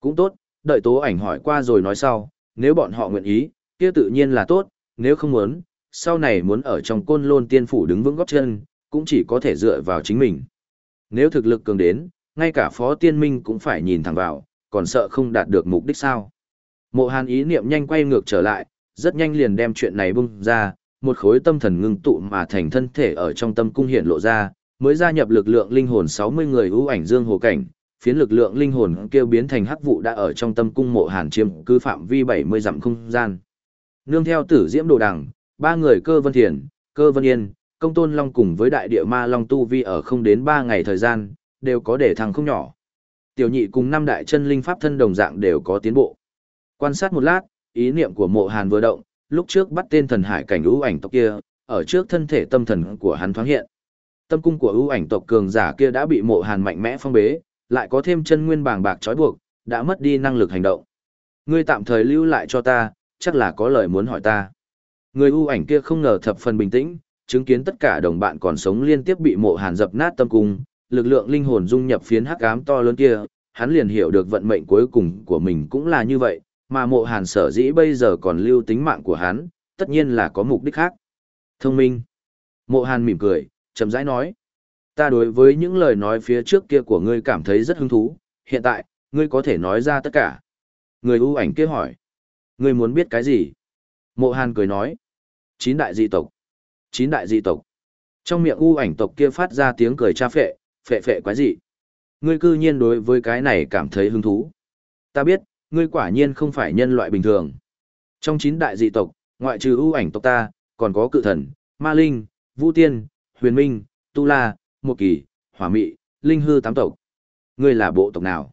Cũng tốt, đợi tố ảnh hỏi qua rồi nói sau, nếu bọn họ nguyện ý, kia tự nhiên là tốt, nếu không muốn, sau này muốn ở trong côn lôn tiên phủ đứng vững góp chân, cũng chỉ có thể dựa vào chính mình. Nếu thực lực cường đến, ngay cả phó tiên minh cũng phải nhìn thẳng vào, còn sợ không đạt được mục đích sao. Mộ hàn ý niệm nhanh quay ngược trở lại, rất nhanh liền đem chuyện này bung ra, một khối tâm thần ngưng tụ mà thành thân thể ở trong tâm cung hiện lộ ra, mới gia nhập lực lượng linh hồn 60 người ưu ảnh dương hồ cảnh, phiến lực lượng linh hồn kêu biến thành hắc vụ đã ở trong tâm cung mộ hàn chiêm cứ phạm vi 70 dặm không gian. Nương theo tử diễm đồ đằng, ba người cơ vân thiền, cơ vân yên, công tôn long cùng với đại địa ma long tu vi ở không đến 3 ngày thời gian, đều có để thăng không nhỏ. Tiểu nhị cùng năm đại chân linh pháp thân đồng dạng đều có tiến bộ. Quan sát một lát, ý niệm của mộ hàn vừa động, lúc trước bắt tên thần hải cảnh ưu ảnh tộc kia, ở trước thân thể tâm thần của hắn thoáng hiện. Tâm cung của ưu ảnh tộc cường giả kia đã bị mộ hàn mạnh mẽ phong bế, lại có thêm chân nguyên bàng bạc trói buộc, đã mất đi năng lực hành động. Ngươi tạm thời lưu lại cho ta, chắc là có lời muốn hỏi ta. Người ưu ảnh kia không ngờ thập phần bình tĩnh, chứng kiến tất cả đồng bạn còn sống liên tiếp bị mộ hàn dập nát tâm cung, lực lượng linh hồn dung nhập phiến hắc ám to lớn kia, hắn liền hiểu được vận mệnh cuối cùng của mình cũng là như vậy, mà mộ hàn sở dĩ bây giờ còn lưu tính mạng của hắn, tất nhiên là có mục đích khác. Thông minh. Mộ hàn mỉm cười, chậm rãi nói. Ta đối với những lời nói phía trước kia của ngươi cảm thấy rất hứng thú, hiện tại, ngươi có thể nói ra tất cả. Người ưu ảnh kia hỏi. Ngươi muốn biết cái gì? Mộ hàn cười nói. Chín đại dị tộc. Chín đại dị tộc. Trong miệng ưu ảnh tộc kia phát ra tiếng cười cha phệ, phệ phệ quái dị. Ngươi cư nhiên đối với cái này cảm thấy hứng thú. Ta biết, ngươi quả nhiên không phải nhân loại bình thường. Trong chín đại dị tộc, ngoại trừ ưu ảnh tộc ta, còn có cự thần, ma linh, vũ tiên, huyền minh, tu la, một kỳ, hỏa mị, linh hư tám tộc. Ngươi là bộ tộc nào?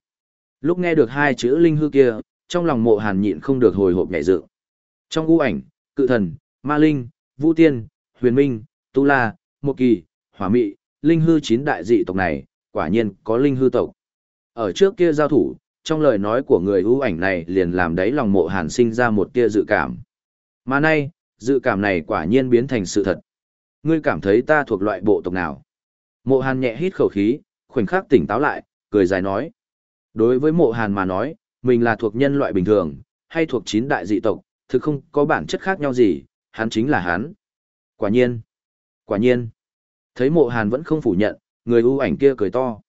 Lúc nghe được hai chữ linh hư kia, trong lòng mộ hàn nhịn không được hồi hộp nhảy dựng. Trong u ảnh, cự thần, ma linh, vũ tiên, huyền minh, tu la, một kỳ, hỏa mị, linh hư chín đại dị tộc này, quả nhiên có linh hư tộc. Ở trước kia giao thủ, trong lời nói của người ưu ảnh này liền làm đáy lòng mộ hàn sinh ra một tia dự cảm. Mà nay, dự cảm này quả nhiên biến thành sự thật. Ngươi cảm thấy ta thuộc loại bộ tộc nào? Mộ hàn nhẹ hít khẩu khí, khoảnh khắc tỉnh táo lại, cười dài nói. Đối với mộ hàn mà nói, mình là thuộc nhân loại bình thường, hay thuộc chín đại dị tộc, thực không có bản chất khác nhau gì, hắn chính là hắn. Quả nhiên, quả nhiên. Thấy mộ hàn vẫn không phủ nhận, người ưu ảnh kia cười to.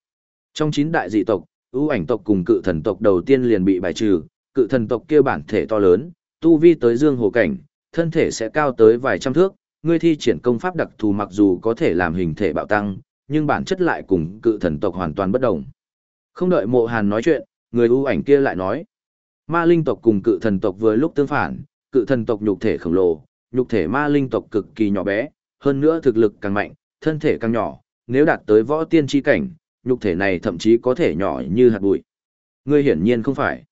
Trong chín đại dị tộc, ưu ảnh tộc cùng cự thần tộc đầu tiên liền bị bài trừ, cự thần tộc kia bản thể to lớn, tu vi tới dương hồ cảnh, thân thể sẽ cao tới vài trăm thước, ngươi thi triển công pháp đặc thù mặc dù có thể làm hình thể bạo tăng, nhưng bản chất lại cùng cự thần tộc hoàn toàn bất đồng. Không đợi mộ hàn nói chuyện, người ưu ảnh kia lại nói. Ma linh tộc cùng cự thần tộc vừa lúc tương phản, cự thần tộc nhục thể khổng lồ, nhục thể ma linh tộc cực kỳ nhỏ bé, hơn nữa thực lực càng mạnh, thân thể càng nhỏ, nếu đạt tới võ tiên tri cảnh, nhục thể này thậm chí có thể nhỏ như hạt bụi. Ngươi hiển nhiên không phải.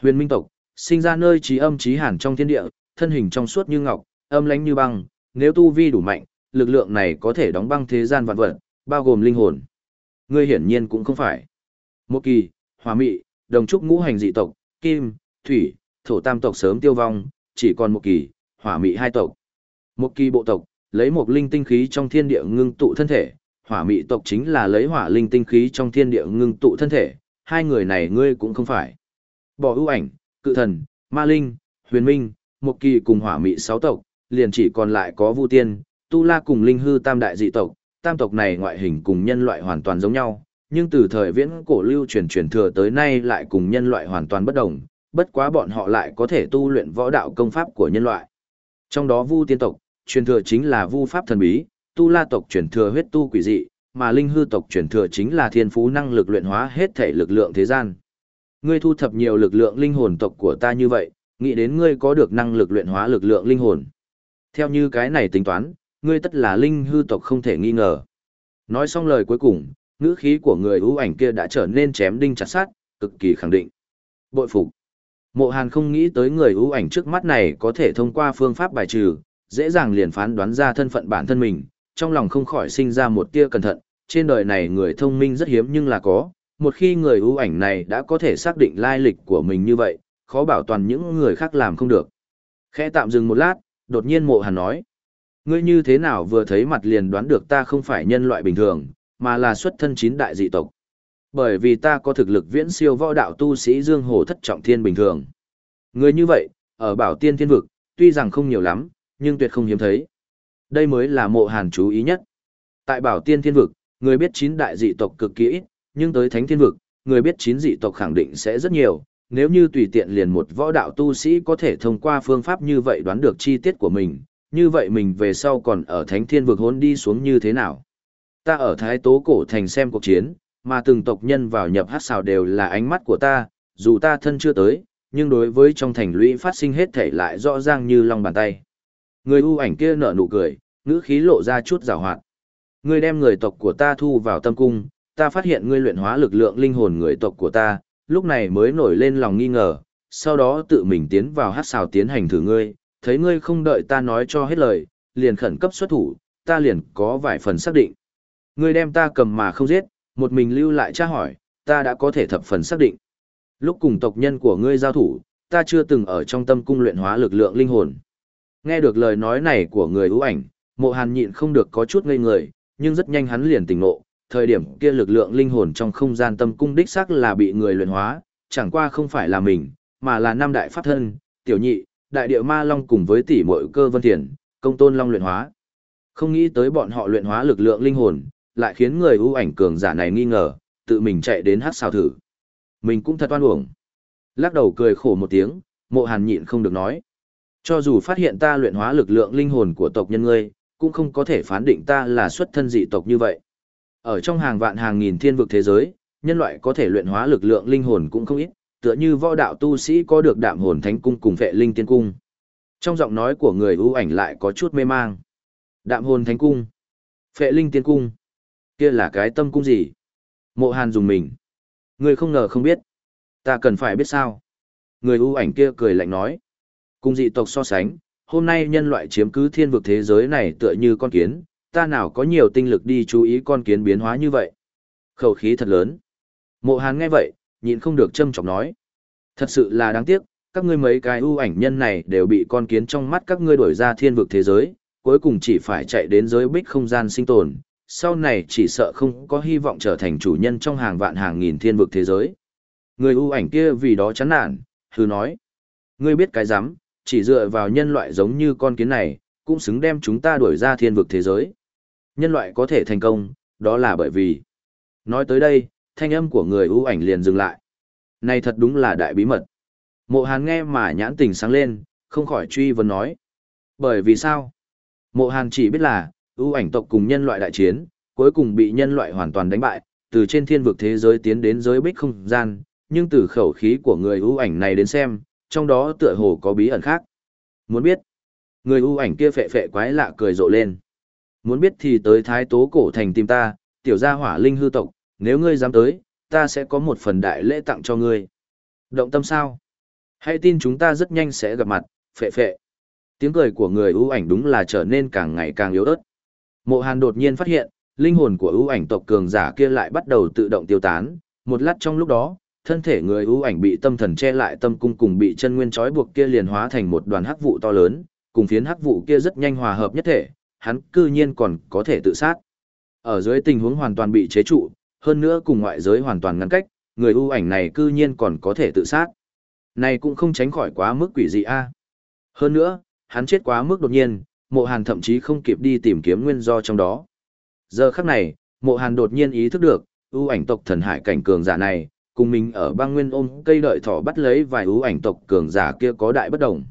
Huyền minh tộc, sinh ra nơi trí âm trí hàn trong thiên địa, thân hình trong suốt như ngọc, âm lãnh như băng, nếu tu vi đủ mạnh, lực lượng này có thể đóng băng thế gian vạn vật, bao gồm linh hồn. Ngươi hiển nhiên cũng không phải. Một kỳ, hòa mị, đồng trúc ngũ hành dị tộc, kim, thủy, thổ tam tộc sớm tiêu vong, chỉ còn một kỳ, hỏa mị hai tộc. Một kỳ bộ tộc, lấy một linh tinh khí trong thiên địa ngưng tụ thân thể, hỏa mị tộc chính là lấy hỏa linh tinh khí trong thiên địa ngưng tụ thân thể, hai người này ngươi cũng không phải. Bỏ ưu ảnh, cự thần, ma linh, huyền minh, một kỳ cùng hỏa mị sáu tộc, liền chỉ còn lại có vu tiên, tu la cùng linh hư tam đại dị tộc, tam tộc này ngoại hình cùng nhân loại hoàn toàn giống nhau, nhưng từ thời viễn cổ lưu truyền truyền thừa tới nay lại cùng nhân loại hoàn toàn bất đồng, bất quá bọn họ lại có thể tu luyện võ đạo công pháp của nhân loại. Trong đó vu tiên tộc, truyền thừa chính là vu pháp thần bí, tu la tộc truyền thừa huyết tu quỷ dị, mà linh hư tộc truyền thừa chính là thiên phú năng lực luyện hóa hết thể lực lượng thế gian. Ngươi thu thập nhiều lực lượng linh hồn tộc của ta như vậy, nghĩ đến ngươi có được năng lực luyện hóa lực lượng linh hồn. Theo như cái này tính toán, ngươi tất là linh hư tộc không thể nghi ngờ. Nói xong lời cuối cùng, ngữ khí của người ưu ảnh kia đã trở nên chém đinh chặt sát, cực kỳ khẳng định. Bội phục. Mộ Hàn không nghĩ tới người ưu ảnh trước mắt này có thể thông qua phương pháp bài trừ, dễ dàng liền phán đoán ra thân phận bản thân mình, trong lòng không khỏi sinh ra một tia cẩn thận, trên đời này người thông minh rất hiếm nhưng là có, một khi người ưu ảnh này đã có thể xác định lai lịch của mình như vậy, khó bảo toàn những người khác làm không được. Khẽ tạm dừng một lát, đột nhiên mộ hàn nói. Ngươi như thế nào vừa thấy mặt liền đoán được ta không phải nhân loại bình thường, mà là xuất thân chín đại dị tộc. Bởi vì ta có thực lực viễn siêu võ đạo tu sĩ Dương Hồ thất trọng thiên bình thường. Ngươi như vậy, ở bảo tiên thiên vực, tuy rằng không nhiều lắm, nhưng tuyệt không hiếm thấy. Đây mới là mộ hàn chú ý nhất. Tại bảo tiên thiên vực, người biết chín đại dị tộc cực kỳ ít, nhưng tới thánh thiên vực, người biết chín dị tộc khẳng định sẽ rất nhiều. Nếu như tùy tiện liền một võ đạo tu sĩ có thể thông qua phương pháp như vậy đoán được chi tiết của mình, như vậy mình về sau còn ở thánh thiên vực hôn đi xuống như thế nào. Ta ở Thái Tố Cổ Thành xem cuộc chiến, mà từng tộc nhân vào nhập hát xào đều là ánh mắt của ta, dù ta thân chưa tới, nhưng đối với trong thành lũy phát sinh hết thể lại rõ ràng như lòng bàn tay. Người ưu ảnh kia nở nụ cười, ngữ khí lộ ra chút rào hoạt. Ngươi đem người tộc của ta thu vào tâm cung, ta phát hiện ngươi luyện hóa lực lượng linh hồn người tộc của ta, lúc này mới nổi lên lòng nghi ngờ, sau đó tự mình tiến vào hát xào tiến hành thử ngươi, thấy ngươi không đợi ta nói cho hết lời, liền khẩn cấp xuất thủ, ta liền có vài phần xác định. Ngươi đem ta cầm mà không giết, một mình lưu lại tra hỏi, ta đã có thể thập phần xác định. Lúc cùng tộc nhân của ngươi giao thủ, ta chưa từng ở trong tâm cung luyện hóa lực lượng linh hồn. Nghe được lời nói này của người ưu ảnh, mộ hàn nhịn không được có chút ngây người, nhưng rất nhanh hắn liền tỉnh ngộ, thời điểm kia lực lượng linh hồn trong không gian tâm cung đích xác là bị người luyện hóa, chẳng qua không phải là mình, mà là năm đại pháp thân, tiểu nhị, đại địa ma long cùng với tỷ muội cơ vân thiền, công tôn long luyện hóa. Không nghĩ tới bọn họ luyện hóa lực lượng linh hồn, lại khiến người ưu ảnh cường giả này nghi ngờ, tự mình chạy đến hát xào thử. Mình cũng thật oan uổng. Lắc đầu cười khổ một tiếng, mộ hàn nhịn không được nói. Cho dù phát hiện ta luyện hóa lực lượng linh hồn của tộc nhân ngươi, cũng không có thể phán định ta là xuất thân dị tộc như vậy. Ở trong hàng vạn hàng nghìn thiên vực thế giới, nhân loại có thể luyện hóa lực lượng linh hồn cũng không ít, tựa như võ đạo tu sĩ có được đạm hồn thánh cung cùng vệ linh tiên cung. Trong giọng nói của người ưu ảnh lại có chút mê mang. Đạm hồn thánh cung, phệ linh tiên cung, kia là cái tâm cung gì? Mộ Hàn dùng mình. Người không ngờ không biết. Ta cần phải biết sao? Người ưu ảnh kia cười lạnh nói. Cung dị tộc so sánh, hôm nay nhân loại chiếm cứ thiên vực thế giới này tựa như con kiến, ta nào có nhiều tinh lực đi chú ý con kiến biến hóa như vậy. Khẩu khí thật lớn. Mộ Hàn nghe vậy, nhịn không được châm chọc nói. Thật sự là đáng tiếc, các ngươi mấy cái ưu ảnh nhân này đều bị con kiến trong mắt các ngươi đổi ra thiên vực thế giới, cuối cùng chỉ phải chạy đến giới bích không gian sinh tồn, sau này chỉ sợ không có hy vọng trở thành chủ nhân trong hàng vạn hàng nghìn thiên vực thế giới. Người ưu ảnh kia vì đó chán nản, hư nói. Ngươi biết cái rắm chỉ dựa vào nhân loại giống như con kiến này, cũng xứng đem chúng ta đuổi ra thiên vực thế giới. Nhân loại có thể thành công, đó là bởi vì. Nói tới đây, thanh âm của người ưu ảnh liền dừng lại. Này thật đúng là đại bí mật. Mộ Hàn nghe mà nhãn tình sáng lên, không khỏi truy vấn nói. Bởi vì sao? Mộ Hàn chỉ biết là, ưu ảnh tộc cùng nhân loại đại chiến, cuối cùng bị nhân loại hoàn toàn đánh bại, từ trên thiên vực thế giới tiến đến giới bích không gian, nhưng từ khẩu khí của người ưu ảnh này đến xem, trong đó tựa hồ có bí ẩn khác. Muốn biết? Người ưu ảnh kia phệ phệ quái lạ cười rộ lên. Muốn biết thì tới thái tố cổ thành tìm ta, tiểu gia hỏa linh hư tộc, nếu ngươi dám tới, ta sẽ có một phần đại lễ tặng cho ngươi. Động tâm sao? Hãy tin chúng ta rất nhanh sẽ gặp mặt, phệ phệ. Tiếng cười của người ưu ảnh đúng là trở nên càng ngày càng yếu ớt. Mộ Hàn đột nhiên phát hiện, linh hồn của ưu ảnh tộc cường giả kia lại bắt đầu tự động tiêu tán, một lát trong lúc đó, thân thể người ưu ảnh bị tâm thần che lại tâm cung cùng bị chân nguyên trói buộc kia liền hóa thành một đoàn hắc vụ to lớn, cùng phiến hắc vụ kia rất nhanh hòa hợp nhất thể, hắn cư nhiên còn có thể tự sát. Ở dưới tình huống hoàn toàn bị chế trụ, hơn nữa cùng ngoại giới hoàn toàn ngăn cách, người ưu ảnh này cư nhiên còn có thể tự sát. Này cũng không tránh khỏi quá mức quỷ dị a. Hơn nữa, hắn chết quá mức đột nhiên, mộ hàn thậm chí không kịp đi tìm kiếm nguyên do trong đó. Giờ khắc này, mộ hàn đột nhiên ý thức được, ưu ảnh tộc thần hải cảnh cường giả này, cùng mình ở băng nguyên ôm cây đợi thỏ bắt lấy vài ưu ảnh tộc cường giả kia có đại bất đồng.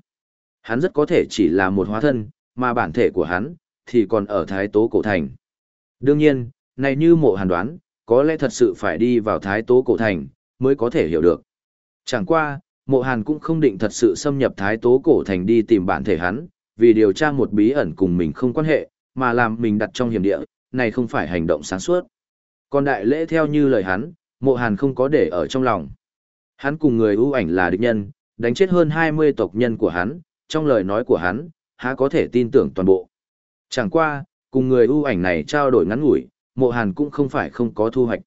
Hắn rất có thể chỉ là một hóa thân, mà bản thể của hắn, thì còn ở thái tố cổ thành. Đương nhiên, này như mộ hàn đoán, có lẽ thật sự phải đi vào thái tố cổ thành, mới có thể hiểu được. Chẳng qua, mộ hàn cũng không định thật sự xâm nhập thái tố cổ thành đi tìm bản thể hắn, vì điều tra một bí ẩn cùng mình không quan hệ, mà làm mình đặt trong hiểm địa, này không phải hành động sáng suốt. Còn đại lễ theo như lời hắn, mộ hàn không có để ở trong lòng. Hắn cùng người ưu ảnh là địch nhân, đánh chết hơn 20 tộc nhân của hắn, trong lời nói của hắn, há có thể tin tưởng toàn bộ. Chẳng qua, cùng người ưu ảnh này trao đổi ngắn ngủi, mộ hàn cũng không phải không có thu hoạch.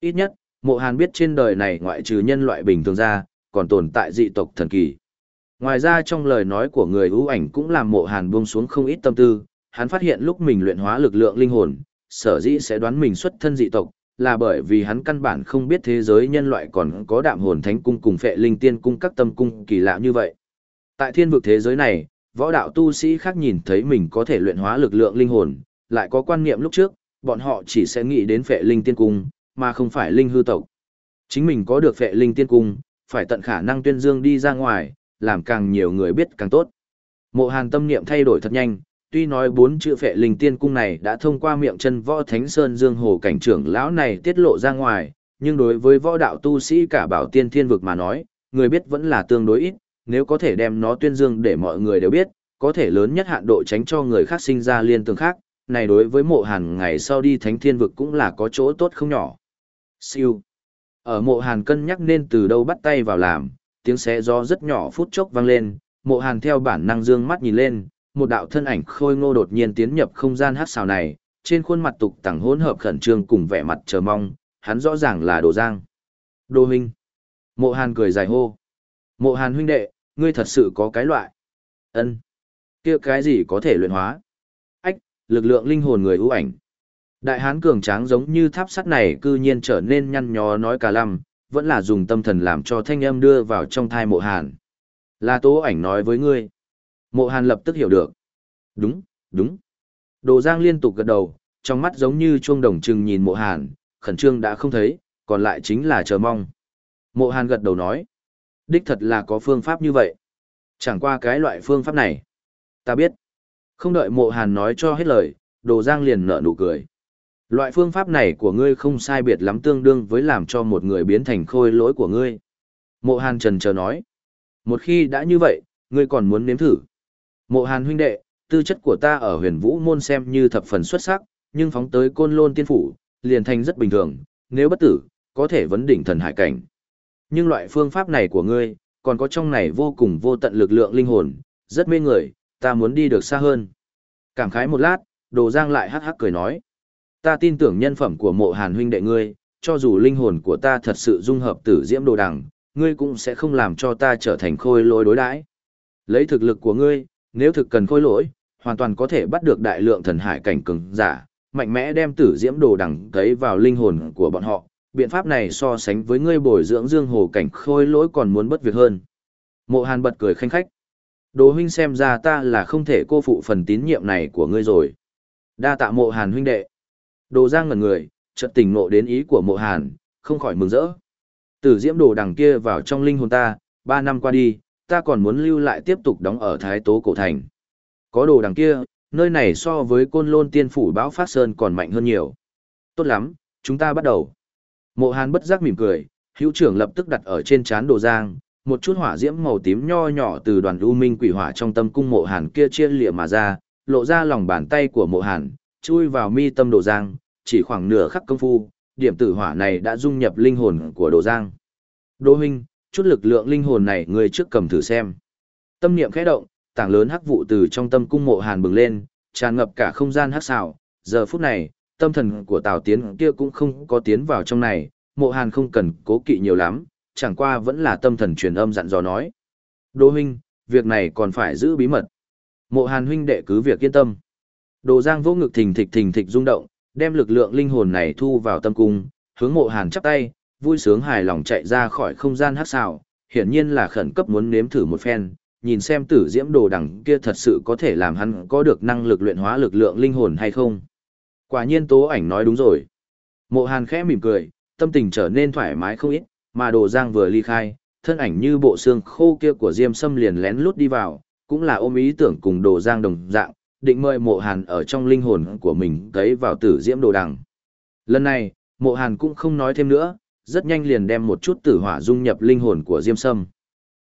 Ít nhất, mộ hàn biết trên đời này ngoại trừ nhân loại bình thường ra, còn tồn tại dị tộc thần kỳ. Ngoài ra trong lời nói của người ưu ảnh cũng làm mộ hàn buông xuống không ít tâm tư, hắn phát hiện lúc mình luyện hóa lực lượng linh hồn, sở dĩ sẽ đoán mình xuất thân dị tộc, là bởi vì hắn căn bản không biết thế giới nhân loại còn có đạm hồn thánh cung cùng phệ linh tiên cung các tâm cung kỳ lạ như vậy. Tại thiên vực thế giới này, võ đạo tu sĩ khác nhìn thấy mình có thể luyện hóa lực lượng linh hồn, lại có quan niệm lúc trước, bọn họ chỉ sẽ nghĩ đến phệ linh tiên cung, mà không phải linh hư tộc. Chính mình có được phệ linh tiên cung, phải tận khả năng tuyên dương đi ra ngoài, làm càng nhiều người biết càng tốt. Mộ Hàn tâm niệm thay đổi thật nhanh, tuy nói bốn chữ phệ linh tiên cung này đã thông qua miệng chân võ thánh sơn dương hồ cảnh trưởng lão này tiết lộ ra ngoài, nhưng đối với võ đạo tu sĩ cả bảo tiên thiên vực mà nói, người biết vẫn là tương đối ít, nếu có thể đem nó tuyên dương để mọi người đều biết, có thể lớn nhất hạn độ tránh cho người khác sinh ra liên tưởng khác, này đối với mộ hàn ngày sau đi thánh thiên vực cũng là có chỗ tốt không nhỏ. Siêu. Ở mộ hàn cân nhắc nên từ đâu bắt tay vào làm, tiếng xé gió rất nhỏ phút chốc vang lên, mộ hàn theo bản năng dương mắt nhìn lên, một đạo thân ảnh khôi ngô đột nhiên tiến nhập không gian hát xào này, trên khuôn mặt tục tẳng hỗn hợp khẩn trương cùng vẻ mặt chờ mong, hắn rõ ràng là đồ giang. đồ huynh. Mộ hàn cười dài hô. Mộ hàn huynh đệ, ngươi thật sự có cái loại. ân kia cái gì có thể luyện hóa? Lực lượng linh hồn người ưu ảnh. Đại hán cường tráng giống như tháp sắt này cư nhiên trở nên nhăn nhó nói cả lăm, vẫn là dùng tâm thần làm cho thanh âm đưa vào trong thai mộ hàn. Là tố ảnh nói với ngươi. Mộ hàn lập tức hiểu được. Đúng, đúng. Đồ giang liên tục gật đầu, trong mắt giống như chuông đồng trừng nhìn mộ hàn, khẩn trương đã không thấy, còn lại chính là chờ mong. Mộ hàn gật đầu nói. Đích thật là có phương pháp như vậy. Chẳng qua cái loại phương pháp này. Ta biết. Không đợi mộ hàn nói cho hết lời, đồ giang liền nở nụ cười. Loại phương pháp này của ngươi không sai biệt lắm tương đương với làm cho một người biến thành khôi lỗi của ngươi. Mộ hàn trần chờ nói. Một khi đã như vậy, ngươi còn muốn nếm thử. Mộ hàn huynh đệ, tư chất của ta ở huyền vũ môn xem như thập phần xuất sắc, nhưng phóng tới côn lôn tiên phủ, liền thành rất bình thường, nếu bất tử, có thể vấn đỉnh thần hải cảnh. Nhưng loại phương pháp này của ngươi, còn có trong này vô cùng vô tận lực lượng linh hồn, rất mê người, ta muốn đi được xa hơn. Cảm khái một lát, đồ giang lại hắc hắc cười nói. Ta tin tưởng nhân phẩm của mộ hàn huynh đệ ngươi, cho dù linh hồn của ta thật sự dung hợp tử diễm đồ đằng, ngươi cũng sẽ không làm cho ta trở thành khôi lỗi đối đãi. Lấy thực lực của ngươi, nếu thực cần khôi lỗi, hoàn toàn có thể bắt được đại lượng thần hải cảnh cường giả, mạnh mẽ đem tử diễm đồ đằng cấy vào linh hồn của bọn họ. Biện pháp này so sánh với ngươi bồi dưỡng dương hồ cảnh khôi lỗi còn muốn bất việc hơn. Mộ Hàn bật cười khanh khách. Đồ huynh xem ra ta là không thể cô phụ phần tín nhiệm này của ngươi rồi. Đa tạ mộ Hàn huynh đệ. Đồ Giang ngẩn người, chợt tỉnh ngộ đến ý của mộ Hàn, không khỏi mừng rỡ. Tử diễm đồ đằng kia vào trong linh hồn ta, ba năm qua đi, ta còn muốn lưu lại tiếp tục đóng ở Thái Tố Cổ Thành. Có đồ đằng kia, nơi này so với côn lôn tiên phủ bão phát sơn còn mạnh hơn nhiều. Tốt lắm, chúng ta bắt đầu. Mộ Hàn bất giác mỉm cười, hữu trưởng lập tức đặt ở trên chán đồ giang, một chút hỏa diễm màu tím nho nhỏ từ đoàn u minh quỷ hỏa trong tâm cung mộ Hàn kia chia lịa mà ra, lộ ra lòng bàn tay của mộ Hàn, chui vào mi tâm đồ giang, chỉ khoảng nửa khắc công phu, điểm tử hỏa này đã dung nhập linh hồn của đồ giang. Đỗ huynh, chút lực lượng linh hồn này người trước cầm thử xem. Tâm niệm khẽ động, tảng lớn hắc vụ từ trong tâm cung mộ hàn bừng lên, tràn ngập cả không gian hắc xảo. Giờ phút này, tâm thần của Tào Tiến kia cũng không có tiến vào trong này, mộ hàn không cần cố kỵ nhiều lắm, chẳng qua vẫn là tâm thần truyền âm dặn dò nói. Đỗ huynh, việc này còn phải giữ bí mật. Mộ hàn huynh đệ cứ việc yên tâm. Đồ Giang vô ngực thình thịch thình thịch rung động, đem lực lượng linh hồn này thu vào tâm cung, hướng mộ hàn chắp tay, vui sướng hài lòng chạy ra khỏi không gian hát xào, hiển nhiên là khẩn cấp muốn nếm thử một phen, nhìn xem tử diễm đồ đằng kia thật sự có thể làm hắn có được năng lực luyện hóa lực lượng linh hồn hay không. Quả nhiên tố ảnh nói đúng rồi. Mộ hàn khẽ mỉm cười, tâm tình trở nên thoải mái không ít, mà đồ giang vừa ly khai, thân ảnh như bộ xương khô kia của diêm sâm liền lén lút đi vào, cũng là ôm ý tưởng cùng đồ giang đồng dạng, định mời mộ hàn ở trong linh hồn của mình cấy vào tử diễm đồ đằng. Lần này, mộ hàn cũng không nói thêm nữa, rất nhanh liền đem một chút tử hỏa dung nhập linh hồn của Diêm Sâm.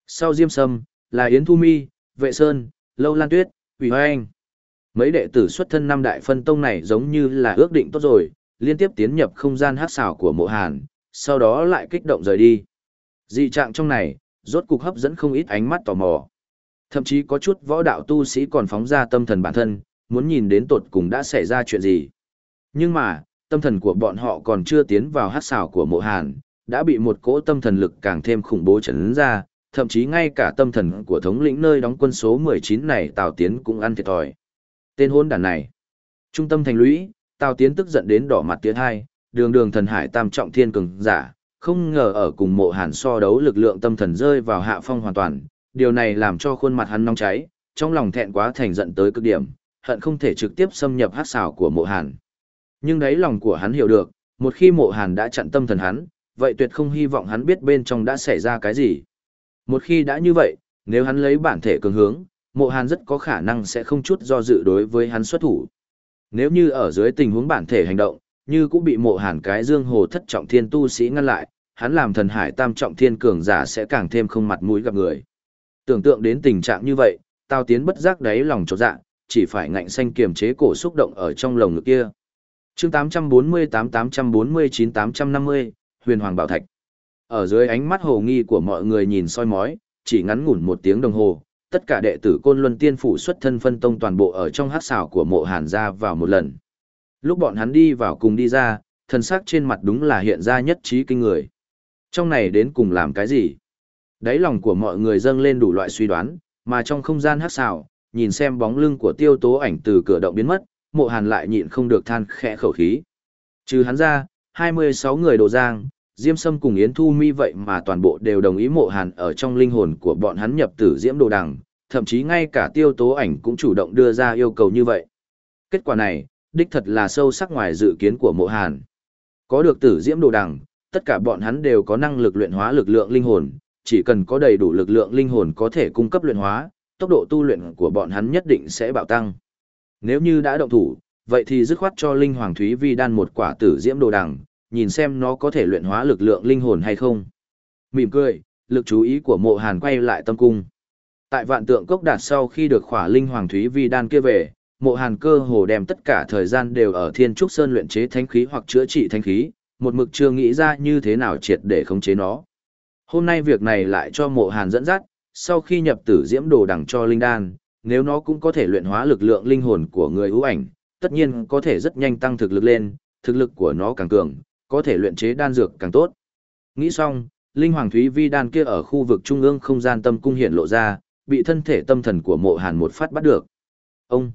Sau Diêm Sâm, là Yến Thu Mi, Vệ Sơn, Lâu Lan Tuyết, Quỷ Hoa Anh. Mấy đệ tử xuất thân năm đại phân tông này giống như là ước định tốt rồi, liên tiếp tiến nhập không gian hát xảo của mộ hàn, sau đó lại kích động rời đi. Dị trạng trong này, rốt cục hấp dẫn không ít ánh mắt tò mò. Thậm chí có chút võ đạo tu sĩ còn phóng ra tâm thần bản thân, muốn nhìn đến tột cùng đã xảy ra chuyện gì. Nhưng mà, tâm thần của bọn họ còn chưa tiến vào hát xảo của mộ hàn, đã bị một cỗ tâm thần lực càng thêm khủng bố chấn ra, thậm chí ngay cả tâm thần của thống lĩnh nơi đóng quân số 19 này Tào Tiến cũng ăn thiệt thòi. Tên hôn đàn này. Trung tâm thành lũy, Tào Tiến tức giận đến đỏ mặt tiến hai, đường đường thần hải tam trọng thiên cường giả, không ngờ ở cùng mộ hàn so đấu lực lượng tâm thần rơi vào hạ phong hoàn toàn, điều này làm cho khuôn mặt hắn nóng cháy, trong lòng thẹn quá thành giận tới cực điểm, hận không thể trực tiếp xâm nhập hát xảo của mộ hàn. Nhưng đấy lòng của hắn hiểu được, một khi mộ hàn đã chặn tâm thần hắn, vậy tuyệt không hy vọng hắn biết bên trong đã xảy ra cái gì. Một khi đã như vậy, nếu hắn lấy bản thể cường hướng, mộ hàn rất có khả năng sẽ không chút do dự đối với hắn xuất thủ. Nếu như ở dưới tình huống bản thể hành động, như cũng bị mộ hàn cái dương hồ thất trọng thiên tu sĩ ngăn lại, hắn làm thần hải tam trọng thiên cường giả sẽ càng thêm không mặt mũi gặp người. Tưởng tượng đến tình trạng như vậy, tao tiến bất giác đáy lòng chột dạ, chỉ phải ngạnh xanh kiềm chế cổ xúc động ở trong lồng ngực kia. chương 848-849-850, Huyền Hoàng Bảo Thạch. Ở dưới ánh mắt hồ nghi của mọi người nhìn soi mói, chỉ ngắn ngủn một tiếng đồng hồ, tất cả đệ tử Côn Luân Tiên phủ xuất thân phân tông toàn bộ ở trong hát xảo của mộ Hàn ra vào một lần. Lúc bọn hắn đi vào cùng đi ra, thân sắc trên mặt đúng là hiện ra nhất trí kinh người. Trong này đến cùng làm cái gì? Đáy lòng của mọi người dâng lên đủ loại suy đoán, mà trong không gian hát xảo, nhìn xem bóng lưng của tiêu tố ảnh từ cửa động biến mất, mộ hàn lại nhịn không được than khẽ khẩu khí. Trừ hắn ra, 26 người đồ giang, Diêm Sâm cùng Yến Thu Mi vậy mà toàn bộ đều đồng ý mộ hàn ở trong linh hồn của bọn hắn nhập tử diễm đồ đằng, thậm chí ngay cả tiêu tố ảnh cũng chủ động đưa ra yêu cầu như vậy. Kết quả này, đích thật là sâu sắc ngoài dự kiến của mộ hàn. Có được tử diễm đồ đằng, tất cả bọn hắn đều có năng lực luyện hóa lực lượng linh hồn, chỉ cần có đầy đủ lực lượng linh hồn có thể cung cấp luyện hóa, tốc độ tu luyện của bọn hắn nhất định sẽ bạo tăng. Nếu như đã động thủ, vậy thì dứt khoát cho Linh Hoàng Thúy Vi đan một quả tử diễm đồ đằng, nhìn xem nó có thể luyện hóa lực lượng linh hồn hay không. Mỉm cười, lực chú ý của mộ hàn quay lại tâm cung. Tại vạn tượng cốc đạt sau khi được khỏa Linh Hoàng Thúy Vi đan kia về, mộ hàn cơ hồ đem tất cả thời gian đều ở Thiên Trúc Sơn luyện chế thánh khí hoặc chữa trị thánh khí, một mực chưa nghĩ ra như thế nào triệt để khống chế nó. Hôm nay việc này lại cho mộ hàn dẫn dắt, sau khi nhập tử diễm đồ đằng cho linh đan, nếu nó cũng có thể luyện hóa lực lượng linh hồn của người ưu ảnh, tất nhiên có thể rất nhanh tăng thực lực lên, thực lực của nó càng cường, có thể luyện chế đan dược càng tốt. Nghĩ xong, linh hoàng thúy vi đan kia ở khu vực trung ương không gian tâm cung hiện lộ ra, bị thân thể tâm thần của mộ hàn một phát bắt được. Ông,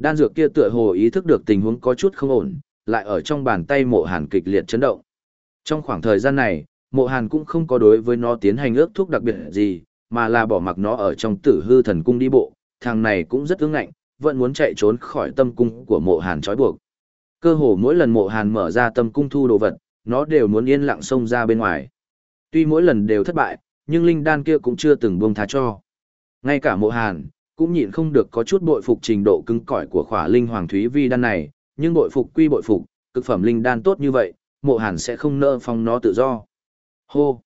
đan dược kia tựa hồ ý thức được tình huống có chút không ổn, lại ở trong bàn tay mộ hàn kịch liệt chấn động. Trong khoảng thời gian này, mộ hàn cũng không có đối với nó tiến hành ước thuốc đặc biệt gì, mà là bỏ mặc nó ở trong tử hư thần cung đi bộ, thằng này cũng rất ứng ngạnh, vẫn muốn chạy trốn khỏi tâm cung của mộ hàn trói buộc. Cơ hồ mỗi lần mộ hàn mở ra tâm cung thu đồ vật, nó đều muốn yên lặng xông ra bên ngoài. Tuy mỗi lần đều thất bại, nhưng linh đan kia cũng chưa từng buông tha cho. Ngay cả mộ hàn, cũng nhịn không được có chút bội phục trình độ cứng cỏi của khỏa linh hoàng thúy vi đan này, nhưng bội phục quy bội phục, cực phẩm linh đan tốt như vậy, mộ hàn sẽ không nỡ phong nó tự do. Hô!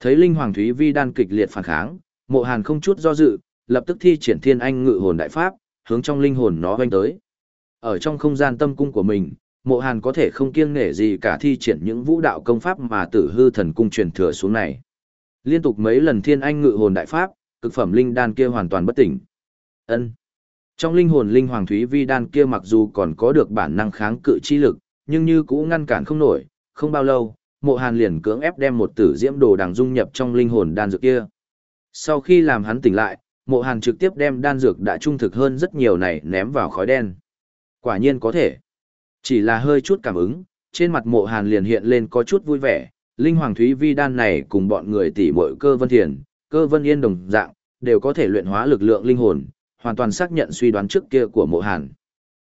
Thấy linh hoàng thúy vi đan kịch liệt phản kháng, mộ hàn không chút do dự, lập tức thi triển thiên anh ngự hồn đại pháp, hướng trong linh hồn nó vanh tới. Ở trong không gian tâm cung của mình, mộ hàn có thể không kiêng nể gì cả thi triển những vũ đạo công pháp mà tử hư thần cung truyền thừa xuống này. Liên tục mấy lần thiên anh ngự hồn đại pháp, cực phẩm linh đan kia hoàn toàn bất tỉnh ân Trong linh hồn linh hoàng thúy vi đan kia mặc dù còn có được bản năng kháng cự chi lực, nhưng như cũ ngăn cản không nổi, không bao lâu, mộ hàn liền cưỡng ép đem một tử diễm đồ đằng dung nhập trong linh hồn đan dược kia. Sau khi làm hắn tỉnh lại, mộ hàn trực tiếp đem đan dược đã trung thực hơn rất nhiều này ném vào khói đen. Quả nhiên có thể. Chỉ là hơi chút cảm ứng, trên mặt mộ hàn liền hiện lên có chút vui vẻ, linh hoàng thúy vi đan này cùng bọn người tỷ muội cơ vân thiền, cơ vân yên đồng dạng, đều có thể luyện hóa lực lượng linh hồn, hoàn toàn xác nhận suy đoán trước kia của mộ hàn.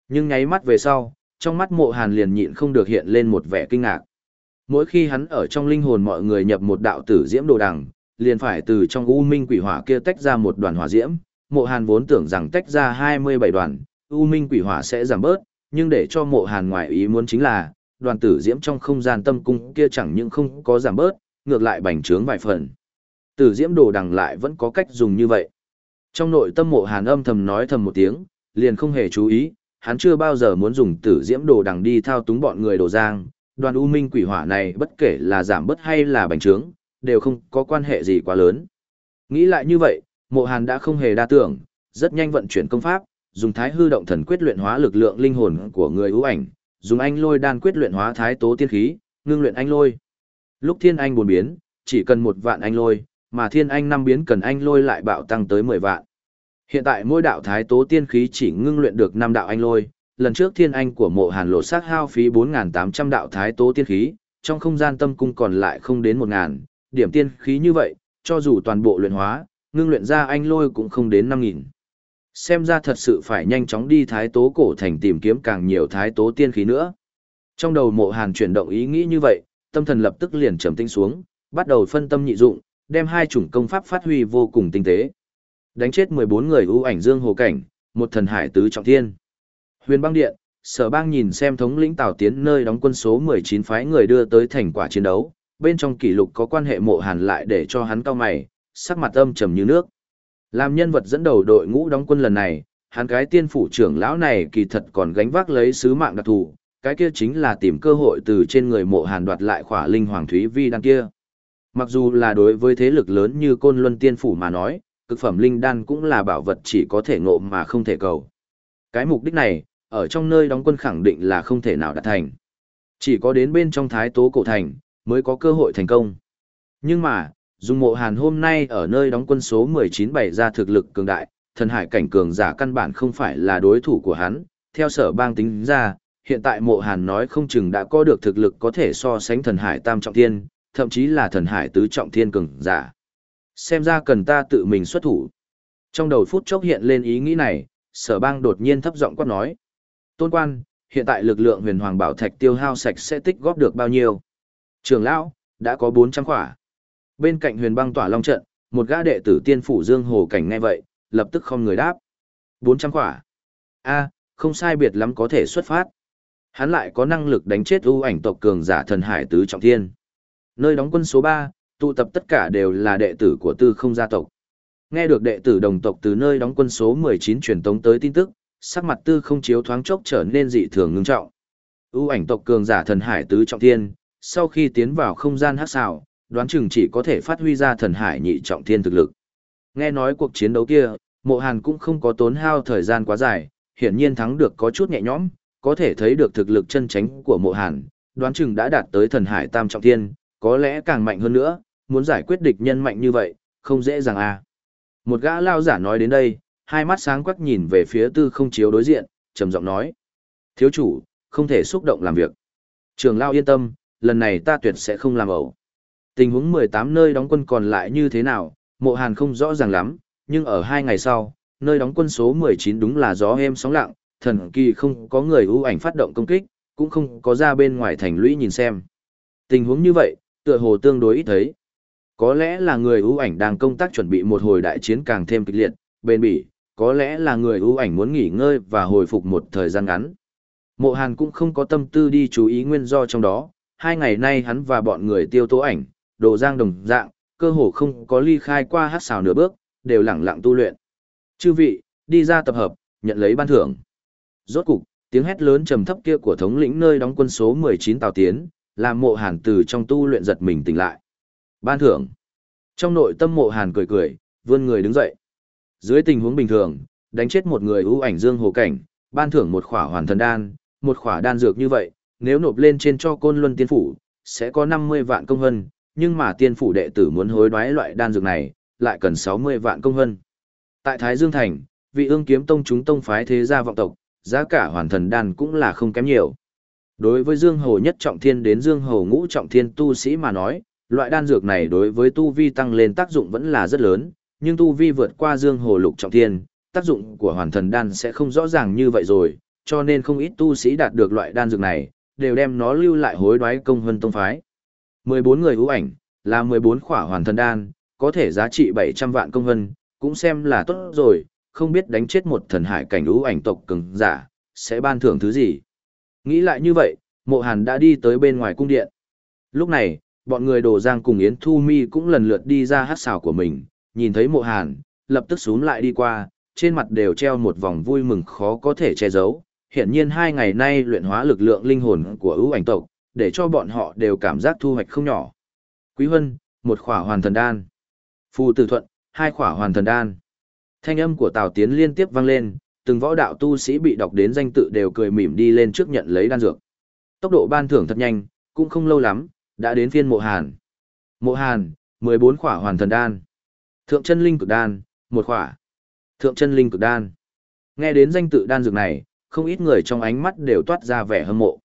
Nhưng nháy mắt về sau, trong mắt mộ hàn liền nhịn không được hiện lên một vẻ kinh ngạc. Mỗi khi hắn ở trong linh hồn mọi người nhập một đạo tử diễm đồ đằng, liền phải từ trong u minh quỷ hỏa kia tách ra một đoàn hỏa diễm, mộ hàn vốn tưởng rằng tách ra 27 đoàn, u minh quỷ hỏa sẽ giảm bớt, nhưng để cho mộ hàn ngoại ý muốn chính là, đoàn tử diễm trong không gian tâm cung kia chẳng những không có giảm bớt, ngược lại bành trướng vài phần. Tử diễm đồ đằng lại vẫn có cách dùng như vậy. Trong nội tâm mộ hàn âm thầm nói thầm một tiếng, liền không hề chú ý, hắn chưa bao giờ muốn dùng tử diễm đồ đằng đi thao túng bọn người đồ giang, đoàn u minh quỷ hỏa này bất kể là giảm bớt hay là bành trướng, đều không có quan hệ gì quá lớn. Nghĩ lại như vậy, mộ hàn đã không hề đa tưởng, rất nhanh vận chuyển công pháp, dùng thái hư động thần quyết luyện hóa lực lượng linh hồn của người ưu ảnh, dùng anh lôi đan quyết luyện hóa thái tố tiên khí, ngưng luyện anh lôi. Lúc thiên anh buồn biến, chỉ cần một vạn anh lôi, mà thiên anh năm biến cần anh lôi lại bạo tăng tới 10 vạn. Hiện tại mỗi đạo thái tố tiên khí chỉ ngưng luyện được 5 đạo anh lôi, lần trước thiên anh của mộ hàn lột xác hao phí 4.800 đạo thái tố tiên khí, trong không gian tâm cung còn lại không đến 1.000, điểm tiên khí như vậy, cho dù toàn bộ luyện hóa, ngưng luyện ra anh lôi cũng không đến 5.000. Xem ra thật sự phải nhanh chóng đi thái tố cổ thành tìm kiếm càng nhiều thái tố tiên khí nữa. Trong đầu mộ hàn chuyển động ý nghĩ như vậy, tâm thần lập tức liền trầm tinh xuống, bắt đầu phân tâm nhị dụng, đem hai chủng công pháp phát huy vô cùng tinh tế. Đánh chết 14 người ưu ảnh dương hồ cảnh, một thần hải tứ trọng thiên. Huyền băng điện, sở bang nhìn xem thống lĩnh Tào Tiến nơi đóng quân số 19 phái người đưa tới thành quả chiến đấu, bên trong kỷ lục có quan hệ mộ hàn lại để cho hắn cao mày, sắc mặt âm trầm như nước. Làm nhân vật dẫn đầu đội ngũ đóng quân lần này, hắn cái tiên phủ trưởng lão này kỳ thật còn gánh vác lấy sứ mạng đặc thù, cái kia chính là tìm cơ hội từ trên người mộ hàn đoạt lại khỏa linh hoàng thúy vi đan kia. Mặc dù là đối với thế lực lớn như côn luân tiên phủ mà nói, cực phẩm linh đan cũng là bảo vật chỉ có thể ngộ mà không thể cầu. Cái mục đích này, ở trong nơi đóng quân khẳng định là không thể nào đạt thành. Chỉ có đến bên trong thái tố cổ thành, mới có cơ hội thành công. Nhưng mà, Dung mộ hàn hôm nay ở nơi đóng quân số 19 bày ra thực lực cường đại, thần hải cảnh cường giả căn bản không phải là đối thủ của hắn, theo sở bang tính ra, hiện tại mộ hàn nói không chừng đã có được thực lực có thể so sánh thần hải tam trọng thiên, thậm chí là thần hải tứ trọng thiên cường giả. Xem ra cần ta tự mình xuất thủ. Trong đầu phút chốc hiện lên ý nghĩ này, sở bang đột nhiên thấp giọng quát nói. Tôn quan, hiện tại lực lượng huyền hoàng bảo thạch tiêu hao sạch sẽ tích góp được bao nhiêu? Trường lão, đã có 400 khỏa. Bên cạnh huyền băng tỏa long trận, một gã đệ tử tiên phủ dương hồ cảnh ngay vậy, lập tức không người đáp. 400 khỏa. a không sai biệt lắm có thể xuất phát. Hắn lại có năng lực đánh chết ưu ảnh tộc cường giả thần hải tứ trọng thiên. Nơi đóng quân số 3, tụ tập tất cả đều là đệ tử của tư không gia tộc. Nghe được đệ tử đồng tộc từ nơi đóng quân số 19 truyền tống tới tin tức, sắc mặt tư không chiếu thoáng chốc trở nên dị thường ngưng trọng. ưu ảnh tộc cường giả thần hải tứ trọng thiên, sau khi tiến vào không gian hắc xảo, đoán chừng chỉ có thể phát huy ra thần hải nhị trọng thiên thực lực. Nghe nói cuộc chiến đấu kia, mộ hàn cũng không có tốn hao thời gian quá dài, hiển nhiên thắng được có chút nhẹ nhõm, có thể thấy được thực lực chân tránh của mộ hàn, đoán chừng đã đạt tới thần hải tam trọng thiên, có lẽ càng mạnh hơn nữa, muốn giải quyết địch nhân mạnh như vậy, không dễ dàng à. Một gã lao giả nói đến đây, hai mắt sáng quắc nhìn về phía tư không chiếu đối diện, trầm giọng nói. Thiếu chủ, không thể xúc động làm việc. Trường lao yên tâm, lần này ta tuyệt sẽ không làm ẩu. Tình huống 18 nơi đóng quân còn lại như thế nào, mộ hàn không rõ ràng lắm, nhưng ở hai ngày sau, nơi đóng quân số 19 đúng là gió êm sóng lặng, thần kỳ không có người ưu ảnh phát động công kích, cũng không có ra bên ngoài thành lũy nhìn xem. Tình huống như vậy, tựa hồ tương đối ít thấy. Có lẽ là người ưu ảnh đang công tác chuẩn bị một hồi đại chiến càng thêm kịch liệt, bền bỉ, có lẽ là người ưu ảnh muốn nghỉ ngơi và hồi phục một thời gian ngắn. Mộ Hàn cũng không có tâm tư đi chú ý nguyên do trong đó, hai ngày nay hắn và bọn người tiêu tố ảnh, đồ giang đồng dạng, cơ hồ không có ly khai qua hát xào nửa bước, đều lẳng lặng tu luyện. Chư vị, đi ra tập hợp, nhận lấy ban thưởng. Rốt cục, tiếng hét lớn trầm thấp kia của thống lĩnh nơi đóng quân số 19 Tào Tiến, làm mộ hàn từ trong tu luyện giật mình tỉnh lại. Ban thưởng. Trong nội tâm mộ hàn cười cười, vươn người đứng dậy. Dưới tình huống bình thường, đánh chết một người ưu ảnh dương hồ cảnh, ban thưởng một khỏa hoàn thần đan, một khỏa đan dược như vậy, nếu nộp lên trên cho côn luân tiên phủ, sẽ có 50 vạn công hân, nhưng mà tiên phủ đệ tử muốn hối đoái loại đan dược này, lại cần 60 vạn công hân. Tại Thái Dương Thành, vị ương kiếm tông chúng tông phái thế gia vọng tộc, giá cả hoàn thần đan cũng là không kém nhiều. Đối với Dương Hồ nhất trọng thiên đến Dương Hồ ngũ trọng thiên tu sĩ mà nói, loại đan dược này đối với tu vi tăng lên tác dụng vẫn là rất lớn, nhưng tu vi vượt qua Dương Hồ lục trọng thiên, tác dụng của hoàn thần đan sẽ không rõ ràng như vậy rồi, cho nên không ít tu sĩ đạt được loại đan dược này, đều đem nó lưu lại hối đoái công hơn tông phái. 14 người ưu ảnh, là 14 khỏa hoàn thần đan, có thể giá trị 700 vạn công hân, cũng xem là tốt rồi, không biết đánh chết một thần hải cảnh ưu ảnh tộc cường giả, sẽ ban thưởng thứ gì. Nghĩ lại như vậy, mộ hàn đã đi tới bên ngoài cung điện. Lúc này, bọn người đồ giang cùng Yến Thu Mi cũng lần lượt đi ra hát xào của mình, nhìn thấy mộ hàn, lập tức xuống lại đi qua, trên mặt đều treo một vòng vui mừng khó có thể che giấu. Hiện nhiên hai ngày nay luyện hóa lực lượng linh hồn của ưu ảnh tộc, để cho bọn họ đều cảm giác thu hoạch không nhỏ. Quý Hân, một khỏa hoàn thần đan. Phù Tử Thuận, hai khỏa hoàn thần đan. Thanh âm của Tào Tiến liên tiếp vang lên, từng võ đạo tu sĩ bị đọc đến danh tự đều cười mỉm đi lên trước nhận lấy đan dược. Tốc độ ban thưởng thật nhanh, cũng không lâu lắm, đã đến phiên Mộ Hàn. Mộ Hàn, 14 khỏa hoàn thần đan. Thượng chân linh cực đan, một khỏa. Thượng chân linh cực đan. Nghe đến danh tự đan dược này, không ít người trong ánh mắt đều toát ra vẻ hâm mộ.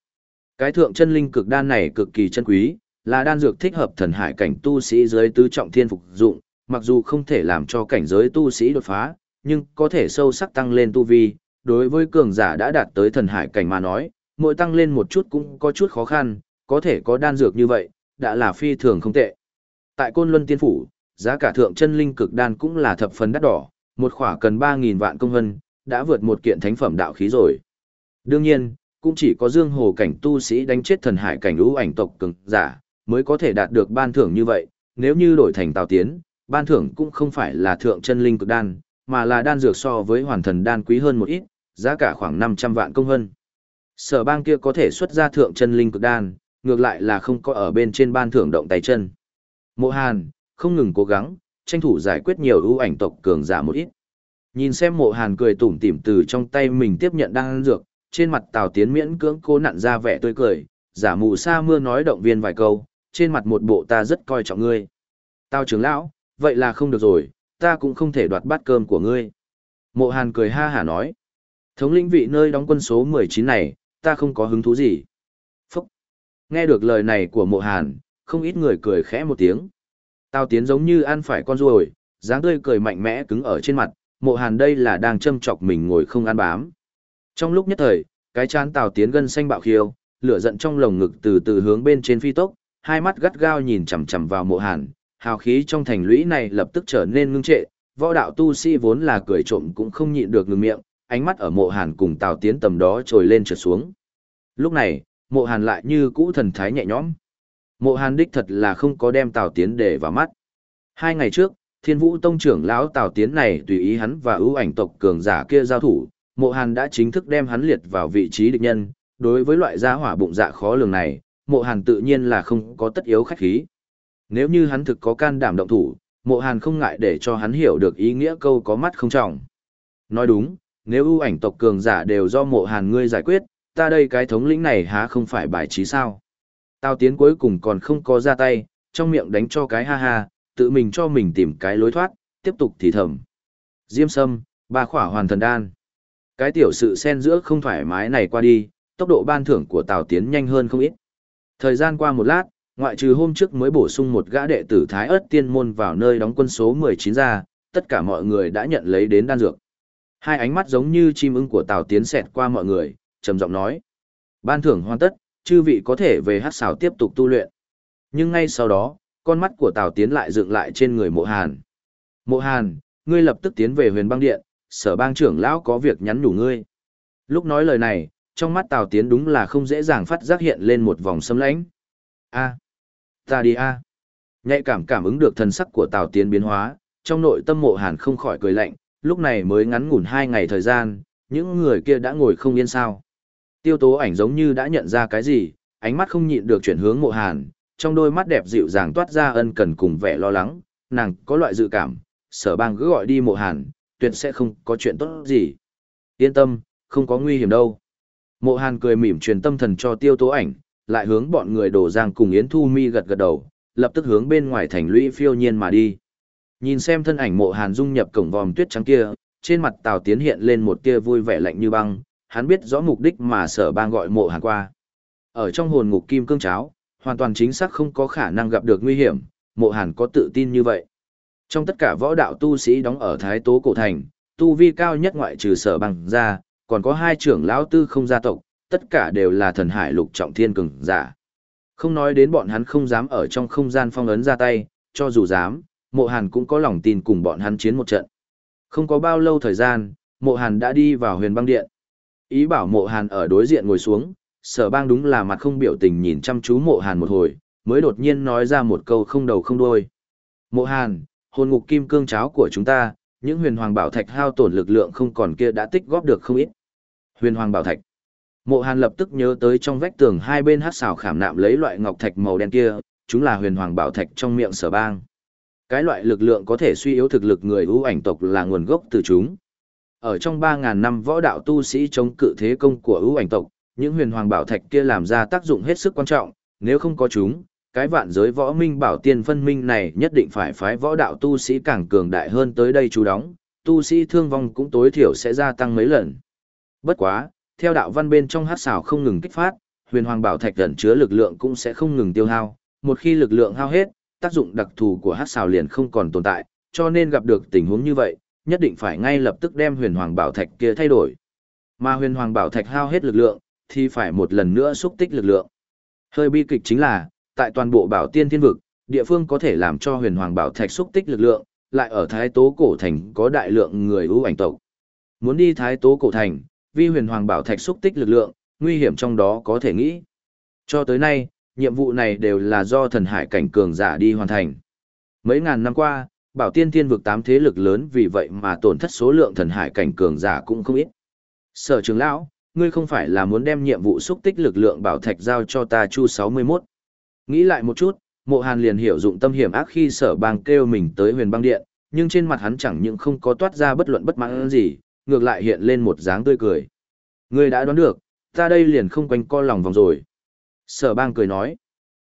Cái thượng chân linh cực đan này cực kỳ chân quý, là đan dược thích hợp thần hải cảnh tu sĩ dưới tứ trọng thiên phục dụng, mặc dù không thể làm cho cảnh giới tu sĩ đột phá, nhưng có thể sâu sắc tăng lên tu vi. Đối với cường giả đã đạt tới thần hải cảnh mà nói, mỗi tăng lên một chút cũng có chút khó khăn, có thể có đan dược như vậy, đã là phi thường không tệ. Tại Côn Luân Tiên Phủ, giá cả thượng chân linh cực đan cũng là thập phần đắt đỏ, một khỏa cần 3.000 vạn công hân, đã vượt một kiện thánh phẩm đạo khí rồi. Đương nhiên, cũng chỉ có dương hồ cảnh tu sĩ đánh chết thần hải cảnh ưu ảnh tộc cường giả, mới có thể đạt được ban thưởng như vậy, nếu như đổi thành tào tiến, ban thưởng cũng không phải là thượng chân linh cực đan, mà là đan dược so với hoàn thần đan quý hơn một ít, giá cả khoảng 500 vạn công hân. Sở bang kia có thể xuất ra thượng chân linh cực đan, ngược lại là không có ở bên trên ban thưởng động tay chân. Mộ Hàn, không ngừng cố gắng, tranh thủ giải quyết nhiều ưu ảnh tộc cường giả một ít. Nhìn xem mộ Hàn cười tủm tỉm từ trong tay mình tiếp nhận đang dược, trên mặt Tào Tiến miễn cưỡng cố nặn ra vẻ tươi cười, giả mù sa mưa nói động viên vài câu, trên mặt một bộ ta rất coi trọng ngươi. Tào trưởng lão, vậy là không được rồi, ta cũng không thể đoạt bát cơm của ngươi. Mộ Hàn cười ha hả nói. Thống lĩnh vị nơi đóng quân số 19 này, ta không có hứng thú gì. Nghe được lời này của mộ Hàn, không ít người cười khẽ một tiếng. Tào Tiến giống như ăn phải con ruồi, dáng tươi cười mạnh mẽ cứng ở trên mặt, mộ Hàn đây là đang châm chọc mình ngồi không ăn bám. Trong lúc nhất thời, cái chán Tào Tiến gân xanh bạo khiêu, lửa giận trong lồng ngực từ từ hướng bên trên phi tốc, hai mắt gắt gao nhìn chằm chằm vào mộ Hàn, hào khí trong thành lũy này lập tức trở nên ngưng trệ, võ đạo tu sĩ vốn là cười trộm cũng không nhịn được ngừng miệng, ánh mắt ở mộ Hàn cùng Tào Tiến tầm đó trồi lên trượt xuống. Lúc này, mộ Hàn lại như cũ thần thái nhẹ nhõm. Mộ Hàn đích thật là không có đem Tào Tiến để vào mắt. Hai ngày trước, Thiên Vũ Tông trưởng lão Tào Tiến này tùy ý hắn và ưu ảnh tộc cường giả kia giao thủ, Mộ Hàn đã chính thức đem hắn liệt vào vị trí địch nhân, đối với loại gia hỏa bụng dạ khó lường này, Mộ Hàn tự nhiên là không có tất yếu khách khí. Nếu như hắn thực có can đảm động thủ, Mộ Hàn không ngại để cho hắn hiểu được ý nghĩa câu có mắt không trọng. Nói đúng, nếu ưu ảnh tộc cường giả đều do Mộ Hàn ngươi giải quyết, ta đây cái thống lĩnh này há không phải bài trí sao? Tao tiến cuối cùng còn không có ra tay, trong miệng đánh cho cái ha ha, tự mình cho mình tìm cái lối thoát, tiếp tục thì thầm. Diêm sâm, ba khỏa hoàn thần đan. Cái tiểu sự xen giữa không thoải mái này qua đi, tốc độ ban thưởng của Tào Tiến nhanh hơn không ít. Thời gian qua một lát, ngoại trừ hôm trước mới bổ sung một gã đệ tử Thái ớt tiên môn vào nơi đóng quân số 19 ra, tất cả mọi người đã nhận lấy đến đan dược. Hai ánh mắt giống như chim ưng của Tào Tiến xẹt qua mọi người, trầm giọng nói. Ban thưởng hoàn tất, chư vị có thể về hát xào tiếp tục tu luyện. Nhưng ngay sau đó, con mắt của Tào Tiến lại dựng lại trên người mộ hàn. Mộ hàn, ngươi lập tức tiến về huyền băng điện, sở bang trưởng lão có việc nhắn nhủ ngươi. Lúc nói lời này, trong mắt Tào Tiến đúng là không dễ dàng phát giác hiện lên một vòng xâm lãnh. A, ta đi a. Nhạy cảm cảm ứng được thần sắc của Tào Tiến biến hóa, trong nội tâm mộ hàn không khỏi cười lạnh, lúc này mới ngắn ngủn hai ngày thời gian, những người kia đã ngồi không yên sao. Tiêu tố ảnh giống như đã nhận ra cái gì, ánh mắt không nhịn được chuyển hướng mộ hàn, trong đôi mắt đẹp dịu dàng toát ra ân cần cùng vẻ lo lắng, nàng có loại dự cảm, sở bang cứ gọi đi mộ hàn, tuyệt sẽ không có chuyện tốt gì. Yên tâm, không có nguy hiểm đâu. Mộ Hàn cười mỉm truyền tâm thần cho tiêu tố ảnh, lại hướng bọn người đổ giang cùng Yến Thu Mi gật gật đầu, lập tức hướng bên ngoài thành lũy phiêu nhiên mà đi. Nhìn xem thân ảnh mộ Hàn dung nhập cổng vòm tuyết trắng kia, trên mặt Tào Tiến hiện lên một tia vui vẻ lạnh như băng, hắn biết rõ mục đích mà sở bang gọi mộ Hàn qua. Ở trong hồn ngục kim cương cháo, hoàn toàn chính xác không có khả năng gặp được nguy hiểm, mộ Hàn có tự tin như vậy. Trong tất cả võ đạo tu sĩ đóng ở Thái Tố Cổ Thành, tu vi cao nhất ngoại trừ sở bằng ra, còn có hai trưởng lão tư không gia tộc, tất cả đều là thần hải lục trọng thiên cường giả. Không nói đến bọn hắn không dám ở trong không gian phong ấn ra tay, cho dù dám, mộ hàn cũng có lòng tin cùng bọn hắn chiến một trận. Không có bao lâu thời gian, mộ hàn đã đi vào huyền băng điện. Ý bảo mộ hàn ở đối diện ngồi xuống, sở bang đúng là mặt không biểu tình nhìn chăm chú mộ hàn một hồi, mới đột nhiên nói ra một câu không đầu không đuôi. Mộ hàn, hồn ngục kim cương cháo của chúng ta, những huyền hoàng bảo thạch hao tổn lực lượng không còn kia đã tích góp được không ít. Huyền hoàng bảo thạch. Mộ Hàn lập tức nhớ tới trong vách tường hai bên hát xào khảm nạm lấy loại ngọc thạch màu đen kia, chúng là huyền hoàng bảo thạch trong miệng sở bang. Cái loại lực lượng có thể suy yếu thực lực người ưu ảnh tộc là nguồn gốc từ chúng. Ở trong 3.000 năm võ đạo tu sĩ chống cự thế công của ưu ảnh tộc, những huyền hoàng bảo thạch kia làm ra tác dụng hết sức quan trọng, nếu không có chúng, cái vạn giới võ minh bảo tiên phân minh này nhất định phải phái võ đạo tu sĩ càng cường đại hơn tới đây chú đóng, tu sĩ thương vong cũng tối thiểu sẽ gia tăng mấy lần. Bất quá, theo đạo văn bên trong hát xảo không ngừng kích phát, huyền hoàng bảo thạch ẩn chứa lực lượng cũng sẽ không ngừng tiêu hao. Một khi lực lượng hao hết, tác dụng đặc thù của hát xảo liền không còn tồn tại, cho nên gặp được tình huống như vậy, nhất định phải ngay lập tức đem huyền hoàng bảo thạch kia thay đổi. Mà huyền hoàng bảo thạch hao hết lực lượng, thì phải một lần nữa xúc tích lực lượng. Hơi bi kịch chính là, tại toàn bộ bảo tiên thiên vực, địa phương có thể làm cho huyền hoàng bảo thạch xúc tích lực lượng, lại ở Thái Tố Cổ Thành có đại lượng người ưu ảnh tộc. Muốn đi Thái Tố Cổ Thành, vi huyền hoàng bảo thạch xúc tích lực lượng, nguy hiểm trong đó có thể nghĩ. Cho tới nay, nhiệm vụ này đều là do thần hải cảnh cường giả đi hoàn thành. Mấy ngàn năm qua, bảo tiên thiên vực tám thế lực lớn vì vậy mà tổn thất số lượng thần hải cảnh cường giả cũng không ít. Sở trưởng lão, ngươi không phải là muốn đem nhiệm vụ xúc tích lực lượng bảo thạch giao cho ta chu 61. Nghĩ lại một chút, mộ hàn liền hiểu dụng tâm hiểm ác khi sở bang kêu mình tới huyền băng điện, nhưng trên mặt hắn chẳng những không có toát ra bất luận bất mãn gì, ngược lại hiện lên một dáng tươi cười. Ngươi đã đoán được, ta đây liền không quanh co lòng vòng rồi. Sở bang cười nói,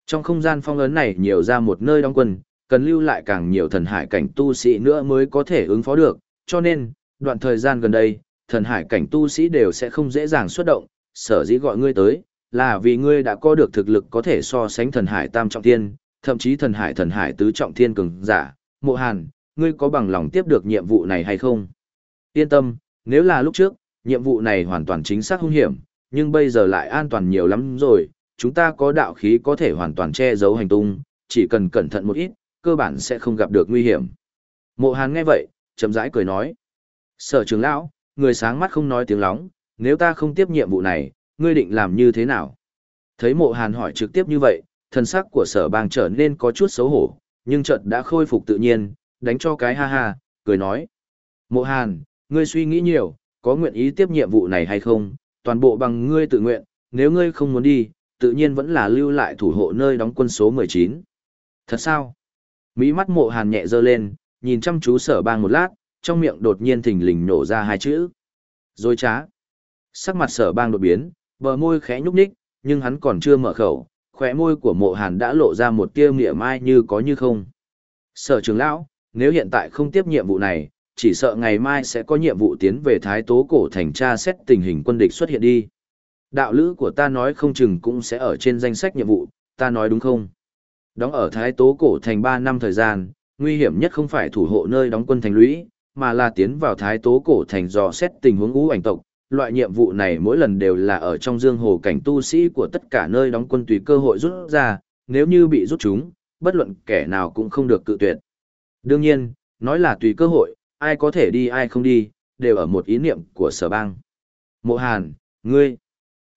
trong không gian phong ấn này nhiều ra một nơi đóng quân, cần lưu lại càng nhiều thần hải cảnh tu sĩ nữa mới có thể ứng phó được, cho nên, đoạn thời gian gần đây, thần hải cảnh tu sĩ đều sẽ không dễ dàng xuất động, sở dĩ gọi ngươi tới, là vì ngươi đã có được thực lực có thể so sánh thần hải tam trọng thiên, thậm chí thần hải thần hải tứ trọng thiên cường giả. Mộ Hàn, ngươi có bằng lòng tiếp được nhiệm vụ này hay không? Yên tâm, nếu là lúc trước, nhiệm vụ này hoàn toàn chính xác hung hiểm, nhưng bây giờ lại an toàn nhiều lắm rồi, chúng ta có đạo khí có thể hoàn toàn che giấu hành tung, chỉ cần cẩn thận một ít, cơ bản sẽ không gặp được nguy hiểm. Mộ Hàn nghe vậy, chậm rãi cười nói. Sở trưởng lão, người sáng mắt không nói tiếng lóng, nếu ta không tiếp nhiệm vụ này, ngươi định làm như thế nào? Thấy mộ hàn hỏi trực tiếp như vậy, thần sắc của sở bang trở nên có chút xấu hổ, nhưng chợt đã khôi phục tự nhiên, đánh cho cái ha ha, cười nói. Mộ hàn, ngươi suy nghĩ nhiều, có nguyện ý tiếp nhiệm vụ này hay không, toàn bộ bằng ngươi tự nguyện, nếu ngươi không muốn đi, tự nhiên vẫn là lưu lại thủ hộ nơi đóng quân số 19. Thật sao? Mỹ mắt mộ hàn nhẹ dơ lên, nhìn chăm chú sở bang một lát, trong miệng đột nhiên thình lình nổ ra hai chữ. rồi trá. Sắc mặt sở bang đột biến, bờ môi khẽ nhúc nhích, nhưng hắn còn chưa mở khẩu, khỏe môi của mộ hàn đã lộ ra một tia mỉa mai như có như không. Sở trưởng lão, nếu hiện tại không tiếp nhiệm vụ này, chỉ sợ ngày mai sẽ có nhiệm vụ tiến về Thái Tố Cổ thành tra xét tình hình quân địch xuất hiện đi. Đạo lữ của ta nói không chừng cũng sẽ ở trên danh sách nhiệm vụ, ta nói đúng không? Đóng ở Thái Tố Cổ thành 3 năm thời gian, nguy hiểm nhất không phải thủ hộ nơi đóng quân thành lũy, mà là tiến vào thái tố cổ thành dò xét tình huống ngũ ảnh tộc. Loại nhiệm vụ này mỗi lần đều là ở trong dương hồ cảnh tu sĩ của tất cả nơi đóng quân tùy cơ hội rút ra, nếu như bị rút chúng, bất luận kẻ nào cũng không được cự tuyệt. Đương nhiên, nói là tùy cơ hội, ai có thể đi ai không đi, đều ở một ý niệm của sở bang. Mộ Hàn, ngươi.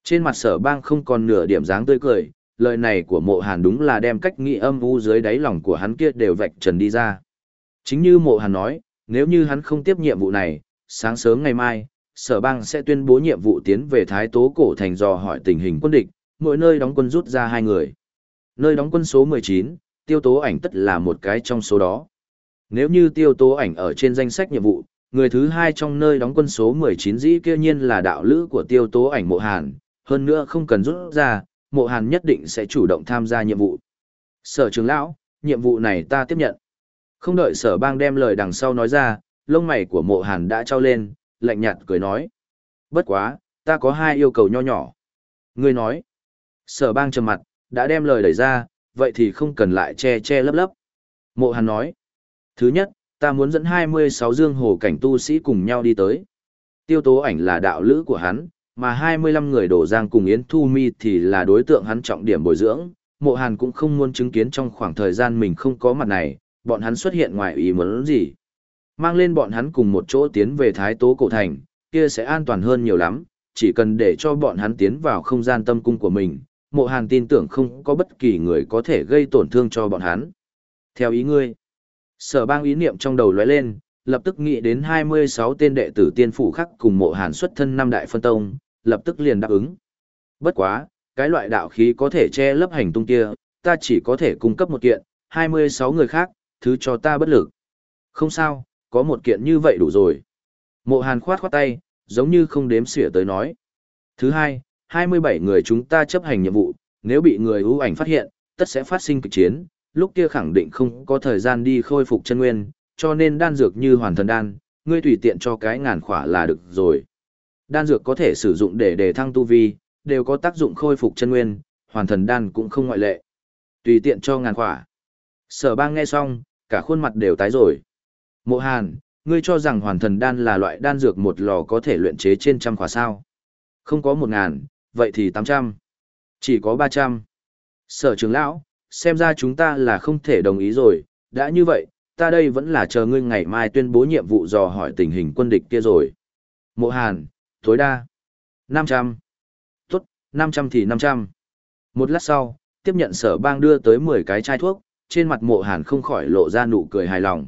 Trên mặt sở bang không còn nửa điểm dáng tươi cười, lời này của mộ Hàn đúng là đem cách nghĩ âm u dưới đáy lòng của hắn kia đều vạch trần đi ra. Chính như mộ Hàn nói, nếu như hắn không tiếp nhiệm vụ này, sáng sớm ngày mai, sở bang sẽ tuyên bố nhiệm vụ tiến về Thái Tố Cổ Thành dò hỏi tình hình quân địch, mỗi nơi đóng quân rút ra hai người. Nơi đóng quân số 19, tiêu tố ảnh tất là một cái trong số đó. Nếu như tiêu tố ảnh ở trên danh sách nhiệm vụ, người thứ hai trong nơi đóng quân số 19 dĩ kia nhiên là đạo lữ của tiêu tố ảnh mộ hàn, hơn nữa không cần rút ra, mộ hàn nhất định sẽ chủ động tham gia nhiệm vụ. Sở trưởng lão, nhiệm vụ này ta tiếp nhận. Không đợi sở bang đem lời đằng sau nói ra, lông mày của mộ hàn đã trao lên, lạnh nhạt cười nói. Bất quá, ta có hai yêu cầu nho nhỏ. Ngươi nói. Sở bang trầm mặt, đã đem lời đẩy ra, vậy thì không cần lại che che lấp lấp. Mộ hàn nói. Thứ nhất, ta muốn dẫn 26 dương hồ cảnh tu sĩ cùng nhau đi tới. Tiêu tố ảnh là đạo lữ của hắn, mà 25 người đổ giang cùng Yến Thu Mi thì là đối tượng hắn trọng điểm bồi dưỡng. Mộ hàn cũng không muốn chứng kiến trong khoảng thời gian mình không có mặt này, bọn hắn xuất hiện ngoài ý muốn gì. Mang lên bọn hắn cùng một chỗ tiến về Thái Tố Cổ Thành, kia sẽ an toàn hơn nhiều lắm, chỉ cần để cho bọn hắn tiến vào không gian tâm cung của mình, mộ hàn tin tưởng không có bất kỳ người có thể gây tổn thương cho bọn hắn. Theo ý ngươi, sở bang ý niệm trong đầu lóe lên, lập tức nghĩ đến 26 tên đệ tử tiên phủ khác cùng mộ hàn xuất thân năm đại phân tông, lập tức liền đáp ứng. Bất quá, cái loại đạo khí có thể che lấp hành tung kia, ta chỉ có thể cung cấp một kiện, 26 người khác, thứ cho ta bất lực. Không sao, có một kiện như vậy đủ rồi. Mộ hàn khoát khoát tay, giống như không đếm xỉa tới nói. Thứ hai, 27 người chúng ta chấp hành nhiệm vụ, nếu bị người ưu ảnh phát hiện, tất sẽ phát sinh kịch chiến, lúc kia khẳng định không có thời gian đi khôi phục chân nguyên, cho nên đan dược như hoàn thần đan, ngươi tùy tiện cho cái ngàn khỏa là được rồi đan dược có thể sử dụng để đề thăng tu vi, đều có tác dụng khôi phục chân nguyên, hoàn thần đan cũng không ngoại lệ. Tùy tiện cho ngàn quả. Sở bang nghe xong, cả khuôn mặt đều tái rồi. Mộ hàn, ngươi cho rằng hoàn thần đan là loại đan dược một lò có thể luyện chế trên trăm quả sao. Không có một ngàn, vậy thì tám trăm. Chỉ có ba trăm. Sở trưởng lão, xem ra chúng ta là không thể đồng ý rồi, đã như vậy, ta đây vẫn là chờ ngươi ngày mai tuyên bố nhiệm vụ dò hỏi tình hình quân địch kia rồi. Mộ Hàn, tối đa. 500. Tốt, 500 thì 500. Một lát sau, tiếp nhận sở bang đưa tới 10 cái chai thuốc, trên mặt mộ Hàn không khỏi lộ ra nụ cười hài lòng.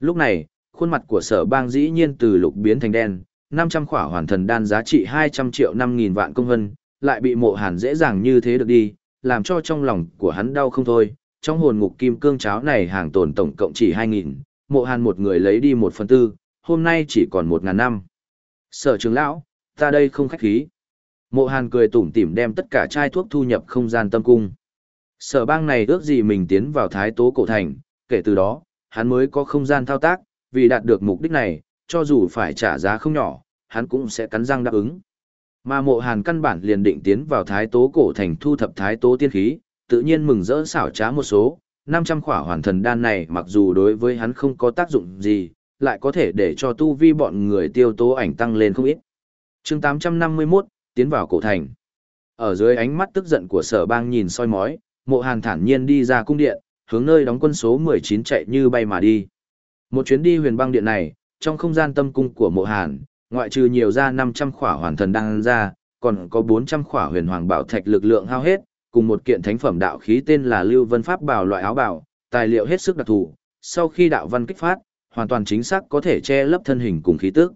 Lúc này, khuôn mặt của sở bang dĩ nhiên từ lục biến thành đen, 500 khỏa hoàn thần đan giá trị 200 triệu 5.000 vạn công hân, lại bị mộ Hàn dễ dàng như thế được đi, làm cho trong lòng của hắn đau không thôi. Trong hồn ngục kim cương cháo này hàng tồn tổng cộng chỉ 2.000, mộ Hàn một người lấy đi 1 phần tư, hôm nay chỉ còn 1.000 năm. Sở trưởng lão, ta đây không khách khí. Mộ Hàn cười tủm tỉm đem tất cả chai thuốc thu nhập không gian tâm cung. Sở bang này ước gì mình tiến vào thái tố cổ thành, kể từ đó, hắn mới có không gian thao tác, vì đạt được mục đích này, cho dù phải trả giá không nhỏ, hắn cũng sẽ cắn răng đáp ứng. Mà mộ hàn căn bản liền định tiến vào thái tố cổ thành thu thập thái tố tiên khí, tự nhiên mừng rỡ xảo trá một số, 500 khỏa hoàn thần đan này mặc dù đối với hắn không có tác dụng gì, lại có thể để cho tu vi bọn người tiêu tố ảnh tăng lên không ít. chương 851, tiến vào cổ thành. Ở dưới ánh mắt tức giận của sở bang nhìn soi mói, mộ hàn thản nhiên đi ra cung điện, hướng nơi đóng quân số 19 chạy như bay mà đi. Một chuyến đi huyền băng điện này, trong không gian tâm cung của mộ hàn, ngoại trừ nhiều ra 500 khỏa hoàn thần đang ra, còn có 400 khỏa huyền hoàng bảo thạch lực lượng hao hết, cùng một kiện thánh phẩm đạo khí tên là Lưu Vân Pháp bảo loại áo bảo, tài liệu hết sức đặc thù, sau khi đạo văn kích phát, hoàn toàn chính xác có thể che lấp thân hình cùng khí tức.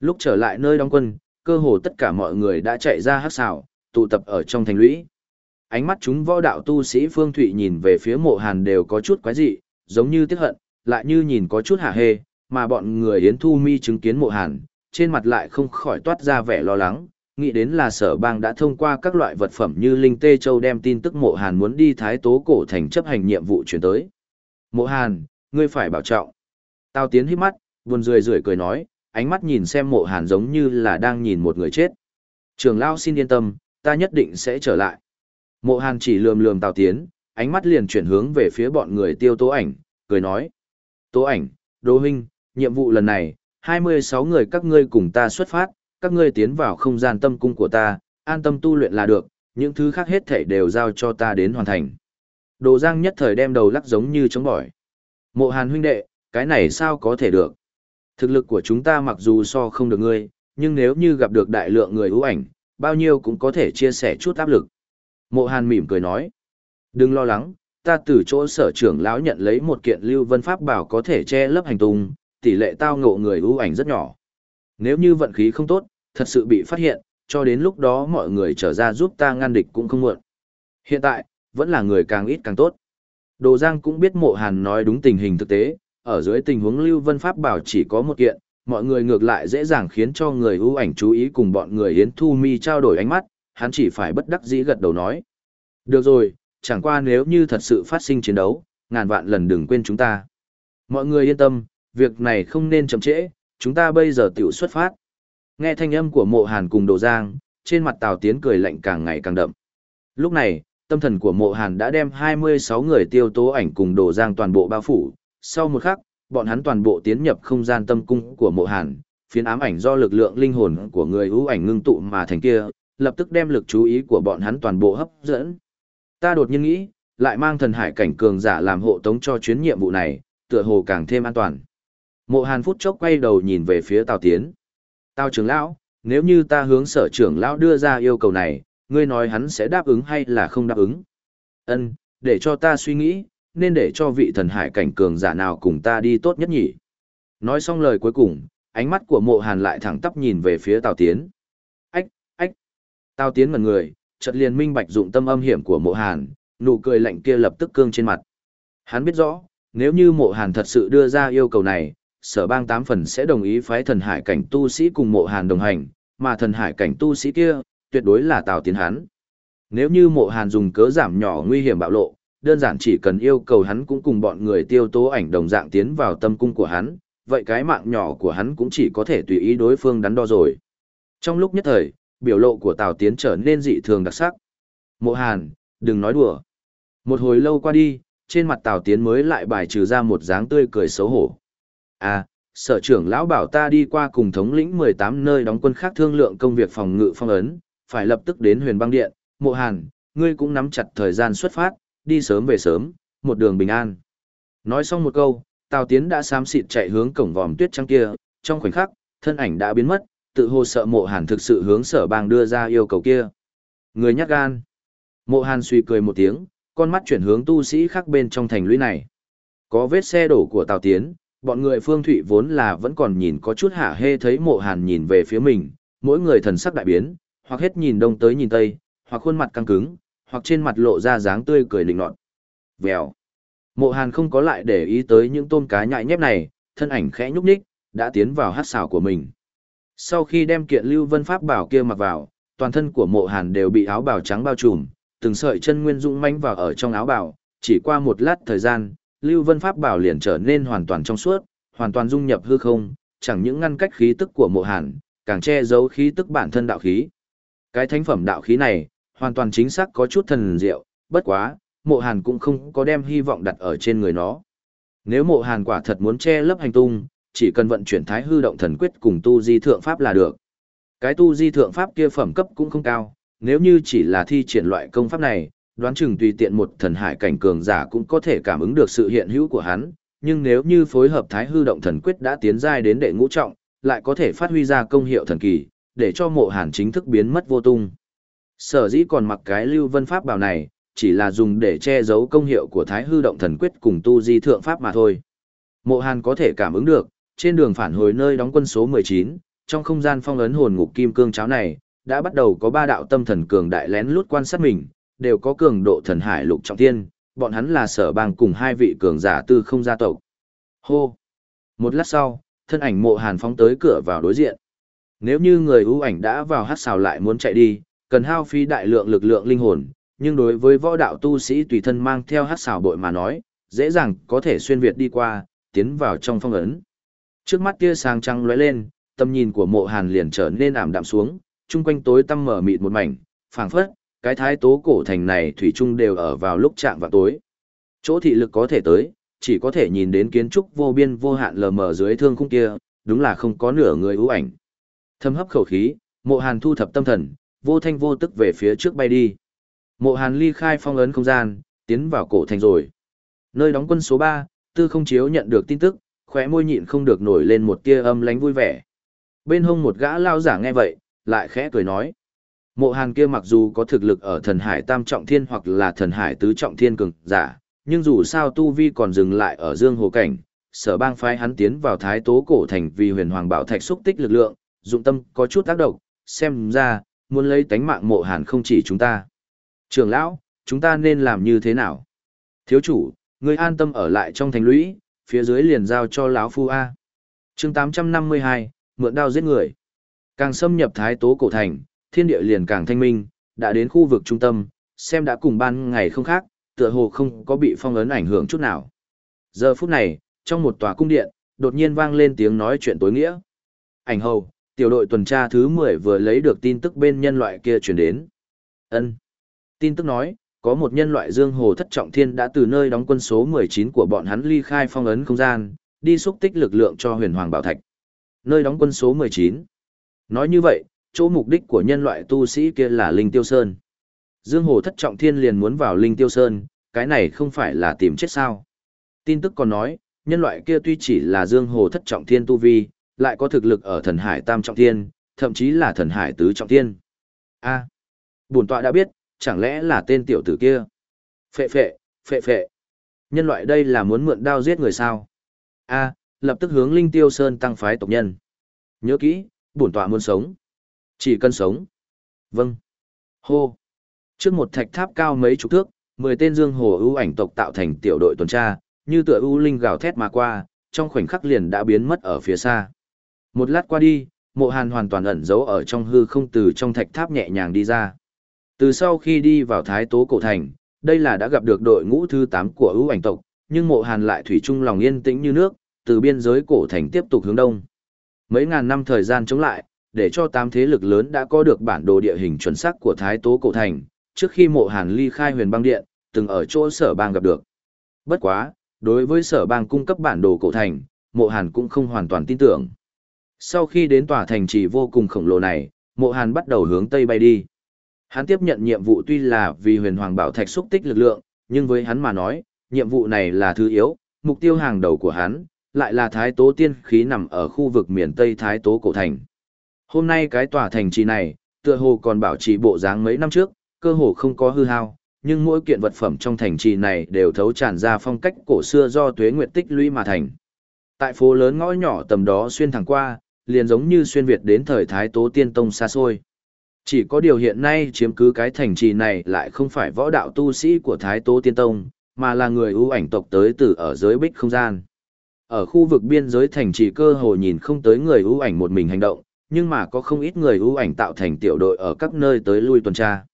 Lúc trở lại nơi đóng quân, cơ hồ tất cả mọi người đã chạy ra hắc xảo, tụ tập ở trong thành lũy. Ánh mắt chúng võ đạo tu sĩ Phương Thụy nhìn về phía mộ hàn đều có chút quái dị, giống như tiếc hận, lại như nhìn có chút hạ hê, mà bọn người Yến Thu Mi chứng kiến mộ hàn, trên mặt lại không khỏi toát ra vẻ lo lắng, nghĩ đến là sở bang đã thông qua các loại vật phẩm như Linh Tê Châu đem tin tức mộ hàn muốn đi thái tố cổ thành chấp hành nhiệm vụ chuyển tới. Mộ hàn, ngươi phải bảo trọng. Tao tiến hít mắt, buồn rười rượi cười nói, ánh mắt nhìn xem mộ hàn giống như là đang nhìn một người chết. Trường Lao xin yên tâm, ta nhất định sẽ trở lại. Mộ hàn chỉ lườm lườm tào tiến, ánh mắt liền chuyển hướng về phía bọn người tiêu tố ảnh, cười nói. Tố ảnh, Đô Huynh, nhiệm vụ lần này, 26 người các ngươi cùng ta xuất phát, các ngươi tiến vào không gian tâm cung của ta, an tâm tu luyện là được, những thứ khác hết thảy đều giao cho ta đến hoàn thành. Đồ Giang nhất thời đem đầu lắc giống như chống bỏi. Mộ Hàn huynh đệ, cái này sao có thể được? Thực lực của chúng ta mặc dù so không được ngươi, nhưng nếu như gặp được đại lượng người ưu ảnh, bao nhiêu cũng có thể chia sẻ chút áp lực. Mộ Hàn mỉm cười nói. Đừng lo lắng, ta từ chỗ sở trưởng lão nhận lấy một kiện lưu vân pháp bảo có thể che lấp hành tung, tỷ lệ tao ngộ người ưu ảnh rất nhỏ. Nếu như vận khí không tốt, thật sự bị phát hiện, cho đến lúc đó mọi người trở ra giúp ta ngăn địch cũng không muộn. Hiện tại, vẫn là người càng ít càng tốt. Đồ Giang cũng biết mộ hàn nói đúng tình hình thực tế, ở dưới tình huống lưu vân pháp bảo chỉ có một kiện, mọi người ngược lại dễ dàng khiến cho người ưu ảnh chú ý cùng bọn người Yến Thu Mi trao đổi ánh mắt, hắn chỉ phải bất đắc dĩ gật đầu nói. Được rồi, chẳng qua nếu như thật sự phát sinh chiến đấu, ngàn vạn lần đừng quên chúng ta. Mọi người yên tâm, việc này không nên chậm trễ, chúng ta bây giờ tiểu xuất phát. Nghe thanh âm của mộ hàn cùng đồ giang, trên mặt Tào Tiến cười lạnh càng ngày càng đậm. Lúc này, tâm thần của mộ hàn đã đem 26 người tiêu tố ảnh cùng đồ giang toàn bộ bao phủ. Sau một khắc, bọn hắn toàn bộ tiến nhập không gian tâm cung của mộ hàn, phiến ám ảnh do lực lượng linh hồn của người ưu ảnh ngưng tụ mà thành kia, lập tức đem lực chú ý của bọn hắn toàn bộ hấp dẫn. Ta đột nhiên nghĩ, lại mang thần hải cảnh cường giả làm hộ tống cho chuyến nhiệm vụ này, tựa hồ càng thêm an toàn. Mộ Hàn phút chốc quay đầu nhìn về phía Tào Tiến. Tào trưởng lão, nếu như ta hướng sở trưởng lão đưa ra yêu cầu này, ngươi nói hắn sẽ đáp ứng hay là không đáp ứng? Ân, để cho ta suy nghĩ, nên để cho vị thần hải cảnh cường giả nào cùng ta đi tốt nhất nhỉ? Nói xong lời cuối cùng, ánh mắt của mộ hàn lại thẳng tắp nhìn về phía Tào Tiến. Ách, ách. Tào Tiến ngần người, chợt liền minh bạch dụng tâm âm hiểm của mộ hàn, nụ cười lạnh kia lập tức cương trên mặt. Hắn biết rõ, nếu như mộ hàn thật sự đưa ra yêu cầu này, sở bang tám phần sẽ đồng ý phái thần hải cảnh tu sĩ cùng mộ hàn đồng hành, mà thần hải cảnh tu sĩ kia, tuyệt đối là Tào Tiến hắn. Nếu như mộ hàn dùng cớ giảm nhỏ nguy hiểm bạo lộ, đơn giản chỉ cần yêu cầu hắn cũng cùng bọn người tiêu tố ảnh đồng dạng tiến vào tâm cung của hắn, vậy cái mạng nhỏ của hắn cũng chỉ có thể tùy ý đối phương đắn đo rồi. Trong lúc nhất thời, biểu lộ của Tào Tiến trở nên dị thường đặc sắc. Mộ Hàn, đừng nói đùa. Một hồi lâu qua đi, trên mặt Tào Tiến mới lại bài trừ ra một dáng tươi cười xấu hổ. À, sở trưởng lão bảo ta đi qua cùng thống lĩnh 18 nơi đóng quân khác thương lượng công việc phòng ngự phong ấn, phải lập tức đến huyền băng điện. Mộ Hàn, ngươi cũng nắm chặt thời gian xuất phát, đi sớm về sớm, một đường bình an. Nói xong một câu, Tào Tiến đã xám xịt chạy hướng cổng vòm tuyết trắng kia, trong khoảnh khắc, thân ảnh đã biến mất, tự hồ sợ mộ hàn thực sự hướng sở bang đưa ra yêu cầu kia. Người nhát gan. Mộ hàn suy cười một tiếng, con mắt chuyển hướng tu sĩ khác bên trong thành lũy này. Có vết xe đổ của Tào Tiến, bọn người phương thụy vốn là vẫn còn nhìn có chút hạ hê thấy mộ hàn nhìn về phía mình, mỗi người thần sắc đại biến, hoặc hết nhìn đông tới nhìn tây, hoặc khuôn mặt căng cứng, hoặc trên mặt lộ ra dáng tươi cười lịnh nọt. Vèo. Mộ hàn không có lại để ý tới những tôm cá nhại nhép này, thân ảnh khẽ nhúc nhích, đã tiến vào hát xào của mình. Sau khi đem kiện lưu vân pháp bảo kia mặc vào, toàn thân của mộ hàn đều bị áo bào trắng bao trùm, từng sợi chân nguyên dũng mãnh vào ở trong áo bào, chỉ qua một lát thời gian, lưu vân pháp bảo liền trở nên hoàn toàn trong suốt, hoàn toàn dung nhập hư không, chẳng những ngăn cách khí tức của mộ hàn, càng che giấu khí tức bản thân đạo khí. Cái thánh phẩm đạo khí này, hoàn toàn chính xác có chút thần diệu, bất quá, mộ hàn cũng không có đem hy vọng đặt ở trên người nó. Nếu mộ hàn quả thật muốn che lấp hành tung, chỉ cần vận chuyển thái hư động thần quyết cùng tu di thượng pháp là được. Cái tu di thượng pháp kia phẩm cấp cũng không cao, nếu như chỉ là thi triển loại công pháp này, đoán chừng tùy tiện một thần hải cảnh cường giả cũng có thể cảm ứng được sự hiện hữu của hắn, nhưng nếu như phối hợp thái hư động thần quyết đã tiến giai đến đệ ngũ trọng, lại có thể phát huy ra công hiệu thần kỳ, để cho mộ hàn chính thức biến mất vô tung. Sở dĩ còn mặc cái lưu vân pháp bảo này, chỉ là dùng để che giấu công hiệu của thái hư động thần quyết cùng tu di thượng pháp mà thôi. Mộ hàn có thể cảm ứng được, trên đường phản hồi nơi đóng quân số 19, trong không gian phong ấn hồn ngục kim cương cháo này, đã bắt đầu có ba đạo tâm thần cường đại lén lút quan sát mình, đều có cường độ thần hải lục trọng thiên, bọn hắn là sở bang cùng hai vị cường giả tư không gia tộc. Hô! Một lát sau, thân ảnh mộ hàn phóng tới cửa vào đối diện. Nếu như người ưu ảnh đã vào hát xào lại muốn chạy đi, cần hao phí đại lượng lực lượng linh hồn, nhưng đối với võ đạo tu sĩ tùy thân mang theo hát xào bội mà nói, dễ dàng có thể xuyên Việt đi qua, tiến vào trong phong ấn. Trước mắt tia sáng trăng lóe lên, tầm nhìn của mộ hàn liền trở nên ảm đạm xuống, chung quanh tối tăm mở mịt một mảnh, phảng phất, cái thái tố cổ thành này thủy chung đều ở vào lúc chạm vào tối. Chỗ thị lực có thể tới, chỉ có thể nhìn đến kiến trúc vô biên vô hạn lờ mờ dưới thương khung kia, đúng là không có nửa người ưu ảnh. Thâm hấp khẩu khí, mộ hàn thu thập tâm thần, vô thanh vô tức về phía trước bay đi. Mộ hàn ly khai phong ấn không gian, tiến vào cổ thành rồi. Nơi đóng quân số 3, tư không chiếu nhận được tin tức, khóe môi nhịn không được nổi lên một tia âm lánh vui vẻ. Bên hông một gã lao giả nghe vậy, lại khẽ cười nói. Mộ hàn kia mặc dù có thực lực ở thần hải tam trọng thiên hoặc là thần hải tứ trọng thiên cường giả, nhưng dù sao tu vi còn dừng lại ở dương hồ cảnh, sở bang phái hắn tiến vào thái tố cổ thành vì huyền hoàng bảo thạch xúc tích lực lượng, dụng tâm có chút tác động, xem ra, muốn lấy tánh mạng mộ hàn không chỉ chúng ta. Trường lão, chúng ta nên làm như thế nào? Thiếu chủ, người an tâm ở lại trong thành lũy, phía dưới liền giao cho lão phu A. chương 852, mượn đao giết người. Càng xâm nhập thái tố cổ thành, thiên địa liền càng thanh minh, đã đến khu vực trung tâm, xem đã cùng ban ngày không khác, tựa hồ không có bị phong ấn ảnh hưởng chút nào. Giờ phút này, trong một tòa cung điện, đột nhiên vang lên tiếng nói chuyện tối nghĩa. Ảnh hầu, tiểu đội tuần tra thứ 10 vừa lấy được tin tức bên nhân loại kia chuyển đến. ân Tin tức nói, có một nhân loại dương hồ thất trọng thiên đã từ nơi đóng quân số 19 của bọn hắn ly khai phong ấn không gian, đi xúc tích lực lượng cho huyền hoàng bảo thạch. Nơi đóng quân số 19. Nói như vậy, chỗ mục đích của nhân loại tu sĩ kia là Linh Tiêu Sơn. Dương Hồ thất trọng thiên liền muốn vào Linh Tiêu Sơn, cái này không phải là tìm chết sao. Tin tức còn nói, nhân loại kia tuy chỉ là Dương Hồ thất trọng thiên tu vi, lại có thực lực ở thần hải tam trọng thiên, thậm chí là thần hải tứ trọng thiên. A, à, bổn tọa đã biết, chẳng lẽ là tên tiểu tử kia? Phệ phệ, phệ phệ. Nhân loại đây là muốn mượn đao giết người sao? A, lập tức hướng Linh Tiêu Sơn tăng phái tộc nhân. Nhớ kỹ, bổn tọa muốn sống. Chỉ cần sống. Vâng. Hô. Trước một thạch tháp cao mấy chục thước, mười tên dương hồ ưu ảnh tộc tạo thành tiểu đội tuần tra, như tựa ưu linh gào thét mà qua, trong khoảnh khắc liền đã biến mất ở phía xa. Một lát qua đi, mộ hàn hoàn toàn ẩn giấu ở trong hư không từ trong thạch tháp nhẹ nhàng đi ra. Từ sau khi đi vào Thái Tố Cổ Thành, đây là đã gặp được đội ngũ thứ 8 của ưu ảnh tộc, nhưng mộ hàn lại thủy chung lòng yên tĩnh như nước, từ biên giới cổ thành tiếp tục hướng đông. Mấy ngàn năm thời gian chống lại, để cho tám thế lực lớn đã có được bản đồ địa hình chuẩn xác của Thái Tố Cổ Thành, trước khi mộ hàn ly khai huyền băng điện, từng ở chỗ sở bang gặp được. Bất quá, đối với sở bang cung cấp bản đồ cổ thành, mộ hàn cũng không hoàn toàn tin tưởng. Sau khi đến tòa thành trì vô cùng khổng lồ này, mộ hàn bắt đầu hướng tây bay đi. Hắn tiếp nhận nhiệm vụ tuy là vì huyền hoàng bảo thạch xúc tích lực lượng, nhưng với hắn mà nói, nhiệm vụ này là thứ yếu, mục tiêu hàng đầu của hắn, lại là thái tố tiên khí nằm ở khu vực miền tây thái tố cổ thành. Hôm nay cái tòa thành trì này, tựa hồ còn bảo trì bộ dáng mấy năm trước, cơ hồ không có hư hao, nhưng mỗi kiện vật phẩm trong thành trì này đều thấu tràn ra phong cách cổ xưa do tuế nguyệt tích lũy mà thành. Tại phố lớn ngõ nhỏ tầm đó xuyên thẳng qua, liền giống như xuyên Việt đến thời Thái Tố Tiên Tông xa xôi. Chỉ có điều hiện nay chiếm cứ cái thành trì này lại không phải võ đạo tu sĩ của Thái Tố Tiên Tông, mà là người ưu ảnh tộc tới từ ở giới bích không gian. Ở khu vực biên giới thành trì cơ hồ nhìn không tới người ưu ảnh một mình hành động, nhưng mà có không ít người ưu ảnh tạo thành tiểu đội ở các nơi tới lui tuần tra.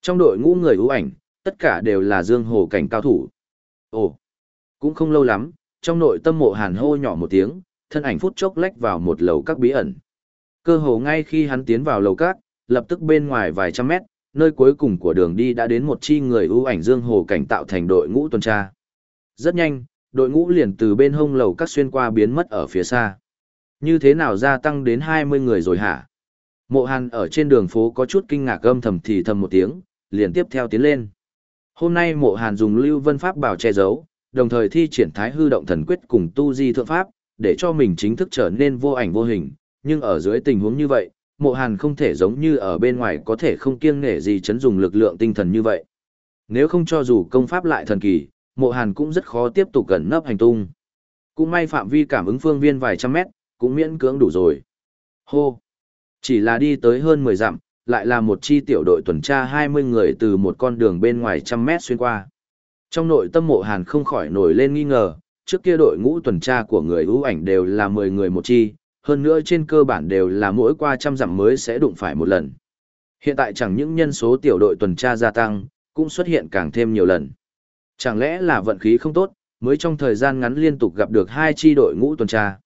Trong đội ngũ người ưu ảnh, tất cả đều là dương hồ cảnh cao thủ. Ồ, cũng không lâu lắm, trong nội tâm mộ hàn hô nhỏ một tiếng, thân ảnh phút chốc lách vào một lầu các bí ẩn. Cơ hồ ngay khi hắn tiến vào lầu các, lập tức bên ngoài vài trăm mét, nơi cuối cùng của đường đi đã đến một chi người ưu ảnh dương hồ cảnh tạo thành đội ngũ tuần tra. Rất nhanh, đội ngũ liền từ bên hông lầu các xuyên qua biến mất ở phía xa. Như thế nào gia tăng đến 20 người rồi hả? Mộ Hàn ở trên đường phố có chút kinh ngạc âm thầm thì thầm một tiếng, liền tiếp theo tiến lên. Hôm nay Mộ Hàn dùng Lưu Vân Pháp bảo che giấu, đồng thời thi triển Thái Hư Động Thần Quyết cùng Tu Di Thượng Pháp, để cho mình chính thức trở nên vô ảnh vô hình, nhưng ở dưới tình huống như vậy, Mộ Hàn không thể giống như ở bên ngoài có thể không kiêng nể gì chấn dùng lực lượng tinh thần như vậy. Nếu không cho dù công pháp lại thần kỳ, Mộ Hàn cũng rất khó tiếp tục gần nấp hành tung. Cũng may phạm vi cảm ứng phương viên vài trăm mét, cũng miễn cưỡng đủ rồi. Hô! Chỉ là đi tới hơn 10 dặm, lại là một chi tiểu đội tuần tra 20 người từ một con đường bên ngoài trăm mét xuyên qua. Trong nội tâm mộ hàn không khỏi nổi lên nghi ngờ, trước kia đội ngũ tuần tra của người ưu ảnh đều là 10 người một chi, hơn nữa trên cơ bản đều là mỗi qua trăm dặm mới sẽ đụng phải một lần. Hiện tại chẳng những nhân số tiểu đội tuần tra gia tăng, cũng xuất hiện càng thêm nhiều lần. Chẳng lẽ là vận khí không tốt, mới trong thời gian ngắn liên tục gặp được hai chi đội ngũ tuần tra.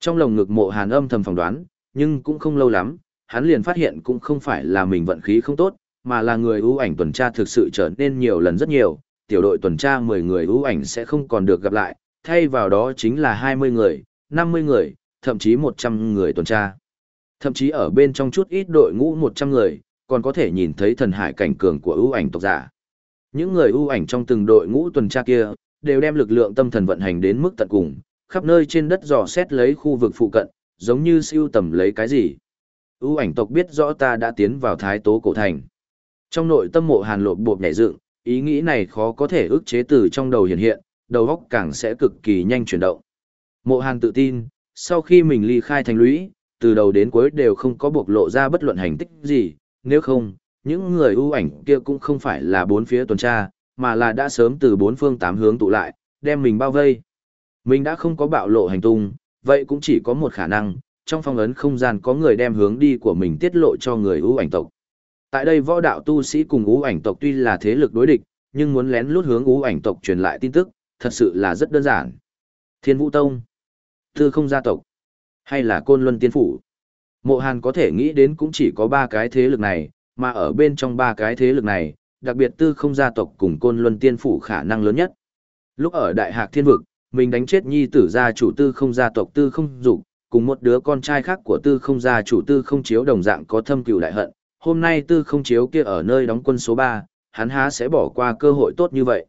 Trong lồng ngực mộ hàn âm thầm phỏng đoán, nhưng cũng không lâu lắm, hắn liền phát hiện cũng không phải là mình vận khí không tốt, mà là người ưu ảnh tuần tra thực sự trở nên nhiều lần rất nhiều, tiểu đội tuần tra 10 người ưu ảnh sẽ không còn được gặp lại, thay vào đó chính là 20 người, 50 người, thậm chí 100 người tuần tra. Thậm chí ở bên trong chút ít đội ngũ 100 người, còn có thể nhìn thấy thần hải cảnh cường của ưu ảnh tộc giả. Những người ưu ảnh trong từng đội ngũ tuần tra kia, đều đem lực lượng tâm thần vận hành đến mức tận cùng, khắp nơi trên đất dò xét lấy khu vực phụ cận, giống như siêu tầm lấy cái gì. ưu ảnh tộc biết rõ ta đã tiến vào thái tố cổ thành. Trong nội tâm mộ hàn lộp bộp nhảy dựng, ý nghĩ này khó có thể ức chế từ trong đầu hiện hiện, đầu óc càng sẽ cực kỳ nhanh chuyển động. Mộ hàn tự tin, sau khi mình ly khai thành lũy, từ đầu đến cuối đều không có bộc lộ ra bất luận hành tích gì, nếu không, những người ưu ảnh kia cũng không phải là bốn phía tuần tra, mà là đã sớm từ bốn phương tám hướng tụ lại, đem mình bao vây. Mình đã không có bạo lộ hành tung, vậy cũng chỉ có một khả năng, trong phong ấn không gian có người đem hướng đi của mình tiết lộ cho người ưu ảnh tộc. Tại đây võ đạo tu sĩ cùng ưu ảnh tộc tuy là thế lực đối địch, nhưng muốn lén lút hướng ưu ảnh tộc truyền lại tin tức, thật sự là rất đơn giản. Thiên Vũ Tông, Tư Không gia tộc, hay là Côn Luân Tiên Phủ. Mộ Hàn có thể nghĩ đến cũng chỉ có ba cái thế lực này, mà ở bên trong ba cái thế lực này, đặc biệt Tư Không gia tộc cùng Côn Luân Tiên Phủ khả năng lớn nhất. Lúc ở Đại Hạc Thiên Vực, mình đánh chết nhi tử gia chủ tư không gia tộc tư không dục cùng một đứa con trai khác của tư không gia chủ tư không chiếu đồng dạng có thâm cừu đại hận hôm nay tư không chiếu kia ở nơi đóng quân số ba hắn há sẽ bỏ qua cơ hội tốt như vậy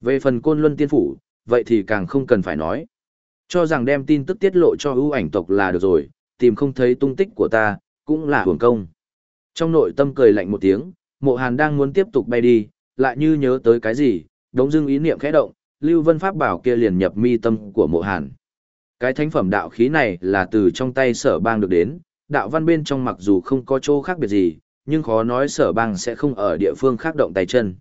về phần côn luân tiên phủ vậy thì càng không cần phải nói cho rằng đem tin tức tiết lộ cho ưu ảnh tộc là được rồi tìm không thấy tung tích của ta cũng là hưởng công trong nội tâm cười lạnh một tiếng mộ hàn đang muốn tiếp tục bay đi lại như nhớ tới cái gì đống dưng ý niệm khẽ động Lưu Vân Pháp bảo kia liền nhập mi tâm của mộ hàn. Cái thánh phẩm đạo khí này là từ trong tay sở bang được đến, đạo văn bên trong mặc dù không có chỗ khác biệt gì, nhưng khó nói sở bang sẽ không ở địa phương khác động tay chân.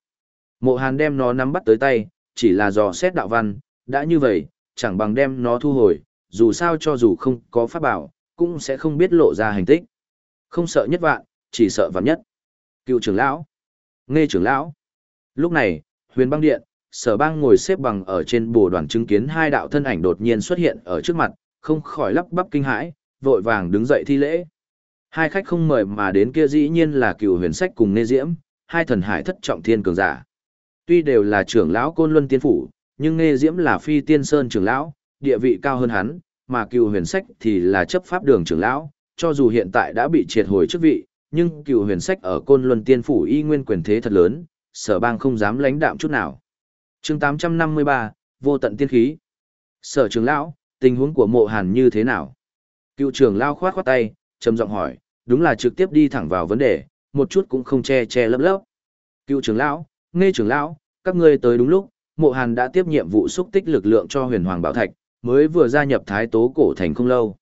Mộ hàn đem nó nắm bắt tới tay, chỉ là dò xét đạo văn, đã như vậy, chẳng bằng đem nó thu hồi, dù sao cho dù không có pháp bảo, cũng sẽ không biết lộ ra hành tích. Không sợ nhất vạn, chỉ sợ vạn nhất. Cựu trưởng lão, nghe trưởng lão. Lúc này, huyền băng điện, sở bang ngồi xếp bằng ở trên bồ đoàn chứng kiến hai đạo thân ảnh đột nhiên xuất hiện ở trước mặt, không khỏi lắp bắp kinh hãi, vội vàng đứng dậy thi lễ. Hai khách không mời mà đến kia dĩ nhiên là cựu huyền sách cùng Nê Diễm, hai thần hải thất trọng thiên cường giả. Tuy đều là trưởng lão côn luân tiên phủ, nhưng Nê Diễm là phi tiên sơn trưởng lão, địa vị cao hơn hắn, mà cựu huyền sách thì là chấp pháp đường trưởng lão, cho dù hiện tại đã bị triệt hồi chức vị, nhưng cựu huyền sách ở côn luân tiên phủ y nguyên quyền thế thật lớn, sở bang không dám lãnh đạm chút nào. chương 853, vô tận tiên khí. Sở trưởng lão, tình huống của mộ hàn như thế nào? Cựu trưởng lão khoát khoát tay, trầm giọng hỏi, đúng là trực tiếp đi thẳng vào vấn đề, một chút cũng không che che lấp lấp. Cựu trưởng lão, nghe trưởng lão, các ngươi tới đúng lúc, mộ hàn đã tiếp nhiệm vụ xúc tích lực lượng cho huyền hoàng bảo thạch, mới vừa gia nhập thái tố cổ thành không lâu.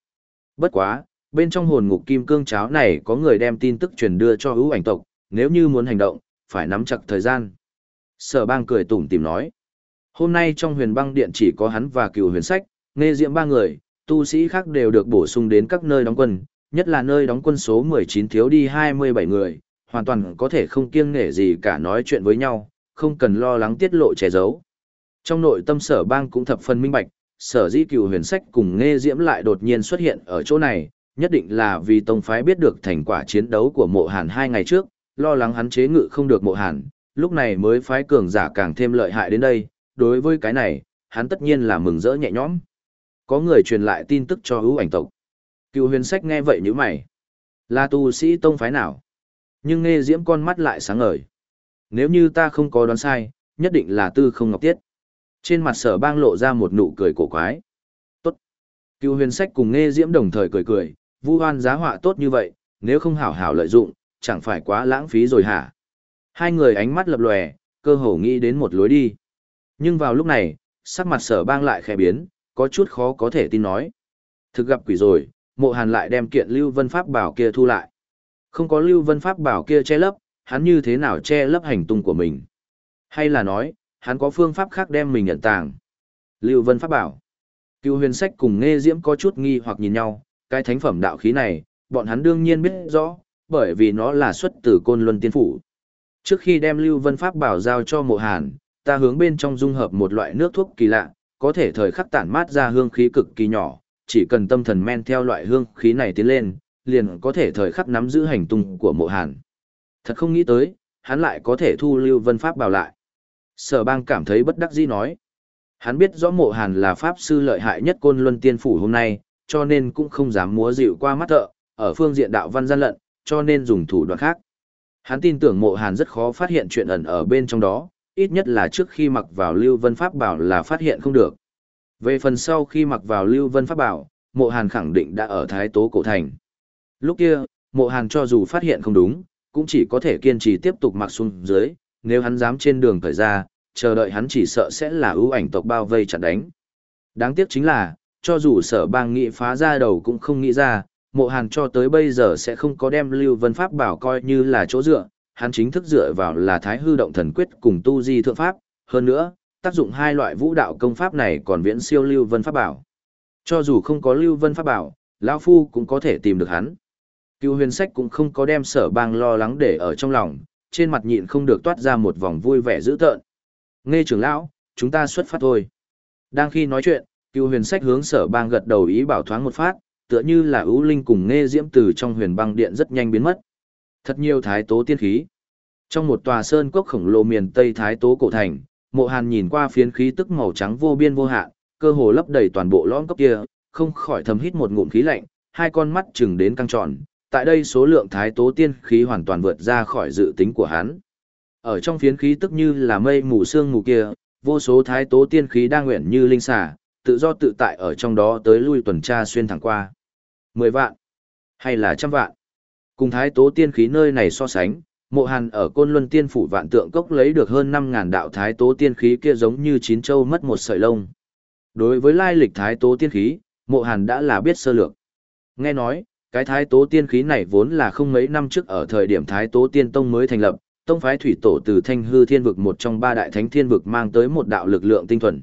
Bất quá, bên trong hồn ngục kim cương cháo này có người đem tin tức truyền đưa cho hữu ảnh tộc, nếu như muốn hành động, phải nắm chặt thời gian. Sở bang cười tủm tìm nói. Hôm nay trong huyền băng điện chỉ có hắn và cựu huyền sách, nghe diệm ba người, tu sĩ khác đều được bổ sung đến các nơi đóng quân, nhất là nơi đóng quân số 19 thiếu đi 27 người, hoàn toàn có thể không kiêng nể gì cả nói chuyện với nhau, không cần lo lắng tiết lộ che giấu. Trong nội tâm sở bang cũng thập phần minh bạch, sở dĩ cựu huyền sách cùng nghe diễm lại đột nhiên xuất hiện ở chỗ này, nhất định là vì tông phái biết được thành quả chiến đấu của mộ hàn hai ngày trước, lo lắng hắn chế ngự không được mộ hàn, lúc này mới phái cường giả càng thêm lợi hại đến đây, đối với cái này, hắn tất nhiên là mừng rỡ nhẹ nhõm. Có người truyền lại tin tức cho hữu ảnh tộc. Cựu huyền sách nghe vậy như mày. Là tu sĩ tông phái nào? Nhưng nghe diễm con mắt lại sáng ngời. Nếu như ta không có đoán sai, nhất định là tư không ngọc tiết. Trên mặt sở bang lộ ra một nụ cười cổ quái. Tốt. Cựu huyền sách cùng nghe diễm đồng thời cười cười, vu hoan giá họa tốt như vậy, nếu không hảo hảo lợi dụng, chẳng phải quá lãng phí rồi hả? Hai người ánh mắt lập lòe, cơ hồ nghĩ đến một lối đi. Nhưng vào lúc này, sắc mặt sở bang lại khẽ biến, có chút khó có thể tin nói. Thực gặp quỷ rồi, mộ hàn lại đem kiện Lưu Vân Pháp bảo kia thu lại. Không có Lưu Vân Pháp bảo kia che lấp, hắn như thế nào che lấp hành tung của mình? Hay là nói, hắn có phương pháp khác đem mình nhận tàng? Lưu Vân Pháp bảo. Cựu huyền sách cùng nghe diễm có chút nghi hoặc nhìn nhau, cái thánh phẩm đạo khí này, bọn hắn đương nhiên biết rõ, bởi vì nó là xuất từ côn luân tiên phủ. Trước khi đem Lưu Vân Pháp bảo giao cho mộ hàn, ta hướng bên trong dung hợp một loại nước thuốc kỳ lạ, có thể thời khắc tản mát ra hương khí cực kỳ nhỏ, chỉ cần tâm thần men theo loại hương khí này tiến lên, liền có thể thời khắc nắm giữ hành tung của mộ hàn. Thật không nghĩ tới, hắn lại có thể thu Lưu Vân Pháp bảo lại. Sở bang cảm thấy bất đắc dĩ nói. Hắn biết rõ mộ hàn là pháp sư lợi hại nhất côn luân tiên phủ hôm nay, cho nên cũng không dám múa dịu qua mắt thợ, ở phương diện đạo văn gian lận, cho nên dùng thủ đoạn khác. Hắn tin tưởng mộ hàn rất khó phát hiện chuyện ẩn ở bên trong đó, ít nhất là trước khi mặc vào Lưu Vân Pháp bảo là phát hiện không được. Về phần sau khi mặc vào Lưu Vân Pháp bảo, mộ hàn khẳng định đã ở Thái Tố Cổ Thành. Lúc kia, mộ hàn cho dù phát hiện không đúng, cũng chỉ có thể kiên trì tiếp tục mặc xuống dưới, nếu hắn dám trên đường thời ra, chờ đợi hắn chỉ sợ sẽ là ưu ảnh tộc bao vây chặn đánh. Đáng tiếc chính là, cho dù sở bang nghị phá ra đầu cũng không nghĩ ra, mộ hàn cho tới bây giờ sẽ không có đem Lưu Vân Pháp bảo coi như là chỗ dựa, hắn chính thức dựa vào là Thái Hư Động Thần Quyết cùng Tu Di Thượng Pháp, hơn nữa, tác dụng hai loại vũ đạo công pháp này còn viễn siêu Lưu Vân Pháp bảo. Cho dù không có Lưu Vân Pháp bảo, lão Phu cũng có thể tìm được hắn. Cựu huyền sách cũng không có đem sở bang lo lắng để ở trong lòng, trên mặt nhịn không được toát ra một vòng vui vẻ dữ tợn. Nghe trưởng lão, chúng ta xuất phát thôi. Đang khi nói chuyện, cựu huyền sách hướng sở bang gật đầu ý bảo thoáng một phát, tựa như là ưu linh cùng nghe diễm từ trong huyền băng điện rất nhanh biến mất. Thật nhiều thái tố tiên khí. Trong một tòa sơn cốc khổng lồ miền Tây Thái Tố cổ thành, Mộ Hàn nhìn qua phiến khí tức màu trắng vô biên vô hạn, cơ hồ lấp đầy toàn bộ lõm cốc kia, không khỏi thầm hít một ngụm khí lạnh, hai con mắt chừng đến căng tròn. Tại đây số lượng thái tố tiên khí hoàn toàn vượt ra khỏi dự tính của hắn. Ở trong phiến khí tức như là mây mù sương mù kia, vô số thái tố tiên khí đang nguyện như linh xà, tự do tự tại ở trong đó tới lui tuần tra xuyên thẳng qua. Mười vạn, hay là trăm vạn. Cùng thái tố tiên khí nơi này so sánh, mộ hàn ở côn luân tiên phủ vạn tượng cốc lấy được hơn 5.000 đạo thái tố tiên khí kia giống như chín châu mất một sợi lông. Đối với lai lịch thái tố tiên khí, mộ hàn đã là biết sơ lược. Nghe nói, cái thái tố tiên khí này vốn là không mấy năm trước ở thời điểm thái tố tiên tông mới thành lập, tông phái thủy tổ từ thanh hư thiên vực một trong ba đại thánh thiên vực mang tới một đạo lực lượng tinh thuần.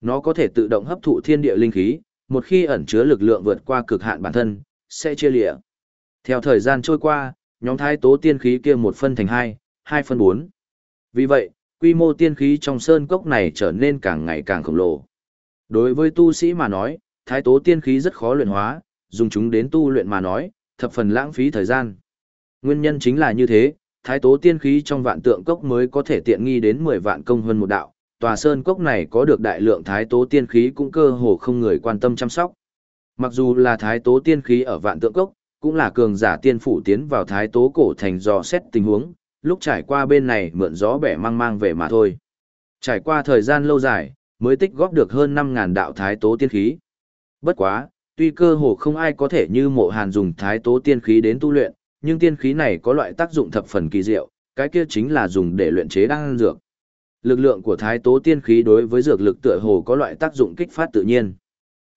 Nó có thể tự động hấp thụ thiên địa linh khí, một khi ẩn chứa lực lượng vượt qua cực hạn bản thân, sẽ chia lịa. Theo thời gian trôi qua, nhóm thái tố tiên khí kia một phân thành hai, hai phân bốn. Vì vậy, quy mô tiên khí trong sơn cốc này trở nên càng ngày càng khổng lồ. Đối với tu sĩ mà nói, thái tố tiên khí rất khó luyện hóa, dùng chúng đến tu luyện mà nói, thập phần lãng phí thời gian. Nguyên nhân chính là như thế, thái tố tiên khí trong vạn tượng cốc mới có thể tiện nghi đến 10 vạn công hơn một đạo, tòa sơn cốc này có được đại lượng thái tố tiên khí cũng cơ hồ không người quan tâm chăm sóc. Mặc dù là thái tố tiên khí ở vạn tượng cốc, cũng là cường giả tiên phủ tiến vào thái tố cổ thành dò xét tình huống, lúc trải qua bên này mượn gió bẻ mang mang về mà thôi. Trải qua thời gian lâu dài, mới tích góp được hơn 5.000 đạo thái tố tiên khí. Bất quá, tuy cơ hồ không ai có thể như mộ hàn dùng thái tố tiên khí đến tu luyện, nhưng tiên khí này có loại tác dụng thập phần kỳ diệu, cái kia chính là dùng để luyện chế đan dược. Lực lượng của thái tố tiên khí đối với dược lực tựa hồ có loại tác dụng kích phát tự nhiên.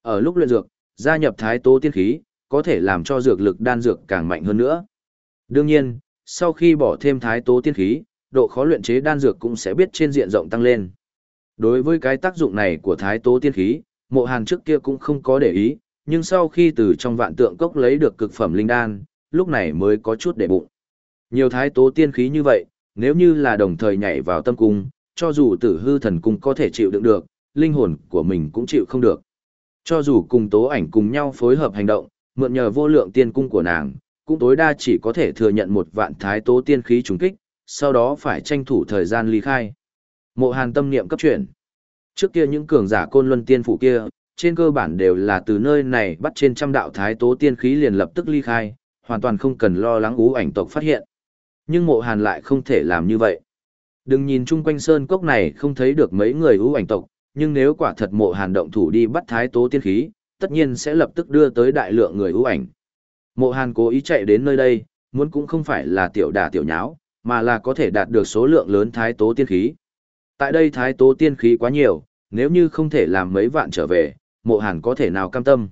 Ở lúc luyện dược, gia nhập thái tố tiên khí, có thể làm cho dược lực đan dược càng mạnh hơn nữa. Đương nhiên, sau khi bỏ thêm thái tố tiên khí, độ khó luyện chế đan dược cũng sẽ biết trên diện rộng tăng lên. Đối với cái tác dụng này của thái tố tiên khí, mộ hàn trước kia cũng không có để ý, nhưng sau khi từ trong vạn tượng cốc lấy được cực phẩm linh đan, lúc này mới có chút để bụng. Nhiều thái tố tiên khí như vậy, nếu như là đồng thời nhảy vào tâm cung, cho dù tử hư thần cung có thể chịu đựng được, linh hồn của mình cũng chịu không được. Cho dù cùng tố ảnh cùng nhau phối hợp hành động, mượn nhờ vô lượng tiên cung của nàng, cũng tối đa chỉ có thể thừa nhận một vạn thái tố tiên khí trùng kích, sau đó phải tranh thủ thời gian ly khai. Mộ hàn tâm niệm cấp chuyển. Trước kia những cường giả côn luân tiên phủ kia, trên cơ bản đều là từ nơi này bắt trên trăm đạo thái tố tiên khí liền lập tức ly khai, hoàn toàn không cần lo lắng ú ảnh tộc phát hiện. Nhưng mộ hàn lại không thể làm như vậy. Đừng nhìn chung quanh sơn cốc này không thấy được mấy người ú ảnh tộc, nhưng nếu quả thật mộ hàn động thủ đi bắt thái tố tiên khí, tất nhiên sẽ lập tức đưa tới đại lượng người ú ảnh. Mộ Hàn cố ý chạy đến nơi đây, muốn cũng không phải là tiểu đả tiểu nháo, mà là có thể đạt được số lượng lớn thái tố tiên khí. Tại đây thái tố tiên khí quá nhiều, nếu như không thể làm mấy vạn trở về, mộ Hàn có thể nào cam tâm.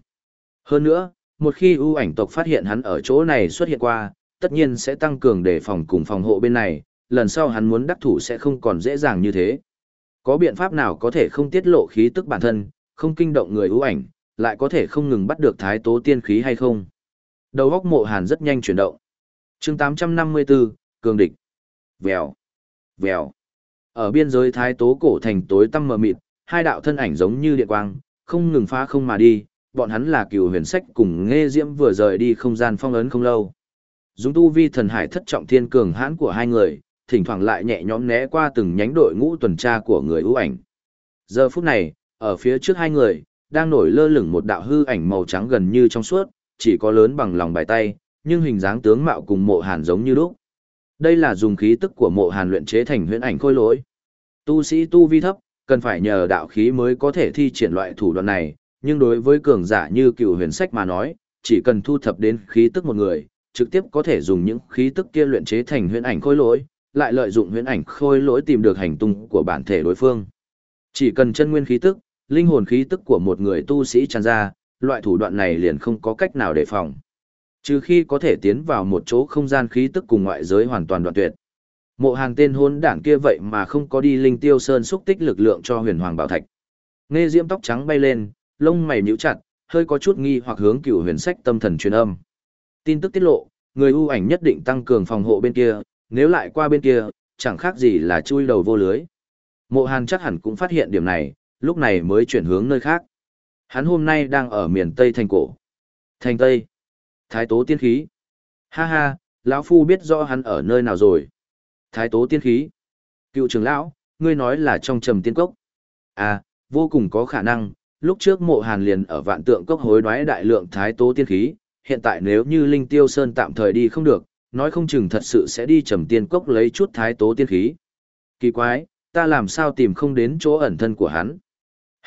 Hơn nữa, một khi ưu ảnh tộc phát hiện hắn ở chỗ này xuất hiện qua, tất nhiên sẽ tăng cường đề phòng cùng phòng hộ bên này, lần sau hắn muốn đắc thủ sẽ không còn dễ dàng như thế. Có biện pháp nào có thể không tiết lộ khí tức bản thân, không kinh động người ưu ảnh, lại có thể không ngừng bắt được thái tố tiên khí hay không? Đầu góc mộ hàn rất nhanh chuyển động. chương 854, Cường Địch. Vèo. Vèo. Ở biên giới thái tố cổ thành tối tăm mờ mịt, hai đạo thân ảnh giống như điện quang, không ngừng phá không mà đi, bọn hắn là cựu huyền sách cùng nghe diễm vừa rời đi không gian phong ấn không lâu. Dùng tu vi thần hải thất trọng thiên cường hãn của hai người, thỉnh thoảng lại nhẹ nhõm né qua từng nhánh đội ngũ tuần tra của người ưu ảnh. Giờ phút này, ở phía trước hai người, đang nổi lơ lửng một đạo hư ảnh màu trắng gần như trong suốt, chỉ có lớn bằng lòng bài tay, nhưng hình dáng tướng mạo cùng mộ hàn giống như lúc. Đây là dùng khí tức của mộ hàn luyện chế thành huyễn ảnh khôi lỗi. Tu sĩ tu vi thấp, cần phải nhờ đạo khí mới có thể thi triển loại thủ đoạn này, nhưng đối với cường giả như cựu huyền sách mà nói, chỉ cần thu thập đến khí tức một người, trực tiếp có thể dùng những khí tức kia luyện chế thành huyễn ảnh khôi lỗi, lại lợi dụng huyễn ảnh khôi lỗi tìm được hành tung của bản thể đối phương. Chỉ cần chân nguyên khí tức, linh hồn khí tức của một người tu sĩ tràn ra, loại thủ đoạn này liền không có cách nào đề phòng. Trừ khi có thể tiến vào một chỗ không gian khí tức cùng ngoại giới hoàn toàn đoạn tuyệt. Mộ hàng tên hôn đảng kia vậy mà không có đi linh tiêu sơn xúc tích lực lượng cho huyền hoàng bảo thạch. Nghe diễm tóc trắng bay lên, lông mày nhíu chặt, hơi có chút nghi hoặc hướng cựu huyền sách tâm thần truyền âm. Tin tức tiết lộ, người ưu ảnh nhất định tăng cường phòng hộ bên kia, nếu lại qua bên kia, chẳng khác gì là chui đầu vô lưới. Mộ hàn chắc hẳn cũng phát hiện điểm này, lúc này mới chuyển hướng nơi khác. Hắn hôm nay đang ở miền Tây thành cổ. Thành Tây. Thái tố tiên khí. Ha ha, lão phu biết rõ hắn ở nơi nào rồi. Thái tố tiên khí. Cựu trưởng lão, ngươi nói là trong trầm tiên cốc. À, vô cùng có khả năng, lúc trước mộ hàn liền ở vạn tượng cốc hối đoái đại lượng thái tố tiên khí, hiện tại nếu như Linh Tiêu Sơn tạm thời đi không được, nói không chừng thật sự sẽ đi trầm tiên cốc lấy chút thái tố tiên khí. Kỳ quái, ta làm sao tìm không đến chỗ ẩn thân của hắn.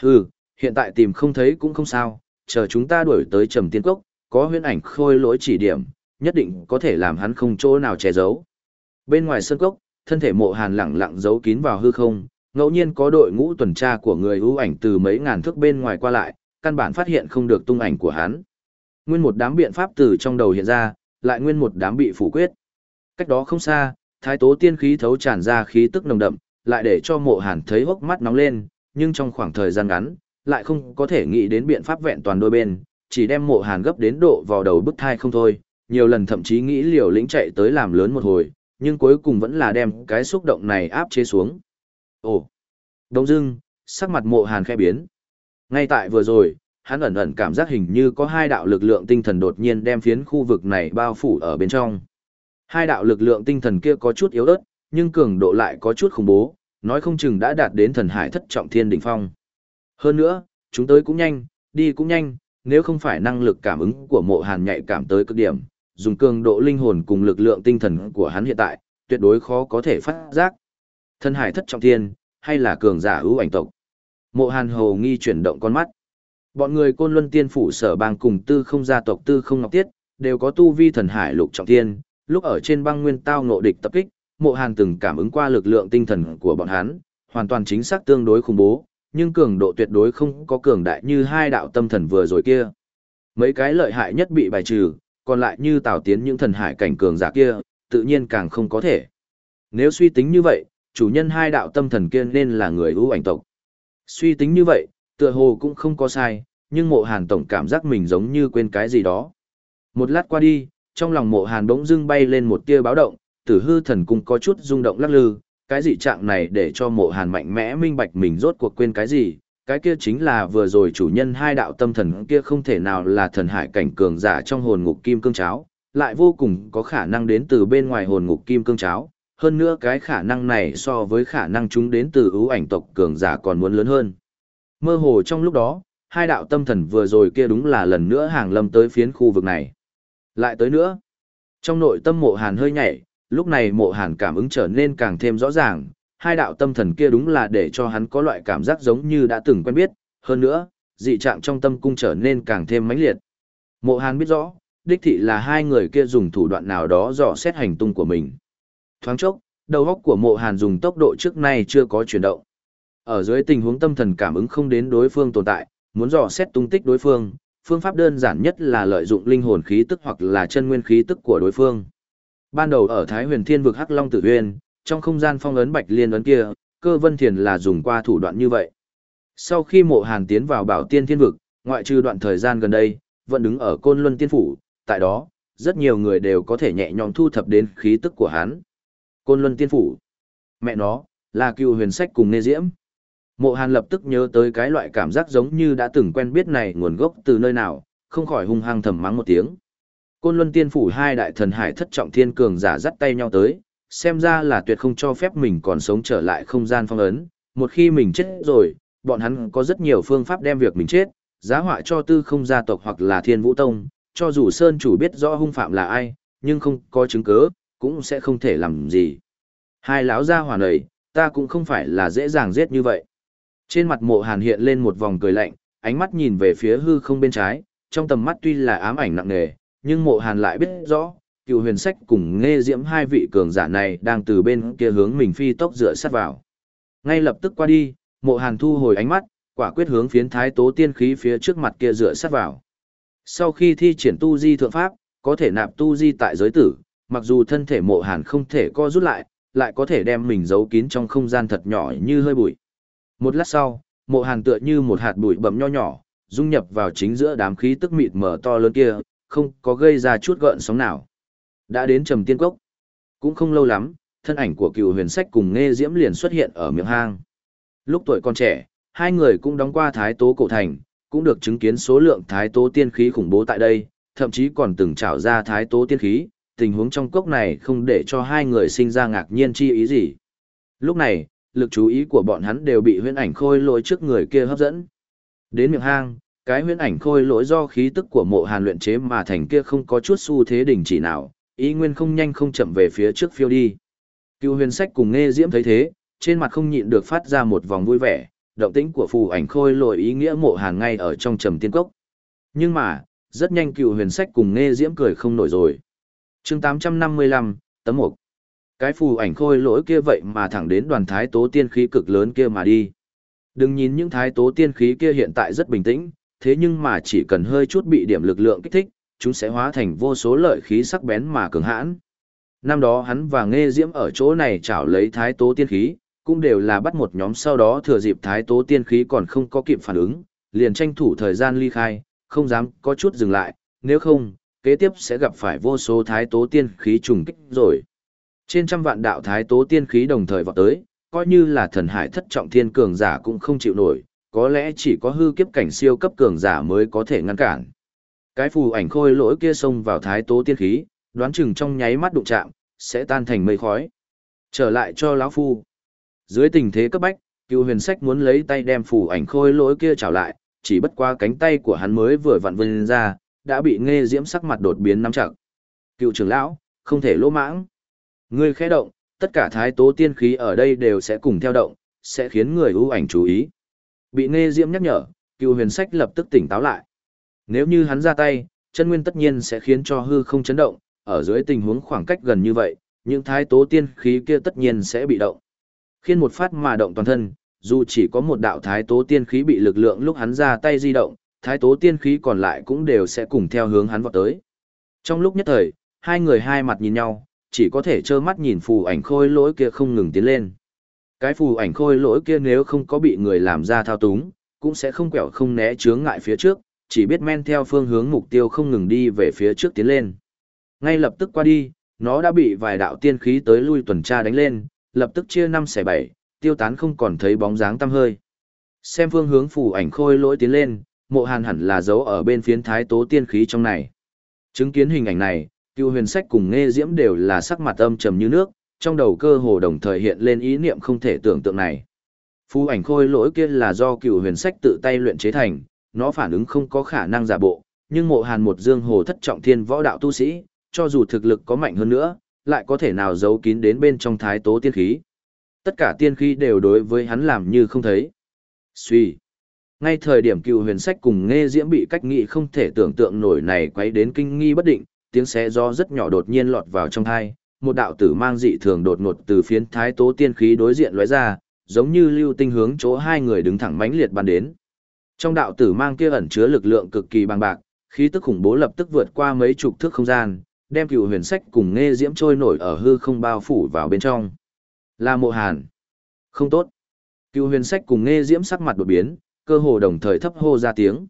Hừ, hiện tại tìm không thấy cũng không sao, chờ chúng ta đuổi tới trầm tiên cốc, có huyễn ảnh khôi lỗi chỉ điểm, nhất định có thể làm hắn không chỗ nào che giấu. Bên ngoài sân cốc, thân thể mộ hàn lặng lặng giấu kín vào hư không, ngẫu nhiên có đội ngũ tuần tra của người ưu ảnh từ mấy ngàn thước bên ngoài qua lại, căn bản phát hiện không được tung ảnh của hắn. Nguyên một đám biện pháp từ trong đầu hiện ra, lại nguyên một đám bị phủ quyết. Cách đó không xa, thái tố tiên khí thấu tràn ra khí tức nồng đậm, lại để cho mộ hàn thấy hốc mắt nóng lên, nhưng trong khoảng thời gian ngắn, lại không có thể nghĩ đến biện pháp vẹn toàn đôi bên, chỉ đem mộ hàn gấp đến độ vào đầu bức thai không thôi, nhiều lần thậm chí nghĩ liều lĩnh chạy tới làm lớn một hồi, nhưng cuối cùng vẫn là đem cái xúc động này áp chế xuống. Ồ! Đông dưng, sắc mặt mộ hàn khẽ biến. Ngay tại vừa rồi, hắn ẩn ẩn cảm giác hình như có hai đạo lực lượng tinh thần đột nhiên đem phiến khu vực này bao phủ ở bên trong. Hai đạo lực lượng tinh thần kia có chút yếu ớt, nhưng cường độ lại có chút khủng bố, nói không chừng đã đạt đến thần hải thất trọng thiên đỉnh phong. Hơn nữa, chúng tới cũng nhanh, đi cũng nhanh, nếu không phải năng lực cảm ứng của mộ hàn nhạy cảm tới cực điểm, dùng cường độ linh hồn cùng lực lượng tinh thần của hắn hiện tại, tuyệt đối khó có thể phát giác. thân hải thất trọng thiên, hay là cường giả ưu ảnh tộc. Mộ hàn hồ nghi chuyển động con mắt. Bọn người côn luân tiên phủ sở bang cùng tư không gia tộc tư không ngọc tiết, đều có tu vi thần hải lục trọng thiên, lúc ở trên băng nguyên tao ngộ địch tập kích, mộ hàn từng cảm ứng qua lực lượng tinh thần của bọn hắn, hoàn toàn chính xác tương đối khủng bố, nhưng cường độ tuyệt đối không có cường đại như hai đạo tâm thần vừa rồi kia. Mấy cái lợi hại nhất bị bài trừ, còn lại như tào tiến những thần hải cảnh cường giả kia, tự nhiên càng không có thể. Nếu suy tính như vậy, chủ nhân hai đạo tâm thần kia nên là người ưu ảnh tộc. Suy tính như vậy, tựa hồ cũng không có sai, nhưng mộ hàn tổng cảm giác mình giống như quên cái gì đó. Một lát qua đi, trong lòng mộ hàn bỗng dưng bay lên một tia báo động, tử hư thần cung có chút rung động lắc lư, cái dị trạng này để cho mộ hàn mạnh mẽ minh bạch mình rốt cuộc quên cái gì, cái kia chính là vừa rồi chủ nhân hai đạo tâm thần kia không thể nào là thần hải cảnh cường giả trong hồn ngục kim cương cháo, lại vô cùng có khả năng đến từ bên ngoài hồn ngục kim cương cháo, hơn nữa cái khả năng này so với khả năng chúng đến từ ưu ảnh tộc cường giả còn muốn lớn hơn. Mơ hồ trong lúc đó, hai đạo tâm thần vừa rồi kia đúng là lần nữa hàng lâm tới phiến khu vực này. Lại tới nữa. Trong nội tâm mộ hàn hơi nhảy, lúc này mộ hàn cảm ứng trở nên càng thêm rõ ràng, hai đạo tâm thần kia đúng là để cho hắn có loại cảm giác giống như đã từng quen biết, hơn nữa, dị trạng trong tâm cung trở nên càng thêm mãnh liệt. Mộ hàn biết rõ, đích thị là hai người kia dùng thủ đoạn nào đó dò xét hành tung của mình. Thoáng chốc, đầu óc của mộ hàn dùng tốc độ trước nay chưa có chuyển động. Ở dưới tình huống tâm thần cảm ứng không đến đối phương tồn tại, muốn dò xét tung tích đối phương, phương pháp đơn giản nhất là lợi dụng linh hồn khí tức hoặc là chân nguyên khí tức của đối phương. Ban đầu ở Thái Huyền Thiên vực Hắc Long Tử Huyền, trong không gian phong ấn Bạch Liên ấn kia, Cơ Vân Thiền là dùng qua thủ đoạn như vậy. Sau khi Mộ Hàn tiến vào Bảo Tiên Thiên vực, ngoại trừ đoạn thời gian gần đây, vẫn đứng ở Côn Luân Tiên phủ, tại đó, rất nhiều người đều có thể nhẹ nhõm thu thập đến khí tức của hắn. Côn Luân Tiên phủ. Mẹ nó, là cựu huyền sách cùng Nê Diễm. Mộ Hàn lập tức nhớ tới cái loại cảm giác giống như đã từng quen biết này nguồn gốc từ nơi nào, không khỏi hung hăng thầm mắng một tiếng. Côn Luân Tiên phủ hai đại thần hải thất trọng thiên cường giả dắt tay nhau tới, xem ra là tuyệt không cho phép mình còn sống trở lại không gian phong ấn, một khi mình chết rồi, bọn hắn có rất nhiều phương pháp đem việc mình chết, giá họa cho tư không gia tộc hoặc là thiên vũ tông, cho dù Sơn chủ biết rõ hung phạm là ai, nhưng không có chứng cứ, cũng sẽ không thể làm gì. Hai lão gia hỏa này, ta cũng không phải là dễ dàng giết như vậy. Trên mặt mộ hàn hiện lên một vòng cười lạnh, ánh mắt nhìn về phía hư không bên trái, trong tầm mắt tuy là ám ảnh nặng nề, nhưng mộ hàn lại biết rõ, cựu huyền sách cùng nghe diễm hai vị cường giả này đang từ bên kia hướng mình phi tốc dựa sát vào. Ngay lập tức qua đi, mộ hàn thu hồi ánh mắt, quả quyết hướng phiến thái tố tiên khí phía trước mặt kia dựa sát vào. Sau khi thi triển tu di thượng pháp, có thể nạp tu di tại giới tử, mặc dù thân thể mộ hàn không thể co rút lại, lại có thể đem mình giấu kín trong không gian thật nhỏ như hơi bụi. Một lát sau, mộ hàn tựa như một hạt bụi bầm nho nhỏ, dung nhập vào chính giữa đám khí tức mịt mở to lớn kia, không có gây ra chút gợn sóng nào. Đã đến trầm tiên cốc. Cũng không lâu lắm, thân ảnh của cựu huyền sách cùng nghe diễm liền xuất hiện ở miệng hang. Lúc tuổi còn trẻ, hai người cũng đóng qua thái tố cổ thành, cũng được chứng kiến số lượng thái tố tiên khí khủng bố tại đây, thậm chí còn từng trảo ra thái tố tiên khí, tình huống trong cốc này không để cho hai người sinh ra ngạc nhiên chi ý gì. Lúc này, lực chú ý của bọn hắn đều bị huyễn ảnh khôi lỗi trước người kia hấp dẫn. Đến miệng hang, cái huyễn ảnh khôi lỗi do khí tức của mộ hàn luyện chế mà thành kia không có chút xu thế đình chỉ nào, ý nguyên không nhanh không chậm về phía trước phiêu đi. Cựu huyền sách cùng nghe diễm thấy thế, trên mặt không nhịn được phát ra một vòng vui vẻ, động tĩnh của phù ảnh khôi lỗi ý nghĩa mộ hàn ngay ở trong trầm tiên cốc. Nhưng mà, rất nhanh cựu huyền sách cùng nghe diễm cười không nổi rồi. chương 855, tấm 1. Cái phù ảnh khôi lỗi kia vậy mà thẳng đến đoàn thái tố tiên khí cực lớn kia mà đi. Đừng nhìn những thái tố tiên khí kia hiện tại rất bình tĩnh, thế nhưng mà chỉ cần hơi chút bị điểm lực lượng kích thích, chúng sẽ hóa thành vô số lợi khí sắc bén mà cường hãn. Năm đó hắn và Nghe Diễm ở chỗ này chảo lấy thái tố tiên khí, cũng đều là bắt một nhóm sau đó thừa dịp thái tố tiên khí còn không có kịp phản ứng, liền tranh thủ thời gian ly khai, không dám có chút dừng lại, nếu không, kế tiếp sẽ gặp phải vô số thái tố tiên khí trùng kích rồi. Trên trăm vạn đạo thái tố tiên khí đồng thời vọt tới, coi như là thần hải thất trọng thiên cường giả cũng không chịu nổi, có lẽ chỉ có hư kiếp cảnh siêu cấp cường giả mới có thể ngăn cản. Cái phù ảnh khôi lỗi kia xông vào thái tố tiên khí, đoán chừng trong nháy mắt đụng chạm, sẽ tan thành mây khói. Trở lại cho lão phu. Dưới tình thế cấp bách, cựu huyền sách muốn lấy tay đem phù ảnh khôi lỗi kia trào lại, chỉ bất qua cánh tay của hắn mới vừa vặn vươn ra, đã bị nghe diễm sắc mặt đột biến nắm chặt. Cựu trưởng lão, không thể lỗ mãng. Ngươi khẽ động, tất cả thái tố tiên khí ở đây đều sẽ cùng theo động, sẽ khiến người ưu ảnh chú ý. Bị nghe diễm nhắc nhở, cựu huyền sách lập tức tỉnh táo lại. Nếu như hắn ra tay, chân nguyên tất nhiên sẽ khiến cho hư không chấn động, ở dưới tình huống khoảng cách gần như vậy, những thái tố tiên khí kia tất nhiên sẽ bị động. Khiên một phát mà động toàn thân, dù chỉ có một đạo thái tố tiên khí bị lực lượng lúc hắn ra tay di động, thái tố tiên khí còn lại cũng đều sẽ cùng theo hướng hắn vọt tới. Trong lúc nhất thời, hai người hai mặt nhìn nhau, chỉ có thể trơ mắt nhìn phù ảnh khôi lỗi kia không ngừng tiến lên. Cái phù ảnh khôi lỗi kia nếu không có bị người làm ra thao túng, cũng sẽ không quẹo không né chướng ngại phía trước, chỉ biết men theo phương hướng mục tiêu không ngừng đi về phía trước tiến lên. Ngay lập tức qua đi, nó đã bị vài đạo tiên khí tới lui tuần tra đánh lên, lập tức chia năm xẻ bảy, tiêu tán không còn thấy bóng dáng tăm hơi. Xem phương hướng phù ảnh khôi lỗi tiến lên, mộ hàn hẳn là giấu ở bên phiến thái tố tiên khí trong này. Chứng kiến hình ảnh này, cựu huyền sách cùng nghe diễm đều là sắc mặt âm trầm như nước, trong đầu cơ hồ đồng thời hiện lên ý niệm không thể tưởng tượng này. Phù ảnh khôi lỗi kia là do cựu huyền sách tự tay luyện chế thành, nó phản ứng không có khả năng giả bộ, nhưng mộ hàn một dương hồ thất trọng thiên võ đạo tu sĩ, cho dù thực lực có mạnh hơn nữa, lại có thể nào giấu kín đến bên trong thái tố tiên khí. Tất cả tiên khí đều đối với hắn làm như không thấy. Suy. Ngay thời điểm cựu huyền sách cùng nghe diễm bị cách nghị không thể tưởng tượng nổi này quấy đến kinh nghi bất định, tiếng xé do rất nhỏ đột nhiên lọt vào trong thai, một đạo tử mang dị thường đột ngột từ phiến thái tố tiên khí đối diện lóe ra, giống như lưu tinh hướng chỗ hai người đứng thẳng mãnh liệt ban đến. Trong đạo tử mang kia ẩn chứa lực lượng cực kỳ bằng bạc, khí tức khủng bố lập tức vượt qua mấy chục thước không gian, đem cựu huyền sách cùng nghe diễm trôi nổi ở hư không bao phủ vào bên trong. Là mộ hàn. Không tốt. Cựu huyền sách cùng nghe diễm sắc mặt đột biến, cơ hồ đồng thời thấp hô ra tiếng.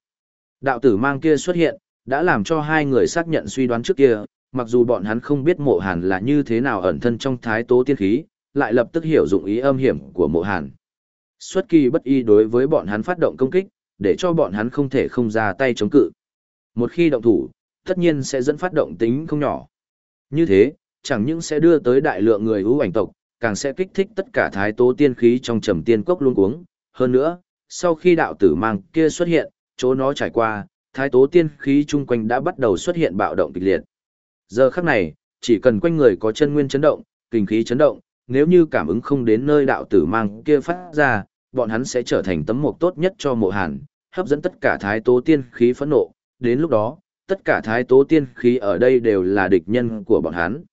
Đạo tử mang kia xuất hiện, đã làm cho hai người xác nhận suy đoán trước kia, mặc dù bọn hắn không biết mộ hàn là như thế nào ẩn thân trong thái tố tiên khí, lại lập tức hiểu dụng ý âm hiểm của mộ hàn. Xuất kỳ bất y đối với bọn hắn phát động công kích, để cho bọn hắn không thể không ra tay chống cự. Một khi động thủ, tất nhiên sẽ dẫn phát động tính không nhỏ. Như thế, chẳng những sẽ đưa tới đại lượng người ưu ảnh tộc, càng sẽ kích thích tất cả thái tố tiên khí trong trầm tiên cốc luôn cuống. Hơn nữa, sau khi đạo tử mang kia xuất hiện, chỗ nó trải qua, thái tố tiên khí chung quanh đã bắt đầu xuất hiện bạo động kịch liệt. Giờ khắc này, chỉ cần quanh người có chân nguyên chấn động, kinh khí chấn động, nếu như cảm ứng không đến nơi đạo tử mang kia phát ra, bọn hắn sẽ trở thành tấm mộc tốt nhất cho mộ hàn, hấp dẫn tất cả thái tố tiên khí phẫn nộ, đến lúc đó, tất cả thái tố tiên khí ở đây đều là địch nhân của bọn hắn.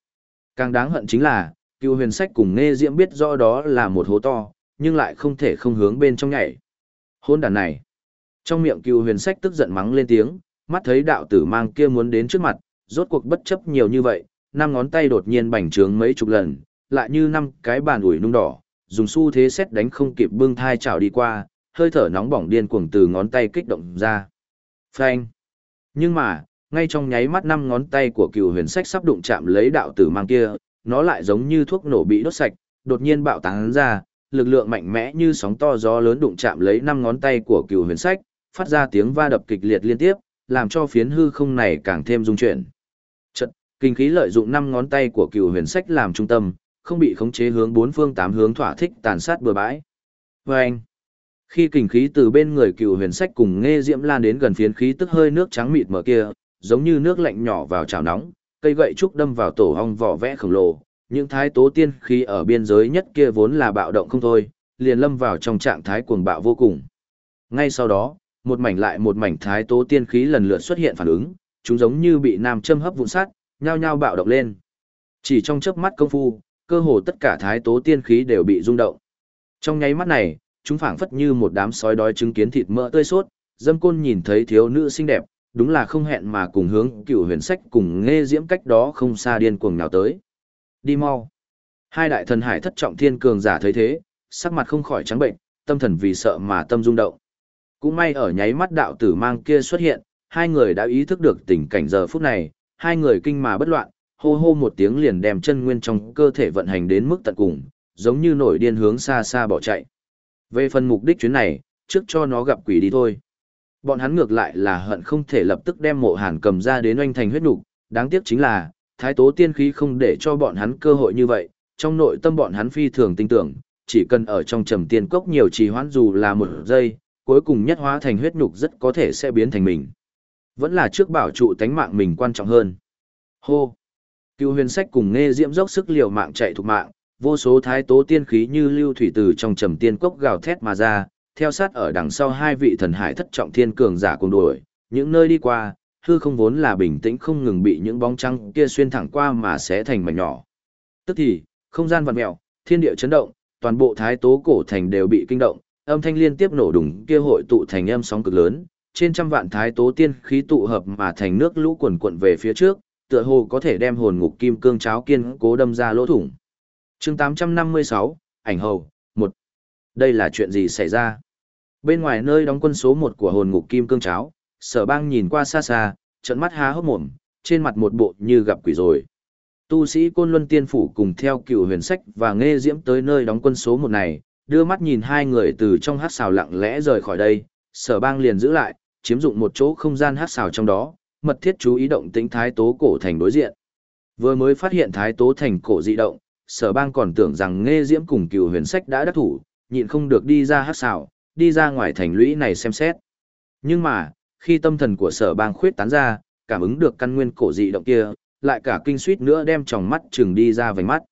Càng đáng hận chính là, cựu huyền sách cùng nghe diễm biết rõ đó là một hố to, nhưng lại không thể không hướng bên trong nhảy. Hôn đàn này. Trong miệng cựu huyền sách tức giận mắng lên tiếng, mắt thấy đạo tử mang kia muốn đến trước mặt, rốt cuộc bất chấp nhiều như vậy, năm ngón tay đột nhiên bành trướng mấy chục lần, lại như năm cái bàn ủi nung đỏ, dùng xu thế xét đánh không kịp bưng thai chảo đi qua, hơi thở nóng bỏng điên cuồng từ ngón tay kích động ra. Phanh. Nhưng mà, ngay trong nháy mắt năm ngón tay của cựu huyền sách sắp đụng chạm lấy đạo tử mang kia, nó lại giống như thuốc nổ bị đốt sạch, đột nhiên bạo tán ra, lực lượng mạnh mẽ như sóng to gió lớn đụng chạm lấy năm ngón tay của cựu huyền sách, phát ra tiếng va đập kịch liệt liên tiếp, làm cho phiến hư không này càng thêm rung chuyển. Chật, kinh khí lợi dụng năm ngón tay của cựu huyền sách làm trung tâm, không bị khống chế hướng bốn phương tám hướng thỏa thích tàn sát bừa bãi. Và anh, khi kình khí từ bên người cựu huyền sách cùng nghe diễm lan đến gần phiến khí tức hơi nước trắng mịt mở kia, giống như nước lạnh nhỏ vào chảo nóng, cây gậy trúc đâm vào tổ ong vỏ vẽ khổng lồ, những thái tố tiên khí ở biên giới nhất kia vốn là bạo động không thôi, liền lâm vào trong trạng thái cuồng bạo vô cùng. Ngay sau đó, một mảnh lại một mảnh thái tố tiên khí lần lượt xuất hiện phản ứng, chúng giống như bị nam châm hấp vụn sát, nhao nhao bạo động lên. Chỉ trong chớp mắt công phu, cơ hồ tất cả thái tố tiên khí đều bị rung động. Trong nháy mắt này, chúng phảng phất như một đám sói đói chứng kiến thịt mỡ tươi sốt, dâm côn nhìn thấy thiếu nữ xinh đẹp, đúng là không hẹn mà cùng hướng cựu huyền sách cùng nghe diễm cách đó không xa điên cuồng nào tới. Đi mau. Hai đại thần hải thất trọng thiên cường giả thấy thế, sắc mặt không khỏi trắng bệnh, tâm thần vì sợ mà tâm rung động. Cũng may ở nháy mắt đạo tử mang kia xuất hiện, hai người đã ý thức được tình cảnh giờ phút này, hai người kinh mà bất loạn, hô hô một tiếng liền đem chân nguyên trong cơ thể vận hành đến mức tận cùng, giống như nổi điên hướng xa xa bỏ chạy. Về phần mục đích chuyến này, trước cho nó gặp quỷ đi thôi. Bọn hắn ngược lại là hận không thể lập tức đem mộ hàn cầm ra đến oanh thành huyết nục đáng tiếc chính là, thái tố tiên khí không để cho bọn hắn cơ hội như vậy, trong nội tâm bọn hắn phi thường tin tưởng, chỉ cần ở trong trầm tiên cốc nhiều trì hoãn dù là một giây, cuối cùng nhất hóa thành huyết nhục rất có thể sẽ biến thành mình. Vẫn là trước bảo trụ tánh mạng mình quan trọng hơn. Hô! Cựu huyền sách cùng nghe diễm dốc sức liều mạng chạy thục mạng, vô số thái tố tiên khí như lưu thủy từ trong trầm tiên cốc gào thét mà ra, theo sát ở đằng sau hai vị thần hải thất trọng thiên cường giả cùng đuổi, những nơi đi qua, hư không vốn là bình tĩnh không ngừng bị những bóng trăng kia xuyên thẳng qua mà sẽ thành mảnh nhỏ. Tức thì, không gian vặn mèo, thiên địa chấn động, toàn bộ thái tố cổ thành đều bị kinh động, âm thanh liên tiếp nổ đùng kia hội tụ thành âm sóng cực lớn, trên trăm vạn thái tố tiên khí tụ hợp mà thành nước lũ quần cuộn về phía trước, tựa hồ có thể đem hồn ngục kim cương cháo kiên cố đâm ra lỗ thủng. Chương 856, ảnh hầu, 1. Đây là chuyện gì xảy ra? Bên ngoài nơi đóng quân số 1 của hồn ngục kim cương cháo, Sở Bang nhìn qua xa xa, trận mắt há hốc mồm, trên mặt một bộ như gặp quỷ rồi. Tu sĩ Côn Luân Tiên Phủ cùng theo cựu huyền sách và nghe diễm tới nơi đóng quân số 1 này, đưa mắt nhìn hai người từ trong hát xào lặng lẽ rời khỏi đây, sở bang liền giữ lại, chiếm dụng một chỗ không gian hát xào trong đó, mật thiết chú ý động tính thái tố cổ thành đối diện. Vừa mới phát hiện thái tố thành cổ dị động, sở bang còn tưởng rằng nghe diễm cùng cựu huyền sách đã đắc thủ, nhịn không được đi ra hát xào, đi ra ngoài thành lũy này xem xét. Nhưng mà, khi tâm thần của sở bang khuyết tán ra, cảm ứng được căn nguyên cổ dị động kia, lại cả kinh suýt nữa đem tròng mắt chừng đi ra vành mắt.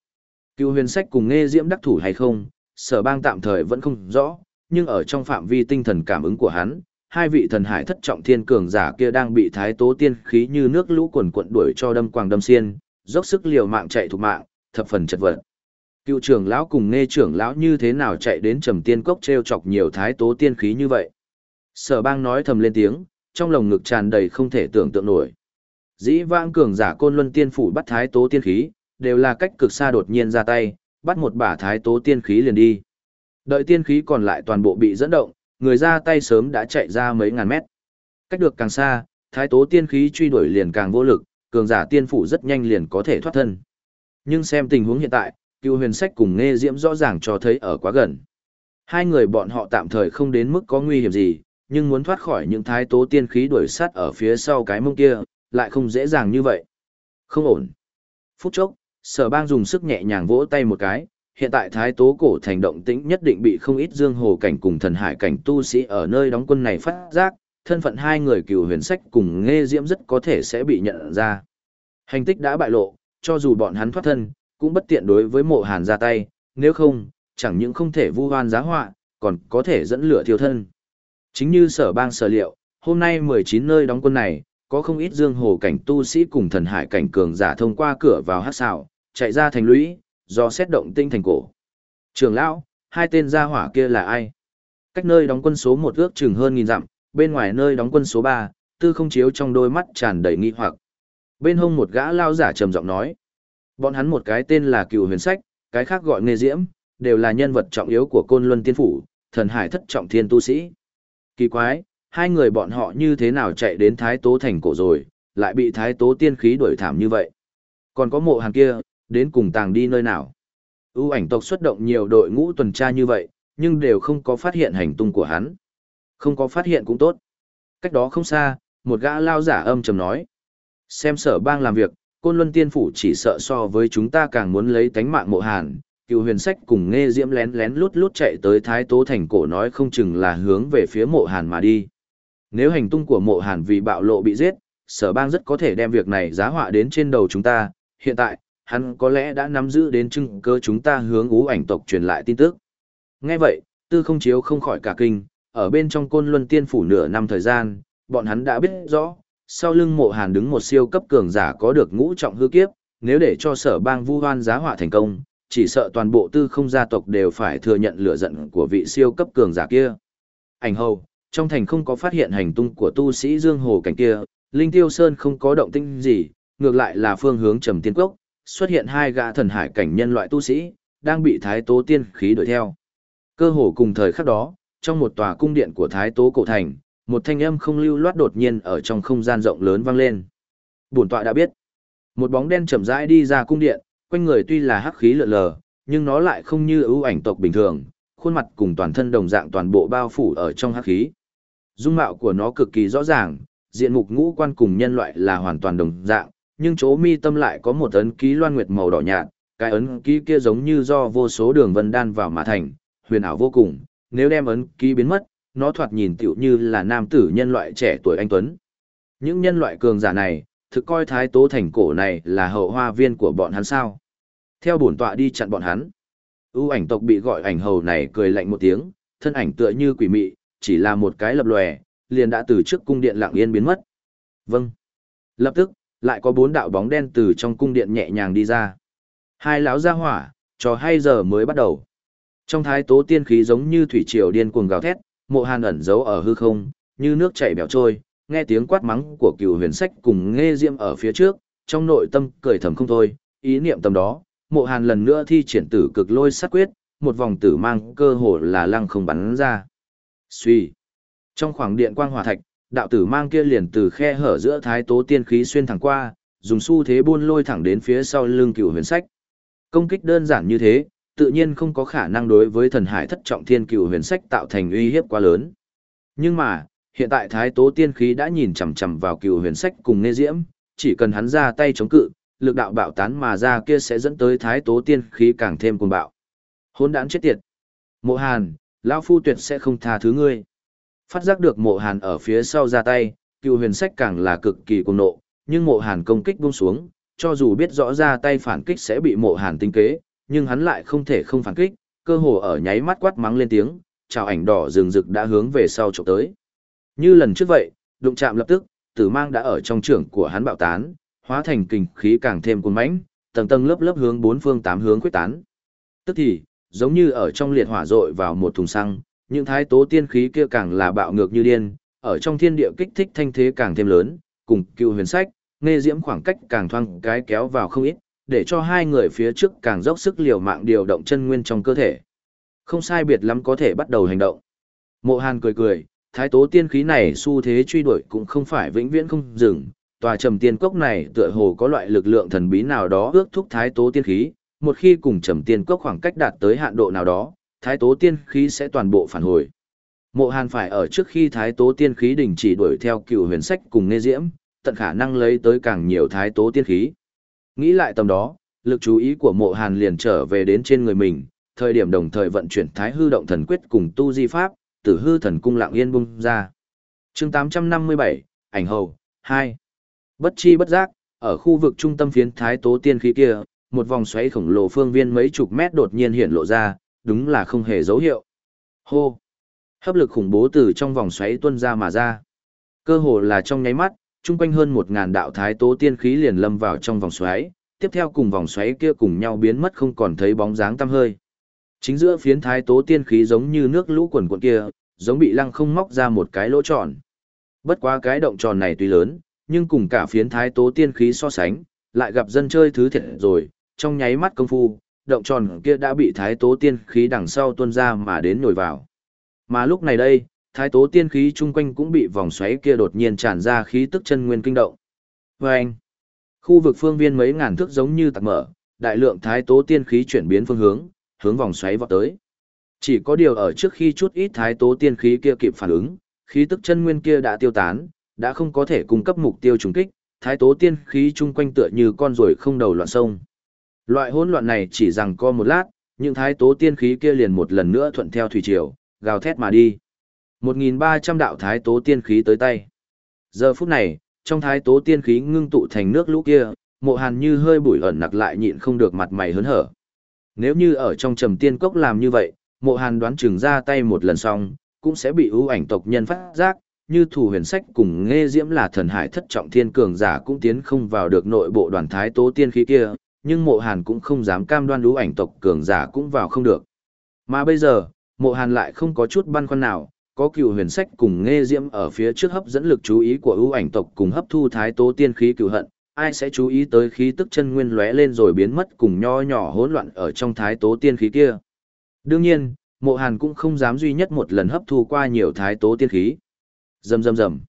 Cựu huyền sách cùng nghe diễm đắc thủ hay không, sở bang tạm thời vẫn không rõ, nhưng ở trong phạm vi tinh thần cảm ứng của hắn, hai vị thần hải thất trọng thiên cường giả kia đang bị thái tố tiên khí như nước lũ quần quận đuổi cho đâm quàng đâm xiên, dốc sức liều mạng chạy thục mạng, thập phần chật vật. Cựu trưởng lão cùng nghe trưởng lão như thế nào chạy đến trầm tiên cốc treo chọc nhiều thái tố tiên khí như vậy. Sở bang nói thầm lên tiếng, trong lồng ngực tràn đầy không thể tưởng tượng nổi. Dĩ vãng cường giả côn luân tiên phủ bắt thái tố tiên khí, đều là cách cực xa đột nhiên ra tay, bắt một bả thái tố tiên khí liền đi. Đợi tiên khí còn lại toàn bộ bị dẫn động, người ra tay sớm đã chạy ra mấy ngàn mét. Cách được càng xa, thái tố tiên khí truy đuổi liền càng vô lực, cường giả tiên phủ rất nhanh liền có thể thoát thân. Nhưng xem tình huống hiện tại, cựu huyền sách cùng nghe diễm rõ ràng cho thấy ở quá gần. Hai người bọn họ tạm thời không đến mức có nguy hiểm gì, nhưng muốn thoát khỏi những thái tố tiên khí đuổi sát ở phía sau cái mông kia, lại không dễ dàng như vậy. Không ổn. Phút chốc, sở bang dùng sức nhẹ nhàng vỗ tay một cái, hiện tại thái tố cổ thành động tĩnh nhất định bị không ít dương hồ cảnh cùng thần hải cảnh tu sĩ ở nơi đóng quân này phát giác, thân phận hai người cựu huyền sách cùng nghe diễm rất có thể sẽ bị nhận ra. Hành tích đã bại lộ, cho dù bọn hắn thoát thân, cũng bất tiện đối với mộ hàn ra tay, nếu không, chẳng những không thể vu hoan giá họa, còn có thể dẫn lửa thiêu thân. Chính như sở bang sở liệu, hôm nay 19 nơi đóng quân này, có không ít dương hồ cảnh tu sĩ cùng thần hải cảnh cường giả thông qua cửa vào hát xào, chạy ra thành lũy, do xét động tinh thành cổ. Trường lão, hai tên gia hỏa kia là ai? Cách nơi đóng quân số một ước chừng hơn nghìn dặm, bên ngoài nơi đóng quân số ba, tư không chiếu trong đôi mắt tràn đầy nghi hoặc. Bên hông một gã lao giả trầm giọng nói. Bọn hắn một cái tên là cựu huyền sách, cái khác gọi nghề diễm, đều là nhân vật trọng yếu của côn luân tiên phủ, thần hải thất trọng thiên tu sĩ. Kỳ quái, hai người bọn họ như thế nào chạy đến thái tố thành cổ rồi, lại bị thái tố tiên khí đuổi thảm như vậy. Còn có mộ hàng kia, đến cùng tàng đi nơi nào. ưu ảnh tộc xuất động nhiều đội ngũ tuần tra như vậy, nhưng đều không có phát hiện hành tung của hắn. Không có phát hiện cũng tốt. Cách đó không xa, một gã lao giả âm trầm nói. Xem sở bang làm việc, côn luân tiên phủ chỉ sợ so với chúng ta càng muốn lấy tánh mạng mộ hàn. Cựu huyền sách cùng nghe diễm lén lén lút lút chạy tới thái tố thành cổ nói không chừng là hướng về phía mộ hàn mà đi. Nếu hành tung của mộ hàn vì bạo lộ bị giết, sở bang rất có thể đem việc này giá họa đến trên đầu chúng ta. Hiện tại, hắn có lẽ đã nắm giữ đến chứng cơ chúng ta hướng ú ảnh tộc truyền lại tin tức. Nghe vậy, tư không chiếu không khỏi cả kinh, ở bên trong côn luân tiên phủ nửa năm thời gian, bọn hắn đã biết rõ, sau lưng mộ hàn đứng một siêu cấp cường giả có được ngũ trọng hư kiếp, nếu để cho sở bang vu hoan giá họa thành công, chỉ sợ toàn bộ tư không gia tộc đều phải thừa nhận lửa giận của vị siêu cấp cường giả kia. Ảnh hầu, trong thành không có phát hiện hành tung của tu sĩ Dương Hồ cảnh kia, Linh Tiêu Sơn không có động tĩnh gì, ngược lại là phương hướng trầm tiên quốc, xuất hiện hai gã thần hải cảnh nhân loại tu sĩ, đang bị Thái Tố tiên khí đuổi theo. Cơ hồ cùng thời khắc đó, trong một tòa cung điện của Thái Tố cổ thành, một thanh âm không lưu loát đột nhiên ở trong không gian rộng lớn vang lên. Bổn tọa đã biết. Một bóng đen chậm rãi đi ra cung điện, quanh người tuy là hắc khí lượn lờ, nhưng nó lại không như ưu ảnh tộc bình thường, khuôn mặt cùng toàn thân đồng dạng toàn bộ bao phủ ở trong hắc khí. Dung mạo của nó cực kỳ rõ ràng, diện mục ngũ quan cùng nhân loại là hoàn toàn đồng dạng, nhưng chỗ mi tâm lại có một ấn ký loan nguyệt màu đỏ nhạt, cái ấn ký kia giống như do vô số đường vân đan vào mà thành, huyền ảo vô cùng, nếu đem ấn ký biến mất, nó thoạt nhìn tựu như là nam tử nhân loại trẻ tuổi anh tuấn. Những nhân loại cường giả này, thực coi thái tố thành cổ này là hậu hoa viên của bọn hắn sao. Theo bổn tọa đi chặn bọn hắn. ưu ảnh tộc bị gọi ảnh hầu này cười lạnh một tiếng, thân ảnh tựa như quỷ mị, chỉ là một cái lập lòe, liền đã từ trước cung điện lặng yên biến mất. Vâng. Lập tức, lại có bốn đạo bóng đen từ trong cung điện nhẹ nhàng đi ra. Hai lão ra hỏa, trò hay giờ mới bắt đầu. Trong thái tố tiên khí giống như thủy triều điên cuồng gào thét, mộ hàn ẩn giấu ở hư không, như nước chảy bèo trôi, nghe tiếng quát mắng của cựu huyền sách cùng nghe diệm ở phía trước, trong nội tâm cười thầm không thôi, ý niệm tầm đó, mộ hàn lần nữa thi triển tử cực lôi sát quyết, một vòng tử mang cơ hồ là lăng không bắn ra. Suy. Trong khoảng điện quang hỏa thạch, đạo tử mang kia liền từ khe hở giữa thái tố tiên khí xuyên thẳng qua, dùng xu thế buôn lôi thẳng đến phía sau lưng cựu huyền sách. Công kích đơn giản như thế, tự nhiên không có khả năng đối với thần hải thất trọng thiên cựu huyền sách tạo thành uy hiếp quá lớn. Nhưng mà, hiện tại thái tố tiên khí đã nhìn chằm chằm vào cựu huyền sách cùng nghe diễm, chỉ cần hắn ra tay chống cự, lực đạo bạo tán mà ra kia sẽ dẫn tới thái tố tiên khí càng thêm cuồng bạo. Hôn đản chết tiệt. Mộ Hàn, lão phu tuyệt sẽ không tha thứ ngươi. Phát giác được mộ hàn ở phía sau ra tay, cựu huyền sách càng là cực kỳ cuồng nộ, nhưng mộ hàn công kích buông xuống, cho dù biết rõ ra tay phản kích sẽ bị mộ hàn tinh kế, nhưng hắn lại không thể không phản kích, cơ hồ ở nháy mắt quát mắng lên tiếng, chào ảnh đỏ rừng rực đã hướng về sau chụp tới. Như lần trước vậy, đụng chạm lập tức, tử mang đã ở trong trưởng của hắn bạo tán, hóa thành kình khí càng thêm cuốn mãnh, tầng tầng lớp lớp hướng bốn phương tám hướng quyết tán. Tức thì, giống như ở trong liệt hỏa rội vào một thùng xăng, những thái tố tiên khí kia càng là bạo ngược như điên, ở trong thiên địa kích thích thanh thế càng thêm lớn, cùng cựu huyền sách, nghe diễm khoảng cách càng thoang cái kéo vào không ít, để cho hai người phía trước càng dốc sức liều mạng điều động chân nguyên trong cơ thể. Không sai biệt lắm có thể bắt đầu hành động. Mộ Hàn cười cười, thái tố tiên khí này xu thế truy đuổi cũng không phải vĩnh viễn không dừng, tòa trầm tiên cốc này tựa hồ có loại lực lượng thần bí nào đó ước thúc thái tố tiên khí, một khi cùng trầm tiên cốc khoảng cách đạt tới hạn độ nào đó, thái tố tiên khí sẽ toàn bộ phản hồi. Mộ Hàn phải ở trước khi thái tố tiên khí đình chỉ đuổi theo cựu huyền sách cùng nê diễm, tận khả năng lấy tới càng nhiều thái tố tiên khí. Nghĩ lại tầm đó, lực chú ý của mộ Hàn liền trở về đến trên người mình, thời điểm đồng thời vận chuyển thái hư động thần quyết cùng tu di pháp, tử hư thần cung Lạng yên bung ra. chương 857, ảnh hầu, 2. Bất chi bất giác, ở khu vực trung tâm phiến thái tố tiên khí kia, một vòng xoáy khổng lồ phương viên mấy chục mét đột nhiên hiện lộ ra, đúng là không hề dấu hiệu. Hô! Hấp lực khủng bố từ trong vòng xoáy tuôn ra mà ra. Cơ hồ là trong nháy mắt, chung quanh hơn một ngàn đạo thái tố tiên khí liền lâm vào trong vòng xoáy, tiếp theo cùng vòng xoáy kia cùng nhau biến mất không còn thấy bóng dáng tăm hơi. Chính giữa phiến thái tố tiên khí giống như nước lũ quần cuộn kia, giống bị lăng không móc ra một cái lỗ tròn. Bất quá cái động tròn này tuy lớn, nhưng cùng cả phiến thái tố tiên khí so sánh, lại gặp dân chơi thứ thiệt rồi, trong nháy mắt công phu, động tròn kia đã bị thái tố tiên khí đằng sau tuôn ra mà đến nhồi vào. Mà lúc này đây, thái tố tiên khí chung quanh cũng bị vòng xoáy kia đột nhiên tràn ra khí tức chân nguyên kinh động. Và anh, khu vực phương viên mấy ngàn thước giống như tạc mở, đại lượng thái tố tiên khí chuyển biến phương hướng, hướng vòng xoáy vọt tới. Chỉ có điều ở trước khi chút ít thái tố tiên khí kia kịp phản ứng, khí tức chân nguyên kia đã tiêu tán, đã không có thể cung cấp mục tiêu trùng kích, thái tố tiên khí chung quanh tựa như con ruồi không đầu loạn sông. Loại hỗn loạn này chỉ rằng co một lát, những thái tố tiên khí kia liền một lần nữa thuận theo thủy triều, gào thét mà đi. 1.300 đạo thái tố tiên khí tới tay. Giờ phút này, trong thái tố tiên khí ngưng tụ thành nước lũ kia, mộ hàn như hơi bụi ẩn nặc lại nhịn không được mặt mày hớn hở. Nếu như ở trong trầm tiên cốc làm như vậy, mộ hàn đoán chừng ra tay một lần xong, cũng sẽ bị ưu ảnh tộc nhân phát giác, như thủ huyền sách cùng nghe diễm là thần hải thất trọng thiên cường giả cũng tiến không vào được nội bộ đoàn thái tố tiên khí kia, nhưng mộ hàn cũng không dám cam đoan lũ ảnh tộc cường giả cũng vào không được. Mà bây giờ, mộ hàn lại không có chút băn khoăn nào, có cựu huyền sách cùng nghe diễm ở phía trước hấp dẫn lực chú ý của ưu ảnh tộc cùng hấp thu thái tố tiên khí cựu hận, ai sẽ chú ý tới khí tức chân nguyên lóe lên rồi biến mất cùng nho nhỏ hỗn loạn ở trong thái tố tiên khí kia. Đương nhiên, mộ hàn cũng không dám duy nhất một lần hấp thu qua nhiều thái tố tiên khí. Dầm dầm dầm,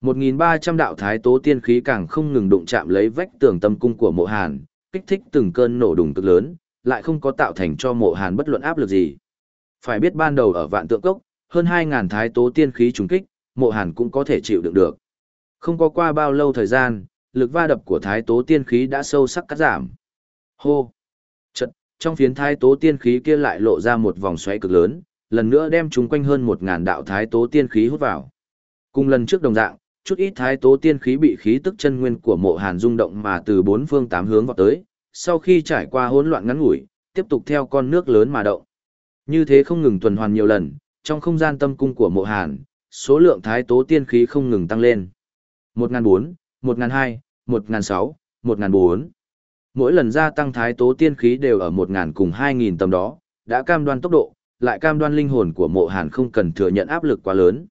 1.300 đạo thái tố tiên khí càng không ngừng đụng chạm lấy vách tường tâm cung của mộ hàn, kích thích từng cơn nổ đùng cực lớn, lại không có tạo thành cho mộ hàn bất luận áp lực gì. Phải biết ban đầu ở vạn tượng cốc, hơn 2.000 thái tố tiên khí trùng kích, mộ hàn cũng có thể chịu đựng được. Không có qua bao lâu thời gian, lực va đập của thái tố tiên khí đã sâu sắc cắt giảm. Hô! Chật, trong phiến thái tố tiên khí kia lại lộ ra một vòng xoáy cực lớn, lần nữa đem chúng quanh hơn 1.000 đạo thái tố tiên khí hút vào. Cùng lần trước đồng dạng, chút ít thái tố tiên khí bị khí tức chân nguyên của mộ hàn rung động mà từ bốn phương tám hướng vào tới, sau khi trải qua hỗn loạn ngắn ngủi, tiếp tục theo con nước lớn mà động. Như thế không ngừng tuần hoàn nhiều lần, trong không gian tâm cung của mộ hàn, số lượng thái tố tiên khí không ngừng tăng lên. 1004, 1002, 1006, 1004. Mỗi lần gia tăng thái tố tiên khí đều ở 1000 cùng 2000 tầm đó, đã cam đoan tốc độ, lại cam đoan linh hồn của mộ hàn không cần thừa nhận áp lực quá lớn.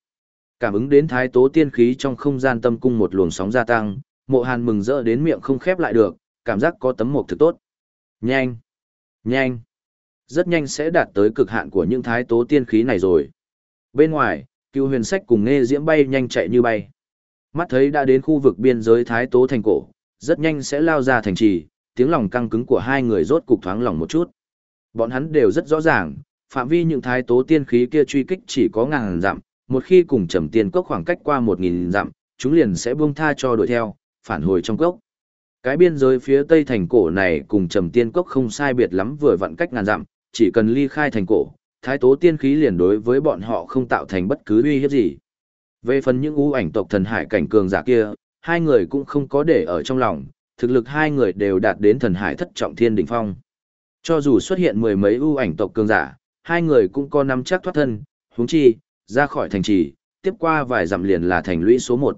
Cảm ứng đến thái tố tiên khí trong không gian tâm cung một luồng sóng gia tăng, mộ hàn mừng rỡ đến miệng không khép lại được, cảm giác có tấm mộc thực tốt. Nhanh! Nhanh! Rất nhanh sẽ đạt tới cực hạn của những thái tố tiên khí này rồi. Bên ngoài, cựu huyền sách cùng nghe diễm bay nhanh chạy như bay. Mắt thấy đã đến khu vực biên giới thái tố thành cổ, rất nhanh sẽ lao ra thành trì, tiếng lòng căng cứng của hai người rốt cục thoáng lòng một chút. Bọn hắn đều rất rõ ràng, phạm vi những thái tố tiên khí kia truy kích chỉ có ngàn dặm, một khi cùng trầm tiên cốc khoảng cách qua một nghìn dặm, chúng liền sẽ buông tha cho đuổi theo, phản hồi trong cốc. Cái biên giới phía tây thành cổ này cùng trầm tiên cốc không sai biệt lắm vừa vặn cách ngàn dặm, chỉ cần ly khai thành cổ, thái tố tiên khí liền đối với bọn họ không tạo thành bất cứ uy hiếp gì. Về phần những ưu ảnh tộc thần hải cảnh cường giả kia, hai người cũng không có để ở trong lòng, thực lực hai người đều đạt đến thần hải thất trọng thiên đỉnh phong. Cho dù xuất hiện mười mấy ưu ảnh tộc cường giả, hai người cũng có nắm chắc thoát thân, huống chi, ra khỏi thành trì, tiếp qua vài dặm liền là thành lũy số 1.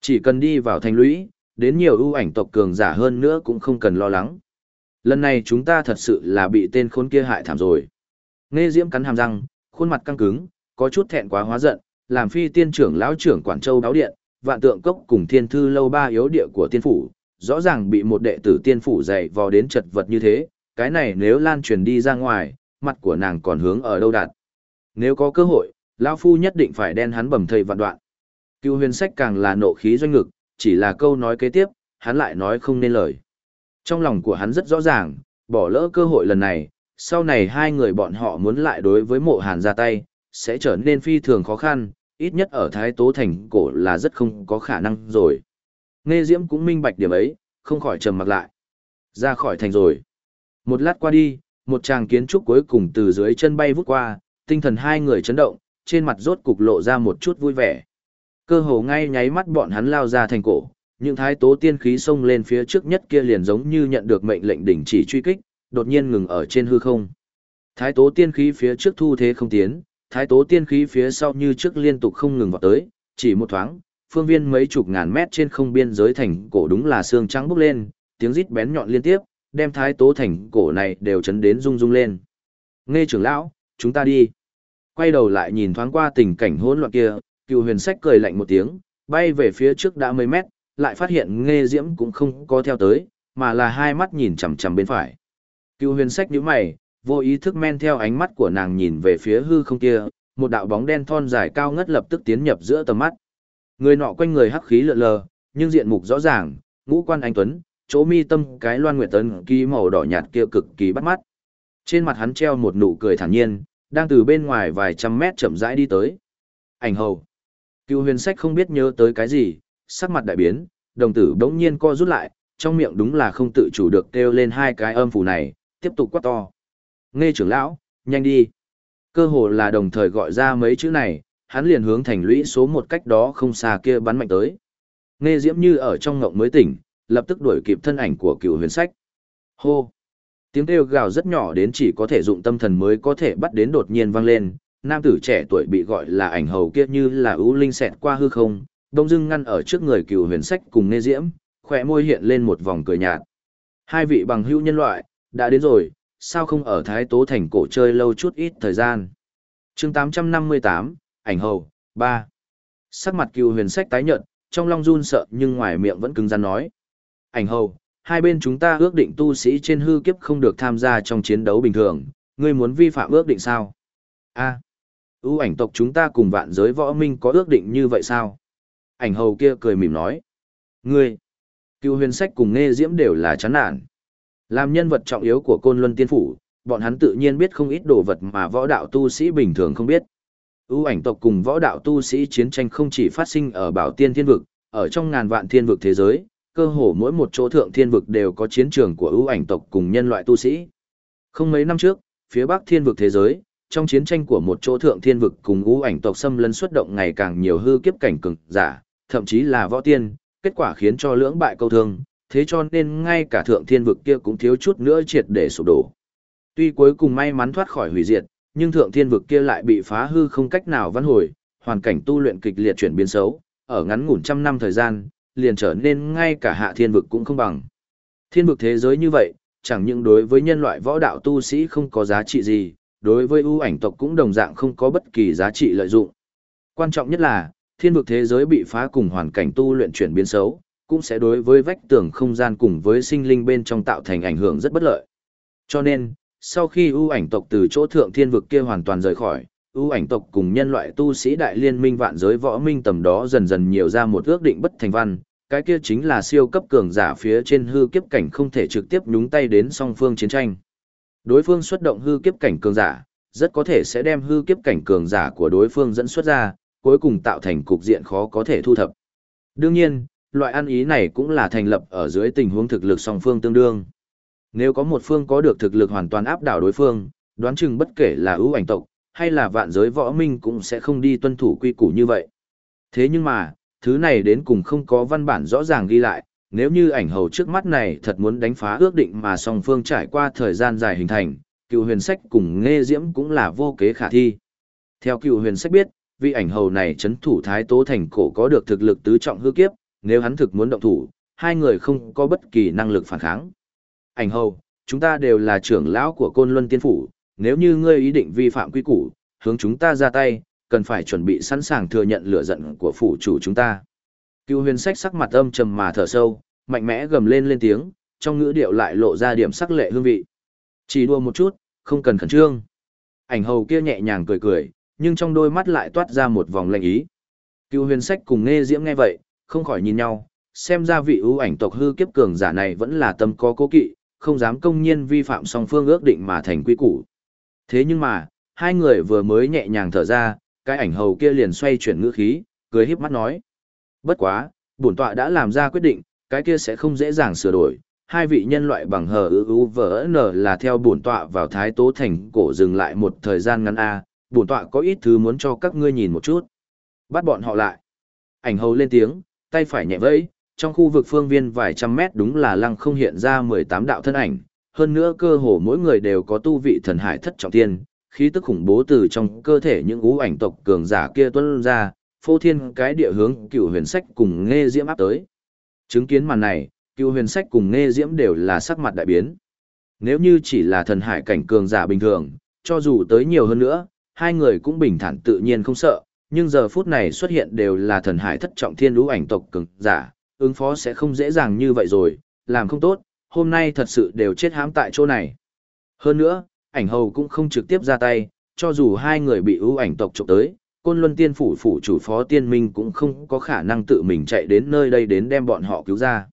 Chỉ cần đi vào thành lũy, đến nhiều ưu ảnh tộc cường giả hơn nữa cũng không cần lo lắng. Lần này chúng ta thật sự là bị tên khốn kia hại thảm rồi. Nghe Diễm cắn hàm răng, khuôn mặt căng cứng, có chút thẹn quá hóa giận, làm phi tiên trưởng lão trưởng Quản Châu báo điện, vạn tượng cốc cùng thiên thư lâu ba yếu địa của tiên phủ, rõ ràng bị một đệ tử tiên phủ dạy vò đến chật vật như thế, cái này nếu lan truyền đi ra ngoài, mặt của nàng còn hướng ở đâu đạt. Nếu có cơ hội, lão phu nhất định phải đen hắn bầm thầy vạn đoạn. Cựu huyền sách càng là nộ khí doanh ngực, chỉ là câu nói kế tiếp, hắn lại nói không nên lời. Trong lòng của hắn rất rõ ràng, bỏ lỡ cơ hội lần này, sau này hai người bọn họ muốn lại đối với mộ hàn ra tay, sẽ trở nên phi thường khó khăn, ít nhất ở Thái Tố Thành cổ là rất không có khả năng rồi. Nghe Diễm cũng minh bạch điểm ấy, không khỏi trầm mặc lại. Ra khỏi thành rồi. Một lát qua đi, một tràng kiến trúc cuối cùng từ dưới chân bay vút qua, tinh thần hai người chấn động, trên mặt rốt cục lộ ra một chút vui vẻ. Cơ hồ ngay nháy mắt bọn hắn lao ra thành cổ, những thái tố tiên khí xông lên phía trước nhất kia liền giống như nhận được mệnh lệnh đình chỉ truy kích, đột nhiên ngừng ở trên hư không. Thái tố tiên khí phía trước thu thế không tiến, thái tố tiên khí phía sau như trước liên tục không ngừng vào tới, chỉ một thoáng, phương viên mấy chục ngàn mét trên không biên giới thành cổ đúng là xương trắng bốc lên, tiếng rít bén nhọn liên tiếp, đem thái tố thành cổ này đều chấn đến rung rung lên. Nghe trưởng lão, chúng ta đi. Quay đầu lại nhìn thoáng qua tình cảnh hỗn loạn kia, cựu huyền sách cười lạnh một tiếng, bay về phía trước đã mấy mét, lại phát hiện nghe diễm cũng không có theo tới, mà là hai mắt nhìn chằm chằm bên phải. Cựu huyền sách nhíu mày, vô ý thức men theo ánh mắt của nàng nhìn về phía hư không kia, một đạo bóng đen thon dài cao ngất lập tức tiến nhập giữa tầm mắt. Người nọ quanh người hắc khí lượn lờ, nhưng diện mục rõ ràng, ngũ quan anh tuấn, chỗ mi tâm cái loan nguyệt tấn ký màu đỏ nhạt kia cực kỳ bắt mắt. Trên mặt hắn treo một nụ cười thản nhiên, đang từ bên ngoài vài trăm mét chậm rãi đi tới. Ảnh hầu. Cựu huyền sách không biết nhớ tới cái gì, sắc mặt đại biến, đồng tử đống nhiên co rút lại, trong miệng đúng là không tự chủ được kêu lên hai cái âm phủ này, tiếp tục quát to. Nghe trưởng lão, nhanh đi. Cơ hồ là đồng thời gọi ra mấy chữ này, hắn liền hướng thành lũy số một cách đó không xa kia bắn mạnh tới. Nghe diễm như ở trong ngộng mới tỉnh, lập tức đuổi kịp thân ảnh của cựu huyền sách. Hô! Tiếng kêu gào rất nhỏ đến chỉ có thể dụng tâm thần mới có thể bắt đến đột nhiên vang lên. Nam tử trẻ tuổi bị gọi là ảnh hầu kia như là ưu linh xẹt qua hư không, đông dưng ngăn ở trước người cựu huyền sách cùng nghe diễm, khỏe môi hiện lên một vòng cười nhạt. Hai vị bằng hữu nhân loại, đã đến rồi, sao không ở Thái Tố Thành cổ chơi lâu chút ít thời gian. chương 858, ảnh hầu, 3. Sắc mặt cựu huyền sách tái nhợt, trong lòng run sợ nhưng ngoài miệng vẫn cứng rắn nói. Ảnh hầu, hai bên chúng ta ước định tu sĩ trên hư kiếp không được tham gia trong chiến đấu bình thường, ngươi muốn vi phạm ước định sao? a à, ưu ảnh tộc chúng ta cùng vạn giới võ minh có ước định như vậy sao? Ảnh hầu kia cười mỉm nói. Ngươi, cựu huyền sách cùng nghe diễm đều là chán nản. Làm nhân vật trọng yếu của côn luân tiên phủ, bọn hắn tự nhiên biết không ít đồ vật mà võ đạo tu sĩ bình thường không biết. ưu ảnh tộc cùng võ đạo tu sĩ chiến tranh không chỉ phát sinh ở bảo tiên thiên vực, ở trong ngàn vạn thiên vực thế giới, cơ hồ mỗi một chỗ thượng thiên vực đều có chiến trường của ưu ảnh tộc cùng nhân loại tu sĩ. Không mấy năm trước, phía bắc thiên vực thế giới, trong chiến tranh của một chỗ thượng thiên vực cùng ưu ảnh tộc xâm lấn xuất động ngày càng nhiều hư kiếp cảnh cường giả, thậm chí là võ tiên, kết quả khiến cho lưỡng bại câu thương, thế cho nên ngay cả thượng thiên vực kia cũng thiếu chút nữa triệt để sụp đổ. Tuy cuối cùng may mắn thoát khỏi hủy diệt, nhưng thượng thiên vực kia lại bị phá hư không cách nào vãn hồi, hoàn cảnh tu luyện kịch liệt chuyển biến xấu, ở ngắn ngủn trăm năm thời gian, liền trở nên ngay cả hạ thiên vực cũng không bằng. Thiên vực thế giới như vậy, chẳng những đối với nhân loại võ đạo tu sĩ không có giá trị gì, đối với ưu ảnh tộc cũng đồng dạng không có bất kỳ giá trị lợi dụng. Quan trọng nhất là, thiên vực thế giới bị phá cùng hoàn cảnh tu luyện chuyển biến xấu, cũng sẽ đối với vách tường không gian cùng với sinh linh bên trong tạo thành ảnh hưởng rất bất lợi. Cho nên, sau khi ưu ảnh tộc từ chỗ thượng thiên vực kia hoàn toàn rời khỏi, ưu ảnh tộc cùng nhân loại tu sĩ đại liên minh vạn giới võ minh tầm đó dần dần nhiều ra một ước định bất thành văn, cái kia chính là siêu cấp cường giả phía trên hư kiếp cảnh không thể trực tiếp nhúng tay đến song phương chiến tranh. Đối phương xuất động hư kiếp cảnh cường giả, rất có thể sẽ đem hư kiếp cảnh cường giả của đối phương dẫn xuất ra, cuối cùng tạo thành cục diện khó có thể thu thập. Đương nhiên, loại ăn ý này cũng là thành lập ở dưới tình huống thực lực song phương tương đương. Nếu có một phương có được thực lực hoàn toàn áp đảo đối phương, đoán chừng bất kể là ưu ảnh tộc, hay là vạn giới võ minh cũng sẽ không đi tuân thủ quy củ như vậy. Thế nhưng mà, thứ này đến cùng không có văn bản rõ ràng ghi lại, nếu như ảnh hầu trước mắt này thật muốn đánh phá ước định mà song phương trải qua thời gian dài hình thành, cựu huyền sách cùng nghe diễm cũng là vô kế khả thi. Theo cựu huyền sách biết, vị ảnh hầu này chấn thủ thái tố thành cổ có được thực lực tứ trọng hư kiếp, nếu hắn thực muốn động thủ, hai người không có bất kỳ năng lực phản kháng. Ảnh hầu, chúng ta đều là trưởng lão của côn luân tiên phủ, nếu như ngươi ý định vi phạm quy củ, hướng chúng ta ra tay, cần phải chuẩn bị sẵn sàng thừa nhận lửa giận của phủ chủ chúng ta. Cựu huyền sách sắc mặt âm trầm mà thở sâu, mạnh mẽ gầm lên lên tiếng, trong ngữ điệu lại lộ ra điểm sắc lệ hương vị. Chỉ đua một chút, không cần khẩn trương. Ảnh hầu kia nhẹ nhàng cười cười, nhưng trong đôi mắt lại toát ra một vòng lạnh ý. Cựu huyền sách cùng nghe diễm nghe vậy, không khỏi nhìn nhau, xem ra vị ưu ảnh tộc hư kiếp cường giả này vẫn là tâm có cố kỵ, không dám công nhiên vi phạm song phương ước định mà thành quy củ. Thế nhưng mà, hai người vừa mới nhẹ nhàng thở ra, cái ảnh hầu kia liền xoay chuyển ngữ khí, cười híp mắt nói. Bất quá, bổn tọa đã làm ra quyết định, cái kia sẽ không dễ dàng sửa đổi. Hai vị nhân loại bằng hờ ư ư vỡ nở là theo bổn tọa vào thái tố thành cổ dừng lại một thời gian ngắn A, bổn tọa có ít thứ muốn cho các ngươi nhìn một chút. Bắt bọn họ lại. Ảnh hầu lên tiếng, tay phải nhẹ vẫy, trong khu vực phương viên vài trăm mét đúng là lăng không hiện ra 18 đạo thân ảnh, hơn nữa cơ hồ mỗi người đều có tu vị thần hải thất trọng tiên, khí tức khủng bố từ trong cơ thể những ú ảnh tộc cường giả kia tuôn ra, phô thiên cái địa hướng cựu huyền sách cùng nghe diễm áp tới. Chứng kiến màn này, cựu huyền sách cùng nghe diễm đều là sắc mặt đại biến. Nếu như chỉ là thần hải cảnh cường giả bình thường, cho dù tới nhiều hơn nữa, hai người cũng bình thản tự nhiên không sợ, nhưng giờ phút này xuất hiện đều là thần hải thất trọng thiên lũ ảnh tộc cường giả, ứng phó sẽ không dễ dàng như vậy rồi, làm không tốt, hôm nay thật sự đều chết hãm tại chỗ này. Hơn nữa, ảnh hầu cũng không trực tiếp ra tay, cho dù hai người bị ưu ảnh tộc trộm tới, côn luân tiên phủ phủ chủ phó tiên minh cũng không có khả năng tự mình chạy đến nơi đây đến đem bọn họ cứu ra.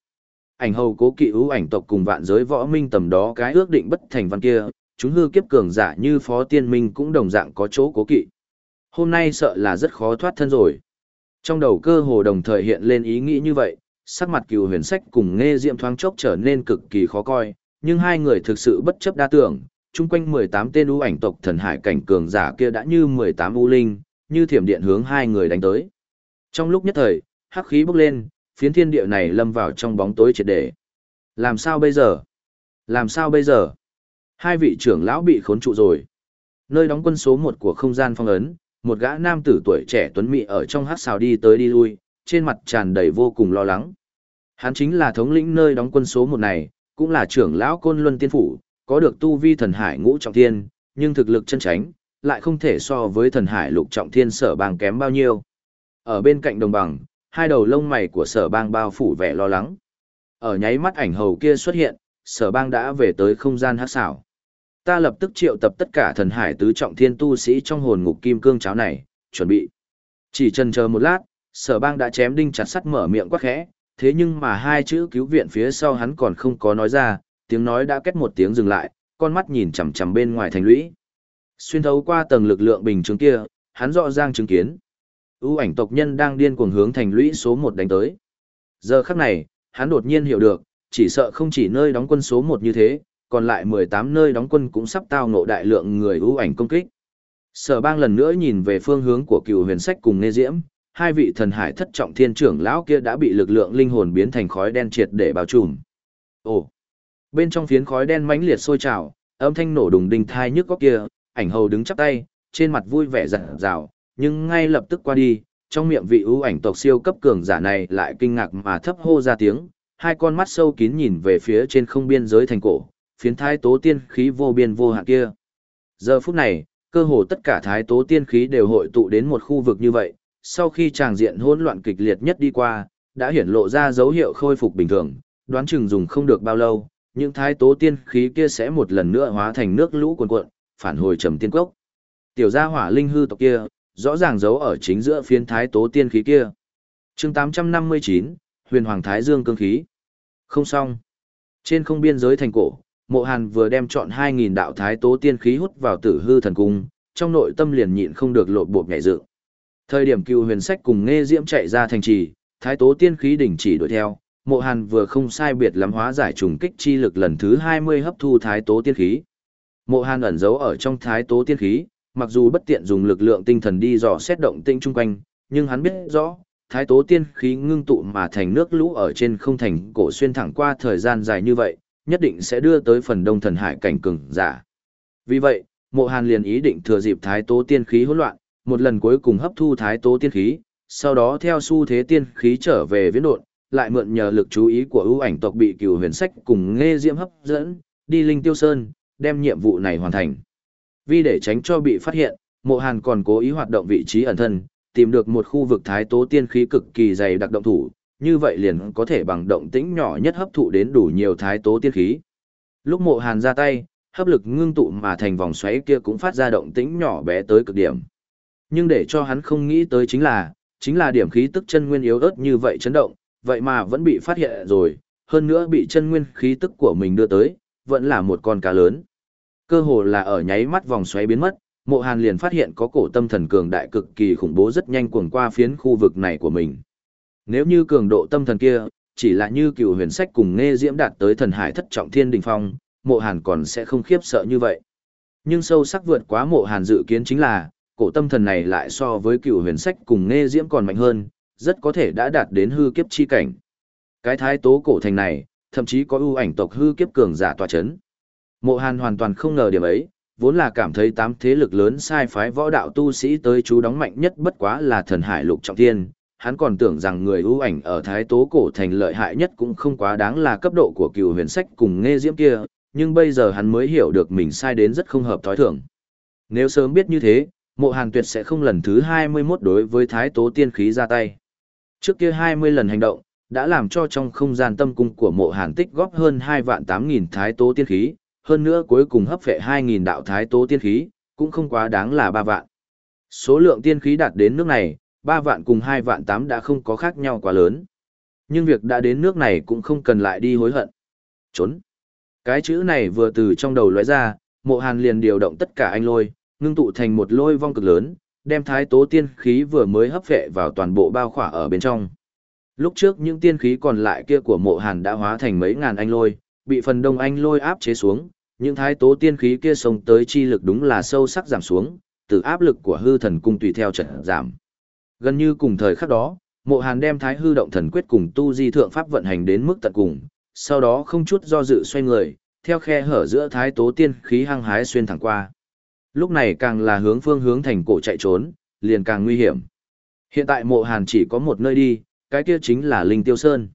Ảnh hầu cố kỵ ưu ảnh tộc cùng vạn giới võ minh tầm đó cái ước định bất thành văn kia, chúng hư kiếp cường giả như phó tiên minh cũng đồng dạng có chỗ cố kỵ. Hôm nay sợ là rất khó thoát thân rồi. Trong đầu cơ hồ đồng thời hiện lên ý nghĩ như vậy, sắc mặt cừu huyền sách cùng nghe diệm thoáng chốc trở nên cực kỳ khó coi, nhưng hai người thực sự bất chấp đa tưởng, chung quanh 18 tên ưu ảnh tộc thần hải cảnh cường giả kia đã như 18 ưu linh, như thiểm điện hướng hai người đánh tới. Trong lúc nhất thời, hắc khí bốc lên, phiến thiên địa này lâm vào trong bóng tối triệt để. Làm sao bây giờ? Làm sao bây giờ? Hai vị trưởng lão bị khốn trụ rồi. Nơi đóng quân số một của không gian phong ấn, một gã nam tử tuổi trẻ tuấn mỹ ở trong hát xào đi tới đi lui, trên mặt tràn đầy vô cùng lo lắng. Hắn chính là thống lĩnh nơi đóng quân số một này, cũng là trưởng lão côn luân tiên phủ, có được tu vi thần hải ngũ trọng thiên, nhưng thực lực chân tránh, lại không thể so với thần hải lục trọng thiên sở bang kém bao nhiêu. Ở bên cạnh đồng bằng, hai đầu lông mày của sở bang bao phủ vẻ lo lắng. Ở nháy mắt ảnh hầu kia xuất hiện, sở bang đã về tới không gian hát xảo. Ta lập tức triệu tập tất cả thần hải tứ trọng thiên tu sĩ trong hồn ngục kim cương cháo này, chuẩn bị. Chỉ chần chờ một lát, sở bang đã chém đinh chặt sắt mở miệng quát khẽ, thế nhưng mà hai chữ cứu viện phía sau hắn còn không có nói ra, tiếng nói đã kết một tiếng dừng lại, con mắt nhìn chằm chằm bên ngoài thành lũy. Xuyên thấu qua tầng lực lượng bình chứng kia, hắn rõ ràng chứng kiến. ưu ảnh tộc nhân đang điên cuồng hướng thành lũy số một đánh tới. Giờ khắc này, hắn đột nhiên hiểu được, chỉ sợ không chỉ nơi đóng quân số một như thế, còn lại 18 nơi đóng quân cũng sắp tao ngộ đại lượng người ưu ảnh công kích. Sở bang lần nữa nhìn về phương hướng của cựu huyền sách cùng Nê Diễm, hai vị thần hải thất trọng thiên trưởng lão kia đã bị lực lượng linh hồn biến thành khói đen triệt để bao trùm. Ồ! Bên trong phiến khói đen mãnh liệt sôi trào, âm thanh nổ đùng đinh thai nhức góc kia, ảnh hầu đứng chắp tay, trên mặt vui vẻ rạng rào, nhưng ngay lập tức qua đi, trong miệng vị ưu ảnh tộc siêu cấp cường giả này lại kinh ngạc mà thấp hô ra tiếng, hai con mắt sâu kín nhìn về phía trên không biên giới thành cổ, phiến thái tố tiên khí vô biên vô hạn kia. Giờ phút này, cơ hồ tất cả thái tố tiên khí đều hội tụ đến một khu vực như vậy, sau khi tràng diện hỗn loạn kịch liệt nhất đi qua, đã hiển lộ ra dấu hiệu khôi phục bình thường, đoán chừng dùng không được bao lâu, những thái tố tiên khí kia sẽ một lần nữa hóa thành nước lũ cuồn cuộn, phản hồi trầm tiên cốc. Tiểu gia hỏa linh hư tộc kia, rõ ràng giấu ở chính giữa phiến thái tố tiên khí kia. chương 859, huyền hoàng thái dương cương khí. Không xong. Trên không biên giới thành cổ, mộ hàn vừa đem chọn 2.000 đạo thái tố tiên khí hút vào tử hư thần cung, trong nội tâm liền nhịn không được lộ bộ nhảy dựng. Thời điểm cựu huyền sách cùng nghe diễm chạy ra thành trì, thái tố tiên khí đỉnh chỉ đuổi theo, mộ hàn vừa không sai biệt lắm hóa giải trùng kích chi lực lần thứ 20 hấp thu thái tố tiên khí. Mộ hàn ẩn giấu ở trong thái tố tiên khí, mặc dù bất tiện dùng lực lượng tinh thần đi dò xét động tinh chung quanh, nhưng hắn biết rõ, thái tố tiên khí ngưng tụ mà thành nước lũ ở trên không thành cổ xuyên thẳng qua thời gian dài như vậy, nhất định sẽ đưa tới phần đông thần hải cảnh cường giả. Vì vậy, mộ hàn liền ý định thừa dịp thái tố tiên khí hỗn loạn, một lần cuối cùng hấp thu thái tố tiên khí, sau đó theo xu thế tiên khí trở về viễn độn, lại mượn nhờ lực chú ý của ưu ảnh tộc bị cửu huyền sách cùng nghe diễm hấp dẫn, đi linh tiêu sơn, đem nhiệm vụ này hoàn thành. Vì để tránh cho bị phát hiện, mộ hàn còn cố ý hoạt động vị trí ẩn thân, tìm được một khu vực thái tố tiên khí cực kỳ dày đặc động thủ, như vậy liền có thể bằng động tĩnh nhỏ nhất hấp thụ đến đủ nhiều thái tố tiên khí. Lúc mộ hàn ra tay, hấp lực ngưng tụ mà thành vòng xoáy kia cũng phát ra động tĩnh nhỏ bé tới cực điểm. Nhưng để cho hắn không nghĩ tới chính là, chính là điểm khí tức chân nguyên yếu ớt như vậy chấn động, vậy mà vẫn bị phát hiện rồi, hơn nữa bị chân nguyên khí tức của mình đưa tới, vẫn là một con cá lớn. Cơ hồ là ở nháy mắt vòng xoáy biến mất, mộ hàn liền phát hiện có cổ tâm thần cường đại cực kỳ khủng bố rất nhanh cuồng qua phiến khu vực này của mình. Nếu như cường độ tâm thần kia, chỉ là như cựu huyền sách cùng nghe diễm đạt tới thần hải thất trọng thiên đình phong, mộ hàn còn sẽ không khiếp sợ như vậy. Nhưng sâu sắc vượt quá mộ hàn dự kiến chính là, cổ tâm thần này lại so với cựu huyền sách cùng nghe diễm còn mạnh hơn, rất có thể đã đạt đến hư kiếp chi cảnh. Cái thái tố cổ thành này, thậm chí có ưu ảnh tộc hư kiếp cường giả tòa chấn. Mộ Hàn hoàn toàn không ngờ điểm ấy, vốn là cảm thấy tám thế lực lớn sai phái võ đạo tu sĩ tới chú đóng mạnh nhất bất quá là thần hải lục trọng thiên, hắn còn tưởng rằng người ưu ảnh ở thái tố cổ thành lợi hại nhất cũng không quá đáng là cấp độ của cựu huyền sách cùng nghe diễm kia, nhưng bây giờ hắn mới hiểu được mình sai đến rất không hợp thói thường. Nếu sớm biết như thế, mộ hàn tuyệt sẽ không lần thứ 21 đối với thái tố tiên khí ra tay. Trước kia 20 lần hành động, đã làm cho trong không gian tâm cung của mộ hàn tích góp hơn 2 vạn 8.000 thái tố tiên khí, hơn nữa cuối cùng hấp phệ 2.000 đạo thái tố tiên khí, cũng không quá đáng là 3 vạn. Số lượng tiên khí đạt đến nước này, 3 vạn cùng 2 vạn 8 đã không có khác nhau quá lớn. Nhưng việc đã đến nước này cũng không cần lại đi hối hận. Trốn. Cái chữ này vừa từ trong đầu lóe ra, mộ hàn liền điều động tất cả anh lôi, ngưng tụ thành một lôi vong cực lớn, đem thái tố tiên khí vừa mới hấp phệ vào toàn bộ bao khỏa ở bên trong. Lúc trước những tiên khí còn lại kia của mộ hàn đã hóa thành mấy ngàn anh lôi, bị phần đông anh lôi áp chế xuống, những thái tố tiên khí kia sống tới chi lực đúng là sâu sắc giảm xuống, từ áp lực của hư thần cung tùy theo trận giảm. Gần như cùng thời khắc đó, mộ hàn đem thái hư động thần quyết cùng tu di thượng pháp vận hành đến mức tận cùng, sau đó không chút do dự xoay người, theo khe hở giữa thái tố tiên khí hăng hái xuyên thẳng qua. Lúc này càng là hướng phương hướng thành cổ chạy trốn, liền càng nguy hiểm. Hiện tại mộ hàn chỉ có một nơi đi, cái kia chính là Linh Tiêu Sơn.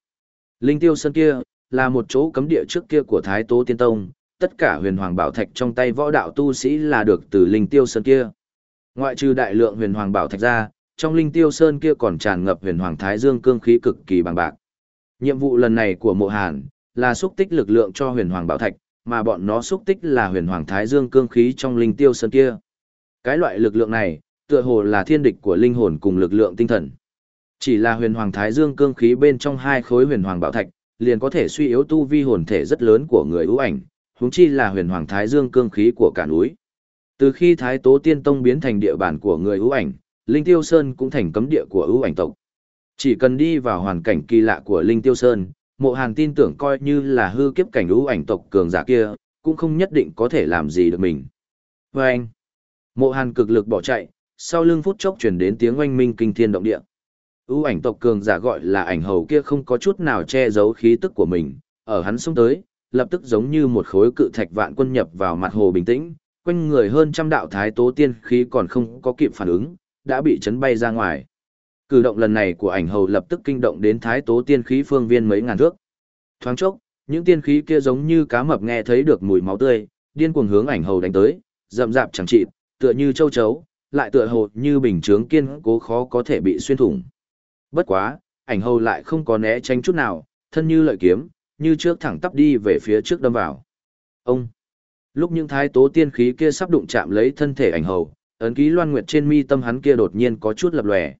Linh Tiêu Sơn kia, là một chỗ cấm địa trước kia của Thái Tố Tiên Tông, tất cả huyền hoàng bảo thạch trong tay võ đạo tu sĩ là được từ Linh Tiêu Sơn kia. Ngoại trừ đại lượng huyền hoàng bảo thạch ra, trong Linh Tiêu Sơn kia còn tràn ngập huyền hoàng thái dương cương khí cực kỳ bằng bạc. Nhiệm vụ lần này của Mộ Hàn là xúc tích lực lượng cho huyền hoàng bảo thạch, mà bọn nó xúc tích là huyền hoàng thái dương cương khí trong Linh Tiêu Sơn kia. Cái loại lực lượng này, tựa hồ là thiên địch của linh hồn cùng lực lượng tinh thần. Chỉ là huyền hoàng thái dương cương khí bên trong hai khối huyền hoàng bảo thạch, liền có thể suy yếu tu vi hồn thể rất lớn của người ưu ảnh, huống chi là huyền hoàng thái dương cương khí của cả núi. Từ khi Thái Tố Tiên Tông biến thành địa bàn của người ưu ảnh, Linh Tiêu Sơn cũng thành cấm địa của ưu ảnh tộc. Chỉ cần đi vào hoàn cảnh kỳ lạ của Linh Tiêu Sơn, Mộ Hàn tin tưởng coi như là hư kiếp cảnh ưu ảnh tộc cường giả kia, cũng không nhất định có thể làm gì được mình. Và anh, Mộ Hàn cực lực bỏ chạy, sau lưng phút chốc chuyển đến tiếng oanh minh kinh thiên động địa. ưu ảnh tộc cường giả gọi là ảnh hầu kia không có chút nào che giấu khí tức của mình, ở hắn xuống tới, lập tức giống như một khối cự thạch vạn quân nhập vào mặt hồ bình tĩnh, quanh người hơn trăm đạo thái tố tiên khí còn không có kịp phản ứng, đã bị chấn bay ra ngoài. Cử động lần này của ảnh hầu lập tức kinh động đến thái tố tiên khí phương viên mấy ngàn thước. Thoáng chốc, những tiên khí kia giống như cá mập nghe thấy được mùi máu tươi, điên cuồng hướng ảnh hầu đánh tới, rậm rạp chẳng chịt, tựa như châu chấu, lại tựa hồ như bình chướng kiên cố khó có thể bị xuyên thủng. Bất quá, ảnh hầu lại không có né tránh chút nào, thân như lợi kiếm, như trước thẳng tắp đi về phía trước đâm vào. Ông! Lúc những thái tố tiên khí kia sắp đụng chạm lấy thân thể ảnh hầu, ấn ký loan nguyệt trên mi tâm hắn kia đột nhiên có chút lập lòe.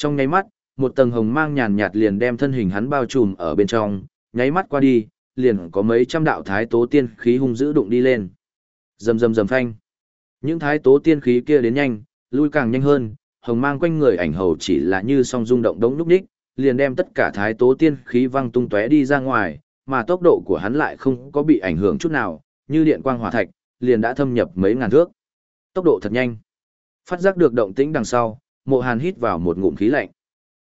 Trong nháy mắt, một tầng hồng mang nhàn nhạt liền đem thân hình hắn bao trùm ở bên trong, nháy mắt qua đi, liền có mấy trăm đạo thái tố tiên khí hung dữ đụng đi lên. Rầm rầm rầm phanh. Những thái tố tiên khí kia đến nhanh, lui càng nhanh hơn, hồng mang quanh người ảnh hầu chỉ là như song rung động đống lúc đích, liền đem tất cả thái tố tiên khí văng tung tóe đi ra ngoài, mà tốc độ của hắn lại không có bị ảnh hưởng chút nào, như điện quang hỏa thạch, liền đã thâm nhập mấy ngàn thước. Tốc độ thật nhanh. Phát giác được động tĩnh đằng sau, Mộ Hàn hít vào một ngụm khí lạnh.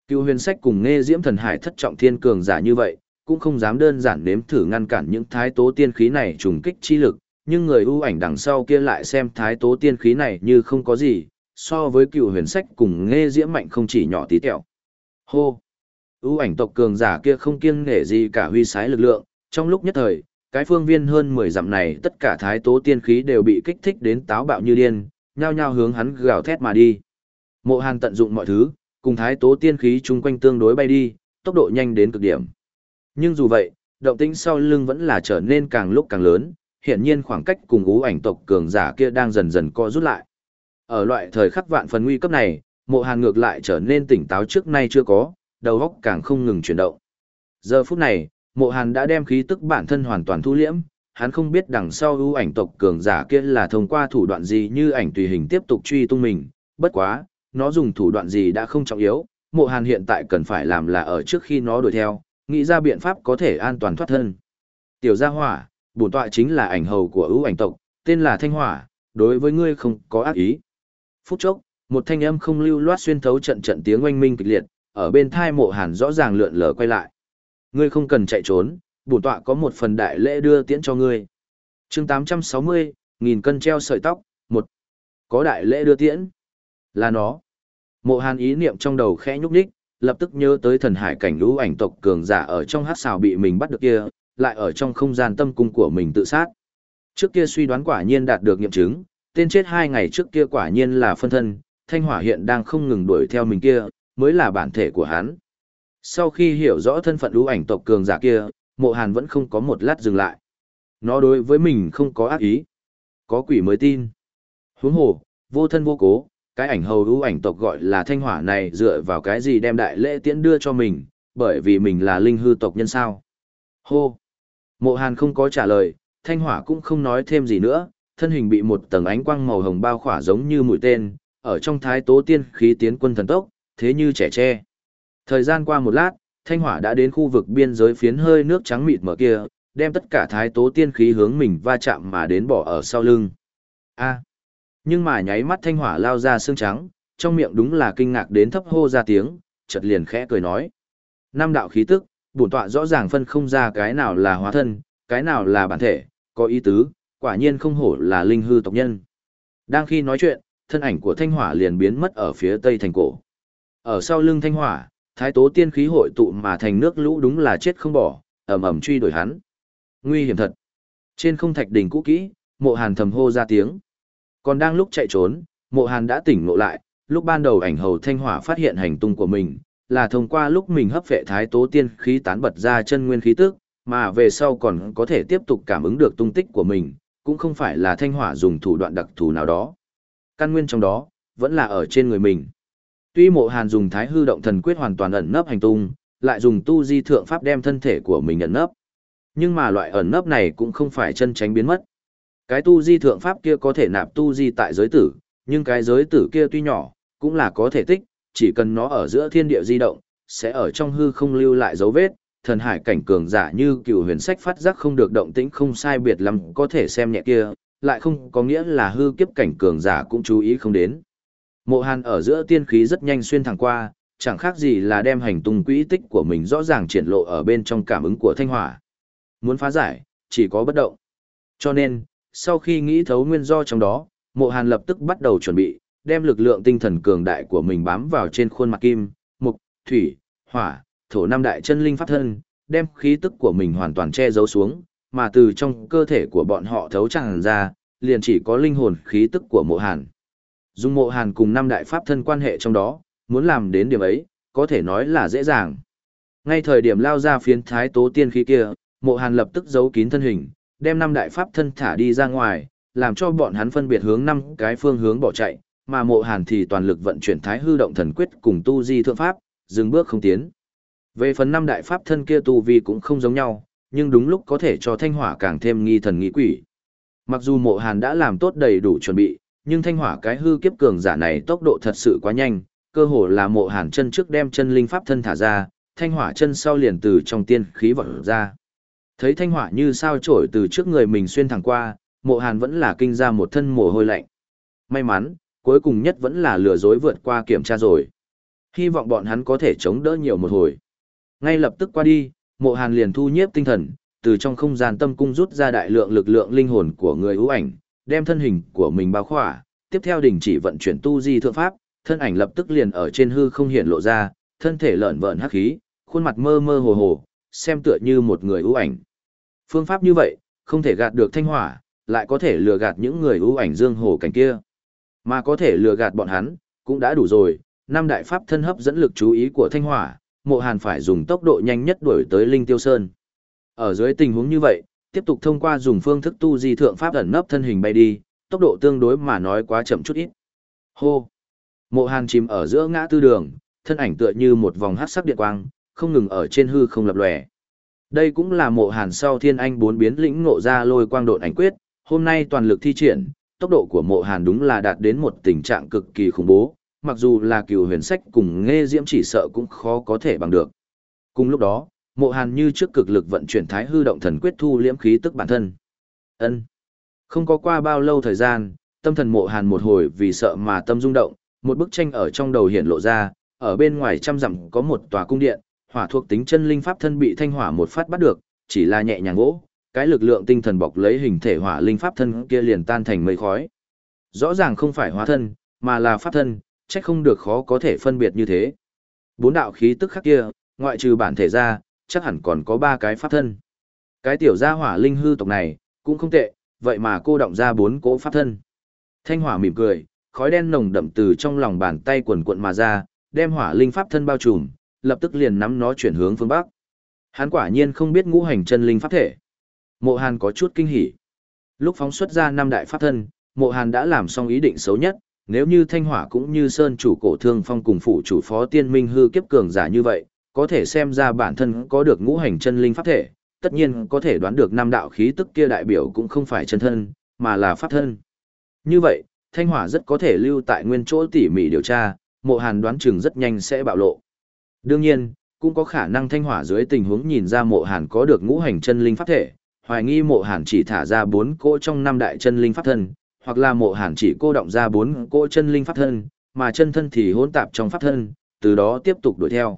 Cựu huyền sách cùng nghe diễm thần hải thất trọng thiên cường giả như vậy, cũng không dám đơn giản nếm thử ngăn cản những thái tố tiên khí này trùng kích chi lực, nhưng người ưu ảnh đằng sau kia lại xem thái tố tiên khí này như không có gì, so với cựu huyền sách cùng nghe diễm mạnh không chỉ nhỏ tí tẹo. Hô! ưu ảnh tộc cường giả kia không kiêng nể gì cả huy sái lực lượng, trong lúc nhất thời, cái phương viên hơn 10 dặm này tất cả thái tố tiên khí đều bị kích thích đến táo bạo như điên, nhao nhao hướng hắn gào thét mà đi. Mộ Hàn tận dụng mọi thứ, cùng thái tố tiên khí chung quanh tương đối bay đi, tốc độ nhanh đến cực điểm. Nhưng dù vậy, động tĩnh sau lưng vẫn là trở nên càng lúc càng lớn, hiện nhiên khoảng cách cùng ú ảnh tộc cường giả kia đang dần dần co rút lại. Ở loại thời khắc vạn phần nguy cấp này, mộ hàn ngược lại trở nên tỉnh táo trước nay chưa có, đầu óc càng không ngừng chuyển động. Giờ phút này, mộ hàn đã đem khí tức bản thân hoàn toàn thu liễm, hắn không biết đằng sau ưu ảnh tộc cường giả kia là thông qua thủ đoạn gì như ảnh tùy hình tiếp tục truy tung mình, bất quá, nó dùng thủ đoạn gì đã không trọng yếu, mộ hàn hiện tại cần phải làm là ở trước khi nó đuổi theo, nghĩ ra biện pháp có thể an toàn thoát thân. Tiểu gia hỏa, bổn tọa chính là ảnh hầu của ưu ảnh tộc, tên là Thanh Hỏa, đối với ngươi không có ác ý. Phút chốc, một thanh âm không lưu loát xuyên thấu trận trận tiếng oanh minh kịch liệt, ở bên thai mộ hàn rõ ràng lượn lờ quay lại. Ngươi không cần chạy trốn, bổn tọa có một phần đại lễ đưa tiễn cho ngươi. chương 860, nghìn cân treo sợi tóc, một Có đại lễ đưa tiễn. Là nó. Mộ hàn ý niệm trong đầu khẽ nhúc nhích, lập tức nhớ tới thần hải cảnh lũ ảnh tộc cường giả ở trong hát xào bị mình bắt được kia, lại ở trong không gian tâm cung của mình tự sát. Trước kia suy đoán quả nhiên đạt được nghiệm chứng, tên chết hai ngày trước kia quả nhiên là phân thân, thanh hỏa hiện đang không ngừng đuổi theo mình kia, mới là bản thể của hắn. Sau khi hiểu rõ thân phận lũ ảnh tộc cường giả kia, mộ hàn vẫn không có một lát dừng lại. Nó đối với mình không có ác ý. Có quỷ mới tin. Huống hồ, vô thân vô cố, cái ảnh hầu ưu ảnh tộc gọi là thanh hỏa này dựa vào cái gì đem đại lễ tiễn đưa cho mình, bởi vì mình là linh hư tộc nhân sao. Hô! Mộ hàn không có trả lời, thanh hỏa cũng không nói thêm gì nữa, thân hình bị một tầng ánh quang màu hồng bao khỏa giống như mũi tên, ở trong thái tố tiên khí tiến quân thần tốc, thế như trẻ tre. Thời gian qua một lát, thanh hỏa đã đến khu vực biên giới phiến hơi nước trắng mịt mở kia, đem tất cả thái tố tiên khí hướng mình va chạm mà đến bỏ ở sau lưng. A. Nhưng mà nháy mắt thanh hỏa lao ra xương trắng, trong miệng đúng là kinh ngạc đến thấp hô ra tiếng, chợt liền khẽ cười nói. Năm đạo khí tức, bổn tọa rõ ràng phân không ra cái nào là hóa thân, cái nào là bản thể, có ý tứ, quả nhiên không hổ là linh hư tộc nhân. Đang khi nói chuyện, thân ảnh của thanh hỏa liền biến mất ở phía tây thành cổ. Ở sau lưng thanh hỏa, thái tố tiên khí hội tụ mà thành nước lũ đúng là chết không bỏ, ầm ầm truy đuổi hắn. Nguy hiểm thật. Trên không thạch đỉnh cũ kỹ, mộ hàn thầm hô ra tiếng. Còn đang lúc chạy trốn, mộ hàn đã tỉnh ngộ lại, lúc ban đầu ảnh hầu thanh hỏa phát hiện hành tung của mình, là thông qua lúc mình hấp phệ thái tố tiên khí tán bật ra chân nguyên khí tức, mà về sau còn có thể tiếp tục cảm ứng được tung tích của mình, cũng không phải là thanh hỏa dùng thủ đoạn đặc thù nào đó. Căn nguyên trong đó, vẫn là ở trên người mình. Tuy mộ hàn dùng thái hư động thần quyết hoàn toàn ẩn nấp hành tung, lại dùng tu di thượng pháp đem thân thể của mình ẩn nấp. Nhưng mà loại ẩn nấp này cũng không phải chân tránh biến mất. Cái tu di thượng pháp kia có thể nạp tu di tại giới tử, nhưng cái giới tử kia tuy nhỏ, cũng là có thể tích, chỉ cần nó ở giữa thiên địa di động, sẽ ở trong hư không lưu lại dấu vết, thần hải cảnh cường giả như cựu huyền sách phát giác không được động tĩnh không sai biệt lắm có thể xem nhẹ kia, lại không có nghĩa là hư kiếp cảnh cường giả cũng chú ý không đến. Mộ hàn ở giữa tiên khí rất nhanh xuyên thẳng qua, chẳng khác gì là đem hành tung quỹ tích của mình rõ ràng triển lộ ở bên trong cảm ứng của thanh hỏa. Muốn phá giải, chỉ có bất động. Cho nên, sau khi nghĩ thấu nguyên do trong đó, mộ hàn lập tức bắt đầu chuẩn bị, đem lực lượng tinh thần cường đại của mình bám vào trên khuôn mặt kim, mục, thủy, hỏa, thổ năm đại chân linh pháp thân, đem khí tức của mình hoàn toàn che giấu xuống, mà từ trong cơ thể của bọn họ thấu tràn ra, liền chỉ có linh hồn khí tức của mộ hàn. Dùng mộ hàn cùng năm đại pháp thân quan hệ trong đó, muốn làm đến điểm ấy, có thể nói là dễ dàng. Ngay thời điểm lao ra phiến thái tố tiên khí kia, mộ hàn lập tức giấu kín thân hình, đem năm đại pháp thân thả đi ra ngoài, làm cho bọn hắn phân biệt hướng năm cái phương hướng bỏ chạy, mà mộ hàn thì toàn lực vận chuyển thái hư động thần quyết cùng tu di thượng pháp, dừng bước không tiến. Về phần năm đại pháp thân kia tu vi cũng không giống nhau, nhưng đúng lúc có thể cho thanh hỏa càng thêm nghi thần nghi quỷ. Mặc dù mộ hàn đã làm tốt đầy đủ chuẩn bị, nhưng thanh hỏa cái hư kiếp cường giả này tốc độ thật sự quá nhanh, cơ hồ là mộ hàn chân trước đem chân linh pháp thân thả ra, thanh hỏa chân sau liền từ trong tiên khí vọt ra. Thấy thanh hỏa như sao trổi từ trước người mình xuyên thẳng qua, mộ hàn vẫn là kinh ra một thân mồ hôi lạnh. May mắn, cuối cùng nhất vẫn là lừa dối vượt qua kiểm tra rồi. Hy vọng bọn hắn có thể chống đỡ nhiều một hồi. Ngay lập tức qua đi, mộ hàn liền thu nhiếp tinh thần, từ trong không gian tâm cung rút ra đại lượng lực lượng linh hồn của người ưu ảnh, đem thân hình của mình bao khỏa, tiếp theo đình chỉ vận chuyển tu di thượng pháp, thân ảnh lập tức liền ở trên hư không hiện lộ ra, thân thể lợn vợn hắc khí, khuôn mặt mơ mơ hồ hồ, xem tựa như một người ưu ảnh. Phương pháp như vậy, không thể gạt được thanh hỏa, lại có thể lừa gạt những người ưu ảnh dương hồ cảnh kia. Mà có thể lừa gạt bọn hắn, cũng đã đủ rồi, năm đại pháp thân hấp dẫn lực chú ý của thanh hỏa, mộ hàn phải dùng tốc độ nhanh nhất đuổi tới Linh Tiêu Sơn. Ở dưới tình huống như vậy, tiếp tục thông qua dùng phương thức tu di thượng pháp ẩn nấp thân hình bay đi, tốc độ tương đối mà nói quá chậm chút ít. Hô! Mộ hàn chìm ở giữa ngã tư đường, thân ảnh tựa như một vòng hát sắc điện quang, không ngừng ở trên hư không lập lòe. Đây cũng là mộ hàn sau thiên anh bốn biến lĩnh ngộ ra lôi quang độn ảnh quyết, hôm nay toàn lực thi triển, tốc độ của mộ hàn đúng là đạt đến một tình trạng cực kỳ khủng bố, mặc dù là cựu huyền sách cùng nghe diễm chỉ sợ cũng khó có thể bằng được. Cùng lúc đó, mộ hàn như trước cực lực vận chuyển thái hư động thần quyết thu liễm khí tức bản thân. ân Không có qua bao lâu thời gian, tâm thần mộ hàn một hồi vì sợ mà tâm rung động, một bức tranh ở trong đầu hiện lộ ra, ở bên ngoài trăm dặm có một tòa cung điện, hỏa thuộc tính chân linh pháp thân bị thanh hỏa một phát bắt được, chỉ là nhẹ nhàng gỗ, cái lực lượng tinh thần bọc lấy hình thể hỏa linh pháp thân kia liền tan thành mây khói. Rõ ràng không phải hóa thân, mà là pháp thân, trách không được khó có thể phân biệt như thế. Bốn đạo khí tức khác kia, ngoại trừ bản thể ra, chắc hẳn còn có ba cái pháp thân. Cái tiểu gia hỏa linh hư tộc này, cũng không tệ, vậy mà cô động ra bốn cỗ pháp thân. Thanh hỏa mỉm cười, khói đen nồng đậm từ trong lòng bàn tay quần cuộn mà ra, đem hỏa linh pháp thân bao trùm, lập tức liền nắm nó chuyển hướng phương bắc. Hắn quả nhiên không biết ngũ hành chân linh pháp thể. Mộ Hàn có chút kinh hỉ. Lúc phóng xuất ra năm đại pháp thân, Mộ Hàn đã làm xong ý định xấu nhất, nếu như Thanh Hỏa cũng như Sơn chủ cổ thương phong cùng phụ chủ phó tiên minh hư kiếp cường giả như vậy, có thể xem ra bản thân có được ngũ hành chân linh pháp thể, tất nhiên có thể đoán được năm đạo khí tức kia đại biểu cũng không phải chân thân, mà là pháp thân. Như vậy, Thanh Hỏa rất có thể lưu tại nguyên chỗ tỉ mỉ điều tra, Mộ Hàn đoán chừng rất nhanh sẽ bạo lộ. Đương nhiên, cũng có khả năng Thanh Hỏa dưới tình huống nhìn ra Mộ Hàn có được ngũ hành chân linh pháp thể, hoài nghi Mộ Hàn chỉ thả ra bốn cỗ trong năm đại chân linh pháp thân, hoặc là Mộ Hàn chỉ cô động ra bốn cỗ chân linh pháp thân, mà chân thân thì hỗn tạp trong pháp thân, từ đó tiếp tục đuổi theo.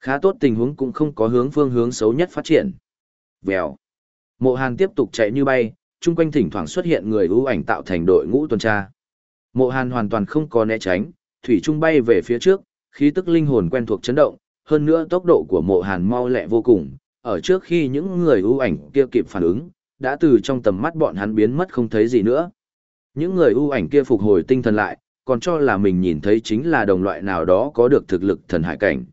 Khá tốt tình huống cũng không có hướng phương hướng xấu nhất phát triển. Vèo. Mộ Hàn tiếp tục chạy như bay, chung quanh thỉnh thoảng xuất hiện người ưu ảnh tạo thành đội ngũ tuần tra. Mộ Hàn hoàn toàn không có né tránh, thủy trung bay về phía trước, khí tức linh hồn quen thuộc chấn động, hơn nữa tốc độ của Mộ Hàn mau lẹ vô cùng, ở trước khi những người ưu ảnh kia kịp phản ứng, đã từ trong tầm mắt bọn hắn biến mất không thấy gì nữa. Những người ưu ảnh kia phục hồi tinh thần lại, còn cho là mình nhìn thấy chính là đồng loại nào đó có được thực lực thần hải cảnh.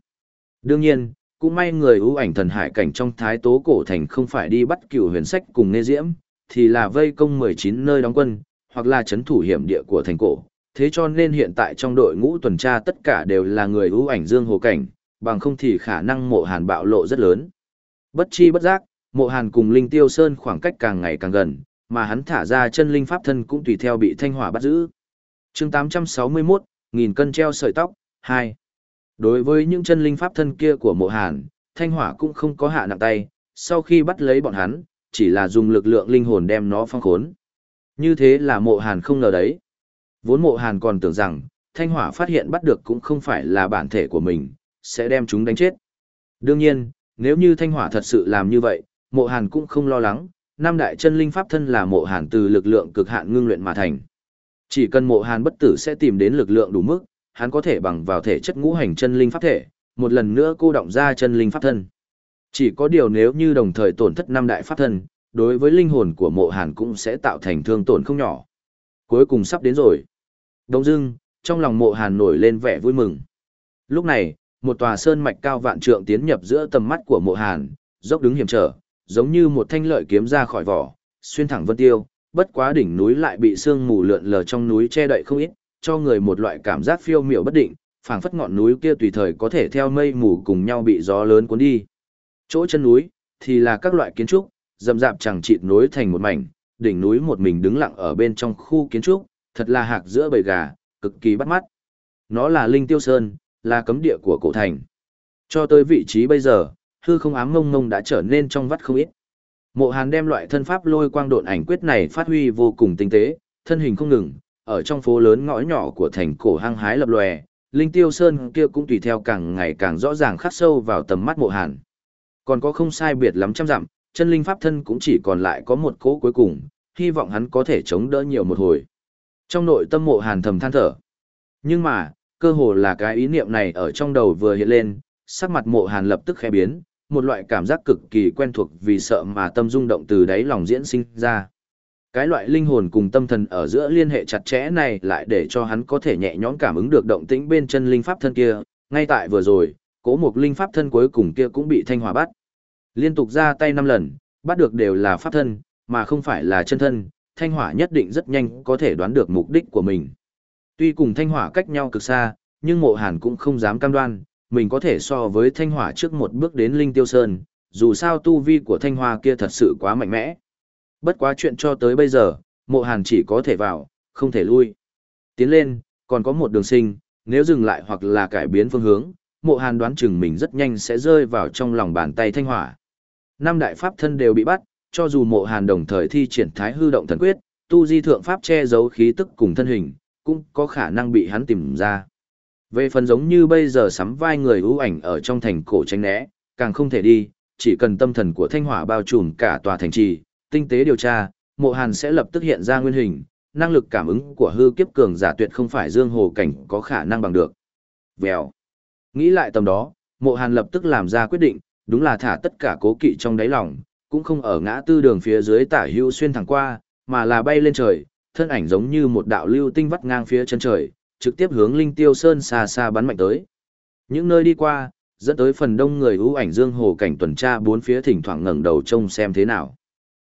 Đương nhiên, cũng may người ưu ảnh thần hải cảnh trong thái tố cổ thành không phải đi bắt cựu huyền sách cùng nê diễm, thì là vây công 19 nơi đóng quân, hoặc là chấn thủ hiểm địa của thành cổ. Thế cho nên hiện tại trong đội ngũ tuần tra tất cả đều là người ưu ảnh dương hồ cảnh, bằng không thì khả năng mộ hàn bạo lộ rất lớn. Bất chi bất giác, Mộ Hàn cùng Linh Tiêu Sơn khoảng cách càng ngày càng gần, mà hắn thả ra chân linh pháp thân cũng tùy theo bị thanh hỏa bắt giữ. chương 861, nghìn cân treo sợi tóc, 2. Đối với những chân linh pháp thân kia của mộ hàn, thanh hỏa cũng không có hạ nặng tay, sau khi bắt lấy bọn hắn, chỉ là dùng lực lượng linh hồn đem nó phong khốn. Như thế là mộ hàn không ngờ đấy. Vốn mộ hàn còn tưởng rằng, thanh hỏa phát hiện bắt được cũng không phải là bản thể của mình, sẽ đem chúng đánh chết. Đương nhiên, nếu như thanh hỏa thật sự làm như vậy, mộ hàn cũng không lo lắng, Nam đại chân linh pháp thân là mộ hàn từ lực lượng cực hạn ngưng luyện mà thành. Chỉ cần mộ hàn bất tử sẽ tìm đến lực lượng đủ mức, hắn có thể bằng vào thể chất ngũ hành chân linh pháp thể, một lần nữa cô động ra chân linh pháp thân. Chỉ có điều nếu như đồng thời tổn thất năm đại pháp thân, đối với linh hồn của mộ hàn cũng sẽ tạo thành thương tổn không nhỏ. Cuối cùng sắp đến rồi. Đông dưng, trong lòng mộ hàn nổi lên vẻ vui mừng. Lúc này, một tòa sơn mạch cao vạn trượng tiến nhập giữa tầm mắt của mộ hàn, dốc đứng hiểm trở, giống như một thanh lợi kiếm ra khỏi vỏ, xuyên thẳng vân tiêu, bất quá đỉnh núi lại bị sương mù lượn lờ trong núi che đậy không ít, cho người một loại cảm giác phiêu miểu bất định, phảng phất ngọn núi kia tùy thời có thể theo mây mù cùng nhau bị gió lớn cuốn đi. Chỗ chân núi thì là các loại kiến trúc, rậm rạp chẳng chịt nối thành một mảnh, đỉnh núi một mình đứng lặng ở bên trong khu kiến trúc, thật là hạc giữa bầy gà, cực kỳ bắt mắt. Nó là Linh Tiêu Sơn, là cấm địa của cổ thành. Cho tới vị trí bây giờ, hư không ám ngông ngông đã trở nên trong vắt không ít. Mộ Hàn đem loại thân pháp lôi quang độn ảnh quyết này phát huy vô cùng tinh tế, thân hình không ngừng, ở trong phố lớn ngõ nhỏ của thành cổ hang hái lập lòe, Linh Tiêu Sơn kia cũng tùy theo càng ngày càng rõ ràng khắc sâu vào tầm mắt Mộ Hàn. Còn có không sai biệt lắm trăm dặm, chân linh pháp thân cũng chỉ còn lại có một cỗ cuối cùng, hy vọng hắn có thể chống đỡ nhiều một hồi. Trong nội tâm Mộ Hàn thầm than thở. Nhưng mà, cơ hồ là cái ý niệm này ở trong đầu vừa hiện lên, sắc mặt Mộ Hàn lập tức khẽ biến, một loại cảm giác cực kỳ quen thuộc vì sợ mà tâm rung động từ đáy lòng diễn sinh ra. Cái loại linh hồn cùng tâm thần ở giữa liên hệ chặt chẽ này lại để cho hắn có thể nhẹ nhõm cảm ứng được động tĩnh bên chân linh pháp thân kia, ngay tại vừa rồi, cỗ một linh pháp thân cuối cùng kia cũng bị thanh hòa bắt. Liên tục ra tay năm lần, bắt được đều là pháp thân, mà không phải là chân thân, thanh hỏa nhất định rất nhanh có thể đoán được mục đích của mình. Tuy cùng thanh hỏa cách nhau cực xa, nhưng mộ hàn cũng không dám cam đoan, mình có thể so với thanh hỏa trước một bước đến linh tiêu sơn, dù sao tu vi của thanh hoa kia thật sự quá mạnh mẽ. Bất quá chuyện cho tới bây giờ, mộ hàn chỉ có thể vào, không thể lui. Tiến lên, còn có một đường sinh, nếu dừng lại hoặc là cải biến phương hướng, mộ hàn đoán chừng mình rất nhanh sẽ rơi vào trong lòng bàn tay thanh hỏa. Năm đại pháp thân đều bị bắt, cho dù mộ hàn đồng thời thi triển thái hư động thần quyết, tu di thượng pháp che giấu khí tức cùng thân hình, cũng có khả năng bị hắn tìm ra. Về phần giống như bây giờ sắm vai người ưu ảnh ở trong thành cổ tránh né, càng không thể đi, chỉ cần tâm thần của thanh hỏa bao trùm cả tòa thành trì, tinh tế điều tra, mộ hàn sẽ lập tức hiện ra nguyên hình, năng lực cảm ứng của hư kiếp cường giả tuyệt không phải dương hồ cảnh có khả năng bằng được. Vèo. Nghĩ lại tầm đó, mộ hàn lập tức làm ra quyết định, đúng là thả tất cả cố kỵ trong đáy lòng, cũng không ở ngã tư đường phía dưới tả hưu xuyên thẳng qua, mà là bay lên trời, thân ảnh giống như một đạo lưu tinh vắt ngang phía chân trời, trực tiếp hướng Linh Tiêu Sơn xa xa bắn mạnh tới. Những nơi đi qua, dẫn tới phần đông người ưu ảnh dương hồ cảnh tuần tra bốn phía thỉnh thoảng ngẩng đầu trông xem thế nào.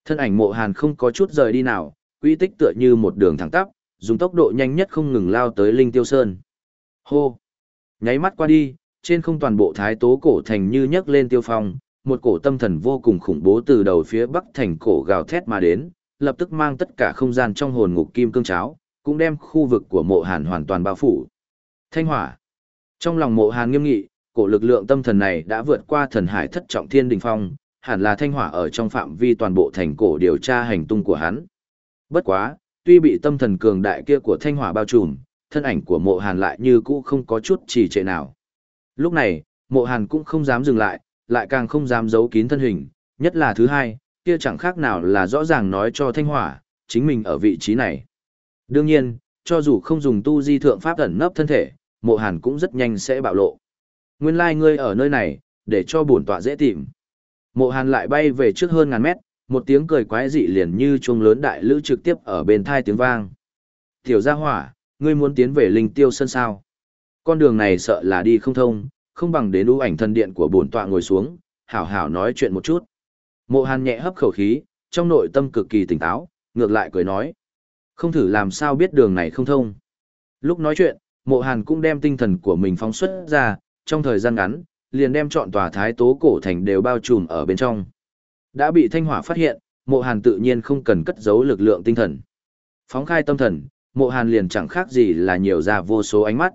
Thân ảnh mộ hàn không có chút rời đi nào, quy tích tựa như một đường thẳng tắp, dùng tốc độ nhanh nhất không ngừng lao tới Linh Tiêu Sơn. Hô! Nháy mắt qua đi, trên không toàn bộ thái tố cổ thành như nhấc lên tiêu phong, một cổ tâm thần vô cùng khủng bố từ đầu phía bắc thành cổ gào thét mà đến, lập tức mang tất cả không gian trong hồn ngục kim cương cháo, cũng đem khu vực của mộ hàn hoàn toàn bao phủ. Thanh hỏa. Trong lòng mộ hàn nghiêm nghị, cổ lực lượng tâm thần này đã vượt qua thần hải thất trọng thiên đình phong, hẳn là thanh hỏa ở trong phạm vi toàn bộ thành cổ điều tra hành tung của hắn. Bất quá, tuy bị tâm thần cường đại kia của thanh hỏa bao trùm, thân ảnh của mộ hàn lại như cũ không có chút trì trệ nào. Lúc này, mộ hàn cũng không dám dừng lại, lại càng không dám giấu kín thân hình, nhất là thứ hai, kia chẳng khác nào là rõ ràng nói cho thanh hỏa, chính mình ở vị trí này. Đương nhiên, cho dù không dùng tu di thượng pháp ẩn nấp thân thể, mộ hàn cũng rất nhanh sẽ bạo lộ. Nguyên lai like ngươi ở nơi này, để cho bổn tọa dễ tìm. Mộ hàn lại bay về trước hơn ngàn mét, một tiếng cười quái dị liền như chuông lớn đại lữ trực tiếp ở bên thai tiếng vang. Tiểu gia hỏa, ngươi muốn tiến về linh tiêu sân sao? Con đường này sợ là đi không thông, không bằng đến ưu ảnh thần điện của bổn tọa ngồi xuống, hảo hảo nói chuyện một chút. Mộ hàn nhẹ hấp khẩu khí, trong nội tâm cực kỳ tỉnh táo, ngược lại cười nói. Không thử làm sao biết đường này không thông. Lúc nói chuyện, mộ hàn cũng đem tinh thần của mình phóng xuất ra, trong thời gian ngắn, liền đem chọn tòa thái tố cổ thành đều bao trùm ở bên trong. Đã bị thanh hỏa phát hiện, mộ hàn tự nhiên không cần cất giấu lực lượng tinh thần. Phóng khai tâm thần, mộ hàn liền chẳng khác gì là nhiều ra vô số ánh mắt.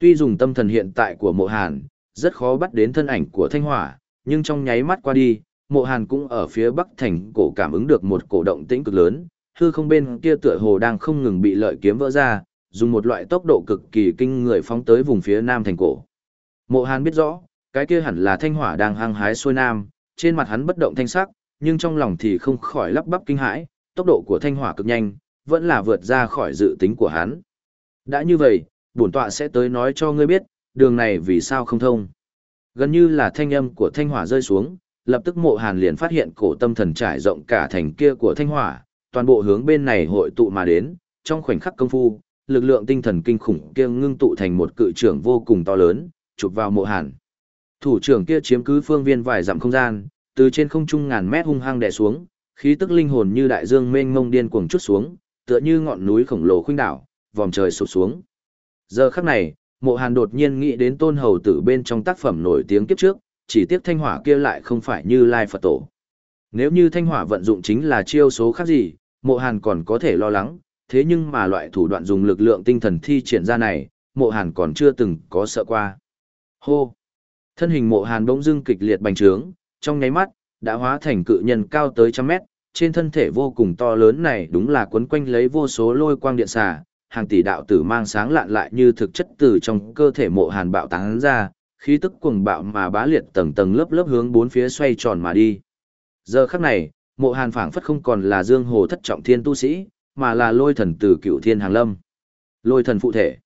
Tuy dùng tâm thần hiện tại của mộ hàn, rất khó bắt đến thân ảnh của thanh hỏa, nhưng trong nháy mắt qua đi, mộ hàn cũng ở phía bắc thành cổ cảm ứng được một cổ động tĩnh cực lớn, hư không bên kia tựa hồ đang không ngừng bị lợi kiếm vỡ ra, dùng một loại tốc độ cực kỳ kinh người phóng tới vùng phía nam thành cổ. Mộ hàn biết rõ, cái kia hẳn là thanh hỏa đang hăng hái xuôi nam, trên mặt hắn bất động thanh sắc, nhưng trong lòng thì không khỏi lắp bắp kinh hãi, tốc độ của thanh hỏa cực nhanh, vẫn là vượt ra khỏi dự tính của hắn. Đã như vậy, bổn tọa sẽ tới nói cho ngươi biết, đường này vì sao không thông. Gần như là thanh âm của thanh hỏa rơi xuống, lập tức mộ hàn liền phát hiện cổ tâm thần trải rộng cả thành kia của thanh hỏa, toàn bộ hướng bên này hội tụ mà đến, trong khoảnh khắc công phu, lực lượng tinh thần kinh khủng kia ngưng tụ thành một cự trưởng vô cùng to lớn, chụp vào mộ hàn. Thủ trưởng kia chiếm cứ phương viên vài dặm không gian, từ trên không trung ngàn mét hung hăng đè xuống, khí tức linh hồn như đại dương mênh mông điên cuồng chút xuống, tựa như ngọn núi khổng lồ khuynh đảo, vòm trời sụp xuống. Giờ khắc này, Mộ Hàn đột nhiên nghĩ đến Tôn Hầu tử bên trong tác phẩm nổi tiếng kiếp trước, chỉ tiếc thanh hỏa kia lại không phải như Lai Phật Tổ. Nếu như thanh hỏa vận dụng chính là chiêu số khác gì, Mộ Hàn còn có thể lo lắng, thế nhưng mà loại thủ đoạn dùng lực lượng tinh thần thi triển ra này, Mộ Hàn còn chưa từng có sợ qua. Hô! Thân hình Mộ Hàn bỗng dưng kịch liệt bành trướng, trong nháy mắt, đã hóa thành cự nhân cao tới trăm mét, trên thân thể vô cùng to lớn này đúng là quấn quanh lấy vô số lôi quang điện xà, hàng tỷ đạo tử mang sáng lạn lại như thực chất từ trong cơ thể mộ hàn bạo tán ra, khí tức cuồng bạo mà bá liệt tầng tầng lớp lớp hướng bốn phía xoay tròn mà đi. Giờ khắc này, mộ hàn phảng phất không còn là dương hồ thất trọng thiên tu sĩ, mà là lôi thần từ cựu thiên hàng lâm. Lôi thần phụ thể.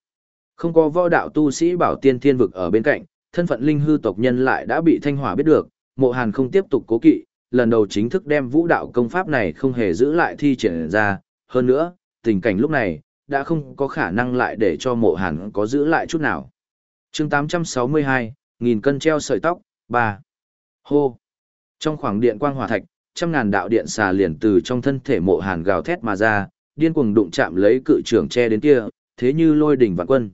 Không có võ đạo tu sĩ bảo tiên thiên vực ở bên cạnh, thân phận linh hư tộc nhân lại đã bị thanh hỏa biết được, mộ hàn không tiếp tục cố kỵ, lần đầu chính thức đem vũ đạo công pháp này không hề giữ lại thi triển ra, hơn nữa, tình cảnh lúc này, đã không có khả năng lại để cho mộ hàn có giữ lại chút nào. chương 862, nghìn cân treo sợi tóc, 3. Hô! Trong khoảng điện quang hỏa thạch, trăm ngàn đạo điện xà liền từ trong thân thể mộ hàn gào thét mà ra, điên cuồng đụng chạm lấy cự trưởng che đến kia, thế như lôi đỉnh vạn quân.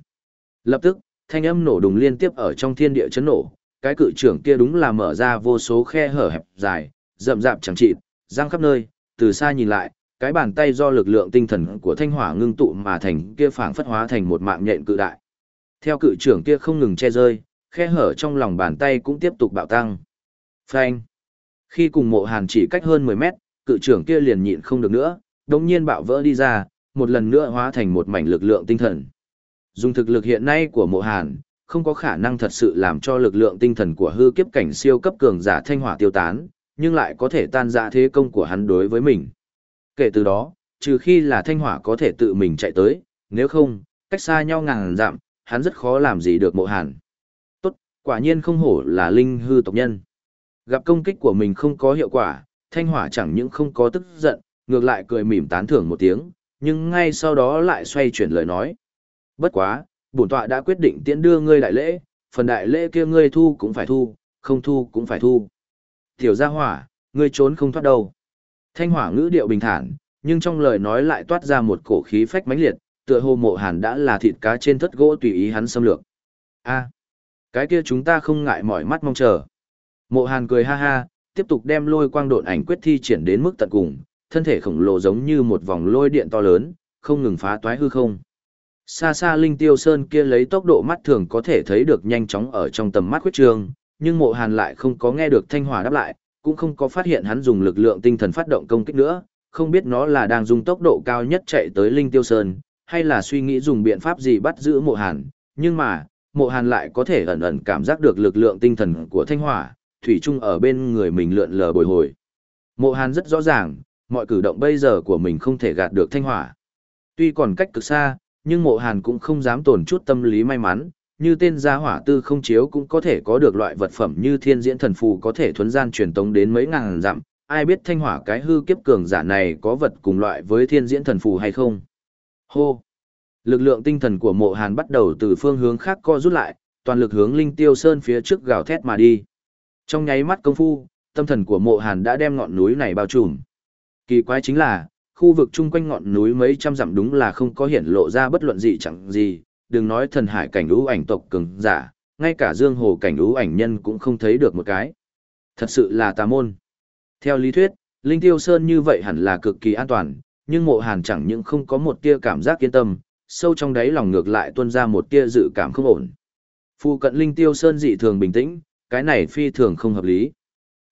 Lập tức, thanh âm nổ đùng liên tiếp ở trong thiên địa chấn nổ, cái cự trưởng kia đúng là mở ra vô số khe hở hẹp dài, rậm rạp chẳng chịt, răng khắp nơi, từ xa nhìn lại, cái bàn tay do lực lượng tinh thần của thanh hỏa ngưng tụ mà thành kia phảng phất hóa thành một mạng nhện cự đại. Theo cự trưởng kia không ngừng che rơi, khe hở trong lòng bàn tay cũng tiếp tục bạo tăng. Phanh. Khi cùng mộ hàn chỉ cách hơn 10 mét, cự trưởng kia liền nhịn không được nữa, đồng nhiên bạo vỡ đi ra, một lần nữa hóa thành một mảnh lực lượng tinh thần. Dùng thực lực hiện nay của mộ hàn, không có khả năng thật sự làm cho lực lượng tinh thần của hư kiếp cảnh siêu cấp cường giả thanh hỏa tiêu tán, nhưng lại có thể tan ra thế công của hắn đối với mình. Kể từ đó, trừ khi là thanh hỏa có thể tự mình chạy tới, nếu không, cách xa nhau ngàn dặm, hắn rất khó làm gì được mộ hàn. Tốt, quả nhiên không hổ là linh hư tộc nhân. Gặp công kích của mình không có hiệu quả, thanh hỏa chẳng những không có tức giận, ngược lại cười mỉm tán thưởng một tiếng, nhưng ngay sau đó lại xoay chuyển lời nói. Bất quá, bổn tọa đã quyết định tiễn đưa ngươi đại lễ, phần đại lễ kia ngươi thu cũng phải thu, không thu cũng phải thu. Tiểu gia hỏa, ngươi trốn không thoát đâu. Thanh hỏa ngữ điệu bình thản, nhưng trong lời nói lại toát ra một cổ khí phách mãnh liệt, tựa hồ mộ hàn đã là thịt cá trên thất gỗ tùy ý hắn xâm lược. a cái kia chúng ta không ngại mỏi mắt mong chờ. Mộ hàn cười ha ha, tiếp tục đem lôi quang độn ảnh quyết thi triển đến mức tận cùng, thân thể khổng lồ giống như một vòng lôi điện to lớn, không ngừng phá toái hư không. Xa xa linh tiêu sơn kia lấy tốc độ mắt thường có thể thấy được nhanh chóng ở trong tầm mắt quyết trường, nhưng mộ hàn lại không có nghe được thanh hỏa đáp lại, cũng không có phát hiện hắn dùng lực lượng tinh thần phát động công kích nữa, không biết nó là đang dùng tốc độ cao nhất chạy tới Linh Tiêu Sơn, hay là suy nghĩ dùng biện pháp gì bắt giữ mộ hàn, nhưng mà, mộ hàn lại có thể ẩn ẩn cảm giác được lực lượng tinh thần của thanh hỏa, thủy chung ở bên người mình lượn lờ bồi hồi. Mộ hàn rất rõ ràng, mọi cử động bây giờ của mình không thể gạt được thanh hỏa. Tuy còn cách cực xa, nhưng mộ hàn cũng không dám tổn chút tâm lý may mắn, như tên gia hỏa tư không chiếu cũng có thể có được loại vật phẩm như thiên diễn thần phù có thể thuấn gian truyền tống đến mấy ngàn dặm, ai biết thanh hỏa cái hư kiếp cường giả này có vật cùng loại với thiên diễn thần phù hay không. Hô! Lực lượng tinh thần của mộ hàn bắt đầu từ phương hướng khác co rút lại, toàn lực hướng linh tiêu sơn phía trước gào thét mà đi. Trong nháy mắt công phu, tâm thần của mộ hàn đã đem ngọn núi này bao trùm. Kỳ quái chính là, khu vực chung quanh ngọn núi mấy trăm dặm đúng là không có hiển lộ ra bất luận gì chẳng gì, đừng nói thần hải cảnh ưu ảnh tộc cường giả, ngay cả dương hồ cảnh ưu ảnh nhân cũng không thấy được một cái. Thật sự là tà môn. Theo lý thuyết, Linh Tiêu Sơn như vậy hẳn là cực kỳ an toàn, nhưng mộ hàn chẳng những không có một tia cảm giác yên tâm, sâu trong đáy lòng ngược lại tuôn ra một tia dự cảm không ổn. Phu cận Linh Tiêu Sơn dị thường bình tĩnh, cái này phi thường không hợp lý.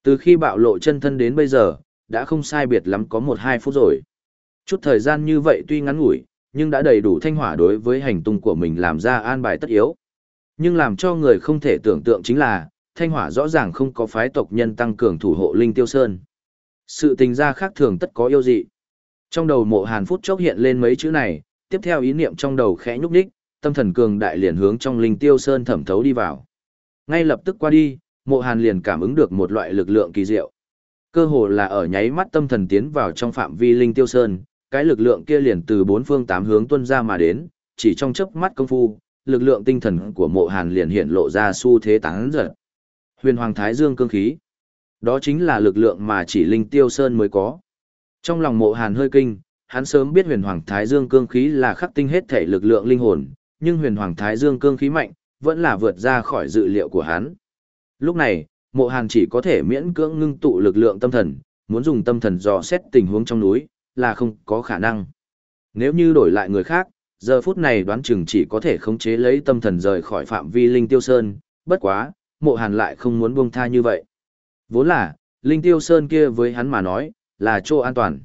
Từ khi bạo lộ chân thân đến bây giờ, đã không sai biệt lắm có một hai phút rồi. Chút thời gian như vậy tuy ngắn ngủi, nhưng đã đầy đủ thanh hỏa đối với hành tung của mình làm ra an bài tất yếu. Nhưng làm cho người không thể tưởng tượng chính là, thanh hỏa rõ ràng không có phái tộc nhân tăng cường thủ hộ Linh Tiêu Sơn. Sự tình ra khác thường tất có yêu dị. Trong đầu mộ hàn phút chốc hiện lên mấy chữ này, tiếp theo ý niệm trong đầu khẽ nhúc đích tâm thần cường đại liền hướng trong Linh Tiêu Sơn thẩm thấu đi vào. Ngay lập tức qua đi, mộ hàn liền cảm ứng được một loại lực lượng kỳ diệu. Cơ hồ là ở nháy mắt tâm thần tiến vào trong phạm vi Linh Tiêu Sơn, cái lực lượng kia liền từ bốn phương tám hướng tuân ra mà đến, chỉ trong chớp mắt công phu, lực lượng tinh thần của mộ hàn liền hiện lộ ra xu thế tán giật. Huyền Hoàng Thái Dương cương khí. Đó chính là lực lượng mà chỉ Linh Tiêu Sơn mới có. Trong lòng mộ hàn hơi kinh, hắn sớm biết huyền Hoàng Thái Dương cương khí là khắc tinh hết thể lực lượng linh hồn, nhưng huyền Hoàng Thái Dương cương khí mạnh, vẫn là vượt ra khỏi dự liệu của hắn. Lúc này, mộ hàn chỉ có thể miễn cưỡng ngưng tụ lực lượng tâm thần, muốn dùng tâm thần dò xét tình huống trong núi, là không có khả năng. Nếu như đổi lại người khác, giờ phút này đoán chừng chỉ có thể khống chế lấy tâm thần rời khỏi phạm vi Linh Tiêu Sơn, bất quá, mộ hàn lại không muốn buông tha như vậy. Vốn là, Linh Tiêu Sơn kia với hắn mà nói, là chỗ an toàn.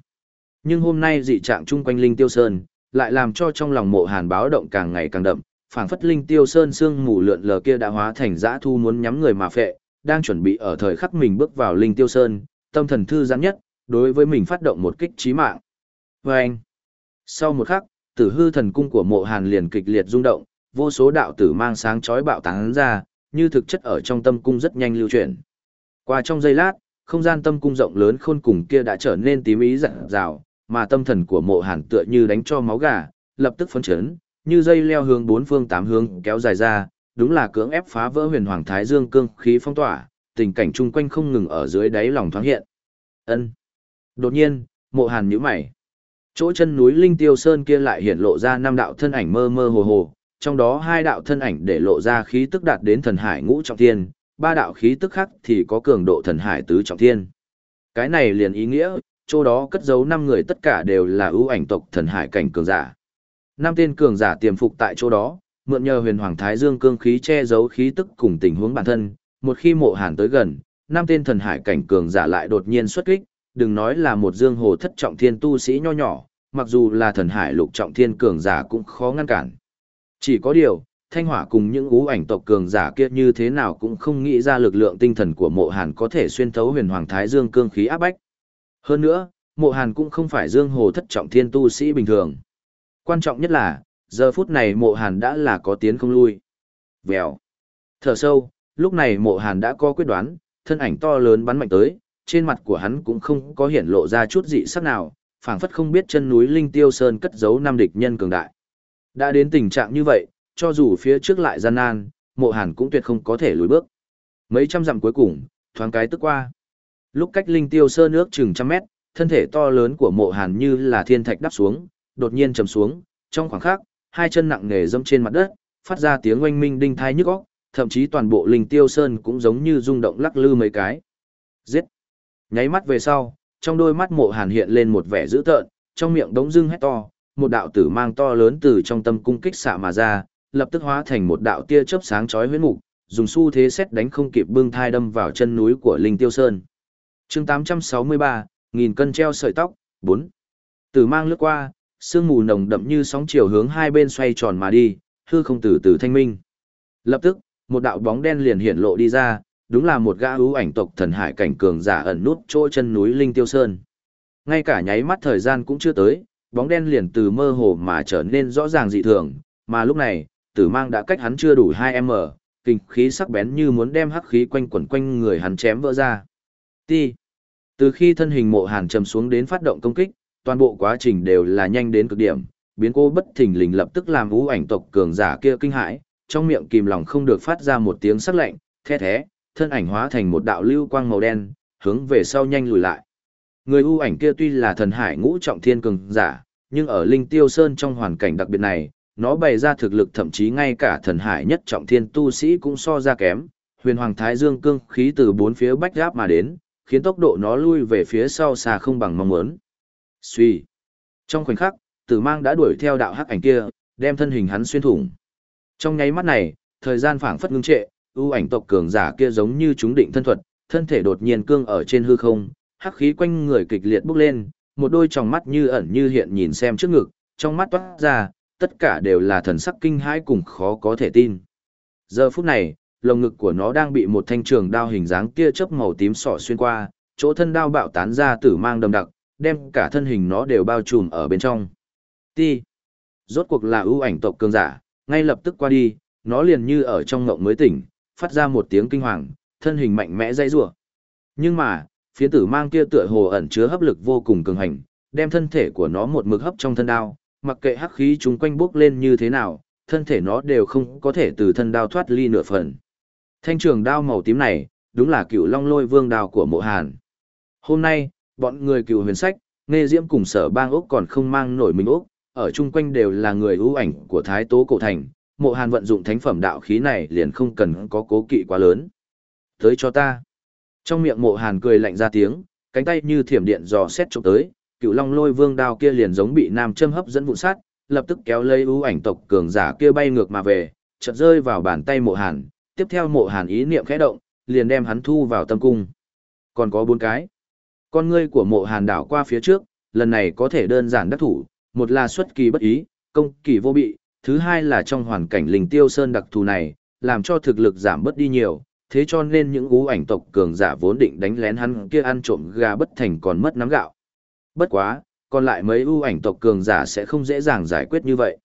Nhưng hôm nay dị trạng chung quanh Linh Tiêu Sơn, lại làm cho trong lòng mộ hàn báo động càng ngày càng đậm, phảng phất Linh Tiêu Sơn xương mù lượn lờ kia đã hóa thành dã thu muốn nhắm người mà phệ, đang chuẩn bị ở thời khắc mình bước vào Linh Tiêu Sơn, tâm thần thư giãn nhất, đối với mình phát động một kích trí mạng. Và anh, sau một khắc, tử hư thần cung của mộ hàn liền kịch liệt rung động, vô số đạo tử mang sáng chói bạo tán ra, như thực chất ở trong tâm cung rất nhanh lưu chuyển. Qua trong giây lát, không gian tâm cung rộng lớn khôn cùng kia đã trở nên tím ý rạng rào, mà tâm thần của mộ hàn tựa như đánh cho máu gà, lập tức phấn chấn, như dây leo hướng bốn phương tám hướng kéo dài ra, đúng là cưỡng ép phá vỡ huyền hoàng thái dương cương khí phong tỏa, tình cảnh chung quanh không ngừng ở dưới đáy lòng thoáng hiện. Ân. Đột nhiên, mộ hàn nhíu mày. Chỗ chân núi Linh Tiêu Sơn kia lại hiện lộ ra năm đạo thân ảnh mơ mơ hồ hồ, trong đó hai đạo thân ảnh để lộ ra khí tức đạt đến thần hải ngũ trọng thiên, ba đạo khí tức khác thì có cường độ thần hải tứ trọng thiên. Cái này liền ý nghĩa, chỗ đó cất giấu năm người tất cả đều là ưu ảnh tộc thần hải cảnh cường giả. Năm tên cường giả tiềm phục tại chỗ đó, mượn nhờ huyền hoàng thái dương cương khí che giấu khí tức cùng tình huống bản thân, một khi mộ hàn tới gần, năm tên thần hải cảnh cường giả lại đột nhiên xuất kích, đừng nói là một dương hồ thất trọng thiên tu sĩ nho nhỏ, mặc dù là thần hải lục trọng thiên cường giả cũng khó ngăn cản. Chỉ có điều, thanh hỏa cùng những ú ảnh tộc cường giả kia như thế nào cũng không nghĩ ra lực lượng tinh thần của mộ hàn có thể xuyên thấu huyền hoàng thái dương cương khí áp bách. Hơn nữa, mộ hàn cũng không phải dương hồ thất trọng thiên tu sĩ bình thường. Quan trọng nhất là, giờ phút này mộ hàn đã là có tiến không lui. Vèo. Thở sâu, lúc này mộ hàn đã có quyết đoán, thân ảnh to lớn bắn mạnh tới, trên mặt của hắn cũng không có hiển lộ ra chút dị sắc nào, phảng phất không biết chân núi Linh Tiêu Sơn cất giấu năm địch nhân cường đại. Đã đến tình trạng như vậy, cho dù phía trước lại gian nan, mộ hàn cũng tuyệt không có thể lùi bước. Mấy trăm dặm cuối cùng, thoáng cái tức qua. Lúc cách Linh Tiêu Sơn nước chừng trăm mét, thân thể to lớn của mộ hàn như là thiên thạch đắp xuống, đột nhiên trầm xuống, trong khoảng khắc, hai chân nặng nề dâm trên mặt đất, phát ra tiếng oanh minh đinh thai nhức óc, thậm chí toàn bộ Linh Tiêu Sơn cũng giống như rung động lắc lư mấy cái. Giết! Nháy mắt về sau, trong đôi mắt mộ hàn hiện lên một vẻ dữ tợn, trong miệng đống dưng hét to, một đạo tử mang to lớn từ trong tâm cung kích xạ mà ra, lập tức hóa thành một đạo tia chớp sáng chói huyết mục, dùng xu thế xét đánh không kịp bưng thai đâm vào chân núi của Linh Tiêu Sơn. chương 863, nghìn cân treo sợi tóc, 4. Tử mang lướt qua, sương mù nồng đậm như sóng chiều hướng hai bên xoay tròn mà đi, hư không từ từ thanh minh. Lập tức, một đạo bóng đen liền hiện lộ đi ra, đúng là một gã ưu ảnh tộc thần hải cảnh cường giả ẩn nút chỗ chân núi Linh Tiêu Sơn. Ngay cả nháy mắt thời gian cũng chưa tới, bóng đen liền từ mơ hồ mà trở nên rõ ràng dị thường, mà lúc này, tử mang đã cách hắn chưa đủ 2m, kinh khí sắc bén như muốn đem hắc khí quanh quẩn quanh người hắn chém vỡ ra. Ti. Từ khi thân hình mộ hàn trầm xuống đến phát động công kích, toàn bộ quá trình đều là nhanh đến cực điểm, biến cô bất thình lình lập tức làm ưu ảnh tộc cường giả kia kinh hãi, trong miệng kìm lòng không được phát ra một tiếng sắc lạnh, the thế, thân ảnh hóa thành một đạo lưu quang màu đen, hướng về sau nhanh lùi lại. Người ưu ảnh kia tuy là thần hải ngũ trọng thiên cường giả, nhưng ở Linh Tiêu Sơn trong hoàn cảnh đặc biệt này, nó bày ra thực lực thậm chí ngay cả thần hải nhất trọng thiên tu sĩ cũng so ra kém. Huyền Hoàng Thái Dương cương khí từ bốn phía bách giáp mà đến, khiến tốc độ nó lui về phía sau xa không bằng mong muốn. Suy. Trong khoảnh khắc, tử mang đã đuổi theo đạo hắc ảnh kia, đem thân hình hắn xuyên thủng. Trong nháy mắt này, thời gian phảng phất ngưng trệ, ưu ảnh tộc cường giả kia giống như chúng định thân thuật, thân thể đột nhiên cương ở trên hư không, hắc khí quanh người kịch liệt bốc lên, một đôi tròng mắt như ẩn như hiện nhìn xem trước ngực, trong mắt toát ra, tất cả đều là thần sắc kinh hãi cùng khó có thể tin. Giờ phút này, lồng ngực của nó đang bị một thanh trường đao hình dáng tia chớp màu tím sỏ xuyên qua, chỗ thân đao bạo tán ra tử mang đầm đặc, đem cả thân hình nó đều bao trùm ở bên trong. Ti. Rốt cuộc là ưu ảnh tộc cường giả, ngay lập tức qua đi, nó liền như ở trong ngộng mới tỉnh, phát ra một tiếng kinh hoàng, thân hình mạnh mẽ dây rủa. Nhưng mà, phiến tử mang kia tựa hồ ẩn chứa hấp lực vô cùng cường hành, đem thân thể của nó một mực hấp trong thân đao, mặc kệ hắc khí chúng quanh bốc lên như thế nào, thân thể nó đều không có thể từ thân đao thoát ly nửa phần. Thanh trường đao màu tím này, đúng là cựu long lôi vương đao của mộ hàn. Hôm nay, bọn người cựu huyền sách, nghe diễm cùng sở bang ốc còn không mang nổi mình ốc, ở chung quanh đều là người ưu ảnh của thái tố cổ thành, mộ hàn vận dụng thánh phẩm đạo khí này liền không cần có cố kỵ quá lớn. Tới cho ta. Trong miệng mộ hàn cười lạnh ra tiếng, cánh tay như thiểm điện dò xét trộm tới, cựu long lôi vương đao kia liền giống bị nam châm hấp dẫn vụn sát, lập tức kéo lấy ưu ảnh tộc cường giả kia bay ngược mà về, chợt rơi vào bàn tay mộ hàn, tiếp theo mộ hàn ý niệm khẽ động, liền đem hắn thu vào tâm cung. Còn có bốn cái. Con ngươi của mộ hàn đảo qua phía trước, lần này có thể đơn giản đắc thủ, một là xuất kỳ bất ý, công kỳ vô bị, thứ hai là trong hoàn cảnh linh tiêu sơn đặc thù này, làm cho thực lực giảm bớt đi nhiều, thế cho nên những ú ảnh tộc cường giả vốn định đánh lén hắn kia ăn trộm gà bất thành còn mất nắm gạo. Bất quá, còn lại mấy ưu ảnh tộc cường giả sẽ không dễ dàng giải quyết như vậy.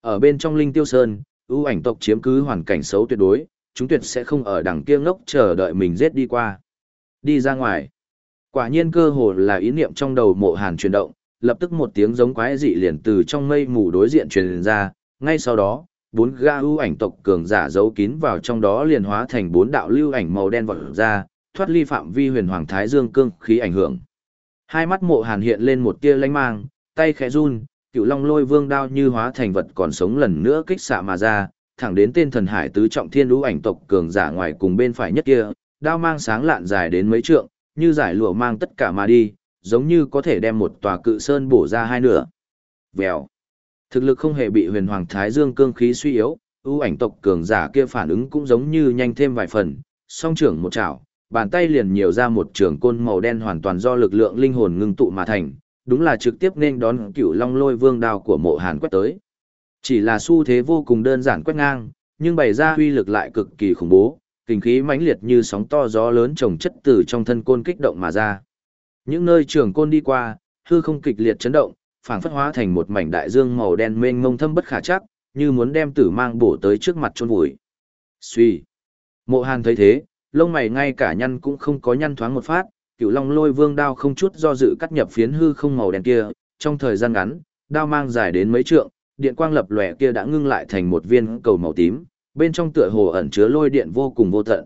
Ở bên trong Linh Tiêu Sơn, ưu ảnh tộc chiếm cứ hoàn cảnh xấu tuyệt đối, chúng tuyệt sẽ không ở đằng kia ngốc chờ đợi mình giết đi qua. Đi ra ngoài. Quả nhiên cơ hồ là ý niệm trong đầu mộ hàn chuyển động, lập tức một tiếng giống quái dị liền từ trong mây mù đối diện truyền ra, ngay sau đó, bốn ga ưu ảnh tộc cường giả giấu kín vào trong đó liền hóa thành bốn đạo lưu ảnh màu đen vọt ra, thoát ly phạm vi huyền hoàng thái dương cương khí ảnh hưởng. Hai mắt mộ hàn hiện lên một tia lánh mang, tay khẽ run, cựu long lôi vương đao như hóa thành vật còn sống lần nữa kích xạ mà ra, thẳng đến tên thần hải tứ trọng thiên lũ ảnh tộc cường giả ngoài cùng bên phải nhất kia, đao mang sáng lạn dài đến mấy trượng, như giải lụa mang tất cả mà đi, giống như có thể đem một tòa cự sơn bổ ra hai nửa. Vèo. Thực lực không hề bị huyền hoàng thái dương cương khí suy yếu, ưu ảnh tộc cường giả kia phản ứng cũng giống như nhanh thêm vài phần, song trưởng một chảo, bàn tay liền nhiều ra một trường côn màu đen hoàn toàn do lực lượng linh hồn ngưng tụ mà thành, đúng là trực tiếp nên đón cựu long lôi vương đao của mộ hàn quét tới. Chỉ là xu thế vô cùng đơn giản quét ngang, nhưng bày ra uy lực lại cực kỳ khủng bố, kinh khí mãnh liệt như sóng to gió lớn trồng chất từ trong thân côn kích động mà ra. Những nơi trường côn đi qua, hư không kịch liệt chấn động, phảng phất hóa thành một mảnh đại dương màu đen mênh mông thâm bất khả chắc, như muốn đem tử mang bổ tới trước mặt chôn vùi. Suy. Mộ Hàn thấy thế, lông mày ngay cả nhăn cũng không có nhăn thoáng một phát, cựu long lôi vương đao không chút do dự cắt nhập phiến hư không màu đen kia, trong thời gian ngắn, đao mang dài đến mấy trượng, điện quang lập lòe kia đã ngưng lại thành một viên cầu màu tím, bên trong tựa hồ ẩn chứa lôi điện vô cùng vô tận.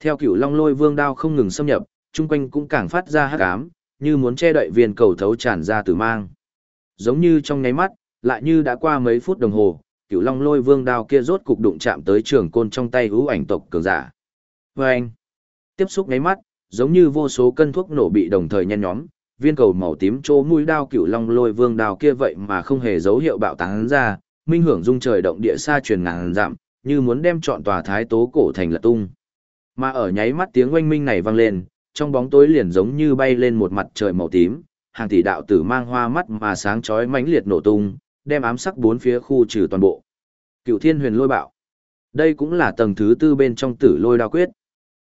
Theo cựu long lôi vương đao không ngừng xâm nhập, chung quanh cũng càng phát ra hắc ám, như muốn che đậy viên cầu thấu tràn ra từ mang. Giống như trong nháy mắt, lại như đã qua mấy phút đồng hồ, cửu long lôi vương đao kia rốt cục đụng chạm tới trường côn trong tay hữu ảnh tộc cường giả. Và anh, tiếp xúc nháy mắt, giống như vô số cân thuốc nổ bị đồng thời nhen nhóm, viên cầu màu tím chỗ mũi đao cửu long lôi vương đao kia vậy mà không hề dấu hiệu bạo tán ra, minh hưởng dung trời động địa xa truyền ngàn dặm, như muốn đem trọn tòa thái tố cổ thành lật tung. Mà ở nháy mắt tiếng oanh minh này vang lên, trong bóng tối liền giống như bay lên một mặt trời màu tím, hàng tỷ đạo tử mang hoa mắt mà sáng chói mãnh liệt nổ tung, đem ám sắc bốn phía khu trừ toàn bộ. Cựu Thiên Huyền Lôi Bạo. Đây cũng là tầng thứ tư bên trong Tử Lôi Đao Quyết.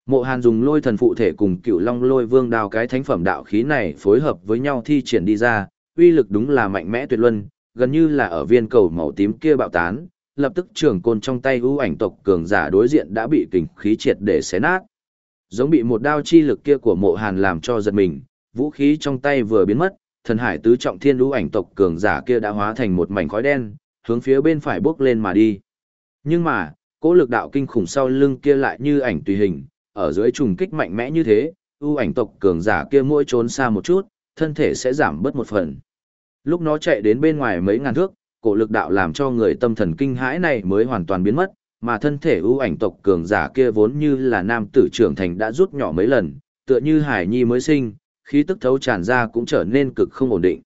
Mộ Hàn dùng lôi thần phụ thể cùng Cựu Long Lôi Vương đao cái thánh phẩm đạo khí này phối hợp với nhau thi triển đi ra, uy lực đúng là mạnh mẽ tuyệt luân, gần như là ở viên cầu màu tím kia bạo tán, lập tức trường côn trong tay ưu ảnh tộc cường giả đối diện đã bị kình khí triệt để xé nát. Giống bị một đao chi lực kia của Mộ Hàn làm cho giật mình, vũ khí trong tay vừa biến mất, thần hải tứ trọng thiên ưu ảnh tộc cường giả kia đã hóa thành một mảnh khói đen, hướng phía bên phải bước lên mà đi. Nhưng mà, cỗ lực đạo kinh khủng sau lưng kia lại như ảnh tùy hình, ở dưới trùng kích mạnh mẽ như thế, ưu ảnh tộc cường giả kia mỗi trốn xa một chút, thân thể sẽ giảm bớt một phần. Lúc nó chạy đến bên ngoài mấy ngàn thước, cổ lực đạo làm cho người tâm thần kinh hãi này mới hoàn toàn biến mất, mà thân thể ưu ảnh tộc cường giả kia vốn như là nam tử trưởng thành đã rút nhỏ mấy lần, Tựa như hải nhi mới sinh, khí tức thấu tràn ra cũng trở nên cực không ổn định.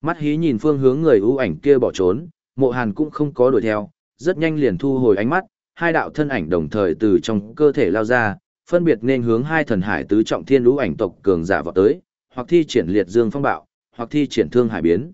Mắt hí nhìn phương hướng người ưu ảnh kia bỏ trốn, mộ hàn cũng không có đuổi theo, rất nhanh liền thu hồi ánh mắt, hai đạo thân ảnh đồng thời từ trong cơ thể lao ra, phân biệt nên hướng hai thần hải tứ trọng thiên ưu ảnh tộc cường giả vào tới, hoặc thi triển liệt dương phong bạo, hoặc thi triển thương hải biến.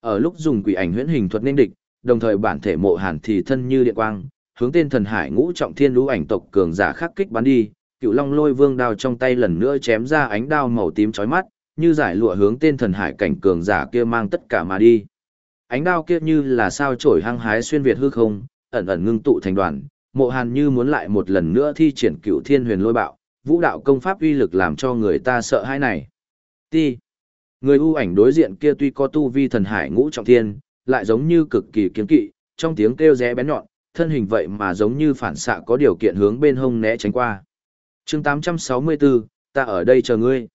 Ở lúc dùng quỷ ảnh huyễn hình thuật nên địch, đồng thời bản thể mộ hàn thì thân như điện quang, hướng tên thần hải ngũ trọng thiên ưu ảnh tộc cường giả khắc kích bắn đi, cựu long lôi vương đao trong tay lần nữa chém ra ánh đao màu tím chói mắt, như giải lụa hướng tên thần hải cảnh cường giả kia mang tất cả mà đi. Ánh đao kia như là sao chổi hăng hái xuyên việt hư không, ẩn ẩn ngưng tụ thành đoàn, mộ hàn như muốn lại một lần nữa thi triển cựu thiên huyền lôi bạo, vũ đạo công pháp uy lực làm cho người ta sợ hãi này. Ti. Người ưu ảnh đối diện kia tuy có tu vi thần hải ngũ trọng thiên, lại giống như cực kỳ kiên kỵ, trong tiếng kêu rẽ bén nhọn, thân hình vậy mà giống như phản xạ có điều kiện hướng bên hông né tránh qua chương 864, ta ở đây chờ ngươi.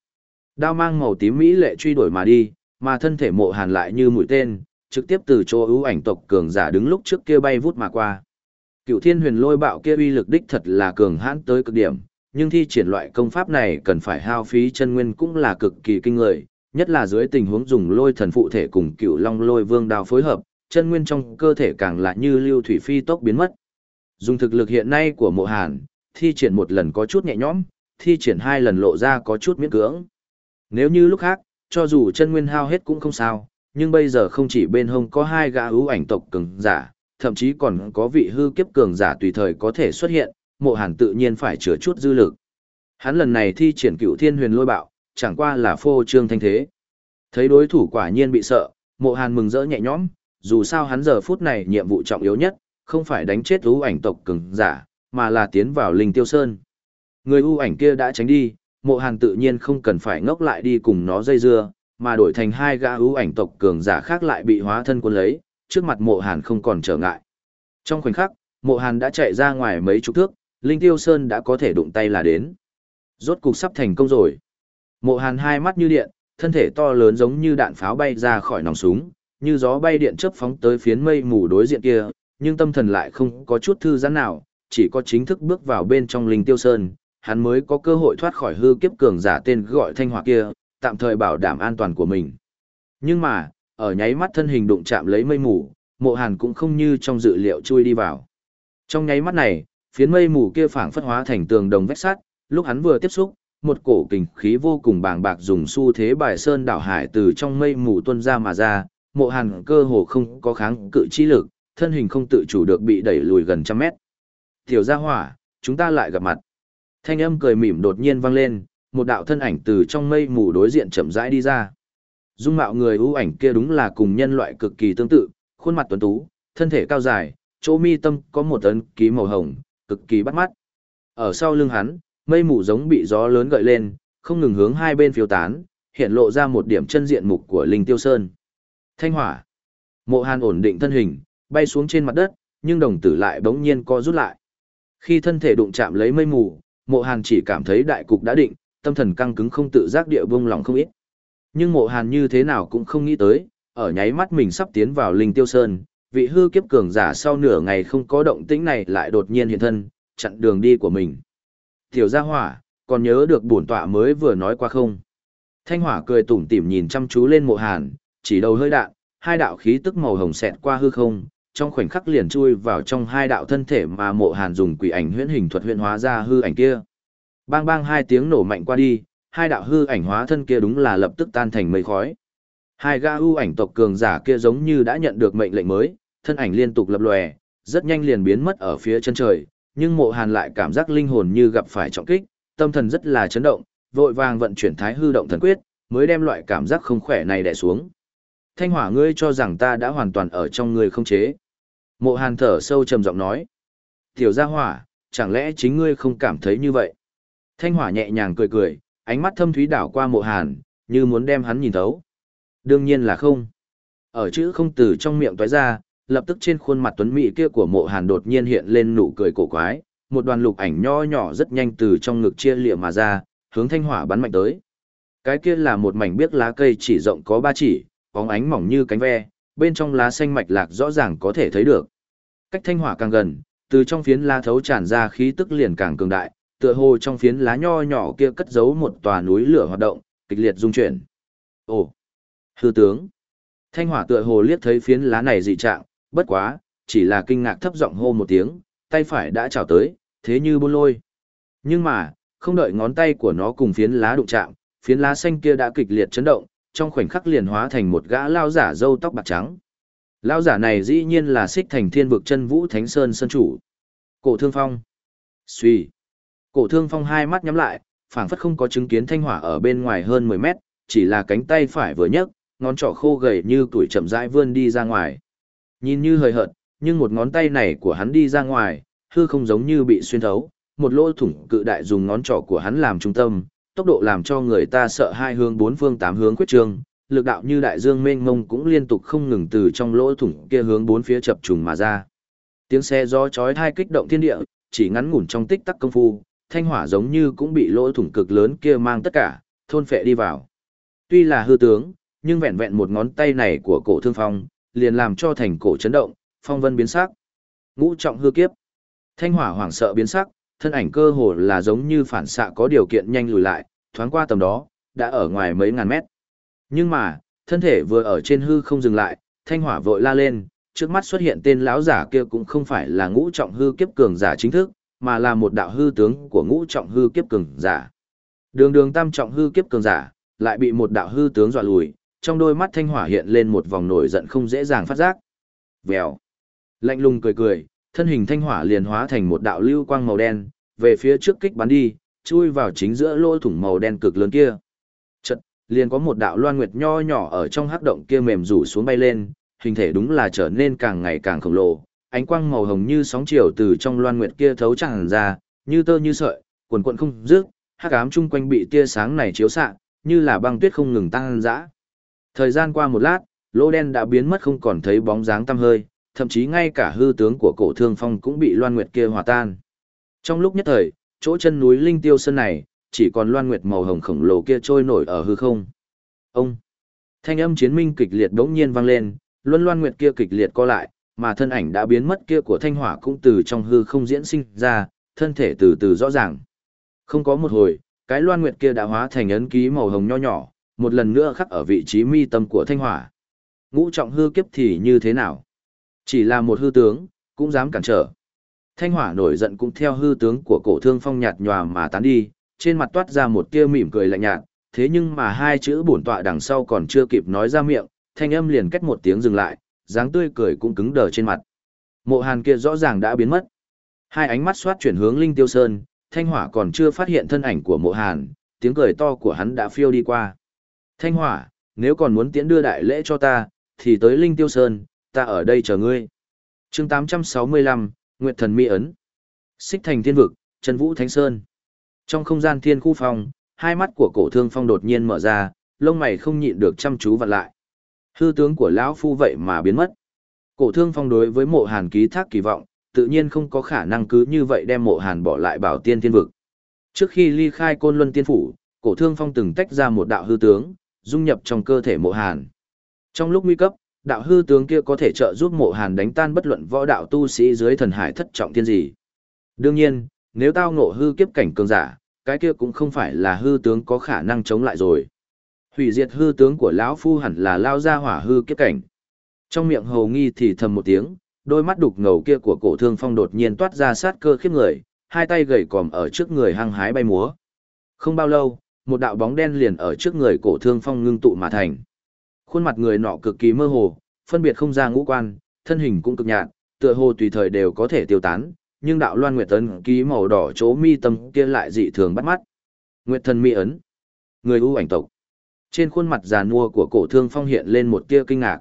Đao mang màu tím mỹ lệ truy đuổi mà đi, mà thân thể mộ hàn lại như mũi tên, trực tiếp từ chỗ ưu ảnh tộc cường giả đứng lúc trước kia bay vút mà qua. Cựu thiên huyền lôi bạo kia uy lực đích thật là cường hãn tới cực điểm, nhưng thi triển loại công pháp này cần phải hao phí chân nguyên cũng là cực kỳ kinh người, nhất là dưới tình huống dùng lôi thần phụ thể cùng cựu long lôi vương đao phối hợp, chân nguyên trong cơ thể càng lại như lưu thủy phi tốc biến mất. Dùng thực lực hiện nay của mộ hàn, thi triển một lần có chút nhẹ nhõm, thi triển hai lần lộ ra có chút miễn cưỡng. Nếu như lúc khác, cho dù chân nguyên hao hết cũng không sao, nhưng bây giờ không chỉ bên hông có hai gã ưu ảnh tộc cường giả, thậm chí còn có vị hư kiếp cường giả tùy thời có thể xuất hiện, mộ hàn tự nhiên phải chứa chút dư lực. Hắn lần này thi triển cửu thiên huyền lôi bạo, chẳng qua là phô trương thanh thế. Thấy đối thủ quả nhiên bị sợ, mộ hàn mừng rỡ nhẹ nhõm, dù sao hắn giờ phút này nhiệm vụ trọng yếu nhất, không phải đánh chết ưu ảnh tộc cường giả, mà là tiến vào linh tiêu sơn. Người ưu ảnh kia đã tránh đi, mộ hàn tự nhiên không cần phải ngốc lại đi cùng nó dây dưa, mà đổi thành hai gã ưu ảnh tộc cường giả khác lại bị hóa thân quân lấy, trước mặt mộ hàn không còn trở ngại. Trong khoảnh khắc, mộ hàn đã chạy ra ngoài mấy chục thước, Linh Tiêu Sơn đã có thể đụng tay là đến. Rốt cục sắp thành công rồi. Mộ hàn hai mắt như điện, thân thể to lớn giống như đạn pháo bay ra khỏi nòng súng, như gió bay điện chớp phóng tới phiến mây mù đối diện kia, nhưng tâm thần lại không có chút thư giãn nào, chỉ có chính thức bước vào bên trong Linh Tiêu Sơn, hắn mới có cơ hội thoát khỏi hư kiếp cường giả tên gọi thanh hỏa kia, tạm thời bảo đảm an toàn của mình. Nhưng mà, ở nháy mắt thân hình đụng chạm lấy mây mù, mộ hàn cũng không như trong dự liệu chui đi vào. Trong nháy mắt này, phiến mây mù kia phảng phất hóa thành tường đồng vách sắt, lúc hắn vừa tiếp xúc, một cổ kình khí vô cùng bàng bạc dùng xu thế bài sơn đảo hải từ trong mây mù tuôn ra mà ra, mộ hàn cơ hồ không có kháng cự chi lực, thân hình không tự chủ được bị đẩy lùi gần trăm mét. Tiểu gia hỏa, chúng ta lại gặp mặt. Thanh âm cười mỉm đột nhiên vang lên, một đạo thân ảnh từ trong mây mù đối diện chậm rãi đi ra. Dung mạo người ưu ảnh kia đúng là cùng nhân loại cực kỳ tương tự, khuôn mặt tuấn tú, thân thể cao dài, chỗ mi tâm có một ấn ký màu hồng, cực kỳ bắt mắt. Ở sau lưng hắn, mây mù giống bị gió lớn gợi lên, không ngừng hướng hai bên phiêu tán, hiện lộ ra một điểm chân diện mục của Linh Tiêu Sơn. Thanh hỏa. Mộ Hàn ổn định thân hình, bay xuống trên mặt đất, nhưng đồng tử lại bỗng nhiên co rút lại. Khi thân thể đụng chạm lấy mây mù, Mộ Hàn chỉ cảm thấy đại cục đã định, tâm thần căng cứng không tự giác địa bông lòng không ít. Nhưng Mộ Hàn như thế nào cũng không nghĩ tới, ở nháy mắt mình sắp tiến vào Linh Tiêu Sơn, vị hư kiếp cường giả sau nửa ngày không có động tĩnh này lại đột nhiên hiện thân, chặn đường đi của mình. Tiểu gia hỏa, còn nhớ được bổn tọa mới vừa nói qua không? Thanh hỏa cười tủm tỉm nhìn chăm chú lên mộ hàn, chỉ đầu hơi đạn, hai đạo khí tức màu hồng xẹt qua hư không, trong khoảnh khắc liền chui vào trong hai đạo thân thể mà mộ hàn dùng quỷ ảnh huyễn hình thuật huyễn hóa ra hư ảnh kia. Bang bang hai tiếng nổ mạnh qua đi, hai đạo hư ảnh hóa thân kia đúng là lập tức tan thành mây khói. Hai gã u ảnh tộc cường giả kia giống như đã nhận được mệnh lệnh mới, thân ảnh liên tục lập lòe, rất nhanh liền biến mất ở phía chân trời, nhưng mộ hàn lại cảm giác linh hồn như gặp phải trọng kích, tâm thần rất là chấn động, vội vàng vận chuyển thái hư động thần quyết, mới đem loại cảm giác không khỏe này đè xuống. Thanh hỏa ngươi cho rằng ta đã hoàn toàn ở trong ngươi không chế. Mộ hàn thở sâu trầm giọng nói. Tiểu gia hỏa, chẳng lẽ chính ngươi không cảm thấy như vậy? Thanh hỏa nhẹ nhàng cười cười, ánh mắt thâm thúy đảo qua mộ hàn, như muốn đem hắn nhìn thấu. Đương nhiên là không. Ở chữ không từ trong miệng toái ra, lập tức trên khuôn mặt tuấn mỹ kia của mộ hàn đột nhiên hiện lên nụ cười cổ quái, một đoàn lục ảnh nho nhỏ rất nhanh từ trong ngực chia lịa mà ra, hướng thanh hỏa bắn mạnh tới. Cái kia là một mảnh biếc lá cây chỉ rộng có ba chỉ, bóng ánh mỏng như cánh ve, bên trong lá xanh mạch lạc rõ ràng có thể thấy được. Cách thanh hỏa càng gần, từ trong phiến lá thấu tràn ra khí tức liền càng cường đại, tựa hồ trong phiến lá nho nhỏ kia cất giấu một tòa núi lửa hoạt động, kịch liệt rung chuyển. Ồ, hư tướng. Thanh hỏa tựa hồ liếc thấy phiến lá này dị trạng, bất quá, chỉ là kinh ngạc thấp giọng hô một tiếng, tay phải đã chào tới, thế như buôn lôi. Nhưng mà, không đợi ngón tay của nó cùng phiến lá đụng chạm, phiến lá xanh kia đã kịch liệt chấn động, trong khoảnh khắc liền hóa thành một gã lao giả râu tóc bạc trắng. Lao giả này dĩ nhiên là xích thành thiên vực chân vũ thánh sơn sơn chủ. Cổ thương phong. Xuy. Cổ thương phong hai mắt nhắm lại, phảng phất không có chứng kiến thanh hỏa ở bên ngoài hơn 10 mét, chỉ là cánh tay phải vừa nhấc, ngón trỏ khô gầy như tuổi chậm rãi vươn đi ra ngoài. Nhìn như hời hợt, nhưng một ngón tay này của hắn đi ra ngoài, hư không giống như bị xuyên thấu, một lỗ thủng cự đại dùng ngón trỏ của hắn làm trung tâm, tốc độ làm cho người ta sợ hai hướng bốn phương tám hướng quyết trương, lực đạo như đại dương mênh mông cũng liên tục không ngừng từ trong lỗ thủng kia hướng bốn phía chập trùng mà ra. Tiếng xe gió chói tai kích động thiên địa, chỉ ngắn ngủn trong tích tắc công phu, thanh hỏa giống như cũng bị lỗ thủng cực lớn kia mang tất cả, thôn phệ đi vào. Tuy là hư tướng, nhưng vẹn vẹn một ngón tay này của cổ thương phong, liền làm cho thành cổ chấn động, phong vân biến sắc. Ngũ trọng hư kiếp. Thanh hỏa hoảng sợ biến sắc, thân ảnh cơ hồ là giống như phản xạ có điều kiện nhanh lùi lại, thoáng qua tầm đó, đã ở ngoài mấy ngàn mét. Nhưng mà, thân thể vừa ở trên hư không dừng lại, thanh hỏa vội la lên, trước mắt xuất hiện tên lão giả kia cũng không phải là ngũ trọng hư kiếp cường giả chính thức, mà là một đạo hư tướng của ngũ trọng hư kiếp cường giả. Đường đường tam trọng hư kiếp cường giả, lại bị một đạo hư tướng dọa lùi, trong đôi mắt thanh hỏa hiện lên một vòng nổi giận không dễ dàng phát giác. Vèo. Lạnh lùng cười cười, thân hình thanh hỏa liền hóa thành một đạo lưu quang màu đen, về phía trước kích bắn đi, chui vào chính giữa lỗ thủng màu đen cực lớn kia. Chợt, liền có một đạo loan nguyệt nho nhỏ ở trong hắc động kia mềm rủ xuống bay lên, hình thể đúng là trở nên càng ngày càng khổng lồ, ánh quang màu hồng như sóng chiều từ trong loan nguyệt kia thấu tràn ra, như tơ như sợi, cuồn cuộn không dứt, hắc ám chung quanh bị tia sáng này chiếu xạ, như là băng tuyết không ngừng tăng dã. Thời gian qua một lát, lỗ đen đã biến mất không còn thấy bóng dáng tăm hơi, thậm chí ngay cả hư tướng của cổ thương phong cũng bị loan nguyệt kia hòa tan. Trong lúc nhất thời, chỗ chân núi Linh Tiêu Sơn này, chỉ còn loan nguyệt màu hồng khổng lồ kia trôi nổi ở hư không. Ông! Thanh âm chiến minh kịch liệt đống nhiên vang lên, luân loan nguyệt kia kịch liệt co lại, mà thân ảnh đã biến mất kia của thanh hỏa cũng từ trong hư không diễn sinh ra, thân thể từ từ rõ ràng. Không có một hồi, cái loan nguyệt kia đã hóa thành ấn ký màu hồng nho nhỏ, một lần nữa khắc ở vị trí mi tâm của thanh hỏa. Ngũ trọng hư kiếp thì như thế nào? Chỉ là một hư tướng, cũng dám cản trở. Thanh hỏa nổi giận cũng theo hư tướng của cổ thương phong nhạt nhòa mà tán đi, trên mặt toát ra một tia mỉm cười lạnh nhạt, thế nhưng mà hai chữ bổn tọa đằng sau còn chưa kịp nói ra miệng, thanh âm liền cách một tiếng dừng lại, dáng tươi cười cũng cứng đờ trên mặt. Mộ Hàn kia rõ ràng đã biến mất. Hai ánh mắt xoát chuyển hướng Linh Tiêu Sơn, Thanh Hỏa còn chưa phát hiện thân ảnh của Mộ Hàn, tiếng cười to của hắn đã phiêu đi qua. Thanh Hỏa, nếu còn muốn tiễn đưa đại lễ cho ta, thì tới Linh Tiêu Sơn, ta ở đây chờ ngươi. chương 865, Nguyệt Thần Mỹ Ấn. Xích thành thiên vực, Trần Vũ Thánh Sơn. Trong không gian thiên khu phòng, hai mắt của cổ thương phong đột nhiên mở ra, lông mày không nhịn được chăm chú vặn lại. Hư tướng của lão phu vậy mà biến mất. Cổ thương phong đối với mộ hàn ký thác kỳ vọng, tự nhiên không có khả năng cứ như vậy đem mộ hàn bỏ lại bảo tiên thiên vực. Trước khi ly khai côn luân tiên phủ, cổ thương phong từng tách ra một đạo hư tướng, dung nhập trong cơ thể mộ hàn. Trong lúc nguy cấp, đạo hư tướng kia có thể trợ giúp mộ hàn đánh tan bất luận võ đạo tu sĩ dưới thần hải thất trọng thiên gì. Đương nhiên, nếu tao ngộ hư kiếp cảnh cường giả, cái kia cũng không phải là hư tướng có khả năng chống lại rồi. Hủy diệt hư tướng của lão phu hẳn là lao ra hỏa hư kiếp cảnh. Trong miệng hầu nghi thì thầm một tiếng, đôi mắt đục ngầu kia của cổ thương phong đột nhiên toát ra sát cơ khiếp người, hai tay gầy còm ở trước người hăng hái bay múa. Không bao lâu, một đạo bóng đen liền ở trước người cổ thương phong ngưng tụ mà thành. Khuôn mặt người nọ cực kỳ mơ hồ, phân biệt không ra ngũ quan, thân hình cũng cực nhạt, tựa hồ tùy thời đều có thể tiêu tán, nhưng đạo loan nguyệt ấn ký màu đỏ chỗ mi tâm kia lại dị thường bắt mắt. Nguyệt thần mi ấn, người ưu ảnh tộc. Trên khuôn mặt già nua của cổ thương phong hiện lên một tia kinh ngạc.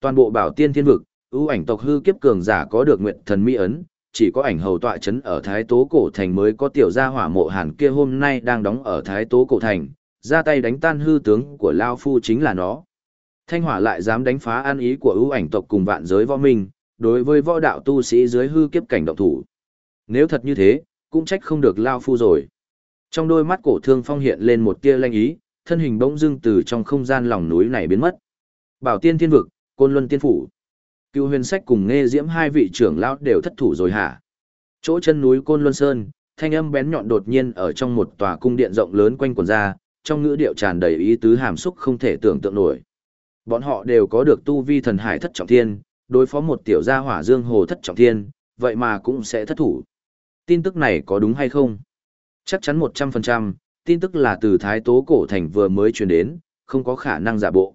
Toàn bộ bảo tiên thiên vực, ưu ảnh tộc hư kiếp cường giả có được nguyệt thần mi ấn, chỉ có ảnh hầu tọa chấn ở Thái Tố Cổ Thành mới có tiểu gia hỏa mộ hàn kia hôm nay đang đóng ở Thái Tố Cổ Thành, ra tay đánh tan hư tướng của Lao Phu chính là nó. Thanh hỏa lại dám đánh phá an ý của ưu ảnh tộc cùng vạn giới võ minh, đối với võ đạo tu sĩ dưới hư kiếp cảnh động thủ. Nếu thật như thế, cũng trách không được Lao Phu rồi. Trong đôi mắt cổ thương phong hiện lên một tia lanh ý, thân hình bỗng dưng từ trong không gian lòng núi này biến mất. Bảo tiên thiên vực, côn luân tiên phủ. Cựu huyền sách cùng nghe diễm hai vị trưởng lão đều thất thủ rồi hả? Chỗ chân núi côn luân sơn, thanh âm bén nhọn đột nhiên ở trong một tòa cung điện rộng lớn quanh quần ra, trong ngữ điệu tràn đầy ý tứ hàm xúc không thể tưởng tượng nổi. Bọn họ đều có được tu vi thần hải thất trọng thiên, đối phó một tiểu gia hỏa dương hồ thất trọng thiên, vậy mà cũng sẽ thất thủ. Tin tức này có đúng hay không? Chắc chắn 100%, tin tức là từ Thái Tố Cổ Thành vừa mới truyền đến, không có khả năng giả bộ.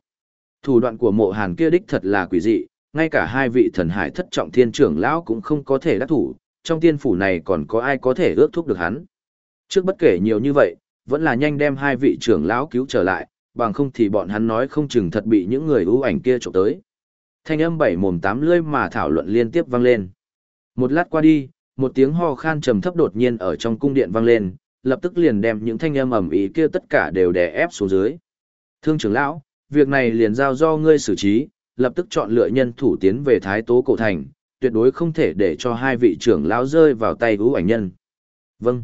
Thủ đoạn của mộ hàn kia đích thật là quỷ dị, ngay cả hai vị thần hải thất trọng thiên trưởng lão cũng không có thể đắc thủ, trong tiên phủ này còn có ai có thể ước thúc được hắn. Trước bất kể nhiều như vậy, vẫn là nhanh đem hai vị trưởng lão cứu trở lại, bằng không thì bọn hắn nói không chừng thật bị những người ưu ảnh kia trộm tới. Thanh âm bảy mồm tám lưỡi mà thảo luận liên tiếp vang lên. Một lát qua đi, một tiếng ho khan trầm thấp đột nhiên ở trong cung điện vang lên, lập tức liền đem những thanh âm ầm ĩ kia tất cả đều đè ép xuống dưới. Thương trưởng lão, việc này liền giao do ngươi xử trí, lập tức chọn lựa nhân thủ tiến về Thái Tố Cổ Thành, tuyệt đối không thể để cho hai vị trưởng lão rơi vào tay ưu ảnh nhân. Vâng.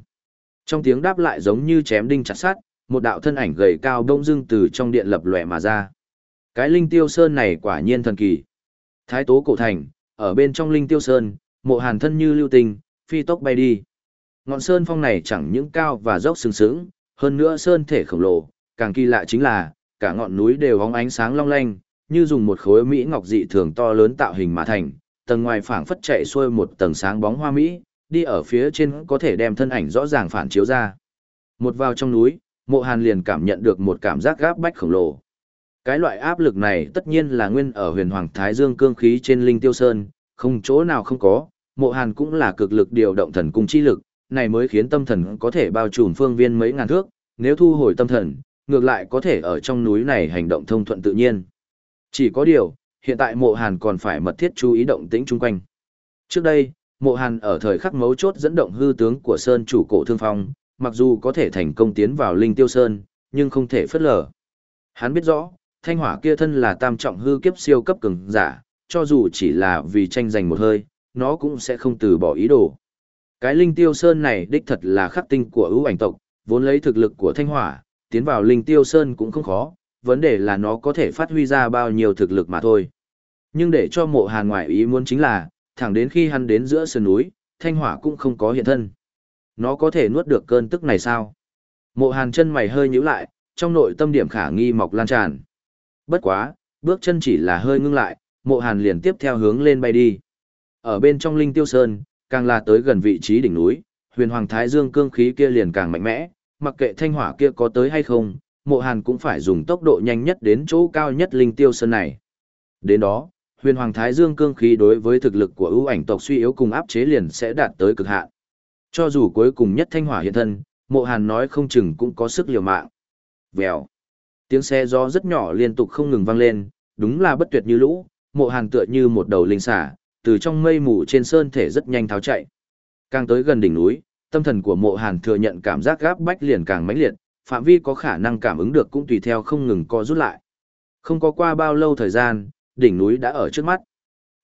Trong tiếng đáp lại giống như chém đinh chặt sắt một đạo thân ảnh gầy cao đông dưng từ trong điện lập lòe mà ra. Cái linh tiêu sơn này quả nhiên thần kỳ. Thái Tố Cổ Thành, ở bên trong linh tiêu sơn, mộ hàn thân như lưu tình, phi tốc bay đi. Ngọn sơn phong này chẳng những cao và dốc sừng sững, hơn nữa sơn thể khổng lồ, càng kỳ lạ chính là, cả ngọn núi đều hóng ánh sáng long lanh, như dùng một khối mỹ ngọc dị thường to lớn tạo hình mà thành, tầng ngoài phảng phất chạy xuôi một tầng sáng bóng hoa mỹ, đi ở phía trên có thể đem thân ảnh rõ ràng phản chiếu ra. Một vào trong núi, Mộ Hàn liền cảm nhận được một cảm giác gáp bách khổng lồ. Cái loại áp lực này tất nhiên là nguyên ở huyền hoàng thái dương cương khí trên linh tiêu sơn, không chỗ nào không có, Mộ Hàn cũng là cực lực điều động thần cung chi lực, này mới khiến tâm thần có thể bao trùm phương viên mấy ngàn thước, nếu thu hồi tâm thần, ngược lại có thể ở trong núi này hành động thông thuận tự nhiên. Chỉ có điều, hiện tại mộ hàn còn phải mật thiết chú ý động tĩnh chung quanh. Trước đây, mộ hàn ở thời khắc mấu chốt dẫn động hư tướng của Sơn chủ cổ thương phong, mặc dù có thể thành công tiến vào linh tiêu Sơn, nhưng không thể phất lờ. Hắn biết rõ, thanh hỏa kia thân là tam trọng hư kiếp siêu cấp cường giả, cho dù chỉ là vì tranh giành một hơi, nó cũng sẽ không từ bỏ ý đồ. Cái linh tiêu sơn này đích thật là khắc tinh của ưu ảnh tộc, vốn lấy thực lực của thanh hỏa, tiến vào linh tiêu sơn cũng không khó, vấn đề là nó có thể phát huy ra bao nhiêu thực lực mà thôi. Nhưng để cho mộ hàn ngoại ý muốn chính là, thẳng đến khi hắn đến giữa sườn núi, thanh hỏa cũng không có hiện thân. Nó có thể nuốt được cơn tức này sao? Mộ hàn chân mày hơi nhíu lại, trong nội tâm điểm khả nghi mọc lan tràn. Bất quá, bước chân chỉ là hơi ngưng lại, mộ hàn liền tiếp theo hướng lên bay đi. Ở bên trong linh tiêu sơn, càng là tới gần vị trí đỉnh núi, huyền hoàng thái dương cương khí kia liền càng mạnh mẽ, mặc kệ thanh hỏa kia có tới hay không, mộ hàn cũng phải dùng tốc độ nhanh nhất đến chỗ cao nhất linh tiêu sơn này. Đến đó, huyền hoàng thái dương cương khí đối với thực lực của ưu ảnh tộc suy yếu cùng áp chế liền sẽ đạt tới cực hạn. Cho dù cuối cùng nhất thanh hỏa hiện thân, mộ hàn nói không chừng cũng có sức liều mạng. Vèo. Tiếng xe gió rất nhỏ liên tục không ngừng vang lên, đúng là bất tuyệt như lũ, mộ hàn tựa như một đầu linh xả, từ trong mây mù trên sơn thể rất nhanh tháo chạy. Càng tới gần đỉnh núi, tâm thần của mộ hàn thừa nhận cảm giác gáp bách liền càng mãnh liệt, phạm vi có khả năng cảm ứng được cũng tùy theo không ngừng co rút lại. Không có qua bao lâu thời gian, đỉnh núi đã ở trước mắt.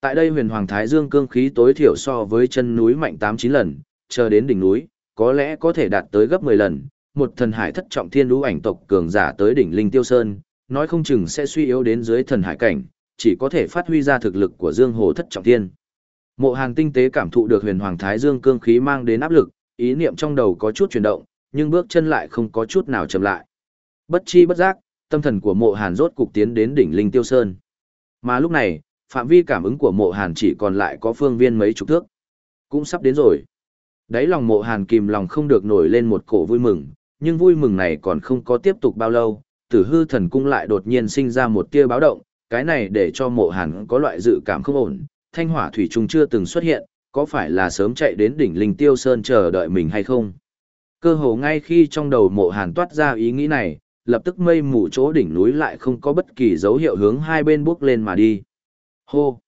Tại đây huyền hoàng thái dương cương khí tối thiểu so với chân núi mạnh 8-9 lần, chờ đến đỉnh núi, có lẽ có thể đạt tới gấp 10 lần. Một thần hải thất trọng thiên đũ ảnh tộc cường giả tới đỉnh linh tiêu sơn, nói không chừng sẽ suy yếu đến dưới thần hải cảnh, chỉ có thể phát huy ra thực lực của Dương Hồ thất trọng thiên. Mộ Hàn tinh tế cảm thụ được huyền hoàng thái dương cương khí mang đến áp lực, ý niệm trong đầu có chút chuyển động, nhưng bước chân lại không có chút nào chậm lại. Bất chi bất giác, tâm thần của Mộ Hàn rốt cục tiến đến đỉnh Linh Tiêu Sơn. Mà lúc này, phạm vi cảm ứng của Mộ Hàn chỉ còn lại có phương viên mấy chục thước. Cũng sắp đến rồi. Đấy lòng Mộ Hàn kìm lòng không được nổi lên một cổ vui mừng, nhưng vui mừng này còn không có tiếp tục bao lâu, Tử Hư Thần Cung lại đột nhiên sinh ra một tia báo động, cái này để cho Mộ Hàn có loại dự cảm không ổn, thanh hỏa thủy trùng chưa từng xuất hiện, có phải là sớm chạy đến đỉnh linh tiêu sơn chờ đợi mình hay không? Cơ hồ ngay khi trong đầu mộ hàn toát ra ý nghĩ này, lập tức mây mù chỗ đỉnh núi lại không có bất kỳ dấu hiệu hướng hai bên bước lên mà đi. Hô!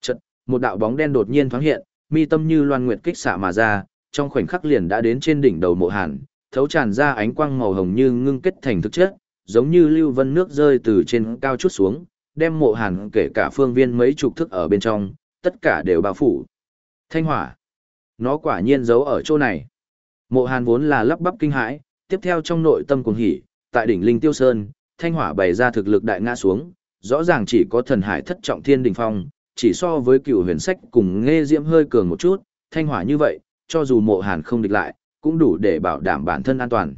Chật, một đạo bóng đen đột nhiên thoáng hiện, mi tâm như loan nguyệt kích xạ mà ra, trong khoảnh khắc liền đã đến trên đỉnh đầu mộ hàn, thấu tràn ra ánh quang màu hồng như ngưng kết thành thực chất, giống như lưu vân nước rơi từ trên cao chút xuống, đem mộ hàn kể cả phương viên mấy chục thức ở bên trong, tất cả đều bao phủ. Thanh hỏa. Nó quả nhiên giấu ở chỗ này. Mộ hàn vốn là lắp bắp kinh hãi, tiếp theo trong nội tâm cùng hỉ, tại đỉnh Linh Tiêu Sơn, thanh hỏa bày ra thực lực đại ngã xuống, rõ ràng chỉ có thần hải thất trọng thiên đỉnh phong, chỉ so với cựu huyền sách cùng nghe diễm hơi cường một chút, thanh hỏa như vậy, cho dù mộ hàn không địch lại, cũng đủ để bảo đảm bản thân an toàn.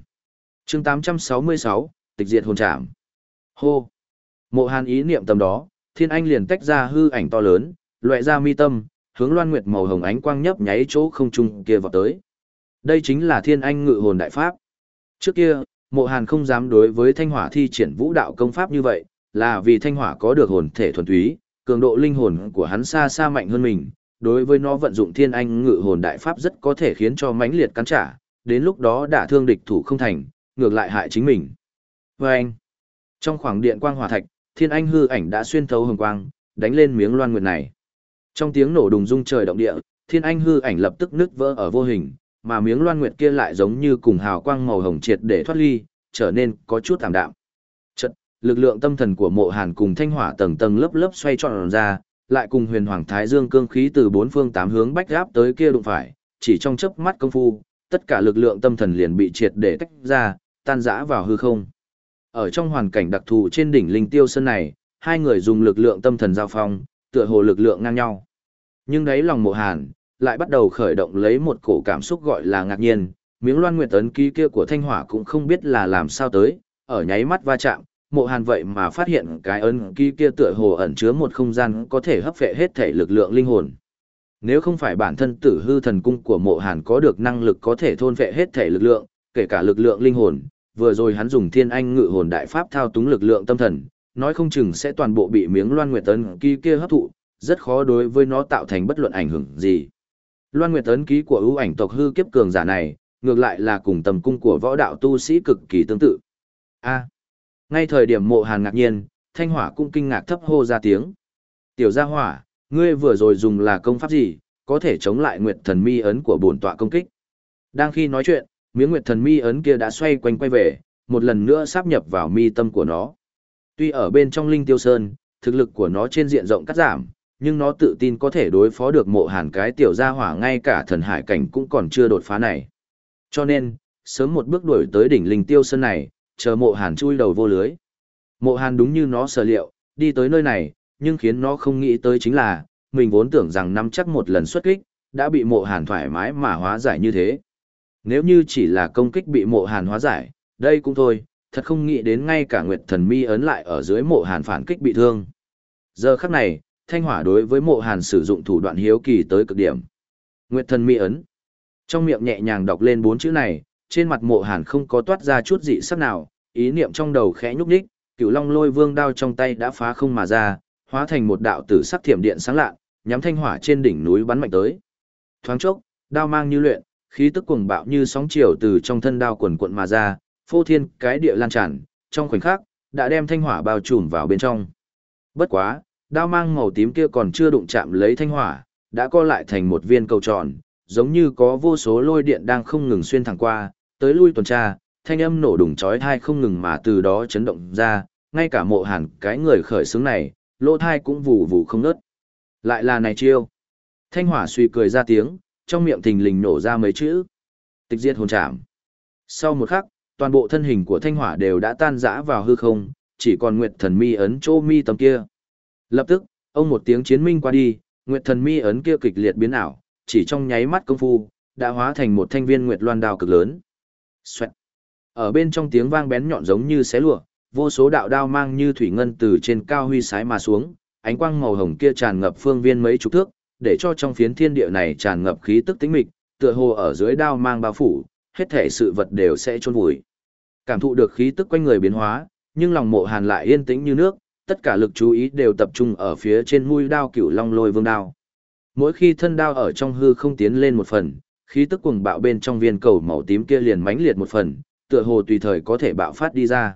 chương 866, tịch diệt hồn trảm. Hô! Mộ hàn ý niệm tầm đó, thiên anh liền tách ra hư ảnh to lớn, loại ra mi tâm, hướng loan nguyệt màu hồng ánh quang nhấp nháy chỗ không trung kia vào tới. Đây chính là thiên anh ngự hồn đại pháp. Trước kia, mộ hàn không dám đối với thanh hỏa thi triển vũ đạo công pháp như vậy, là vì thanh hỏa có được hồn thể thuần túy, cường độ linh hồn của hắn xa xa mạnh hơn mình, đối với nó vận dụng thiên anh ngự hồn đại pháp rất có thể khiến cho mãnh liệt cắn trả, đến lúc đó đả thương địch thủ không thành, ngược lại hại chính mình. Và anh, trong khoảng điện quang hỏa thạch, thiên anh hư ảnh đã xuyên thấu hồng quang, đánh lên miếng loan nguyệt này. Trong tiếng nổ đùng rung trời động địa, thiên anh hư ảnh lập tức nứt vỡ ở vô hình, mà miếng loan nguyệt kia lại giống như cùng hào quang màu hồng triệt để thoát ly, trở nên có chút tạm đạm. Chật, lực lượng tâm thần của mộ hàn cùng thanh hỏa tầng tầng lớp lớp xoay tròn ra, lại cùng huyền hoàng thái dương cương khí từ bốn phương tám hướng bách gáp tới kia đụng phải, chỉ trong chớp mắt công phu, tất cả lực lượng tâm thần liền bị triệt để tách ra, tan rã vào hư không. Ở trong hoàn cảnh đặc thù trên đỉnh linh tiêu sơn này, hai người dùng lực lượng tâm thần giao phong, tựa hồ lực lượng ngang nhau. Nhưng đấy lòng mộ hàn, lại bắt đầu khởi động lấy một cổ cảm xúc gọi là ngạc nhiên, miếng loan nguyệt ấn ký kia của thanh hỏa cũng không biết là làm sao tới, ở nháy mắt va chạm, mộ hàn vậy mà phát hiện cái ấn ký kia tựa hồ ẩn chứa một không gian có thể hấp phệ hết thể lực lượng linh hồn. Nếu không phải bản thân tử hư thần cung của mộ hàn có được năng lực có thể thôn phệ hết thể lực lượng, kể cả lực lượng linh hồn, vừa rồi hắn dùng thiên anh ngự hồn đại pháp thao túng lực lượng tâm thần, nói không chừng sẽ toàn bộ bị miếng loan nguyệt ấn ký kia hấp thụ, rất khó đối với nó tạo thành bất luận ảnh hưởng gì. Loan nguyệt ấn ký của ưu ảnh tộc hư kiếp cường giả này, ngược lại là cùng tầm cung của võ đạo tu sĩ cực kỳ tương tự. A ngay thời điểm mộ hàn ngạc nhiên, thanh hỏa cũng kinh ngạc thấp hô ra tiếng. Tiểu gia hỏa, ngươi vừa rồi dùng là công pháp gì, có thể chống lại nguyệt thần mi ấn của bổn tọa công kích. Đang khi nói chuyện, miếng nguyệt thần mi ấn kia đã xoay quanh quay về, một lần nữa sáp nhập vào mi tâm của nó. Tuy ở bên trong linh tiêu sơn, thực lực của nó trên diện rộng cắt giảm, nhưng nó tự tin có thể đối phó được mộ hàn cái tiểu gia hỏa ngay cả thần hải cảnh cũng còn chưa đột phá này. Cho nên, sớm một bước đuổi tới đỉnh linh tiêu sơn này, chờ mộ hàn chui đầu vô lưới. Mộ hàn đúng như nó sở liệu, đi tới nơi này, nhưng khiến nó không nghĩ tới chính là, mình vốn tưởng rằng nắm chắc một lần xuất kích, đã bị mộ hàn thoải mái mà hóa giải như thế. Nếu như chỉ là công kích bị mộ hàn hóa giải, đây cũng thôi, thật không nghĩ đến ngay cả Nguyệt Thần Mi ấn lại ở dưới mộ hàn phản kích bị thương. Giờ khắc này, Thanh Hỏa đối với mộ hàn sử dụng thủ đoạn hiếu kỳ tới cực điểm. Nguyệt Thần Mi ấn. Trong miệng nhẹ nhàng đọc lên bốn chữ này, trên mặt mộ hàn không có toát ra chút dị sắc nào, ý niệm trong đầu khẽ nhúc nhích, cửu long lôi vương đao trong tay đã phá không mà ra, hóa thành một đạo tử sắc thiểm điện sáng lạ, nhắm thanh hỏa trên đỉnh núi bắn mạnh tới. Thoáng chốc, đao mang như luyện, khí tức cuồng bạo như sóng chiều từ trong thân đao quần cuộn mà ra, phô thiên cái địa lan tràn, trong khoảnh khắc, đã đem thanh hỏa bao trùm vào bên trong. Bất quá, đao mang màu tím kia còn chưa đụng chạm lấy thanh hỏa, đã co lại thành một viên cầu tròn, giống như có vô số lôi điện đang không ngừng xuyên thẳng qua, tới lui tuần tra, thanh âm nổ đùng chói tai không ngừng mà từ đó chấn động ra, ngay cả mộ hàn cái người khởi xướng này, lỗ thai cũng vù vù không ngớt. Lại là này chiêu. Thanh hỏa suy cười ra tiếng, trong miệng thình lình nổ ra mấy chữ. Tịch diệt hồn trảm. Sau một khắc, toàn bộ thân hình của thanh hỏa đều đã tan rã vào hư không, chỉ còn Nguyệt Thần Mi ấn chô mi tầm kia. Lập tức, ông một tiếng chiến minh qua đi, Nguyệt Thần Mi ấn kia kịch liệt biến ảo, chỉ trong nháy mắt công phu, đã hóa thành một thanh viên Nguyệt Loan đao cực lớn. Xoẹt. Ở bên trong tiếng vang bén nhọn giống như xé lụa, vô số đạo đao mang như thủy ngân từ trên cao huy sái mà xuống, ánh quang màu hồng kia tràn ngập phương viên mấy chục thước, để cho trong phiến thiên địa này tràn ngập khí tức tĩnh mịch, tựa hồ ở dưới đao mang bao phủ, hết thể sự vật đều sẽ chôn vùi. Cảm thụ được khí tức quanh người biến hóa, nhưng lòng mộ hàn lại yên tĩnh như nước, tất cả lực chú ý đều tập trung ở phía trên mũi đao cửu long lôi vương đao. Mỗi khi thân đao ở trong hư không tiến lên một phần, khí tức cuồng bạo bên trong viên cầu màu tím kia liền mãnh liệt một phần, tựa hồ tùy thời có thể bạo phát đi ra.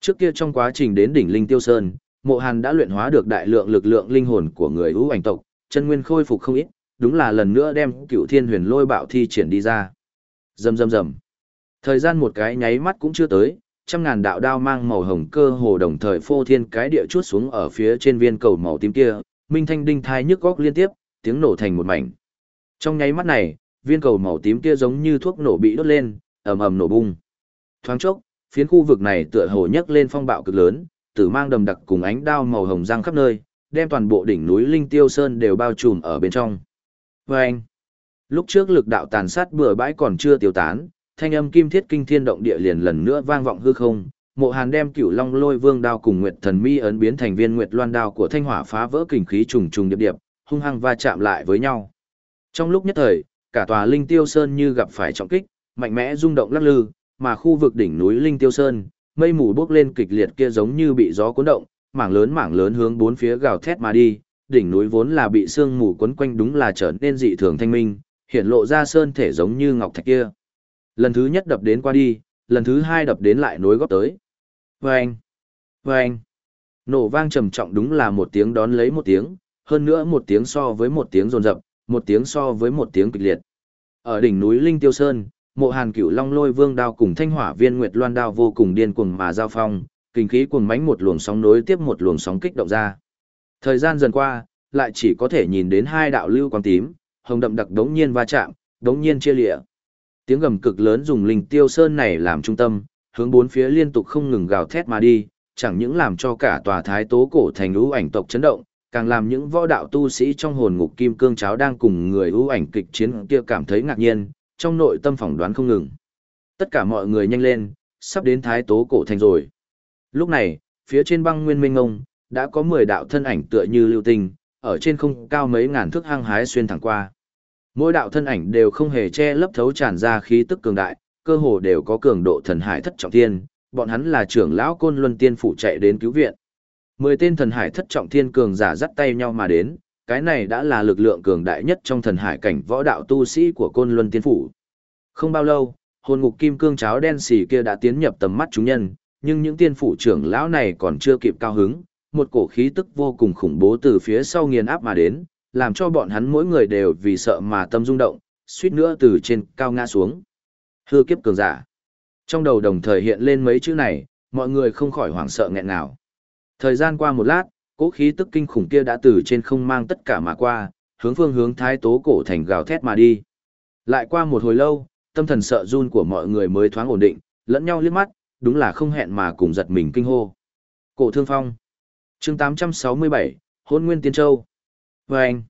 Trước kia trong quá trình đến đỉnh linh tiêu sơn, mộ hàn đã luyện hóa được đại lượng lực lượng linh hồn của người ưu ảnh tộc, chân nguyên khôi phục không ít, đúng là lần nữa đem cựu thiên huyền lôi bạo thi triển đi ra. Rầm rầm rầm. Thời gian một cái nháy mắt cũng chưa tới, trăm ngàn đạo đao mang màu hồng cơ hồ đồng thời phô thiên cái địa chuốt xuống ở phía trên viên cầu màu tím kia, minh thanh đinh thai nhức góc liên tiếp, tiếng nổ thành một mảnh. Trong nháy mắt này, viên cầu màu tím kia giống như thuốc nổ bị đốt lên, ầm ầm nổ bung. Thoáng chốc, phiến khu vực này tựa hồ nhấc lên phong bạo cực lớn, tử mang đầm đặc cùng ánh đao màu hồng răng khắp nơi, đem toàn bộ đỉnh núi Linh Tiêu Sơn đều bao trùm ở bên trong. Và anh, Lúc trước lực đạo tàn sát bừa bãi còn chưa tiêu tán, thanh âm kim thiết kinh thiên động địa liền lần nữa vang vọng hư không. Mộ Hàn đem Cửu Long Lôi Vương đao cùng Nguyệt Thần Mi ấn biến thành viên Nguyệt Loan đao của Thanh Hỏa phá vỡ kình khí trùng trùng điệp điệp, hung hăng va chạm lại với nhau. Trong lúc nhất thời, cả tòa Linh Tiêu Sơn như gặp phải trọng kích, mạnh mẽ rung động lắc lư, mà khu vực đỉnh núi Linh Tiêu Sơn, mây mù bốc lên kịch liệt kia giống như bị gió cuốn động, mảng lớn mảng lớn hướng bốn phía gào thét mà đi, đỉnh núi vốn là bị sương mù quấn quanh đúng là trở nên dị thường thanh minh, hiện lộ ra sơn thể giống như ngọc thạch kia. Lần thứ nhất đập đến qua đi, lần thứ hai đập đến lại nối góp tới. Vâng! Vâng! Nổ vang trầm trọng đúng là một tiếng đón lấy một tiếng, hơn nữa một tiếng so với một tiếng rồn rập, một tiếng so với một tiếng kịch liệt. Ở đỉnh núi Linh Tiêu Sơn, mộ hàn cửu long lôi vương đao cùng thanh hỏa viên nguyệt loan đao vô cùng điên cuồng mà giao phong, kinh khí cuồng mánh một luồng sóng nối tiếp một luồng sóng kích động ra. Thời gian dần qua, lại chỉ có thể nhìn đến hai đạo lưu quang tím, hồng đậm đặc đống nhiên va chạm, đống nhiên chia lịa. Tiếng gầm cực lớn dùng linh tiêu sơn này làm trung tâm, hướng bốn phía liên tục không ngừng gào thét mà đi, chẳng những làm cho cả tòa thái tố cổ thành lũ ảnh tộc chấn động, càng làm những võ đạo tu sĩ trong hồn ngục kim cương cháo đang cùng người ưu ảnh kịch chiến kia cảm thấy ngạc nhiên, trong nội tâm phỏng đoán không ngừng. Tất cả mọi người nhanh lên, sắp đến thái tố cổ thành rồi. Lúc này, phía trên băng nguyên minh ngông, đã có 10 đạo thân ảnh tựa như lưu tinh, ở trên không cao mấy ngàn thước hăng hái xuyên thẳng qua. Mỗi đạo thân ảnh đều không hề che lấp thấu tràn ra khí tức cường đại, cơ hồ đều có cường độ thần hải thất trọng thiên, bọn hắn là trưởng lão côn luân tiên phủ chạy đến cứu viện. Mười tên thần hải thất trọng thiên cường giả dắt tay nhau mà đến, cái này đã là lực lượng cường đại nhất trong thần hải cảnh võ đạo tu sĩ của côn luân tiên phủ. Không bao lâu, hồn ngục kim cương cháo đen xì kia đã tiến nhập tầm mắt chúng nhân, nhưng những tiên phủ trưởng lão này còn chưa kịp cao hứng, một cổ khí tức vô cùng khủng bố từ phía sau nghiền áp mà đến, làm cho bọn hắn mỗi người đều vì sợ mà tâm rung động, suýt nữa từ trên cao ngã xuống. Hư kiếp cường giả. Trong đầu đồng thời hiện lên mấy chữ này, mọi người không khỏi hoảng sợ nghẹn nào. Thời gian qua một lát, cỗ khí tức kinh khủng kia đã từ trên không mang tất cả mà qua, hướng phương hướng thái tố cổ thành gào thét mà đi. Lại qua một hồi lâu, tâm thần sợ run của mọi người mới thoáng ổn định, lẫn nhau liếc mắt, đúng là không hẹn mà cùng giật mình kinh hô. Cổ thương phong. chương 867, hôn nguyên tiên châu. Và anh.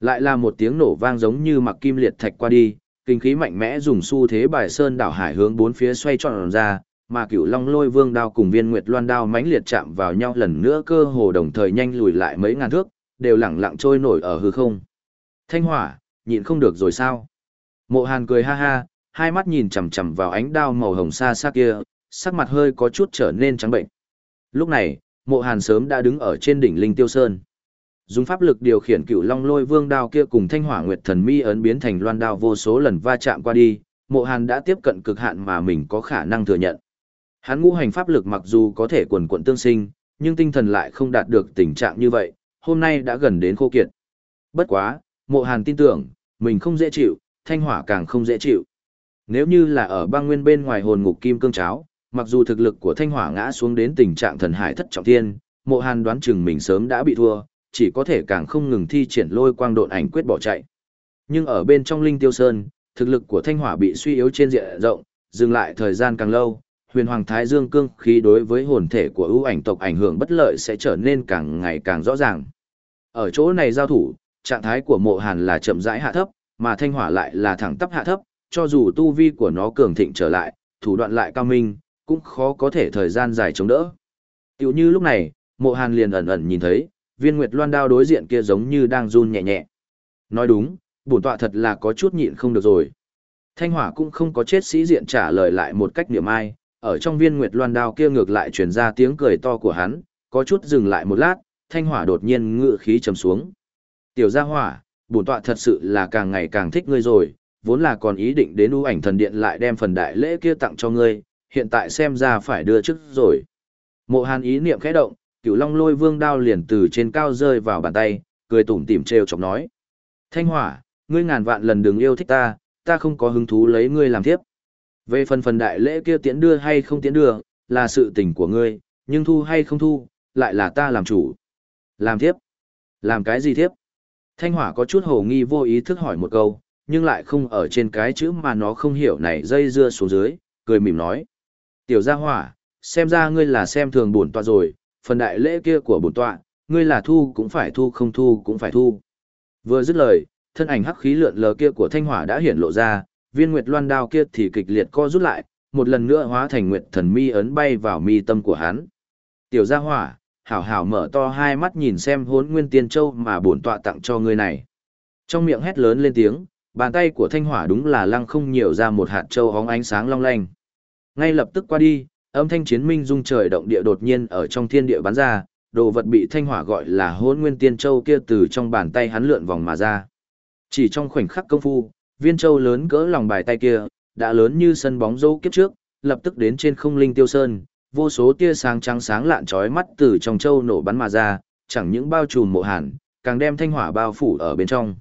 Lại là một tiếng nổ vang giống như mặc kim liệt thạch qua đi, kinh khí mạnh mẽ dùng xu thế bài sơn đảo hải hướng bốn phía xoay tròn ra, mà cửu long lôi vương đao cùng viên nguyệt loan đao mãnh liệt chạm vào nhau lần nữa cơ hồ đồng thời nhanh lùi lại mấy ngàn thước, đều lẳng lặng trôi nổi ở hư không. Thanh hỏa, nhịn không được rồi sao? Mộ hàn cười ha ha, hai mắt nhìn chằm chằm vào ánh đao màu hồng xa xa kia, sắc mặt hơi có chút trở nên trắng bệnh. Lúc này, mộ hàn sớm đã đứng ở trên đỉnh Linh Tiêu Sơn. Dùng pháp lực điều khiển cựu long lôi vương đao kia cùng thanh hỏa nguyệt thần mi ấn biến thành loan đao vô số lần va chạm qua đi, mộ hàn đã tiếp cận cực hạn mà mình có khả năng thừa nhận. Hắn ngũ hành pháp lực mặc dù có thể quần quận tương sinh, nhưng tinh thần lại không đạt được tình trạng như vậy, hôm nay đã gần đến khô kiệt. Bất quá, mộ hàn tin tưởng, mình không dễ chịu, thanh hỏa càng không dễ chịu. Nếu như là ở băng nguyên bên ngoài hồn ngục kim cương cháo, mặc dù thực lực của thanh hỏa ngã xuống đến tình trạng thần hải thất trọng thiên, mộ hàn đoán chừng mình sớm đã bị thua, chỉ có thể càng không ngừng thi triển lôi quang độn ảnh quyết bỏ chạy. Nhưng ở bên trong linh tiêu sơn, thực lực của thanh hỏa bị suy yếu trên diện rộng, dừng lại thời gian càng lâu, huyền hoàng thái dương cương khí đối với hồn thể của ưu ảnh tộc ảnh hưởng bất lợi sẽ trở nên càng ngày càng rõ ràng. Ở chỗ này giao thủ, trạng thái của mộ hàn là chậm rãi hạ thấp, mà thanh hỏa lại là thẳng tắp hạ thấp, cho dù tu vi của nó cường thịnh trở lại, thủ đoạn lại cao minh, cũng khó có thể thời gian dài chống đỡ. Tiểu như lúc này, mộ hàn liền ẩn ẩn nhìn thấy, viên nguyệt loan đao đối diện kia giống như đang run nhẹ nhẹ. Nói đúng, bổn tọa thật là có chút nhịn không được rồi. Thanh hỏa cũng không có chết sĩ diện trả lời lại một cách niệm ai, ở trong viên nguyệt loan đao kia ngược lại truyền ra tiếng cười to của hắn, có chút dừng lại một lát, thanh hỏa đột nhiên ngự khí trầm xuống. Tiểu gia hỏa, bổn tọa thật sự là càng ngày càng thích ngươi rồi, vốn là còn ý định đến u ảnh thần điện lại đem phần đại lễ kia tặng cho ngươi, hiện tại xem ra phải đưa trước rồi. Mộ hàn ý niệm khẽ động, cửu long lôi vương đao liền từ trên cao rơi vào bàn tay, cười tủm tỉm trêu chọc nói. Thanh hỏa, ngươi ngàn vạn lần đừng yêu thích ta, ta không có hứng thú lấy ngươi làm thiếp. Về phần phần đại lễ kia tiễn đưa hay không tiễn đưa, là sự tình của ngươi, nhưng thu hay không thu, lại là ta làm chủ. Làm thiếp? Làm cái gì thiếp? Thanh hỏa có chút hồ nghi vô ý thức hỏi một câu, nhưng lại không ở trên cái chữ mà nó không hiểu này dây dưa xuống dưới, cười mỉm nói. Tiểu gia hỏa, xem ra ngươi là xem thường bổn tọa rồi, phần đại lễ kia của bổn tọa, ngươi là thu cũng phải thu không thu cũng phải thu. Vừa dứt lời, thân ảnh hắc khí lượn lờ kia của thanh hỏa đã hiển lộ ra, viên nguyệt loan đao kia thì kịch liệt co rút lại, một lần nữa hóa thành nguyệt thần mi ấn bay vào mi tâm của hắn. Tiểu gia hỏa, hảo hảo mở to hai mắt nhìn xem hốn nguyên tiên châu mà bổn tọa tặng cho ngươi này. Trong miệng hét lớn lên tiếng, bàn tay của thanh hỏa đúng là lăng không nhiều ra một hạt châu hóng ánh sáng long lanh. Ngay lập tức qua đi, âm thanh chiến minh rung trời động địa đột nhiên ở trong thiên địa bắn ra, đồ vật bị thanh hỏa gọi là hôn nguyên tiên châu kia từ trong bàn tay hắn lượn vòng mà ra. Chỉ trong khoảnh khắc công phu, viên châu lớn cỡ lòng bài tay kia, đã lớn như sân bóng dâu kiếp trước, lập tức đến trên không linh tiêu sơn, vô số tia sáng trắng sáng lạn chói mắt từ trong châu nổ bắn mà ra, chẳng những bao trùm mộ hàn, càng đem thanh hỏa bao phủ ở bên trong.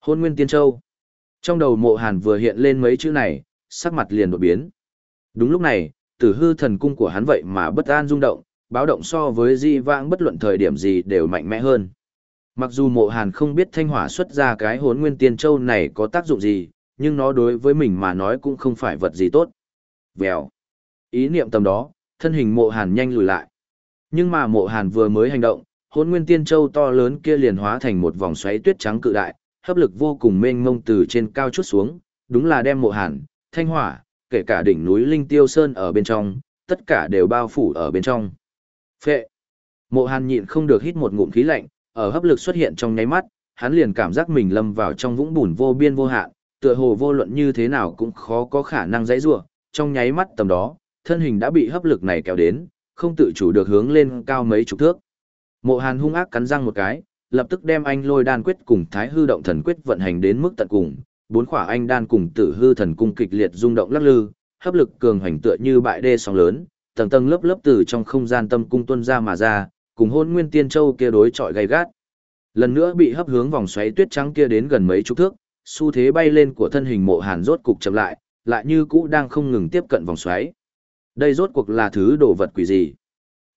Hôn nguyên tiên châu. Trong đầu mộ hàn vừa hiện lên mấy chữ này, sắc mặt liền đột biến. Đúng lúc này, tử hư thần cung của hắn vậy mà bất an rung động, báo động so với di vãng bất luận thời điểm gì đều mạnh mẽ hơn. Mặc dù mộ hàn không biết thanh hỏa xuất ra cái hốn nguyên tiên châu này có tác dụng gì, nhưng nó đối với mình mà nói cũng không phải vật gì tốt. Vèo. Ý niệm tầm đó, thân hình mộ hàn nhanh lùi lại. Nhưng mà mộ hàn vừa mới hành động, hốn nguyên tiên châu to lớn kia liền hóa thành một vòng xoáy tuyết trắng cự đại, hấp lực vô cùng mênh mông từ trên cao chút xuống, đúng là đem mộ hàn, thanh hỏa, kể cả đỉnh núi Linh Tiêu Sơn ở bên trong, tất cả đều bao phủ ở bên trong. Phệ. Mộ hàn nhịn không được hít một ngụm khí lạnh, ở hấp lực xuất hiện trong nháy mắt, hắn liền cảm giác mình lâm vào trong vũng bùn vô biên vô hạn, tựa hồ vô luận như thế nào cũng khó có khả năng dãy rủa, trong nháy mắt tầm đó, thân hình đã bị hấp lực này kéo đến, không tự chủ được hướng lên cao mấy chục thước. Mộ Hàn hung ác cắn răng một cái, lập tức đem anh lôi đan quyết cùng thái hư động thần quyết vận hành đến mức tận cùng, bốn khỏa anh đan cùng tử hư thần cung kịch liệt rung động lắc lư, hấp lực cường hành tựa như bại đê sóng lớn, tầng tầng lớp lớp từ trong không gian tâm cung tuôn ra mà ra, cùng hôn nguyên tiên châu kia đối chọi gay gắt. Lần nữa bị hấp hướng vòng xoáy tuyết trắng kia đến gần mấy chục thước, xu thế bay lên của thân hình mộ hàn rốt cục chậm lại, lại như cũ đang không ngừng tiếp cận vòng xoáy. Đây rốt cuộc là thứ đồ vật quỷ gì?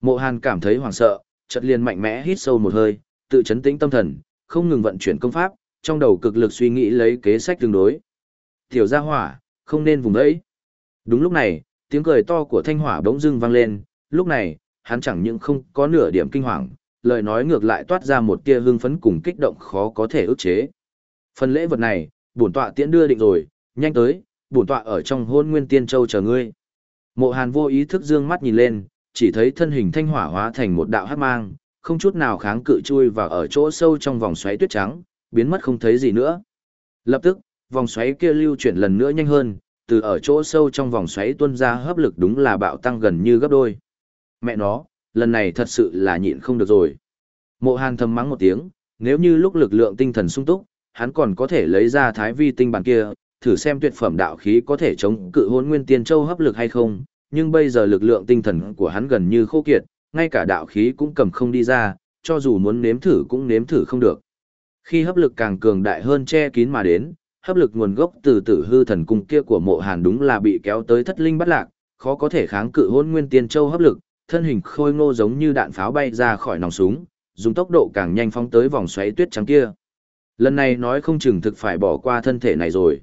Mộ hàn cảm thấy hoảng sợ, chợt liền mạnh mẽ hít sâu một hơi, tự chấn tĩnh tâm thần, không ngừng vận chuyển công pháp, trong đầu cực lực suy nghĩ lấy kế sách tương đối. Tiểu gia hỏa, không nên vùng đấy. Đúng lúc này, tiếng cười to của thanh hỏa bỗng dưng vang lên, lúc này, hắn chẳng những không có nửa điểm kinh hoàng, lời nói ngược lại toát ra một tia hưng phấn cùng kích động khó có thể ức chế. Phần lễ vật này, bổn tọa tiễn đưa định rồi, nhanh tới, bổn tọa ở trong hôn nguyên tiên châu chờ ngươi. Mộ Hàn vô ý thức dương mắt nhìn lên, chỉ thấy thân hình thanh hỏa hóa thành một đạo hát mang, không chút nào kháng cự chui vào ở chỗ sâu trong vòng xoáy tuyết trắng, biến mất không thấy gì nữa. Lập tức, vòng xoáy kia lưu chuyển lần nữa nhanh hơn, từ ở chỗ sâu trong vòng xoáy tuôn ra hấp lực đúng là bạo tăng gần như gấp đôi. Mẹ nó, lần này thật sự là nhịn không được rồi. Mộ Hàn thầm mắng một tiếng, nếu như lúc lực lượng tinh thần sung túc, hắn còn có thể lấy ra thái vi tinh bản kia, thử xem tuyệt phẩm đạo khí có thể chống cự hôn nguyên tiên châu hấp lực hay không, nhưng bây giờ lực lượng tinh thần của hắn gần như khô kiệt, ngay cả đạo khí cũng cầm không đi ra, cho dù muốn nếm thử cũng nếm thử không được. Khi hấp lực càng cường đại hơn che kín mà đến, hấp lực nguồn gốc từ tử hư thần cung kia của mộ hàn đúng là bị kéo tới thất linh bắt lạc, khó có thể kháng cự hôn nguyên tiên châu hấp lực, thân hình khôi ngô giống như đạn pháo bay ra khỏi nòng súng, dùng tốc độ càng nhanh phóng tới vòng xoáy tuyết trắng kia. Lần này nói không chừng thực phải bỏ qua thân thể này rồi.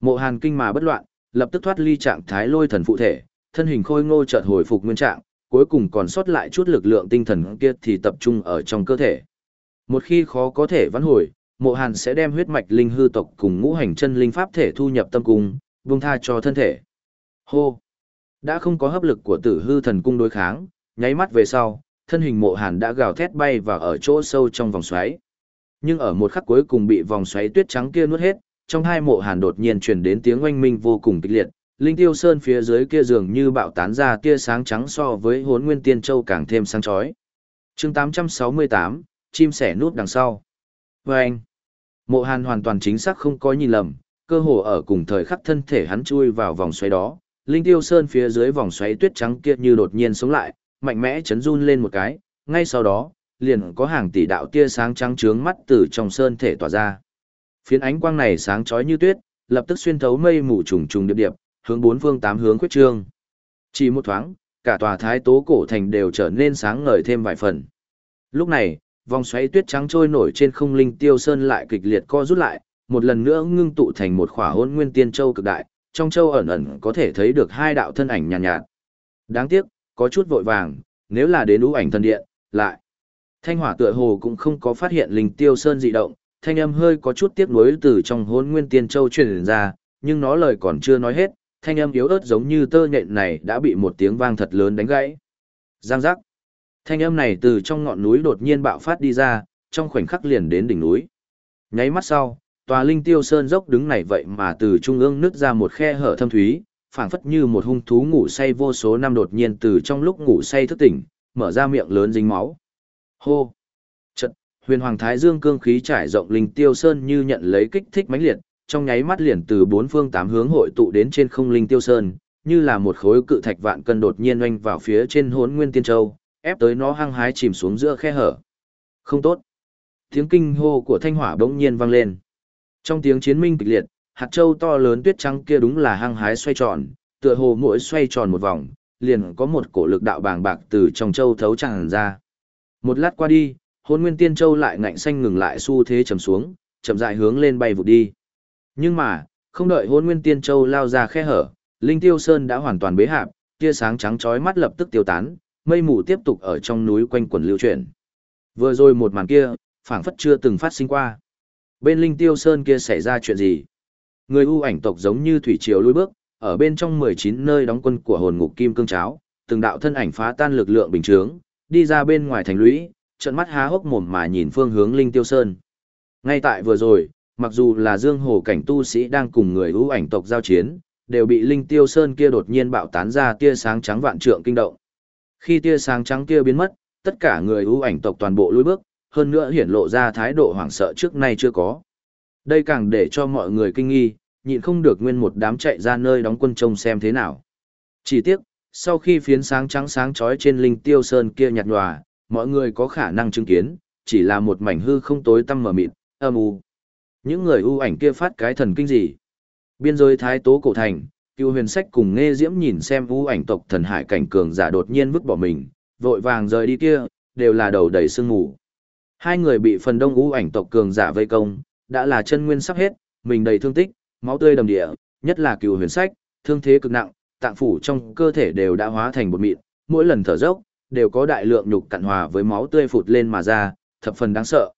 Mộ Hàn kinh mà bất loạn, lập tức thoát ly trạng thái lôi thần phụ thể, thân hình khôi ngô chợt hồi phục nguyên trạng, cuối cùng còn sót lại chút lực lượng tinh thần kia thì tập trung ở trong cơ thể. Một khi khó có thể vãn hồi, Mộ Hàn sẽ đem huyết mạch linh hư tộc cùng ngũ hành chân linh pháp thể thu nhập tâm cung, buông tha cho thân thể. Hô. Đã không có hấp lực của Tử Hư thần cung đối kháng, nháy mắt về sau, thân hình Mộ Hàn đã gào thét bay vào ở chỗ sâu trong vòng xoáy. Nhưng ở một khắc cuối cùng bị vòng xoáy tuyết trắng kia nuốt hết, trong hai mộ hàn đột nhiên truyền đến tiếng oanh minh vô cùng kịch liệt, linh tiêu sơn phía dưới kia dường như bạo tán ra tia sáng trắng so với hốn nguyên tiên châu càng thêm sáng chói. chương 868, chim sẻ nút đằng sau. Và anh, mộ hàn hoàn toàn chính xác không có nhìn lầm, cơ hồ ở cùng thời khắc thân thể hắn chui vào vòng xoáy đó, linh tiêu sơn phía dưới vòng xoáy tuyết trắng kia như đột nhiên sống lại, mạnh mẽ chấn run lên một cái, ngay sau đó, liền có hàng tỷ đạo tia sáng trắng trướng mắt từ trong sơn thể tỏa ra. Phiến ánh quang này sáng chói như tuyết, lập tức xuyên thấu mây mù trùng trùng điệp điệp, hướng bốn phương tám hướng khuyết trương. Chỉ một thoáng, cả tòa thái tố cổ thành đều trở nên sáng ngời thêm vài phần. Lúc này, vòng xoáy tuyết trắng trôi nổi trên không linh tiêu sơn lại kịch liệt co rút lại, một lần nữa ngưng tụ thành một khỏa hôn nguyên tiên châu cực đại, trong châu ẩn ẩn có thể thấy được hai đạo thân ảnh nhàn nhạt, nhạt. Đáng tiếc, có chút vội vàng, nếu là đến ú ảnh thân điện, lại. Thanh hỏa tựa hồ cũng không có phát hiện linh tiêu sơn dị động, thanh âm hơi có chút tiếc nuối từ trong hôn nguyên tiên châu truyền ra, nhưng nó lời còn chưa nói hết, thanh âm yếu ớt giống như tơ nhện này đã bị một tiếng vang thật lớn đánh gãy. Giang giác. Thanh âm này từ trong ngọn núi đột nhiên bạo phát đi ra, trong khoảnh khắc liền đến đỉnh núi. Nháy mắt sau, tòa linh tiêu sơn dốc đứng này vậy mà từ trung ương nứt ra một khe hở thâm thúy, phảng phất như một hung thú ngủ say vô số năm đột nhiên từ trong lúc ngủ say thức tỉnh, mở ra miệng lớn dính máu. Hô! Chật, huyền hoàng thái dương cương khí trải rộng linh tiêu sơn như nhận lấy kích thích mãnh liệt, trong nháy mắt liền từ bốn phương tám hướng hội tụ đến trên không linh tiêu sơn, như là một khối cự thạch vạn cân đột nhiên oanh vào phía trên hốn nguyên tiên châu, ép tới nó hăng hái chìm xuống giữa khe hở. Không tốt! Tiếng kinh hô của thanh hỏa bỗng nhiên vang lên. Trong tiếng chiến minh kịch liệt, hạt châu to lớn tuyết trắng kia đúng là hăng hái xoay tròn, tựa hồ mỗi xoay tròn một vòng, liền có một cổ lực đạo bàng bạc từ trong châu thấu tràn ra. Một lát qua đi, hôn nguyên tiên châu lại ngạnh xanh ngừng lại xu thế chầm xuống, chậm rãi hướng lên bay vụt đi. Nhưng mà, không đợi hôn nguyên tiên châu lao ra khe hở, linh tiêu sơn đã hoàn toàn bế hạp, tia sáng trắng chói mắt lập tức tiêu tán, mây mù tiếp tục ở trong núi quanh quần lưu chuyển. Vừa rồi một màn kia, phảng phất chưa từng phát sinh qua. Bên linh tiêu sơn kia xảy ra chuyện gì? Người ưu ảnh tộc giống như thủy triều lui bước, ở bên trong 19 nơi đóng quân của hồn ngục kim cương cháo, từng đạo thân ảnh phá tan lực lượng bình chướng, đi ra bên ngoài thành lũy, trận mắt há hốc mồm mà nhìn phương hướng Linh Tiêu Sơn. Ngay tại vừa rồi, mặc dù là Dương Hồ cảnh tu sĩ đang cùng người ưu ảnh tộc giao chiến, đều bị Linh Tiêu Sơn kia đột nhiên bạo tán ra tia sáng trắng vạn trượng kinh động. Khi tia sáng trắng kia biến mất, tất cả người ưu ảnh tộc toàn bộ lui bước, hơn nữa hiển lộ ra thái độ hoảng sợ trước nay chưa có. Đây càng để cho mọi người kinh nghi, nhịn không được nguyên một đám chạy ra nơi đóng quân trông xem thế nào. Chỉ tiếc, sau khi phiến sáng trắng sáng chói trên linh tiêu sơn kia nhạt nhòa, mọi người có khả năng chứng kiến, chỉ là một mảnh hư không tối tăm mờ mịt, âm u. Những người ưu ảnh kia phát cái thần kinh gì? Biên giới thái tố cổ thành, cựu huyền sách cùng nghe diễm nhìn xem ưu ảnh tộc thần hải cảnh cường giả đột nhiên vứt bỏ mình, vội vàng rời đi kia, đều là đầu đầy sương mù. Hai người bị phần đông u ảnh tộc cường giả vây công, đã là chân nguyên sắp hết, mình đầy thương tích, máu tươi đầm địa, nhất là cựu huyền sách, thương thế cực nặng, tạng phủ trong cơ thể đều đã hóa thành bột mịn, mỗi lần thở dốc, đều có đại lượng nhục cặn hòa với máu tươi phụt lên mà ra, thập phần đáng sợ.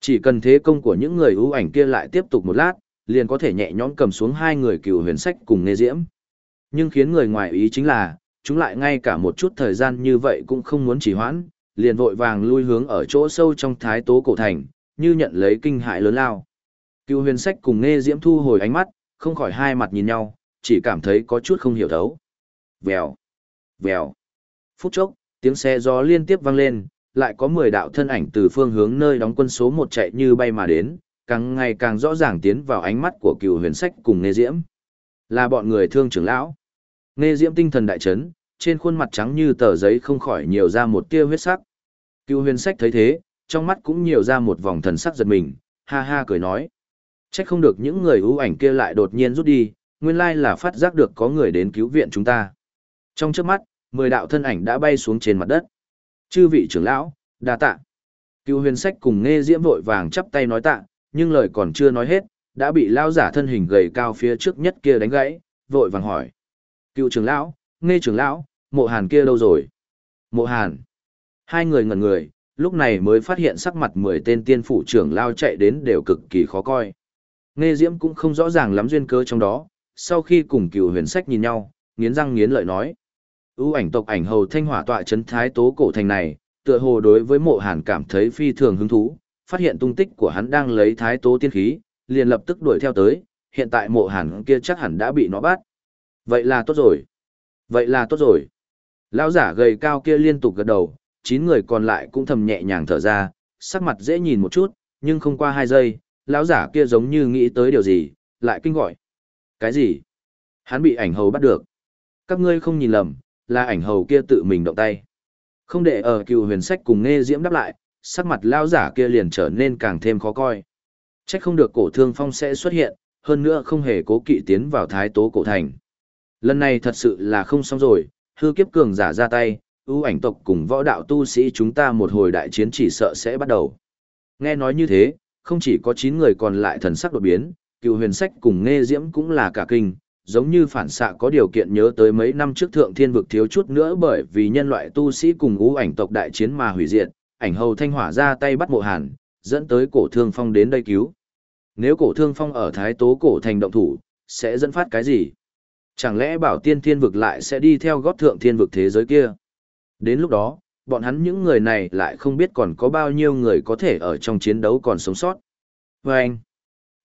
Chỉ cần thế công của những người ưu ảnh kia lại tiếp tục một lát, liền có thể nhẹ nhõm cầm xuống hai người cựu huyền sách cùng nghe diễm. Nhưng khiến người ngoài ý chính là, chúng lại ngay cả một chút thời gian như vậy cũng không muốn chỉ hoãn, liền vội vàng lui hướng ở chỗ sâu trong thái tố cổ thành, như nhận lấy kinh hại lớn lao. Cựu huyền sách cùng nghe diễm thu hồi ánh mắt, không khỏi hai mặt nhìn nhau, chỉ cảm thấy có chút không hiểu thấu. Vèo, vèo. Phút chốc, tiếng xe gió liên tiếp vang lên, lại có 10 đạo thân ảnh từ phương hướng nơi đóng quân số 1 chạy như bay mà đến, càng ngày càng rõ ràng tiến vào ánh mắt của cựu huyền sách cùng nghe diễm. Là bọn người thương trưởng lão. Nghe diễm tinh thần đại chấn, trên khuôn mặt trắng như tờ giấy không khỏi nhiều ra một tia huyết sắc. Cựu huyền sách thấy thế, trong mắt cũng nhiều ra một vòng thần sắc giật mình, ha ha cười nói. Chắc không được những người ưu ảnh kia lại đột nhiên rút đi, nguyên lai là phát giác được có người đến cứu viện chúng ta. Trong trước mắt, mười đạo thân ảnh đã bay xuống trên mặt đất. Chư vị trưởng lão, đa tạ. Cựu huyền sách cùng nghe diễm vội vàng chắp tay nói tạ, nhưng lời còn chưa nói hết, đã bị lao giả thân hình gầy cao phía trước nhất kia đánh gãy, vội vàng hỏi. Cựu trưởng lão, nghe trưởng lão, mộ hàn kia đâu rồi? Mộ hàn. Hai người ngẩn người, lúc này mới phát hiện sắc mặt mười tên tiên phủ trưởng lao chạy đến đều cực kỳ khó coi. Nghe Diễm cũng không rõ ràng lắm duyên cơ trong đó, sau khi cùng cựu huyền sách nhìn nhau, nghiến răng nghiến lợi nói. ưu ảnh tộc ảnh hầu thanh hỏa tọa chấn thái tố cổ thành này, tựa hồ đối với mộ hàn cảm thấy phi thường hứng thú, phát hiện tung tích của hắn đang lấy thái tố tiên khí, liền lập tức đuổi theo tới, hiện tại mộ hàn kia chắc hẳn đã bị nó bắt. Vậy là tốt rồi. Vậy là tốt rồi. Lão giả gầy cao kia liên tục gật đầu, chín người còn lại cũng thầm nhẹ nhàng thở ra, sắc mặt dễ nhìn một chút, nhưng không qua hai giây, lão giả kia giống như nghĩ tới điều gì, lại kinh gọi. Cái gì? Hắn bị ảnh hầu bắt được. Các ngươi không nhìn lầm, là ảnh hầu kia tự mình động tay. Không để ở cựu huyền sách cùng nghe diễm đáp lại, sắc mặt lão giả kia liền trở nên càng thêm khó coi. Trách không được cổ thương phong sẽ xuất hiện, hơn nữa không hề cố kỵ tiến vào thái tố cổ thành. Lần này thật sự là không xong rồi, hư kiếp cường giả ra tay, ưu ảnh tộc cùng võ đạo tu sĩ chúng ta một hồi đại chiến chỉ sợ sẽ bắt đầu. Nghe nói như thế, không chỉ có 9 người còn lại thần sắc đột biến, cựu huyền sách cùng nghe diễm cũng là cả kinh, giống như phản xạ có điều kiện nhớ tới mấy năm trước thượng thiên vực thiếu chút nữa bởi vì nhân loại tu sĩ cùng ưu ảnh tộc đại chiến mà hủy diệt, ảnh hầu thanh hỏa ra tay bắt mộ hàn, dẫn tới cổ thương phong đến đây cứu. Nếu cổ thương phong ở thái tố cổ thành động thủ, sẽ dẫn phát cái gì? Chẳng lẽ bảo tiên thiên vực lại sẽ đi theo gót thượng thiên vực thế giới kia? Đến lúc đó, bọn hắn những người này lại không biết còn có bao nhiêu người có thể ở trong chiến đấu còn sống sót. Và anh,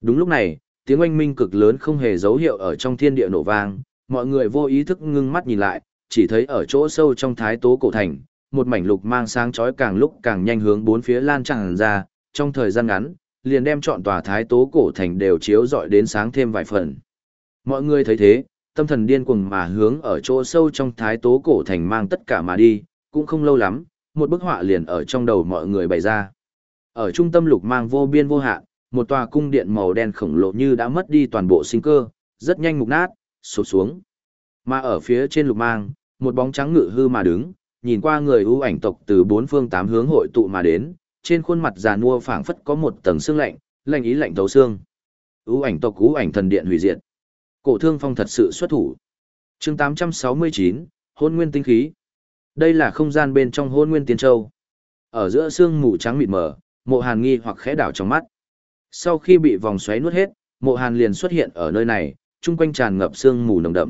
đúng lúc này, tiếng oanh minh cực lớn không hề dấu hiệu ở trong thiên địa nổ vang, mọi người vô ý thức ngưng mắt nhìn lại, chỉ thấy ở chỗ sâu trong thái tố cổ thành, một mảnh lục mang sáng chói càng lúc càng nhanh hướng bốn phía lan tràn ra, trong thời gian ngắn, liền đem trọn tòa thái tố cổ thành đều chiếu rọi đến sáng thêm vài phần. Mọi người thấy thế, tâm thần điên cuồng mà hướng ở chỗ sâu trong thái tố cổ thành mang tất cả mà đi, cũng không lâu lắm, một bức họa liền ở trong đầu mọi người bày ra. Ở trung tâm lục mang vô biên vô hạn, một tòa cung điện màu đen khổng lồ như đã mất đi toàn bộ sinh cơ, rất nhanh mục nát, sụp xuống. Mà ở phía trên lục mang, một bóng trắng ngự hư mà đứng, nhìn qua người ưu ảnh tộc từ bốn phương tám hướng hội tụ mà đến, trên khuôn mặt già nua phảng phất có một tầng xương lạnh, lạnh ý lạnh thấu xương. Ưu ảnh tộc ưu ảnh thần điện hủy diệt. Cổ Thương Phong thật sự xuất thủ. Chương 869, Hôn Nguyên tinh khí. Đây là không gian bên trong Hôn Nguyên Tiên Châu. Ở giữa xương mù trắng mịt mờ, Mộ Hàn nghi hoặc khẽ đảo trong mắt. Sau khi bị vòng xoáy nuốt hết, Mộ Hàn liền xuất hiện ở nơi này, chung quanh tràn ngập xương mù nồng đậm.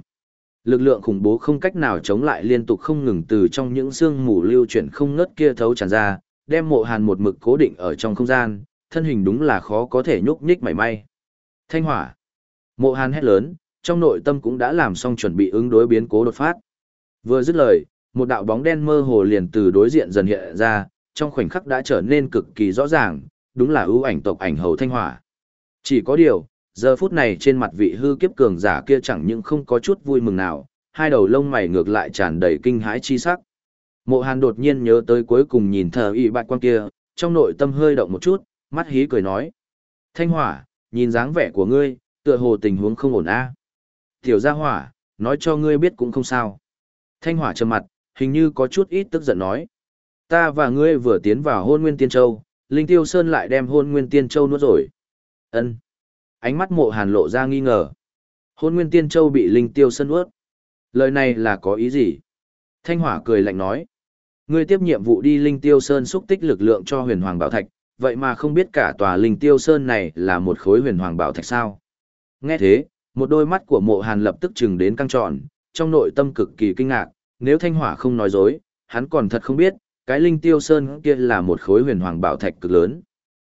Lực lượng khủng bố không cách nào chống lại liên tục không ngừng từ trong những xương mù lưu chuyển không ngớt kia thấu tràn ra, đem Mộ Hàn một mực cố định ở trong không gian, thân hình đúng là khó có thể nhúc nhích mảy may. Thanh hỏa. Mộ Hàn hét lớn, trong nội tâm cũng đã làm xong chuẩn bị ứng đối biến cố đột phát. Vừa dứt lời, một đạo bóng đen mơ hồ liền từ đối diện dần hiện ra, trong khoảnh khắc đã trở nên cực kỳ rõ ràng, đúng là ưu ảnh tộc ảnh hầu thanh hỏa. Chỉ có điều, giờ phút này trên mặt vị hư kiếp cường giả kia chẳng những không có chút vui mừng nào, hai đầu lông mày ngược lại tràn đầy kinh hãi chi sắc. Mộ Hàn đột nhiên nhớ tới cuối cùng nhìn thờ y bạch quan kia, trong nội tâm hơi động một chút, mắt hí cười nói. Thanh hỏa, nhìn dáng vẻ của ngươi, tựa hồ tình huống không ổn a Tiểu gia hỏa, nói cho ngươi biết cũng không sao. Thanh hỏa trầm mặt, hình như có chút ít tức giận nói. Ta và ngươi vừa tiến vào hôn nguyên tiên châu, Linh Tiêu Sơn lại đem hôn nguyên tiên châu nuốt rồi. ân Ánh mắt mộ hàn lộ ra nghi ngờ. Hôn nguyên tiên châu bị Linh Tiêu Sơn nuốt. Lời này là có ý gì? Thanh hỏa cười lạnh nói. Ngươi tiếp nhiệm vụ đi Linh Tiêu Sơn xúc tích lực lượng cho huyền hoàng bảo thạch, vậy mà không biết cả tòa Linh Tiêu Sơn này là một khối huyền hoàng bảo thạch sao? Nghe thế, một đôi mắt của mộ hàn lập tức chừng đến căng tròn, trong nội tâm cực kỳ kinh ngạc, nếu thanh hỏa không nói dối, hắn còn thật không biết, cái linh tiêu sơn kia là một khối huyền hoàng bảo thạch cực lớn.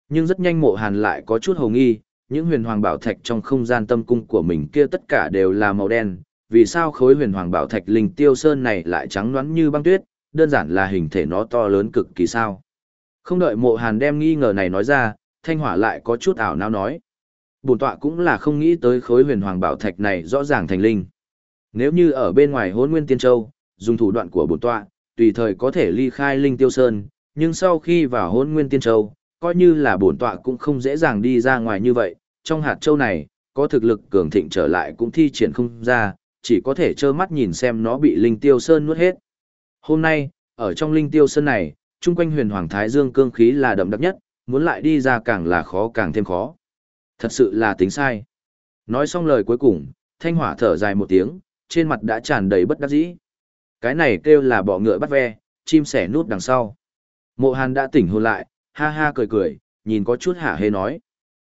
Nhưng rất nhanh mộ hàn lại có chút hồ nghi, những huyền hoàng bảo thạch trong không gian tâm cung của mình kia tất cả đều là màu đen, vì sao khối huyền hoàng bảo thạch linh tiêu sơn này lại trắng nõn như băng tuyết, đơn giản là hình thể nó to lớn cực kỳ sao. Không đợi mộ hàn đem nghi ngờ này nói ra, thanh hỏa lại có chút ảo não nói bổn tọa cũng là không nghĩ tới khối huyền hoàng bảo thạch này rõ ràng thành linh. Nếu như ở bên ngoài hôn nguyên tiên châu, dùng thủ đoạn của bổn tọa, tùy thời có thể ly khai linh tiêu sơn, nhưng sau khi vào hôn nguyên tiên châu, coi như là bổn tọa cũng không dễ dàng đi ra ngoài như vậy, trong hạt châu này, có thực lực cường thịnh trở lại cũng thi triển không ra, chỉ có thể trơ mắt nhìn xem nó bị linh tiêu sơn nuốt hết. Hôm nay, ở trong linh tiêu sơn này, chung quanh huyền hoàng thái dương cương khí là đậm đặc nhất, muốn lại đi ra càng là khó càng thêm khó. Thật sự là tính sai. Nói xong lời cuối cùng, thanh hỏa thở dài một tiếng, trên mặt đã tràn đầy bất đắc dĩ. Cái này kêu là bọ ngựa bắt ve, chim sẻ nút đằng sau. Mộ hàn đã tỉnh hồn lại, ha ha cười cười, nhìn có chút hả hê nói.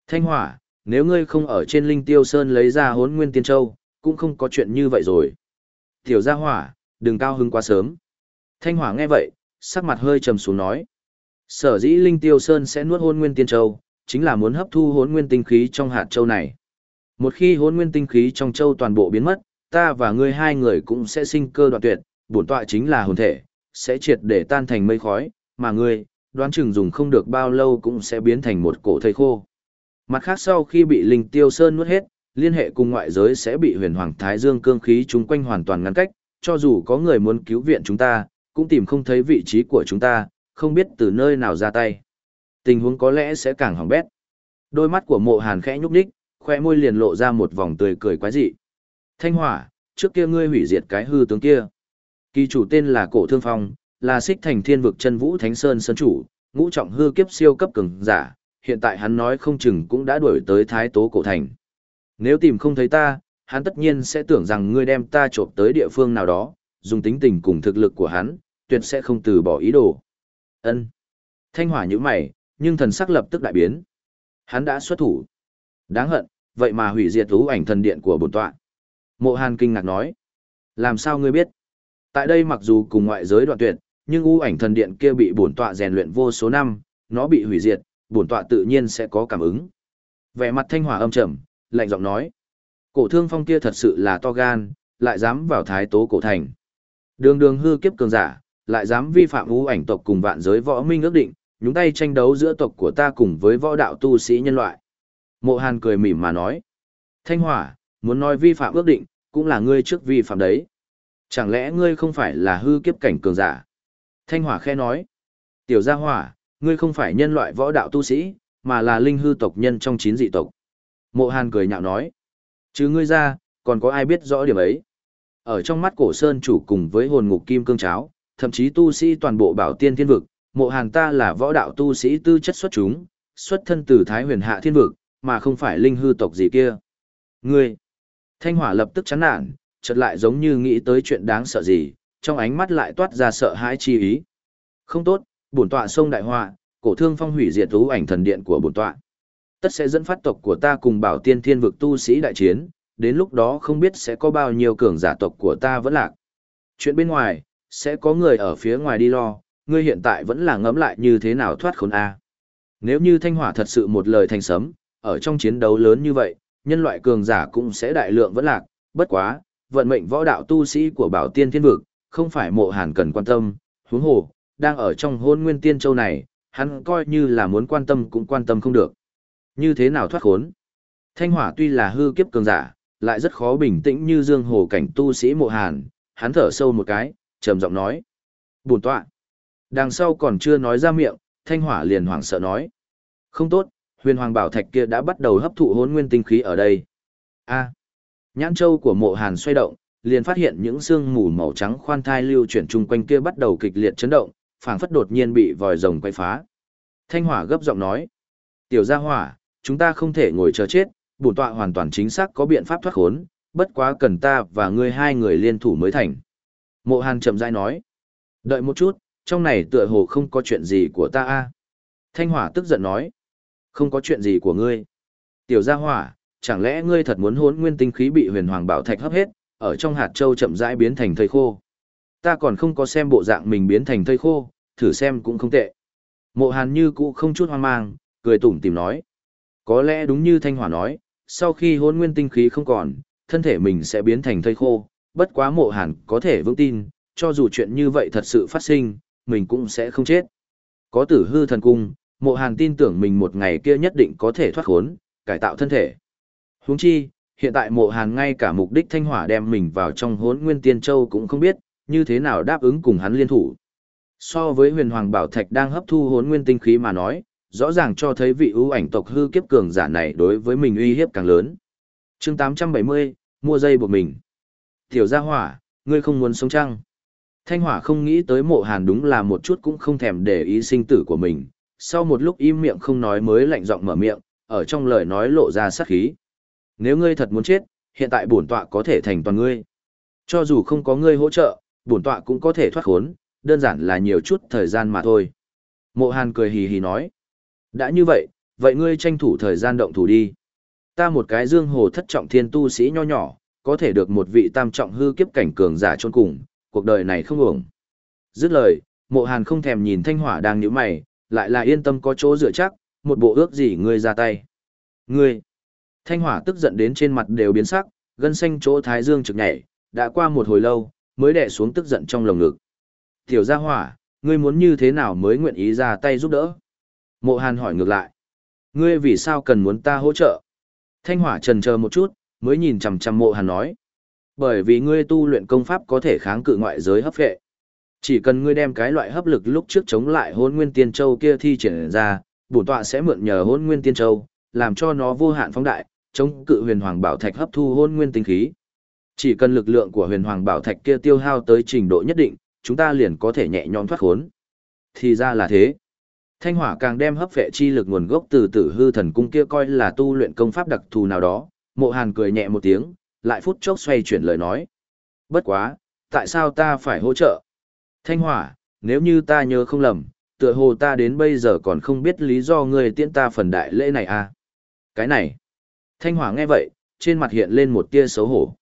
Thanh hỏa, nếu ngươi không ở trên linh tiêu sơn lấy ra hốn nguyên tiên châu, cũng không có chuyện như vậy rồi. Tiểu gia hỏa, đừng cao hứng quá sớm. Thanh hỏa nghe vậy, sắc mặt hơi trầm xuống nói. Sở dĩ linh tiêu sơn sẽ nuốt hôn nguyên tiên châu, chính là muốn hấp thu hốn nguyên tinh khí trong hạt châu này. Một khi hốn nguyên tinh khí trong châu toàn bộ biến mất, ta và ngươi hai người cũng sẽ sinh cơ đoạn tuyệt, bổn tọa chính là hồn thể, sẽ triệt để tan thành mây khói, mà ngươi, đoán chừng dùng không được bao lâu cũng sẽ biến thành một cổ thây khô. Mặt khác sau khi bị linh tiêu sơn nuốt hết, liên hệ cùng ngoại giới sẽ bị huyền hoàng thái dương cương khí chúng quanh hoàn toàn ngăn cách, cho dù có người muốn cứu viện chúng ta, cũng tìm không thấy vị trí của chúng ta, không biết từ nơi nào ra tay tình huống có lẽ sẽ càng hỏng bét. Đôi mắt của mộ hàn khẽ nhúc đích, khoe môi liền lộ ra một vòng tươi cười quái dị. Thanh hỏa, trước kia ngươi hủy diệt cái hư tướng kia. Kỳ chủ tên là Cổ Thương Phong, là xích thành thiên vực chân vũ thánh sơn sơn chủ, ngũ trọng hư kiếp siêu cấp cường giả, hiện tại hắn nói không chừng cũng đã đuổi tới thái tố cổ thành. Nếu tìm không thấy ta, hắn tất nhiên sẽ tưởng rằng ngươi đem ta trộm tới địa phương nào đó, dùng tính tình cùng thực lực của hắn, tuyệt sẽ không từ bỏ ý đồ. Ân. Thanh hỏa như mày, nhưng thần sắc lập tức đại biến. Hắn đã xuất thủ. Đáng hận, vậy mà hủy diệt thú ảnh thần điện của bổn tọa. Mộ Hàn kinh ngạc nói. Làm sao ngươi biết? Tại đây mặc dù cùng ngoại giới đoạn tuyệt, nhưng ưu ảnh thần điện kia bị bổn tọa rèn luyện vô số năm, nó bị hủy diệt, bổn tọa tự nhiên sẽ có cảm ứng. Vẻ mặt thanh hỏa âm trầm, lạnh giọng nói. Cổ thương phong kia thật sự là to gan, lại dám vào thái tố cổ thành. Đường đường hư kiếp cường giả, lại dám vi phạm ưu ảnh tộc cùng vạn giới võ minh ước định, nhúng tay tranh đấu giữa tộc của ta cùng với võ đạo tu sĩ nhân loại. Mộ Hàn cười mỉm mà nói. Thanh hỏa, muốn nói vi phạm ước định, cũng là ngươi trước vi phạm đấy. Chẳng lẽ ngươi không phải là hư kiếp cảnh cường giả? Thanh hỏa khe nói. Tiểu gia hỏa, ngươi không phải nhân loại võ đạo tu sĩ, mà là linh hư tộc nhân trong chín dị tộc. Mộ Hàn cười nhạo nói. Chứ ngươi ra, còn có ai biết rõ điểm ấy? Ở trong mắt cổ sơn chủ cùng với hồn ngục kim cương cháo, thậm chí tu sĩ toàn bộ bảo tiên thiên vực, mộ hàn ta là võ đạo tu sĩ tư chất xuất chúng, xuất thân từ thái huyền hạ thiên vực, mà không phải linh hư tộc gì kia. Ngươi! Thanh hỏa lập tức chán nản, chợt lại giống như nghĩ tới chuyện đáng sợ gì, trong ánh mắt lại toát ra sợ hãi chi ý. Không tốt, bổn tọa sông đại họa, cổ thương phong hủy diệt thú ảnh thần điện của bổn tọa. Tất sẽ dẫn phát tộc của ta cùng bảo tiên thiên vực tu sĩ đại chiến, đến lúc đó không biết sẽ có bao nhiêu cường giả tộc của ta vẫn lạc. Chuyện bên ngoài, sẽ có người ở phía ngoài đi lo, ngươi hiện tại vẫn là ngẫm lại như thế nào thoát khốn A. Nếu như thanh hỏa thật sự một lời thành sấm, ở trong chiến đấu lớn như vậy, nhân loại cường giả cũng sẽ đại lượng vẫn lạc, bất quá, vận mệnh võ đạo tu sĩ của bảo tiên thiên vực, không phải mộ hàn cần quan tâm, huống hồ, đang ở trong hôn nguyên tiên châu này, hắn coi như là muốn quan tâm cũng quan tâm không được. Như thế nào thoát khốn? Thanh hỏa tuy là hư kiếp cường giả, lại rất khó bình tĩnh như dương hồ cảnh tu sĩ mộ hàn, hắn thở sâu một cái, trầm giọng nói. Buồn tọa. Đằng sau còn chưa nói ra miệng, thanh hỏa liền hoảng sợ nói. Không tốt, huyền hoàng bảo thạch kia đã bắt đầu hấp thụ hốn nguyên tinh khí ở đây. a nhãn châu của mộ hàn xoay động, liền phát hiện những xương mù màu trắng khoan thai lưu chuyển chung quanh kia bắt đầu kịch liệt chấn động, phảng phất đột nhiên bị vòi rồng quay phá. Thanh hỏa gấp giọng nói. Tiểu gia hỏa, chúng ta không thể ngồi chờ chết, bổn tọa hoàn toàn chính xác có biện pháp thoát khốn, bất quá cần ta và ngươi hai người liên thủ mới thành. Mộ Hàn chậm rãi nói. Đợi một chút, trong này tựa hồ không có chuyện gì của ta a Thanh Hỏa tức giận nói. Không có chuyện gì của ngươi. Tiểu gia hỏa, chẳng lẽ ngươi thật muốn hốn nguyên tinh khí bị huyền hoàng bảo thạch hấp hết, ở trong hạt châu chậm rãi biến thành thây khô. Ta còn không có xem bộ dạng mình biến thành thây khô, thử xem cũng không tệ. Mộ Hàn như cũ không chút hoang mang, cười tủm tìm nói. Có lẽ đúng như Thanh Hỏa nói, sau khi hôn nguyên tinh khí không còn, thân thể mình sẽ biến thành thây khô, bất quá mộ hàn có thể vững tin, cho dù chuyện như vậy thật sự phát sinh, mình cũng sẽ không chết. Có tử hư thần cung, mộ hàn tin tưởng mình một ngày kia nhất định có thể thoát khốn, cải tạo thân thể. Huống chi, hiện tại mộ hàn ngay cả mục đích thanh hỏa đem mình vào trong hốn nguyên tiên châu cũng không biết, như thế nào đáp ứng cùng hắn liên thủ. So với huyền hoàng bảo thạch đang hấp thu hốn nguyên tinh khí mà nói, rõ ràng cho thấy vị ưu ảnh tộc hư kiếp cường giả này đối với mình uy hiếp càng lớn. chương 870, mua dây buộc mình. Tiểu gia hỏa, ngươi không muốn sống chăng? Thanh hỏa không nghĩ tới mộ hàn đúng là một chút cũng không thèm để ý sinh tử của mình. Sau một lúc im miệng không nói mới lạnh giọng mở miệng, ở trong lời nói lộ ra sát khí. Nếu ngươi thật muốn chết, hiện tại bổn tọa có thể thành toàn ngươi. Cho dù không có ngươi hỗ trợ, bổn tọa cũng có thể thoát khốn, đơn giản là nhiều chút thời gian mà thôi. Mộ hàn cười hì hì nói. Đã như vậy, vậy ngươi tranh thủ thời gian động thủ đi. Ta một cái dương hồ thất trọng thiên tu sĩ nho nhỏ, có thể được một vị tam trọng hư kiếp cảnh cường giả chôn cùng, cuộc đời này không uổng. Dứt lời, mộ hàn không thèm nhìn thanh hỏa đang nhíu mày, lại là yên tâm có chỗ dựa chắc, một bộ ước gì ngươi ra tay. Ngươi! Thanh hỏa tức giận đến trên mặt đều biến sắc, gân xanh chỗ thái dương trực nhảy, đã qua một hồi lâu, mới đè xuống tức giận trong lồng ngực. Tiểu gia hỏa, ngươi muốn như thế nào mới nguyện ý ra tay giúp đỡ? Mộ hàn hỏi ngược lại. Ngươi vì sao cần muốn ta hỗ trợ? Thanh hỏa trần chờ một chút, mới nhìn chầm chầm mộ hàn nói. Bởi vì ngươi tu luyện công pháp có thể kháng cự ngoại giới hấp phệ. Chỉ cần ngươi đem cái loại hấp lực lúc trước chống lại hôn nguyên tiên châu kia thi triển ra, bổn tọa sẽ mượn nhờ hôn nguyên tiên châu, làm cho nó vô hạn phóng đại, chống cự huyền hoàng bảo thạch hấp thu hôn nguyên tinh khí. Chỉ cần lực lượng của huyền hoàng bảo thạch kia tiêu hao tới trình độ nhất định, chúng ta liền có thể nhẹ nhõm thoát khốn. Thì ra là thế. Thanh hỏa càng đem hấp phệ chi lực nguồn gốc từ tử hư thần cung kia coi là tu luyện công pháp đặc thù nào đó, mộ hàn cười nhẹ một tiếng, lại phút chốc xoay chuyển lời nói. Bất quá, tại sao ta phải hỗ trợ? Thanh hỏa, nếu như ta nhớ không lầm, tựa hồ ta đến bây giờ còn không biết lý do ngươi tiễn ta phần đại lễ này à. Cái này. Thanh hỏa nghe vậy, trên mặt hiện lên một tia xấu hổ.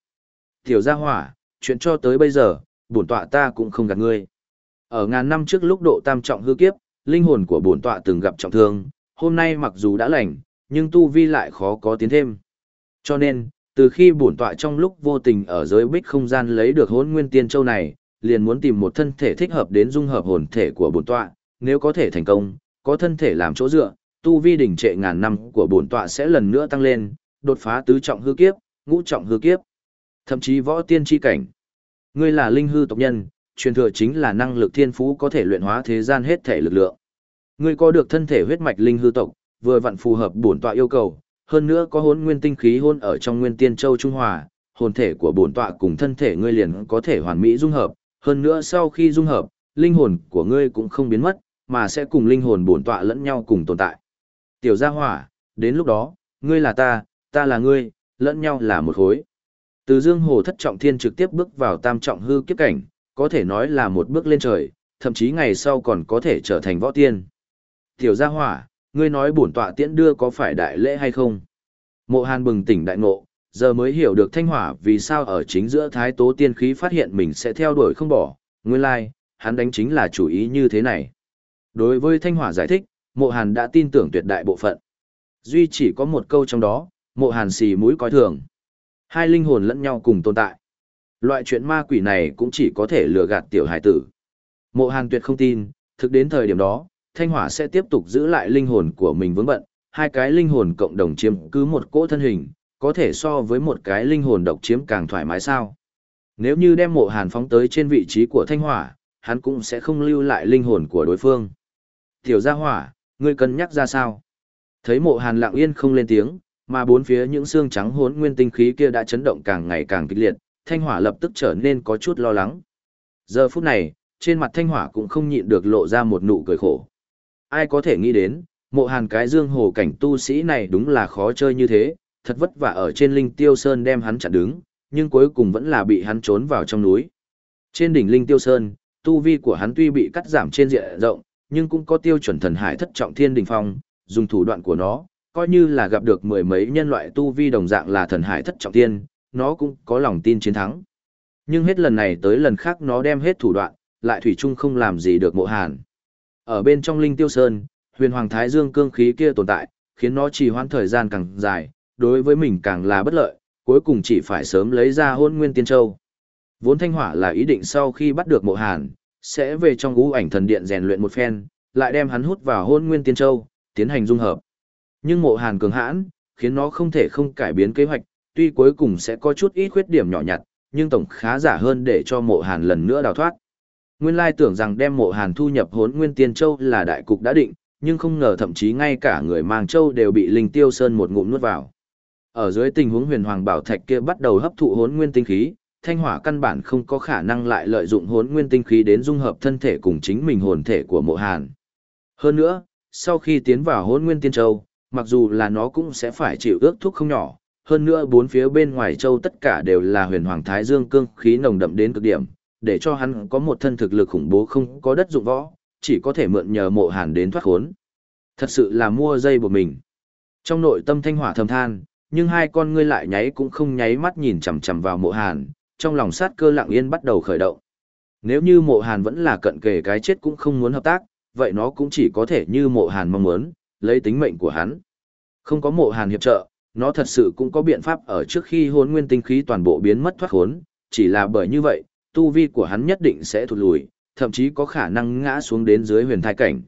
Tiểu gia hỏa, chuyện cho tới bây giờ, bổn tọa ta cũng không gạt ngươi. Ở ngàn năm trước lúc độ tam trọng hư kiếp, linh hồn của bổn tọa từng gặp trọng thương, hôm nay mặc dù đã lành, nhưng tu vi lại khó có tiến thêm. Cho nên, từ khi bổn tọa trong lúc vô tình ở giới bích không gian lấy được hỗn nguyên tiên châu này, liền muốn tìm một thân thể thích hợp đến dung hợp hồn thể của bổn tọa, nếu có thể thành công, có thân thể làm chỗ dựa, tu vi đỉnh trệ ngàn năm của bổn tọa sẽ lần nữa tăng lên, đột phá tứ trọng hư kiếp, ngũ trọng hư kiếp, thậm chí võ tiên chi cảnh. Ngươi là linh hư tộc nhân, truyền thừa chính là năng lực thiên phú có thể luyện hóa thế gian hết thể lực lượng. Ngươi có được thân thể huyết mạch linh hư tộc, vừa vặn phù hợp bổn tọa yêu cầu, hơn nữa có hôn nguyên tinh khí hôn ở trong nguyên tiên châu trung hòa, hồn thể của bổn tọa cùng thân thể ngươi liền có thể hoàn mỹ dung hợp, hơn nữa sau khi dung hợp, linh hồn của ngươi cũng không biến mất, mà sẽ cùng linh hồn bổn tọa lẫn nhau cùng tồn tại. Tiểu gia hỏa, đến lúc đó, ngươi là ta, ta là ngươi, lẫn nhau là một khối. Từ Dương Hồ thất trọng thiên trực tiếp bước vào tam trọng hư kiếp cảnh, có thể nói là một bước lên trời, thậm chí ngày sau còn có thể trở thành võ tiên. Tiểu gia hỏa, ngươi nói bổn tọa tiễn đưa có phải đại lễ hay không? Mộ Hàn bừng tỉnh đại ngộ, giờ mới hiểu được thanh hỏa vì sao ở chính giữa thái tố tiên khí phát hiện mình sẽ theo đuổi không bỏ, nguyên lai, like, hắn đánh chính là chủ ý như thế này. Đối với thanh hỏa giải thích, mộ hàn đã tin tưởng tuyệt đại bộ phận. Duy chỉ có một câu trong đó, mộ hàn xì mũi coi thường. Hai linh hồn lẫn nhau cùng tồn tại. Loại chuyện ma quỷ này cũng chỉ có thể lừa gạt tiểu hải tử. Mộ hàn tuyệt không tin, thực đến thời điểm đó, thanh hỏa sẽ tiếp tục giữ lại linh hồn của mình vững bận, hai cái linh hồn cộng đồng chiếm cứ một cỗ thân hình, có thể so với một cái linh hồn độc chiếm càng thoải mái sao. Nếu như đem mộ hàn phóng tới trên vị trí của thanh hỏa, hắn cũng sẽ không lưu lại linh hồn của đối phương. Tiểu gia hỏa, ngươi cân nhắc ra sao? Thấy mộ hàn lặng yên không lên tiếng, mà bốn phía những xương trắng hốn nguyên tinh khí kia đã chấn động càng ngày càng kịch liệt, thanh hỏa lập tức trở nên có chút lo lắng. Giờ phút này, trên mặt thanh hỏa cũng không nhịn được lộ ra một nụ cười khổ. Ai có thể nghĩ đến, mộ hàn cái dương hồ cảnh tu sĩ này đúng là khó chơi như thế, thật vất vả ở trên linh tiêu sơn đem hắn chặn đứng, nhưng cuối cùng vẫn là bị hắn trốn vào trong núi. Trên đỉnh linh tiêu sơn, tu vi của hắn tuy bị cắt giảm trên diện rộng, nhưng cũng có tiêu chuẩn thần hải thất trọng thiên đình phong, dùng thủ đoạn của nó, coi như là gặp được mười mấy nhân loại tu vi đồng dạng là thần hải thất trọng thiên, nó cũng có lòng tin chiến thắng. Nhưng hết lần này tới lần khác nó đem hết thủ đoạn, lại thủy chung không làm gì được mộ hàn. Ở bên trong linh tiêu sơn, huyền hoàng thái dương cương khí kia tồn tại, khiến nó trì hoãn thời gian càng dài, đối với mình càng là bất lợi, cuối cùng chỉ phải sớm lấy ra hôn nguyên tiên châu. Vốn thanh hỏa là ý định sau khi bắt được mộ hàn, sẽ về trong ngũ ảnh thần điện rèn luyện một phen, lại đem hắn hút vào hôn nguyên tiên châu, tiến hành dung hợp. Nhưng mộ hàn cường hãn, khiến nó không thể không cải biến kế hoạch, tuy cuối cùng sẽ có chút ít khuyết điểm nhỏ nhặt, nhưng tổng khá giả hơn để cho mộ hàn lần nữa đào thoát. Nguyên lai tưởng rằng đem mộ hàn thu nhập hốn nguyên tiên châu là đại cục đã định, nhưng không ngờ thậm chí ngay cả người mang châu đều bị linh tiêu sơn một ngụm nuốt vào. Ở dưới tình huống huyền hoàng bảo thạch kia bắt đầu hấp thụ hốn nguyên tinh khí, thanh hỏa căn bản không có khả năng lại lợi dụng hốn nguyên tinh khí đến dung hợp thân thể cùng chính mình hồn thể của mộ hàn. Hơn nữa, sau khi tiến vào hốn nguyên tiên châu, mặc dù là nó cũng sẽ phải chịu ước thuốc không nhỏ, hơn nữa bốn phía bên ngoài châu tất cả đều là huyền hoàng thái dương cương khí nồng đậm đến cực điểm, để cho hắn có một thân thực lực khủng bố không có đất dụng võ, chỉ có thể mượn nhờ mộ hàn đến thoát khốn. Thật sự là mua dây buộc mình. Trong nội tâm thanh hỏa thầm than, nhưng hai con ngươi lại nháy cũng không nháy mắt nhìn chằm chằm vào mộ hàn, trong lòng sát cơ lặng yên bắt đầu khởi động. Nếu như mộ hàn vẫn là cận kề cái chết cũng không muốn hợp tác, vậy nó cũng chỉ có thể như mộ hàn mong muốn, lấy tính mệnh của hắn. Không có mộ hàn hiệp trợ, nó thật sự cũng có biện pháp ở trước khi hốn nguyên tinh khí toàn bộ biến mất thoát khốn, chỉ là bởi như vậy, tu vi của hắn nhất định sẽ thụt lùi, thậm chí có khả năng ngã xuống đến dưới huyền thai cảnh.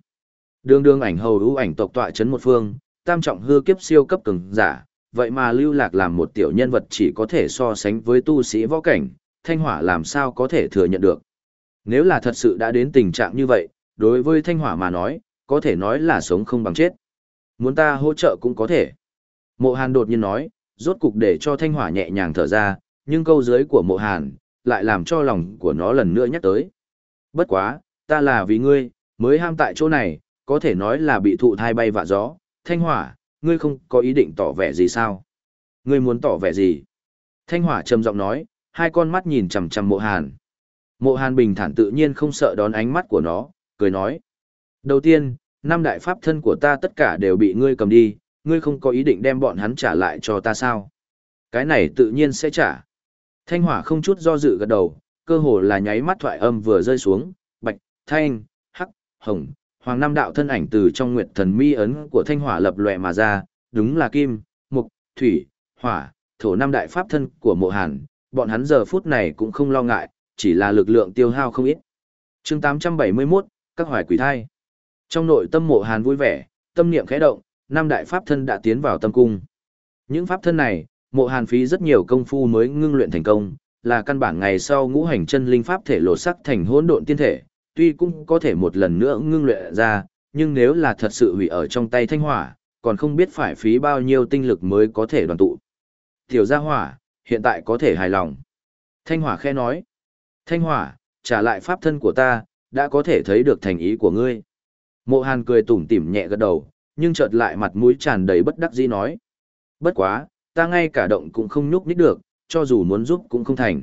Đường đường ảnh hầu ưu ảnh tộc tọa chấn một phương, tam trọng hư kiếp siêu cấp cường giả, vậy mà lưu lạc làm một tiểu nhân vật chỉ có thể so sánh với tu sĩ võ cảnh, thanh hỏa làm sao có thể thừa nhận được. Nếu là thật sự đã đến tình trạng như vậy, đối với thanh hỏa mà nói, có thể nói là sống không bằng chết. Muốn ta hỗ trợ cũng có thể. Mộ hàn đột nhiên nói, rốt cục để cho thanh hỏa nhẹ nhàng thở ra, nhưng câu dưới của mộ hàn, lại làm cho lòng của nó lần nữa nhắc tới. Bất quá, ta là vì ngươi, mới ham tại chỗ này, có thể nói là bị thụ thai bay vạ gió, thanh hỏa, ngươi không có ý định tỏ vẻ gì sao? Ngươi muốn tỏ vẻ gì? Thanh hỏa trầm giọng nói, hai con mắt nhìn chằm chằm mộ hàn. Mộ hàn bình thản tự nhiên không sợ đón ánh mắt của nó, cười nói. Đầu tiên, năm đại pháp thân của ta tất cả đều bị ngươi cầm đi, ngươi không có ý định đem bọn hắn trả lại cho ta sao? Cái này tự nhiên sẽ trả. Thanh hỏa không chút do dự gật đầu, cơ hồ là nháy mắt thoại âm vừa rơi xuống, bạch, thanh, hắc, hồng, hoàng năm đạo thân ảnh từ trong nguyệt thần mi ấn của thanh hỏa lập lòe mà ra, đúng là kim, mục, thủy, hỏa, thổ năm đại pháp thân của mộ hàn, bọn hắn giờ phút này cũng không lo ngại, chỉ là lực lượng tiêu hao không ít. chương 871, các hoài quỷ thai. Trong nội tâm mộ hàn vui vẻ, tâm niệm khẽ động, năm đại pháp thân đã tiến vào tâm cung. Những pháp thân này, mộ hàn phí rất nhiều công phu mới ngưng luyện thành công, là căn bản ngày sau ngũ hành chân linh pháp thể lột sắc thành hỗn độn tiên thể, tuy cũng có thể một lần nữa ngưng luyện ra, nhưng nếu là thật sự hủy ở trong tay thanh hỏa, còn không biết phải phí bao nhiêu tinh lực mới có thể đoàn tụ. Tiểu gia hỏa, hiện tại có thể hài lòng. Thanh hỏa khe nói. Thanh hỏa, trả lại pháp thân của ta, đã có thể thấy được thành ý của ngươi. Mộ hàn cười tủm tỉm nhẹ gật đầu, nhưng chợt lại mặt mũi tràn đầy bất đắc dĩ nói. Bất quá, ta ngay cả động cũng không nhúc nhích được, cho dù muốn giúp cũng không thành.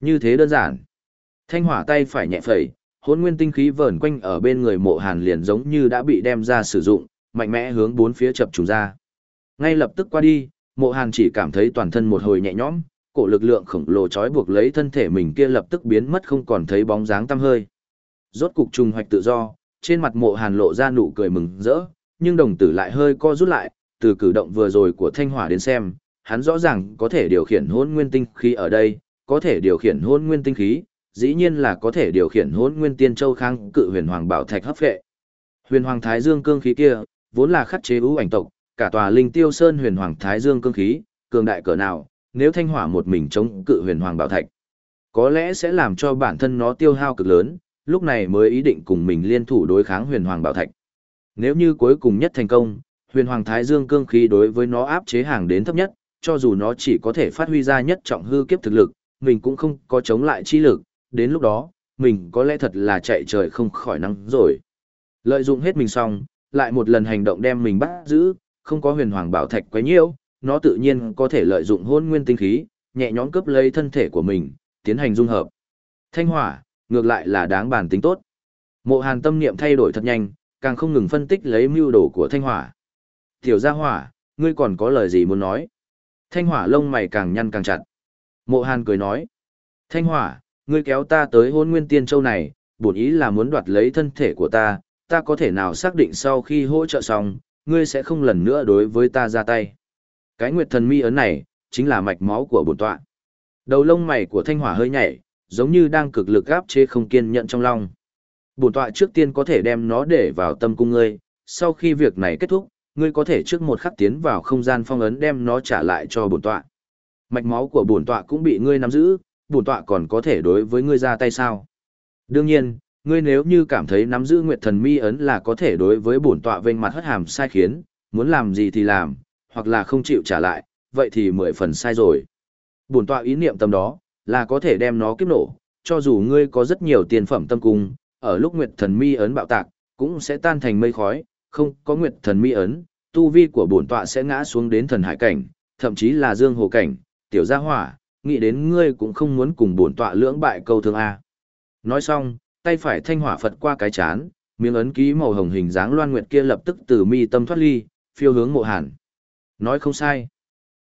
Như thế đơn giản. Thanh hỏa tay phải nhẹ phẩy, hỗn nguyên tinh khí vờn quanh ở bên người mộ hàn liền giống như đã bị đem ra sử dụng, mạnh mẽ hướng bốn phía chập trùng ra. Ngay lập tức qua đi, mộ hàn chỉ cảm thấy toàn thân một hồi nhẹ nhõm, cổ lực lượng khổng lồ trói buộc lấy thân thể mình kia lập tức biến mất không còn thấy bóng dáng tăm hơi. Rốt cục trùng hoạch tự do, trên mặt mộ hàn lộ ra nụ cười mừng rỡ, nhưng đồng tử lại hơi co rút lại, từ cử động vừa rồi của thanh hỏa đến xem, hắn rõ ràng có thể điều khiển hôn nguyên tinh khí ở đây, có thể điều khiển hôn nguyên tinh khí, dĩ nhiên là có thể điều khiển hôn nguyên tiên châu khang cự huyền hoàng bảo thạch hấp phệ. Huyền hoàng thái dương cương khí kia, vốn là khắc chế ưu ảnh tộc, cả tòa linh tiêu sơn huyền hoàng thái dương cương khí, cường đại cỡ nào, nếu thanh hỏa một mình chống cự huyền hoàng bảo thạch, có lẽ sẽ làm cho bản thân nó tiêu hao cực lớn, lúc này mới ý định cùng mình liên thủ đối kháng huyền hoàng bảo thạch. Nếu như cuối cùng nhất thành công, huyền hoàng thái dương cương khí đối với nó áp chế hàng đến thấp nhất, cho dù nó chỉ có thể phát huy ra nhất trọng hư kiếp thực lực, mình cũng không có chống lại chi lực, đến lúc đó, mình có lẽ thật là chạy trời không khỏi nắng rồi. Lợi dụng hết mình xong, lại một lần hành động đem mình bắt giữ, không có huyền hoàng bảo thạch quá nhiều, nó tự nhiên có thể lợi dụng hôn nguyên tinh khí, nhẹ nhõm cướp lấy thân thể của mình, tiến hành dung hợp. Thanh hỏa, ngược lại là đáng bàn tính tốt. Mộ Hàn tâm niệm thay đổi thật nhanh, càng không ngừng phân tích lấy mưu đồ của Thanh hỏa. Tiểu gia hỏa, ngươi còn có lời gì muốn nói? Thanh hỏa lông mày càng nhăn càng chặt. Mộ Hàn cười nói. Thanh hỏa, ngươi kéo ta tới hôn nguyên tiên châu này, bổn ý là muốn đoạt lấy thân thể của ta, ta có thể nào xác định sau khi hỗ trợ xong, ngươi sẽ không lần nữa đối với ta ra tay. Cái nguyệt thần mi ấn này, chính là mạch máu của bổn tọa. Đầu lông mày của thanh hỏa hơi nhảy, giống như đang cực lực gáp chế không kiên nhận trong lòng. Bổn tọa trước tiên có thể đem nó để vào tâm cung ngươi, sau khi việc này kết thúc, ngươi có thể trước một khắc tiến vào không gian phong ấn đem nó trả lại cho bổn tọa. Mạch máu của bổn tọa cũng bị ngươi nắm giữ, bổn tọa còn có thể đối với ngươi ra tay sao? Đương nhiên, ngươi nếu như cảm thấy nắm giữ Nguyệt Thần Mi ấn là có thể đối với bổn tọa vênh mặt hất hàm sai khiến, muốn làm gì thì làm, hoặc là không chịu trả lại, vậy thì mười phần sai rồi. Bổn tọa ý niệm tâm đó, là có thể đem nó kiếp nổ, cho dù ngươi có rất nhiều tiền phẩm tâm cung, ở lúc Nguyệt Thần Mi ấn bạo tạc, cũng sẽ tan thành mây khói, không có Nguyệt Thần Mi ấn, tu vi của bổn tọa sẽ ngã xuống đến thần hải cảnh, thậm chí là dương hồ cảnh, tiểu gia hỏa, nghĩ đến ngươi cũng không muốn cùng bổn tọa lưỡng bại câu thương a. Nói xong, tay phải thanh hỏa phật qua cái chán, miếng ấn ký màu hồng hình dáng loan nguyệt kia lập tức từ mi tâm thoát ly, phiêu hướng mộ hàn. Nói không sai.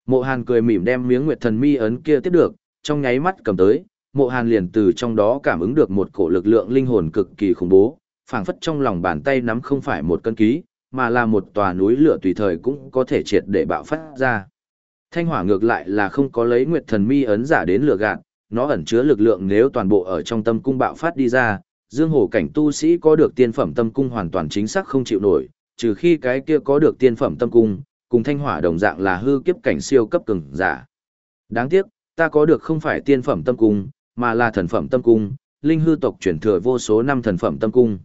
Mộ hàn cười mỉm đem miếng nguyệt thần mi ấn kia tiếp được, trong nháy mắt cầm tới, mộ hàn liền từ trong đó cảm ứng được một cổ lực lượng linh hồn cực kỳ khủng bố, phảng phất trong lòng bàn tay nắm không phải một cân ký, mà là một tòa núi lửa tùy thời cũng có thể triệt để bạo phát ra. Thanh hỏa ngược lại là không có lấy nguyệt thần mi ấn giả đến lửa gạt, nó ẩn chứa lực lượng nếu toàn bộ ở trong tâm cung bạo phát đi ra, dương hồ cảnh tu sĩ có được tiên phẩm tâm cung hoàn toàn chính xác không chịu nổi, trừ khi cái kia có được tiên phẩm tâm cung, cùng thanh hỏa đồng dạng là hư kiếp cảnh siêu cấp cường giả. Đáng tiếc, ta có được không phải tiên phẩm tâm cung, mà là thần phẩm tâm cung, linh hư tộc chuyển thừa vô số năm thần phẩm tâm cung.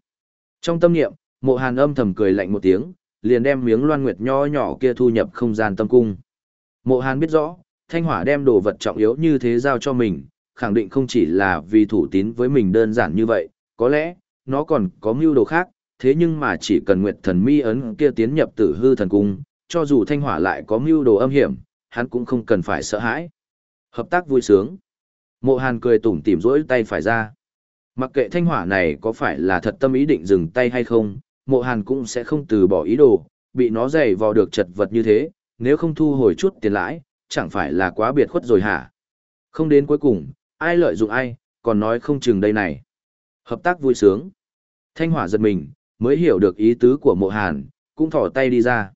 Trong tâm niệm, mộ hàn âm thầm cười lạnh một tiếng, liền đem miếng loan nguyệt nho nhỏ kia thu nhập không gian tâm cung. Mộ hàn biết rõ, thanh hỏa đem đồ vật trọng yếu như thế giao cho mình, khẳng định không chỉ là vì thủ tín với mình đơn giản như vậy, có lẽ, nó còn có mưu đồ khác, thế nhưng mà chỉ cần Nguyệt Thần Mi ấn kia tiến nhập Tử Hư Thần Cung, cho dù Thanh Hỏa lại có mưu đồ âm hiểm, hắn cũng không cần phải sợ hãi. Hợp tác vui sướng. Mộ Hàn cười tủm tỉm rỗi tay phải ra. Mặc kệ Thanh Hỏa này có phải là thật tâm ý định dừng tay hay không, mộ hàn cũng sẽ không từ bỏ ý đồ, bị nó dày vò được chật vật như thế, nếu không thu hồi chút tiền lãi, chẳng phải là quá biệt khuất rồi hả? Không đến cuối cùng, ai lợi dụng ai, còn nói không chừng đây này. Hợp tác vui sướng. Thanh hỏa giật mình, mới hiểu được ý tứ của mộ hàn, cũng thỏ tay đi ra.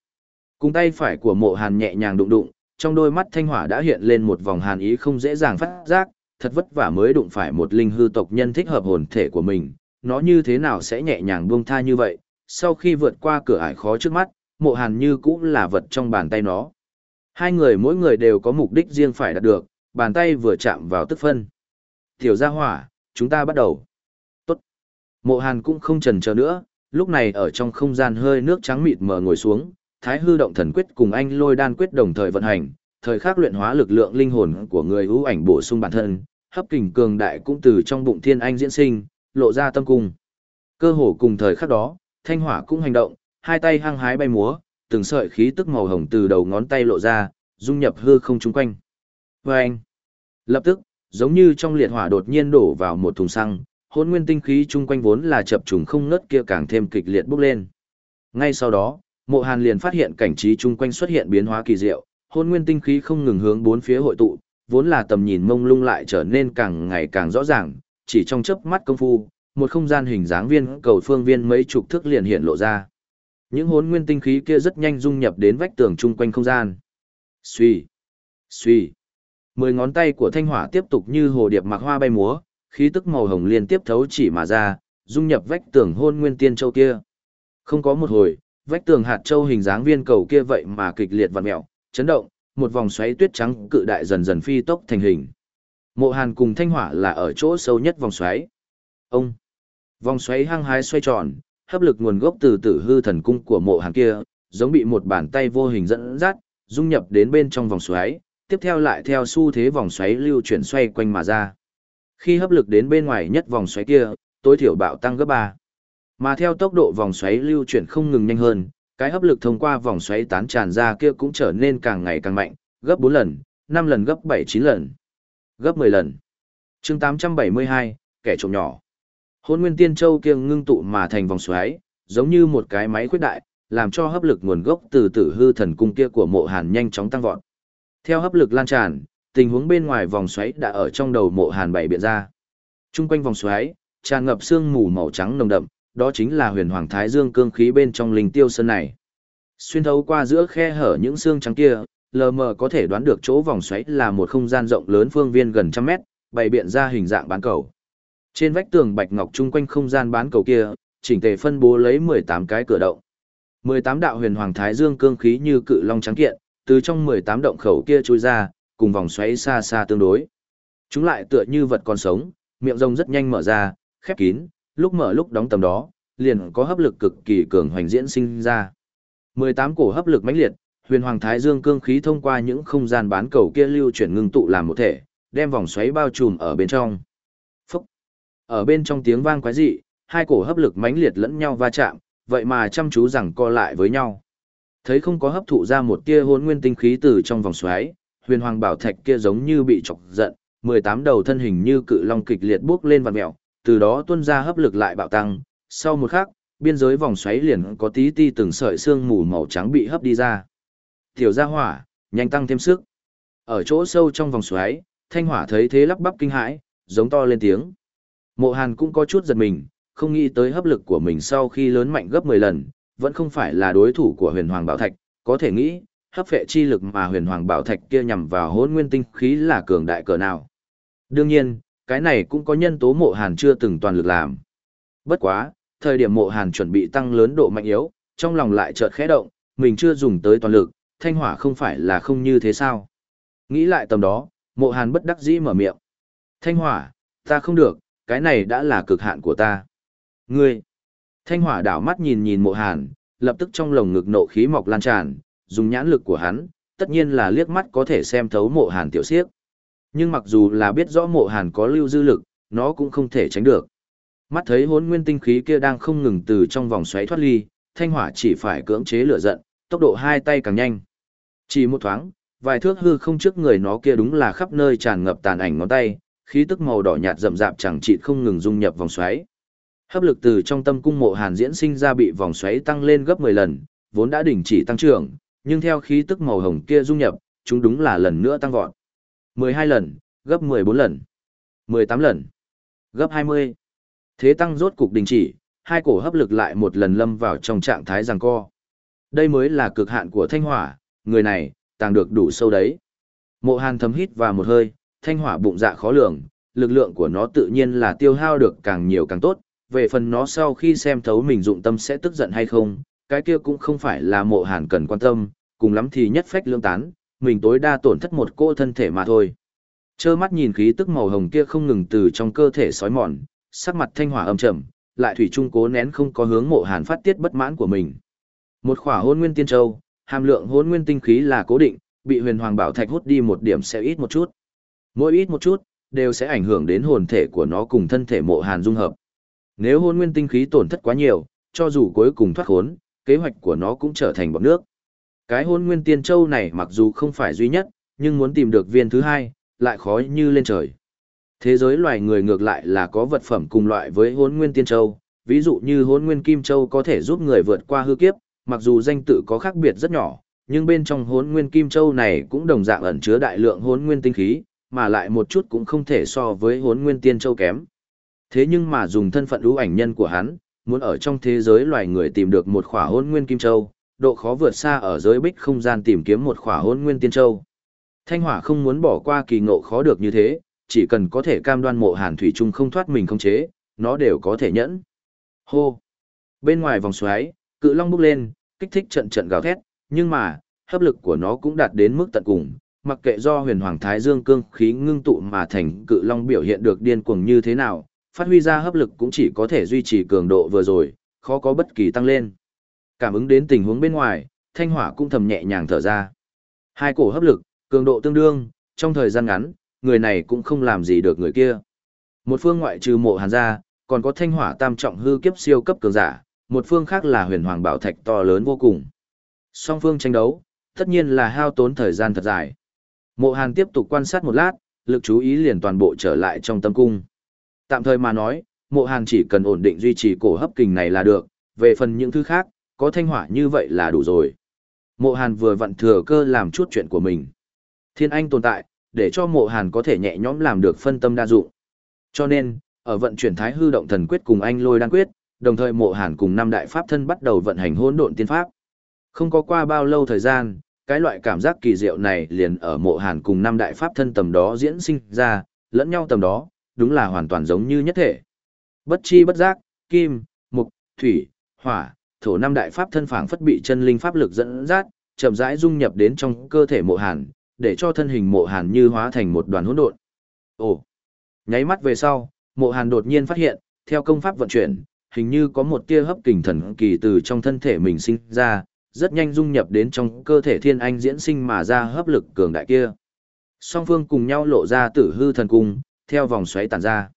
Cùng tay phải của mộ hàn nhẹ nhàng đụng đụng, trong đôi mắt thanh hỏa đã hiện lên một vòng hàn ý không dễ dàng phát giác, thật vất vả mới đụng phải một linh hư tộc nhân thích hợp hồn thể của mình, nó như thế nào sẽ nhẹ nhàng buông tha như vậy, sau khi vượt qua cửa ải khó trước mắt, mộ hàn như cũng là vật trong bàn tay nó. Hai người mỗi người đều có mục đích riêng phải đạt được, bàn tay vừa chạm vào tức phân. Tiểu gia hỏa, chúng ta bắt đầu. Tốt. Mộ hàn cũng không chần chờ nữa, lúc này ở trong không gian hơi nước trắng mịt mờ ngồi xuống, thái hư động thần quyết cùng anh lôi đan quyết đồng thời vận hành, thời khắc luyện hóa lực lượng linh hồn của người ưu ảnh bổ sung bản thân, hấp kình cường đại cũng từ trong bụng thiên anh diễn sinh, lộ ra tâm cung. Cơ hồ cùng thời khắc đó, thanh hỏa cũng hành động, hai tay hăng hái bay múa, từng sợi khí tức màu hồng từ đầu ngón tay lộ ra, dung nhập hư không chung quanh. Và anh, lập tức, giống như trong liệt hỏa đột nhiên đổ vào một thùng xăng, hôn nguyên tinh khí chung quanh vốn là chập trùng không ngớt kia càng thêm kịch liệt bốc lên. Ngay sau đó, mộ hàn liền phát hiện cảnh trí chung quanh xuất hiện biến hóa kỳ diệu, hôn nguyên tinh khí không ngừng hướng bốn phía hội tụ, vốn là tầm nhìn mông lung lại trở nên càng ngày càng rõ ràng, chỉ trong chớp mắt công phu, một không gian hình dáng viên cầu phương viên mấy chục thước liền hiện lộ ra. Những hốn nguyên tinh khí kia rất nhanh dung nhập đến vách tường chung quanh không gian. Xuy, xuy. Mười ngón tay của thanh hỏa tiếp tục như hồ điệp mặc hoa bay múa, khí tức màu hồng liên tiếp thấu chỉ mà ra, dung nhập vách tường hôn nguyên tiên châu kia. Không có một hồi, vách tường hạt châu hình dáng viên cầu kia vậy mà kịch liệt vặn mèo, chấn động, một vòng xoáy tuyết trắng cự đại dần dần phi tốc thành hình. Mộ Hàn cùng Thanh Hỏa là ở chỗ sâu nhất vòng xoáy. Ông Vòng xoáy hăng hái xoay tròn, hấp lực nguồn gốc từ tử hư thần cung của mộ hàng kia, giống bị một bàn tay vô hình dẫn dắt, dung nhập đến bên trong vòng xoáy, tiếp theo lại theo xu thế vòng xoáy lưu chuyển xoay quanh mà ra. Khi hấp lực đến bên ngoài nhất vòng xoáy kia, tối thiểu bạo tăng gấp 3. Mà theo tốc độ vòng xoáy lưu chuyển không ngừng nhanh hơn, cái hấp lực thông qua vòng xoáy tán tràn ra kia cũng trở nên càng ngày càng mạnh, gấp 4 lần, 5 lần gấp 7 9 lần, gấp 10 lần. Chương 872, kẻ trộm nhỏ. Hôn nguyên tiên châu kia ngưng tụ mà thành vòng xoáy, giống như một cái máy khuyết đại, làm cho hấp lực nguồn gốc từ tử hư thần cung kia của mộ hàn nhanh chóng tăng vọt. Theo hấp lực lan tràn, tình huống bên ngoài vòng xoáy đã ở trong đầu mộ hàn bảy biện ra. Trung quanh vòng xoáy, tràn ngập sương mù màu trắng nồng đậm, đó chính là huyền hoàng thái dương cương khí bên trong linh tiêu sơn này. Xuyên thấu qua giữa khe hở những xương trắng kia, lờ mờ có thể đoán được chỗ vòng xoáy là một không gian rộng lớn phương viên gần trăm mét, bày biện ra hình dạng bán cầu. Trên vách tường bạch ngọc chung quanh không gian bán cầu kia, chỉnh tề phân bố lấy 18 cái cửa động. 18 đạo huyền hoàng thái dương cương khí như cự long trắng kiện, từ trong 18 động khẩu kia chui ra, cùng vòng xoáy xa xa tương đối. Chúng lại tựa như vật còn sống, miệng rồng rất nhanh mở ra, khép kín, lúc mở lúc đóng tầm đó, liền có hấp lực cực kỳ cường hoành diễn sinh ra. 18 cổ hấp lực mãnh liệt, huyền hoàng thái dương cương khí thông qua những không gian bán cầu kia lưu chuyển ngưng tụ làm một thể, đem vòng xoáy bao trùm ở bên trong. Ở bên trong tiếng vang quái dị, hai cổ hấp lực mãnh liệt lẫn nhau va chạm, vậy mà chăm chú rằng co lại với nhau. Thấy không có hấp thụ ra một tia hỗn nguyên tinh khí từ trong vòng xoáy, huyền hoàng bảo thạch kia giống như bị chọc giận, 18 đầu thân hình như cự long kịch liệt bước lên vặn mèo, từ đó tuôn ra hấp lực lại bạo tăng, sau một khắc, biên giới vòng xoáy liền có tí ti từng sợi xương mù màu trắng bị hấp đi ra. Tiểu gia hỏa, nhanh tăng thêm sức. Ở chỗ sâu trong vòng xoáy, thanh hỏa thấy thế lắp bắp kinh hãi, giống to lên tiếng. Mộ Hàn cũng có chút giật mình, không nghĩ tới hấp lực của mình sau khi lớn mạnh gấp 10 lần, vẫn không phải là đối thủ của huyền hoàng bảo thạch, có thể nghĩ, hấp phệ chi lực mà huyền hoàng bảo thạch kia nhằm vào hôn nguyên tinh khí là cường đại cỡ nào. Đương nhiên, cái này cũng có nhân tố mộ hàn chưa từng toàn lực làm. Bất quá, thời điểm mộ hàn chuẩn bị tăng lớn độ mạnh yếu, trong lòng lại chợt khẽ động, mình chưa dùng tới toàn lực, thanh hỏa không phải là không như thế sao. Nghĩ lại tầm đó, mộ hàn bất đắc dĩ mở miệng. Thanh hỏa, ta không được, cái này đã là cực hạn của ta. Ngươi! Thanh hỏa đảo mắt nhìn nhìn mộ hàn, lập tức trong lồng ngực nộ khí mọc lan tràn, dùng nhãn lực của hắn, tất nhiên là liếc mắt có thể xem thấu mộ hàn tiểu siếc. Nhưng mặc dù là biết rõ mộ hàn có lưu dư lực, nó cũng không thể tránh được. Mắt thấy hốn nguyên tinh khí kia đang không ngừng từ trong vòng xoáy thoát ly, thanh hỏa chỉ phải cưỡng chế lửa giận, tốc độ hai tay càng nhanh. Chỉ một thoáng, vài thước hư không trước người nó kia đúng là khắp nơi tràn ngập tàn ảnh ngón tay, khí tức màu đỏ nhạt rậm rạp chẳng chịt không ngừng dung nhập vòng xoáy. Hấp lực từ trong tâm cung mộ hàn diễn sinh ra bị vòng xoáy tăng lên gấp 10 lần, vốn đã đình chỉ tăng trưởng, nhưng theo khí tức màu hồng kia dung nhập, chúng đúng là lần nữa tăng vọt. 12 lần, gấp 14 lần, 18 lần, gấp 20. Thế tăng rốt cục đình chỉ, hai cổ hấp lực lại một lần lâm vào trong trạng thái giằng co. Đây mới là cực hạn của thanh hỏa, người này, tàng được đủ sâu đấy. Mộ hàn thấm hít vào một hơi, thanh hỏa bụng dạ khó lường, lực lượng của nó tự nhiên là tiêu hao được càng nhiều càng tốt, về phần nó sau khi xem thấu mình dụng tâm sẽ tức giận hay không, cái kia cũng không phải là mộ hàn cần quan tâm, cùng lắm thì nhất phách lương tán, mình tối đa tổn thất một cô thân thể mà thôi. Chơ mắt nhìn khí tức màu hồng kia không ngừng từ trong cơ thể sói mòn, sắc mặt thanh hỏa âm trầm, lại thủy trung cố nén không có hướng mộ hàn phát tiết bất mãn của mình. Một khỏa hôn nguyên tiên châu, hàm lượng hôn nguyên tinh khí là cố định, bị huyền hoàng bảo thạch hút đi một điểm sẽ ít một chút. Mỗi ít một chút, đều sẽ ảnh hưởng đến hồn thể của nó cùng thân thể mộ hàn dung hợp. Nếu hôn nguyên tinh khí tổn thất quá nhiều, cho dù cuối cùng thoát khốn, kế hoạch của nó cũng trở thành bọt nước. Cái hôn nguyên tiên châu này mặc dù không phải duy nhất, nhưng muốn tìm được viên thứ hai, lại khó như lên trời. Thế giới loài người ngược lại là có vật phẩm cùng loại với hôn nguyên tiên châu, ví dụ như hôn nguyên kim châu có thể giúp người vượt qua hư kiếp, mặc dù danh tự có khác biệt rất nhỏ, nhưng bên trong hôn nguyên kim châu này cũng đồng dạng ẩn chứa đại lượng hôn nguyên tinh khí, mà lại một chút cũng không thể so với hốn nguyên tiên châu kém. Thế nhưng mà dùng thân phận ưu ảnh nhân của hắn, muốn ở trong thế giới loài người tìm được một khỏa hôn nguyên kim châu, độ khó vượt xa ở giới bích không gian tìm kiếm một khỏa hôn nguyên tiên châu. Thanh hỏa không muốn bỏ qua kỳ ngộ khó được như thế, chỉ cần có thể cam đoan mộ hàn thủy trung không thoát mình không chế, nó đều có thể nhẫn. Hô! Bên ngoài vòng xoáy, cự long bốc lên, kích thích trận trận gào thét, nhưng mà, hấp lực của nó cũng đạt đến mức tận cùng, mặc kệ do huyền hoàng thái dương cương khí ngưng tụ mà thành cự long biểu hiện được điên cuồng như thế nào, phát huy ra hấp lực cũng chỉ có thể duy trì cường độ vừa rồi, khó có bất kỳ tăng lên. Cảm ứng đến tình huống bên ngoài, thanh hỏa cũng thầm nhẹ nhàng thở ra. Hai cổ hấp lực, cường độ tương đương, trong thời gian ngắn, người này cũng không làm gì được người kia. Một phương ngoại trừ mộ hàn ra, còn có thanh hỏa tam trọng hư kiếp siêu cấp cường giả, một phương khác là huyền hoàng bảo thạch to lớn vô cùng. Song phương tranh đấu, tất nhiên là hao tốn thời gian thật dài. Mộ Hàn tiếp tục quan sát một lát, lực chú ý liền toàn bộ trở lại trong tâm cung. Tạm thời mà nói, Mộ Hàn chỉ cần ổn định duy trì cổ hấp kình này là được, về phần những thứ khác, có thanh hỏa như vậy là đủ rồi. Mộ Hàn vừa vặn thừa cơ làm chút chuyện của mình. Thiên Anh tồn tại, để cho Mộ Hàn có thể nhẹ nhõm làm được phân tâm đa dụng. Cho nên, ở vận chuyển Thái Hư động thần quyết cùng anh Lôi đan quyết, đồng thời Mộ Hàn cùng năm đại pháp thân bắt đầu vận hành hỗn độn tiên pháp. Không có qua bao lâu thời gian, cái loại cảm giác kỳ diệu này liền ở mộ hàn cùng năm đại pháp thân tầm đó diễn sinh ra, lẫn nhau tầm đó, đúng là hoàn toàn giống như nhất thể. Bất chi bất giác, kim, mục, thủy, hỏa, thổ năm đại pháp thân phảng phất bị chân linh pháp lực dẫn dắt, chậm rãi dung nhập đến trong cơ thể mộ hàn, để cho thân hình mộ hàn như hóa thành một đoàn hỗn độn. Ồ! Nháy mắt về sau, mộ hàn đột nhiên phát hiện, theo công pháp vận chuyển, hình như có một tia hấp kình thần kỳ từ trong thân thể mình sinh ra, rất nhanh dung nhập đến trong cơ thể thiên anh diễn sinh mà ra hấp lực cường đại kia. Song phương cùng nhau lộ ra tử hư thần cung, theo vòng xoáy tản ra.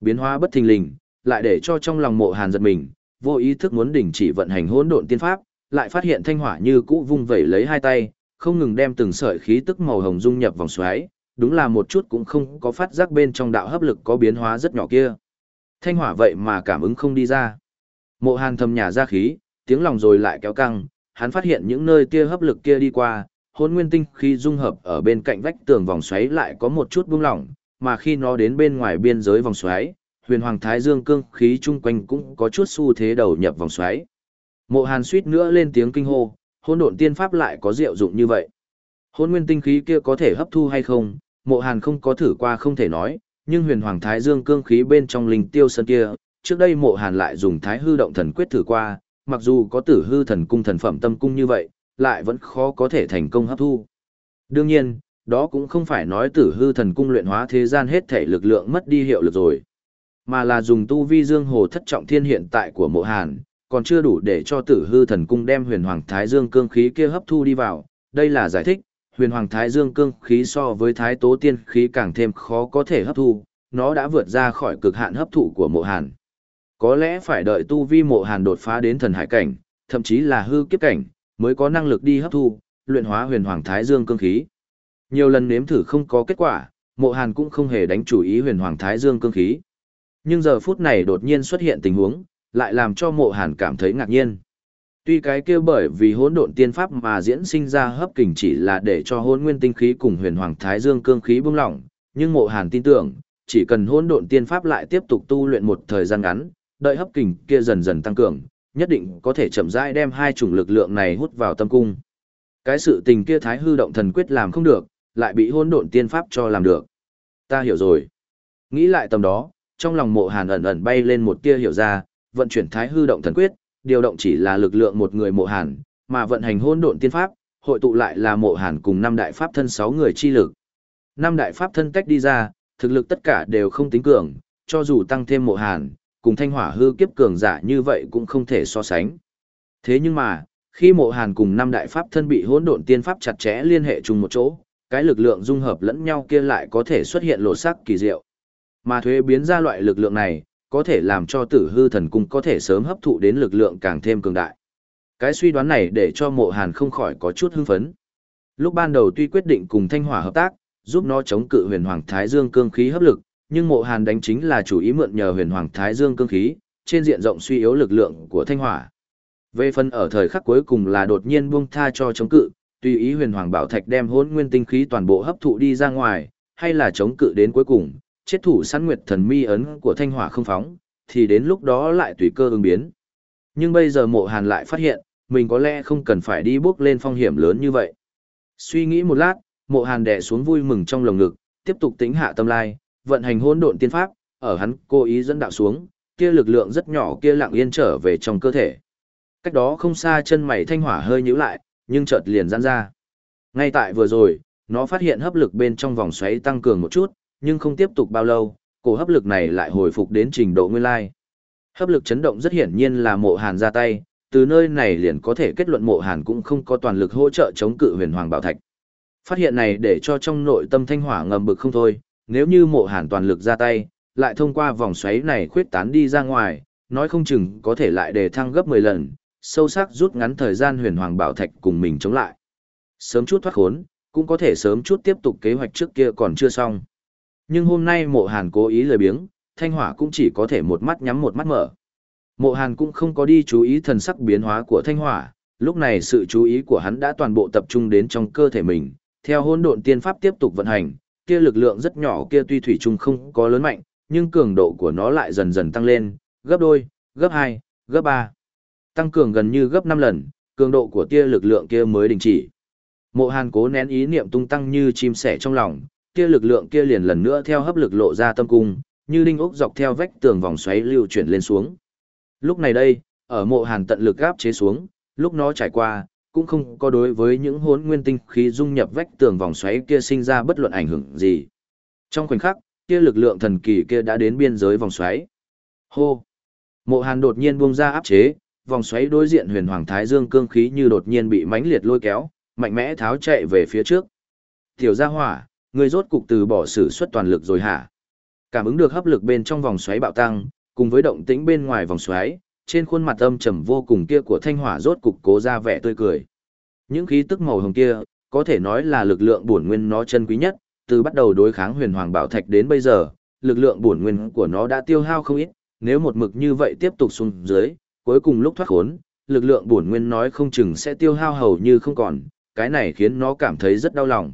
Biến hóa bất thình lình, lại để cho trong lòng mộ hàn giật mình, vô ý thức muốn đình chỉ vận hành hỗn độn tiên pháp, lại phát hiện thanh hỏa như cũ vung vẩy lấy hai tay, không ngừng đem từng sợi khí tức màu hồng dung nhập vòng xoáy, đúng là một chút cũng không có phát giác bên trong đạo hấp lực có biến hóa rất nhỏ kia. Thanh hỏa vậy mà cảm ứng không đi ra. Mộ hàn thầm nhà ra khí, tiếng lòng rồi lại kéo căng, hắn phát hiện những nơi tia hấp lực kia đi qua, hôn nguyên tinh khi dung hợp ở bên cạnh vách tường vòng xoáy lại có một chút buông lỏng, mà khi nó đến bên ngoài biên giới vòng xoáy, huyền hoàng thái dương cương khí chung quanh cũng có chút xu thế đầu nhập vòng xoáy. Mộ Hàn suýt nữa lên tiếng kinh hô, hôn độn tiên pháp lại có diệu dụng như vậy. Hôn nguyên tinh khí kia có thể hấp thu hay không, Mộ Hàn không có thử qua không thể nói, nhưng huyền hoàng thái dương cương khí bên trong linh tiêu sơn kia, trước đây Mộ Hàn lại dùng thái hư động thần quyết thử qua, mặc dù có tử hư thần cung thần phẩm tâm cung như vậy, lại vẫn khó có thể thành công hấp thu. Đương nhiên, đó cũng không phải nói tử hư thần cung luyện hóa thế gian hết thể lực lượng mất đi hiệu lực rồi, mà là dùng tu vi dương hồ thất trọng thiên hiện tại của mộ hàn, còn chưa đủ để cho tử hư thần cung đem huyền hoàng thái dương cương khí kia hấp thu đi vào. Đây là giải thích, huyền hoàng thái dương cương khí so với thái tố tiên khí càng thêm khó có thể hấp thu, nó đã vượt ra khỏi cực hạn hấp thụ của mộ hàn. Có lẽ phải đợi tu vi mộ hàn đột phá đến thần hải cảnh, thậm chí là hư kiếp cảnh, mới có năng lực đi hấp thu, luyện hóa huyền hoàng thái dương cương khí. Nhiều lần nếm thử không có kết quả, mộ hàn cũng không hề đánh chủ ý huyền hoàng thái dương cương khí. Nhưng giờ phút này đột nhiên xuất hiện tình huống, lại làm cho mộ hàn cảm thấy ngạc nhiên. Tuy cái kia bởi vì hỗn độn tiên pháp mà diễn sinh ra hấp kình chỉ là để cho hỗn nguyên tinh khí cùng huyền hoàng thái dương cương khí bung lỏng, nhưng mộ hàn tin tưởng, chỉ cần hỗn độn tiên pháp lại tiếp tục tu luyện một thời gian ngắn, đợi hấp kình kia dần dần tăng cường, nhất định có thể chậm rãi đem hai chủng lực lượng này hút vào tâm cung. Cái sự tình kia thái hư động thần quyết làm không được, lại bị hỗn độn tiên pháp cho làm được. Ta hiểu rồi. Nghĩ lại tầm đó, trong lòng mộ hàn ẩn ẩn bay lên một tia hiểu ra, vận chuyển thái hư động thần quyết, điều động chỉ là lực lượng một người mộ hàn, mà vận hành hỗn độn tiên pháp, hội tụ lại là mộ hàn cùng năm đại pháp thân sáu người chi lực. Năm đại pháp thân tách đi ra, thực lực tất cả đều không tính cường, cho dù tăng thêm mộ hàn, cùng thanh hỏa hư kiếp cường giả như vậy cũng không thể so sánh. Thế nhưng mà, khi mộ hàn cùng năm đại pháp thân bị hỗn độn tiên pháp chặt chẽ liên hệ chung một chỗ, cái lực lượng dung hợp lẫn nhau kia lại có thể xuất hiện lộ sắc kỳ diệu. Mà thuế biến ra loại lực lượng này, có thể làm cho tử hư thần cung có thể sớm hấp thụ đến lực lượng càng thêm cường đại. Cái suy đoán này để cho mộ hàn không khỏi có chút hưng phấn. Lúc ban đầu tuy quyết định cùng thanh hỏa hợp tác, giúp nó chống cự huyền hoàng thái dương cương khí hấp lực, nhưng mộ hàn đánh chính là chủ ý mượn nhờ huyền hoàng thái dương cương khí, trên diện rộng suy yếu lực lượng của thanh hỏa. Về phần ở thời khắc cuối cùng là đột nhiên buông tha cho chống cự, tùy ý huyền hoàng bảo thạch đem hỗn nguyên tinh khí toàn bộ hấp thụ đi ra ngoài, hay là chống cự đến cuối cùng, chết thủ săn nguyệt thần mi ấn của thanh hỏa không phóng, thì đến lúc đó lại tùy cơ ứng biến. Nhưng bây giờ mộ hàn lại phát hiện, mình có lẽ không cần phải đi bước lên phong hiểm lớn như vậy. Suy nghĩ một lát, mộ hàn đẻ xuống vui mừng trong lồng ngực, tiếp tục tính hạ tâm lai, vận hành hỗn độn tiên pháp, ở hắn cố ý dẫn đạo xuống, kia lực lượng rất nhỏ kia lặng yên trở về trong cơ thể. Cách đó không xa chân mày thanh hỏa hơi nhíu lại, nhưng chợt liền giãn ra. Ngay tại vừa rồi, nó phát hiện hấp lực bên trong vòng xoáy tăng cường một chút, nhưng không tiếp tục bao lâu, cổ hấp lực này lại hồi phục đến trình độ nguyên lai. Hấp lực chấn động rất hiển nhiên là mộ hàn ra tay, từ nơi này liền có thể kết luận mộ hàn cũng không có toàn lực hỗ trợ chống cự huyền hoàng bảo thạch. Phát hiện này để cho trong nội tâm thanh hỏa ngầm bực không thôi, nếu như mộ hàn toàn lực ra tay, lại thông qua vòng xoáy này khuyết tán đi ra ngoài, nói không chừng có thể lại đề thăng gấp 10 lần, sâu sắc rút ngắn thời gian huyền hoàng bảo thạch cùng mình chống lại. Sớm chút thoát khốn, cũng có thể sớm chút tiếp tục kế hoạch trước kia còn chưa xong. Nhưng hôm nay mộ hàn cố ý lười biếng, thanh hỏa cũng chỉ có thể một mắt nhắm một mắt mở. Mộ hàn cũng không có đi chú ý thần sắc biến hóa của thanh hỏa, lúc này sự chú ý của hắn đã toàn bộ tập trung đến trong cơ thể mình, theo hỗn độn tiên pháp tiếp tục vận hành, kia lực lượng rất nhỏ kia tuy thủy chung không có lớn mạnh, nhưng cường độ của nó lại dần dần tăng lên, gấp đôi, gấp hai, gấp ba, Tăng cường gần như gấp năm lần, cường độ của tia lực lượng kia mới đình chỉ. Mộ Hàn cố nén ý niệm tung tăng như chim sẻ trong lòng, tia lực lượng kia liền lần nữa theo hấp lực lộ ra tâm cung, như đinh ốc dọc theo vách tường vòng xoáy lưu chuyển lên xuống. Lúc này đây, ở Mộ Hàn tận lực gáp chế xuống, lúc nó trải qua, cũng không có đối với những hốn nguyên tinh khí dung nhập vách tường vòng xoáy kia sinh ra bất luận ảnh hưởng gì. Trong khoảnh khắc, kia lực lượng thần kỳ kia đã đến biên giới vòng xoáy. Hô! Mộ Hàn đột nhiên buông ra áp chế, vòng xoáy đối diện huyền hoàng thái dương cương khí như đột nhiên bị mãnh liệt lôi kéo, mạnh mẽ tháo chạy về phía trước. Tiểu gia hỏa, người rốt cục từ bỏ sử xuất toàn lực rồi hả? Cảm ứng được hấp lực bên trong vòng xoáy bạo tăng, cùng với động tĩnh bên ngoài vòng xoáy, trên khuôn mặt âm trầm vô cùng kia của thanh hỏa rốt cục cố ra vẻ tươi cười. Những khí tức màu hồng kia, có thể nói là lực lượng bổn nguyên nó chân quý nhất, từ bắt đầu đối kháng huyền hoàng bảo thạch đến bây giờ, lực lượng bổn nguyên của nó đã tiêu hao không ít, nếu một mực như vậy tiếp tục xuống dưới, cuối cùng lúc thoát khốn, lực lượng bổn nguyên nói không chừng sẽ tiêu hao hầu như không còn, cái này khiến nó cảm thấy rất đau lòng.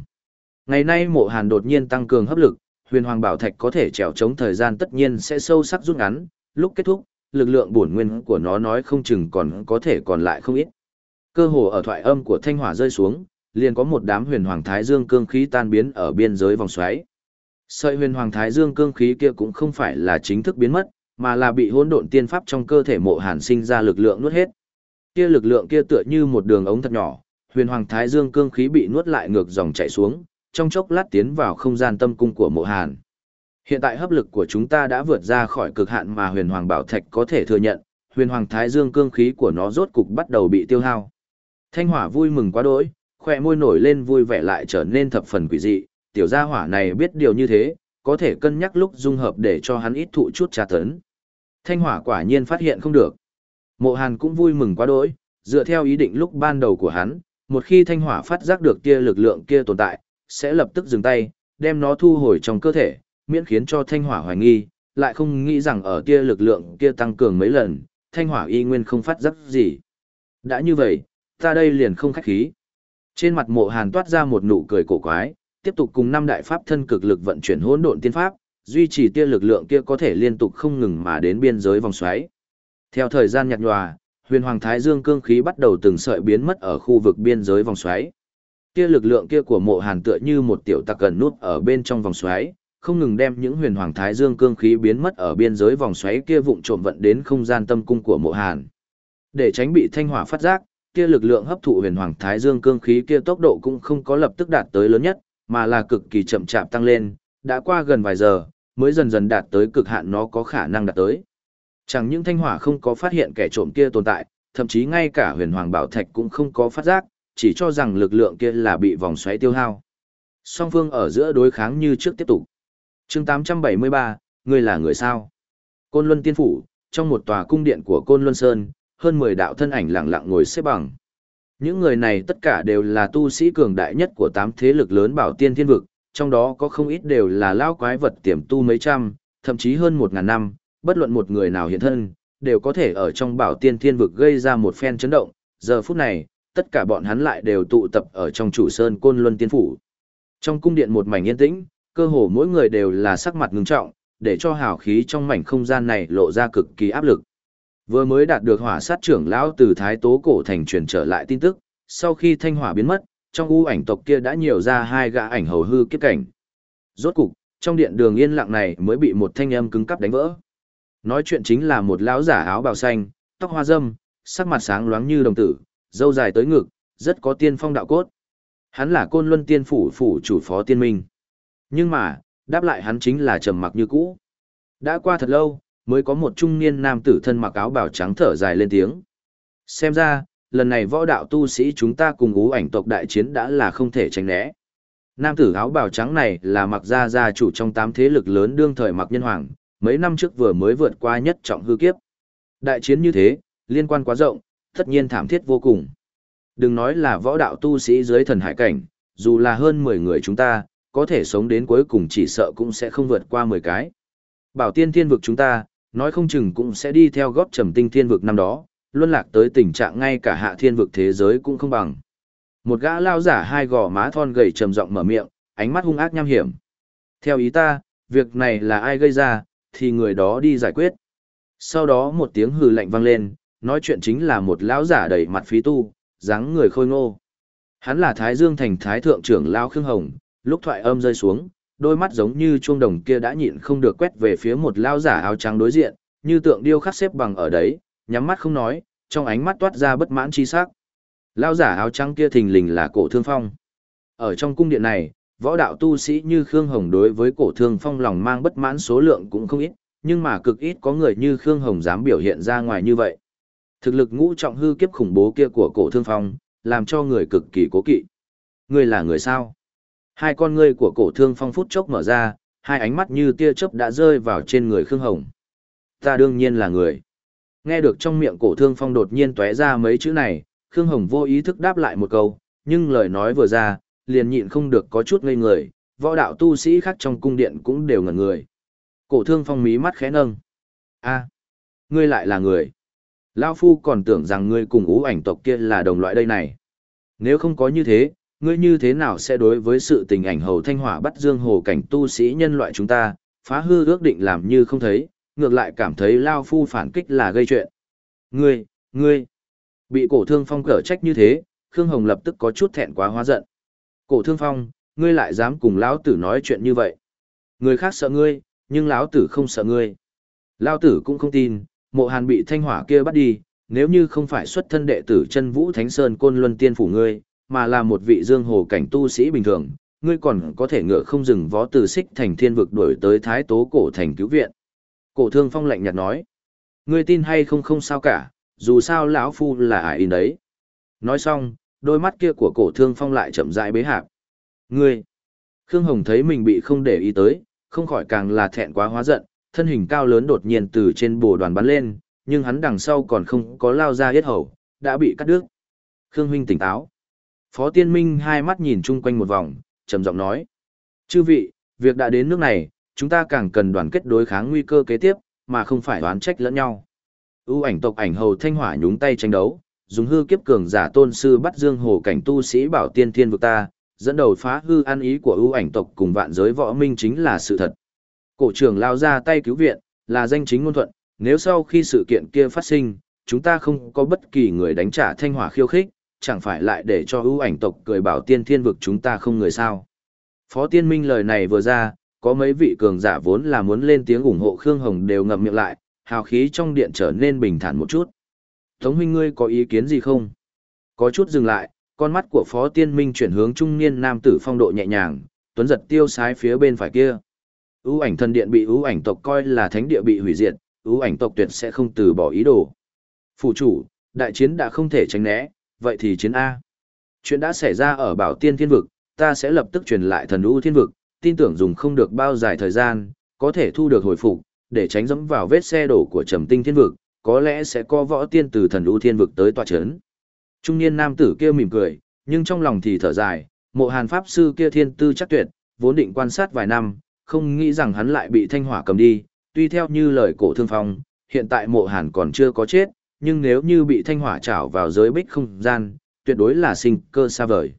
Ngày nay mộ hàn đột nhiên tăng cường hấp lực, huyền hoàng bảo thạch có thể trèo chống thời gian tất nhiên sẽ sâu sắc rút ngắn, lúc kết thúc, lực lượng bổn nguyên của nó nói không chừng còn có thể còn lại không ít. Cơ hồ ở thoại âm của thanh hỏa rơi xuống, liền có một đám huyền hoàng thái dương cương khí tan biến ở biên giới vòng xoáy. Sợi huyền hoàng thái dương cương khí kia cũng không phải là chính thức biến mất, mà là bị hỗn độn tiên pháp trong cơ thể mộ hàn sinh ra lực lượng nuốt hết. Kia lực lượng kia tựa như một đường ống thật nhỏ, huyền hoàng thái dương cương khí bị nuốt lại ngược dòng chảy xuống, trong chốc lát tiến vào không gian tâm cung của mộ hàn. Hiện tại hấp lực của chúng ta đã vượt ra khỏi cực hạn mà huyền hoàng bảo thạch có thể thừa nhận, huyền hoàng thái dương cương khí của nó rốt cục bắt đầu bị tiêu hao. Thanh hỏa vui mừng quá đỗi, khỏe môi nổi lên vui vẻ lại trở nên thập phần quỷ dị, tiểu gia hỏa này biết điều như thế, có thể cân nhắc lúc dung hợp để cho hắn ít thụ chút trà tấn. Thanh hỏa quả nhiên phát hiện không được. Mộ hàn cũng vui mừng quá đỗi, dựa theo ý định lúc ban đầu của hắn, một khi thanh hỏa phát giác được kia lực lượng kia tồn tại, sẽ lập tức dừng tay, đem nó thu hồi trong cơ thể, miễn khiến cho thanh hỏa hoài nghi, lại không nghĩ rằng ở kia lực lượng kia tăng cường mấy lần, thanh hỏa y nguyên không phát giác gì. Đã như vậy, ta đây liền không khách khí. Trên mặt mộ hàn toát ra một nụ cười cổ quái, tiếp tục cùng năm đại pháp thân cực lực vận chuyển hỗn độn tiên pháp, duy trì tia lực lượng kia có thể liên tục không ngừng mà đến biên giới vòng xoáy. Theo thời gian nhạt nhòa, huyền hoàng thái dương cương khí bắt đầu từng sợi biến mất ở khu vực biên giới vòng xoáy. Tia lực lượng kia của mộ hàn tựa như một tiểu tặc cần nút ở bên trong vòng xoáy, không ngừng đem những huyền hoàng thái dương cương khí biến mất ở biên giới vòng xoáy kia vụng trộm vận đến không gian tâm cung của mộ hàn. Để tránh bị thanh hỏa phát giác, kia lực lượng hấp thụ huyền hoàng thái dương cương khí kia tốc độ cũng không có lập tức đạt tới lớn nhất, mà là cực kỳ chậm chạp tăng lên, đã qua gần vài giờ, mới dần dần đạt tới cực hạn nó có khả năng đạt tới. Chẳng những thanh hỏa không có phát hiện kẻ trộm kia tồn tại, thậm chí ngay cả huyền hoàng bảo thạch cũng không có phát giác, chỉ cho rằng lực lượng kia là bị vòng xoáy tiêu hao. Song phương ở giữa đối kháng như trước tiếp tục chương 873, ngươi là người sao? Côn Luân Tiên Phủ, trong một tòa cung điện của Côn Luân Sơn, hơn 10 đạo thân ảnh lặng lặng ngồi xếp bằng. Những người này tất cả đều là tu sĩ cường đại nhất của tám thế lực lớn bảo tiên thiên vực, trong đó có không ít đều là lao quái vật tiềm tu mấy trăm, thậm chí hơn một ngàn năm, bất luận một người nào hiện thân, đều có thể ở trong bảo tiên thiên vực gây ra một phen chấn động. Giờ phút này, tất cả bọn hắn lại đều tụ tập ở trong chủ sơn côn luân tiên phủ. Trong cung điện một mảnh yên tĩnh, cơ hồ mỗi người đều là sắc mặt ngưng trọng, để cho hào khí trong mảnh không gian này lộ ra cực kỳ áp lực. Vừa mới đạt được hỏa sát trưởng lão từ Thái Tố Cổ Thành truyền trở lại tin tức, sau khi thanh hỏa biến mất, trong u ảnh tộc kia đã nhiều ra hai gã ảnh hầu hư kiếp cảnh. Rốt cục, trong điện đường yên lặng này mới bị một thanh âm cứng cắp đánh vỡ. Nói chuyện chính là một lão giả áo bào xanh, tóc hoa râm, sắc mặt sáng loáng như đồng tử, dâu dài tới ngực, rất có tiên phong đạo cốt. Hắn là côn luân tiên phủ phủ chủ phó tiên minh. Nhưng mà, đáp lại hắn chính là trầm mặc như cũ. Đã qua thật lâu, mới có một trung niên nam tử thân mặc áo bào trắng thở dài lên tiếng. Xem ra, lần này võ đạo tu sĩ chúng ta cùng ú ảnh tộc đại chiến đã là không thể tránh né. Nam tử áo bào trắng này là mặc gia gia chủ trong tám thế lực lớn đương thời mặc nhân hoàng, mấy năm trước vừa mới vượt qua nhất trọng hư kiếp. Đại chiến như thế, liên quan quá rộng, tất nhiên thảm thiết vô cùng. Đừng nói là võ đạo tu sĩ dưới thần hải cảnh, dù là hơn 10 người chúng ta, có thể sống đến cuối cùng chỉ sợ cũng sẽ không vượt qua 10 cái. Bảo tiên thiên vực chúng ta, nói không chừng cũng sẽ đi theo góp trầm tinh thiên vực năm đó, luân lạc tới tình trạng ngay cả hạ thiên vực thế giới cũng không bằng. Một gã lao giả hai gò má thon gầy trầm giọng mở miệng, ánh mắt hung ác nham hiểm. Theo ý ta, việc này là ai gây ra, thì người đó đi giải quyết. Sau đó một tiếng hừ lạnh vang lên, nói chuyện chính là một lão giả đầy mặt phí tu, dáng người khôi ngô. Hắn là Thái Dương thành Thái Thượng trưởng Lao Khương Hồng, lúc thoại âm rơi xuống, đôi mắt giống như chuông đồng kia đã nhịn không được quét về phía một lao giả áo trắng đối diện, như tượng điêu khắc xếp bằng ở đấy, nhắm mắt không nói, trong ánh mắt toát ra bất mãn chi sắc. Lao giả áo trắng kia thình lình là cổ thương phong. Ở trong cung điện này, võ đạo tu sĩ như Khương Hồng đối với cổ thương phong lòng mang bất mãn số lượng cũng không ít, nhưng mà cực ít có người như Khương Hồng dám biểu hiện ra ngoài như vậy. Thực lực ngũ trọng hư kiếp khủng bố kia của cổ thương phong, làm cho người cực kỳ cố kỵ. Ngươi là người sao? Hai con ngươi của cổ thương phong phút chốc mở ra, hai ánh mắt như tia chớp đã rơi vào trên người Khương Hồng. Ta đương nhiên là người. Nghe được trong miệng cổ thương phong đột nhiên tóe ra mấy chữ này, Khương Hồng vô ý thức đáp lại một câu, nhưng lời nói vừa ra, liền nhịn không được có chút ngây người, võ đạo tu sĩ khác trong cung điện cũng đều ngẩn người. Cổ thương phong mí mắt khẽ nâng. a ngươi lại là người. Lao Phu còn tưởng rằng ngươi cùng ú ảnh tộc kia là đồng loại đây này. Nếu không có như thế, ngươi như thế nào sẽ đối với sự tình ảnh hầu thanh hỏa bắt dương hồ cảnh tu sĩ nhân loại chúng ta, phá hư ước định làm như không thấy, ngược lại cảm thấy Lao Phu phản kích là gây chuyện. Ngươi, ngươi, bị cổ thương phong cở trách như thế, Khương Hồng lập tức có chút thẹn quá hóa giận. Cổ thương phong, ngươi lại dám cùng lão tử nói chuyện như vậy. Người khác sợ ngươi, nhưng lão tử không sợ ngươi. Lão tử cũng không tin, mộ hàn bị thanh hỏa kia bắt đi, nếu như không phải xuất thân đệ tử chân vũ thánh sơn côn luân tiên phủ ngươi, mà là một vị dương hồ cảnh tu sĩ bình thường, ngươi còn có thể ngựa không dừng vó từ xích thành thiên vực đuổi tới thái tố cổ thành cứu viện. Cổ thương phong lạnh nhạt nói, ngươi tin hay không không sao cả, dù sao lão phu là ai in đấy. Nói xong, đôi mắt kia của cổ thương phong lại chậm rãi bế hạp. Ngươi! Khương Hồng thấy mình bị không để ý tới, không khỏi càng là thẹn quá hóa giận, thân hình cao lớn đột nhiên từ trên bồ đoàn bắn lên, nhưng hắn đằng sau còn không có lao ra hết hầu, đã bị cắt đứt. Khương huynh tỉnh táo. Phó Tiên Minh hai mắt nhìn chung quanh một vòng, trầm giọng nói: "Chư vị, việc đã đến nước này, chúng ta càng cần đoàn kết đối kháng nguy cơ kế tiếp, mà không phải đoán trách lẫn nhau. ưu ảnh tộc ảnh hầu thanh hỏa nhúng tay tranh đấu, dùng hư kiếp cường giả tôn sư bắt dương hồ cảnh tu sĩ bảo tiên thiên vực ta, dẫn đầu phá hư an ý của ưu ảnh tộc cùng vạn giới võ minh chính là sự thật. Cổ trưởng lao ra tay cứu viện, là danh chính ngôn thuận, nếu sau khi sự kiện kia phát sinh, chúng ta không có bất kỳ người đánh trả thanh hỏa khiêu khích, chẳng phải lại để cho ưu ảnh tộc cười bảo tiên thiên vực chúng ta không người sao. Phó tiên minh lời này vừa ra, có mấy vị cường giả vốn là muốn lên tiếng ủng hộ Khương Hồng đều ngậm miệng lại, hào khí trong điện trở nên bình thản một chút. Tống huynh ngươi có ý kiến gì không? Có chút dừng lại, con mắt của Phó Tiên Minh chuyển hướng trung niên nam tử phong độ nhẹ nhàng, tuấn giật tiêu sái phía bên phải kia. Ưu ảnh thần điện bị ưu ảnh tộc coi là thánh địa bị hủy diệt, ưu ảnh tộc tuyệt sẽ không từ bỏ ý đồ. Phủ chủ, đại chiến đã không thể tránh né, vậy thì chiến A. Chuyện đã xảy ra ở Bảo Tiên Thiên Vực, ta sẽ lập tức truyền lại thần ưu thiên vực, tin tưởng dùng không được bao dài thời gian, có thể thu được hồi phục, để tránh dẫm vào vết xe đổ của Trầm Tinh Thiên Vực, có lẽ sẽ có võ tiên từ thần ưu thiên vực tới tòa chấn. Trung niên nam tử kia mỉm cười, nhưng trong lòng thì thở dài, mộ hàn pháp sư kia thiên tư chắc tuyệt, vốn định quan sát vài năm, không nghĩ rằng hắn lại bị thanh hỏa cầm đi, tuy theo như lời cổ thương phong, hiện tại mộ hàn còn chưa có chết, nhưng nếu như bị thanh hỏa trảo vào giới bích không gian, tuyệt đối là sinh cơ xa vời.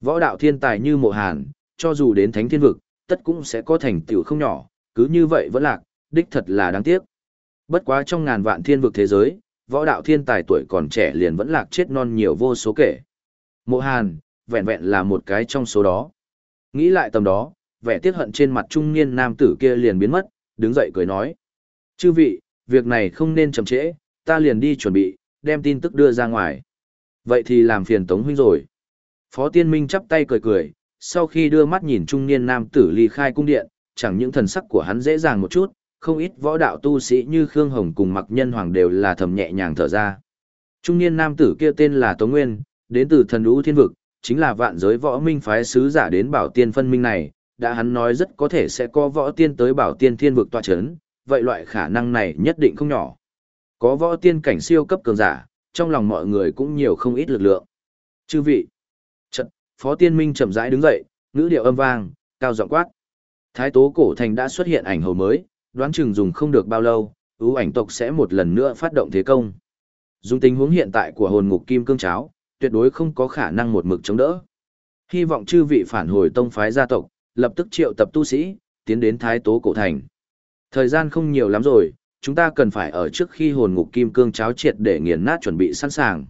Võ đạo thiên tài như mộ hàn, cho dù đến thánh thiên vực, tất cũng sẽ có thành tựu không nhỏ, cứ như vậy vẫn lạc, đích thật là đáng tiếc. Bất quá trong ngàn vạn thiên vực thế giới, võ đạo thiên tài tuổi còn trẻ liền vẫn lạc chết non nhiều vô số kể. Mộ Hàn, vẹn vẹn là một cái trong số đó. Nghĩ lại tầm đó, vẻ tiếc hận trên mặt trung niên nam tử kia liền biến mất, đứng dậy cười nói. Chư vị, việc này không nên chậm trễ, ta liền đi chuẩn bị, đem tin tức đưa ra ngoài. Vậy thì làm phiền Tống huynh rồi. Phó Tiên Minh chắp tay cười cười, sau khi đưa mắt nhìn trung niên nam tử ly khai cung điện, chẳng những thần sắc của hắn dễ dàng một chút, không ít võ đạo tu sĩ như Khương Hồng cùng Mặc Nhân Hoàng đều là thầm nhẹ nhàng thở ra. Trung niên nam tử kia tên là Tống Nguyên, đến từ thần Ú thiên vực, chính là vạn giới võ minh phái sứ giả đến bảo tiên phân minh này, đã hắn nói rất có thể sẽ có võ tiên tới bảo tiên thiên vực tọa chấn, vậy loại khả năng này nhất định không nhỏ. Có võ tiên cảnh siêu cấp cường giả, trong lòng mọi người cũng nhiều không ít lực lượng. Chư vị, trận, phó tiên minh chậm rãi đứng dậy, ngữ điệu âm vang, cao giọng quát. Thái tố cổ thành đã xuất hiện ảnh hầu mới, đoán chừng dùng không được bao lâu, ưu ảnh tộc sẽ một lần nữa phát động thế công. Dùng tình huống hiện tại của hồn ngục kim cương cháo, tuyệt đối không có khả năng một mực chống đỡ. Hy vọng chư vị phản hồi tông phái gia tộc, lập tức triệu tập tu sĩ, tiến đến thái tố cổ thành. Thời gian không nhiều lắm rồi, chúng ta cần phải ở trước khi hồn ngục kim cương cháo triệt để nghiền nát chuẩn bị sẵn sàng.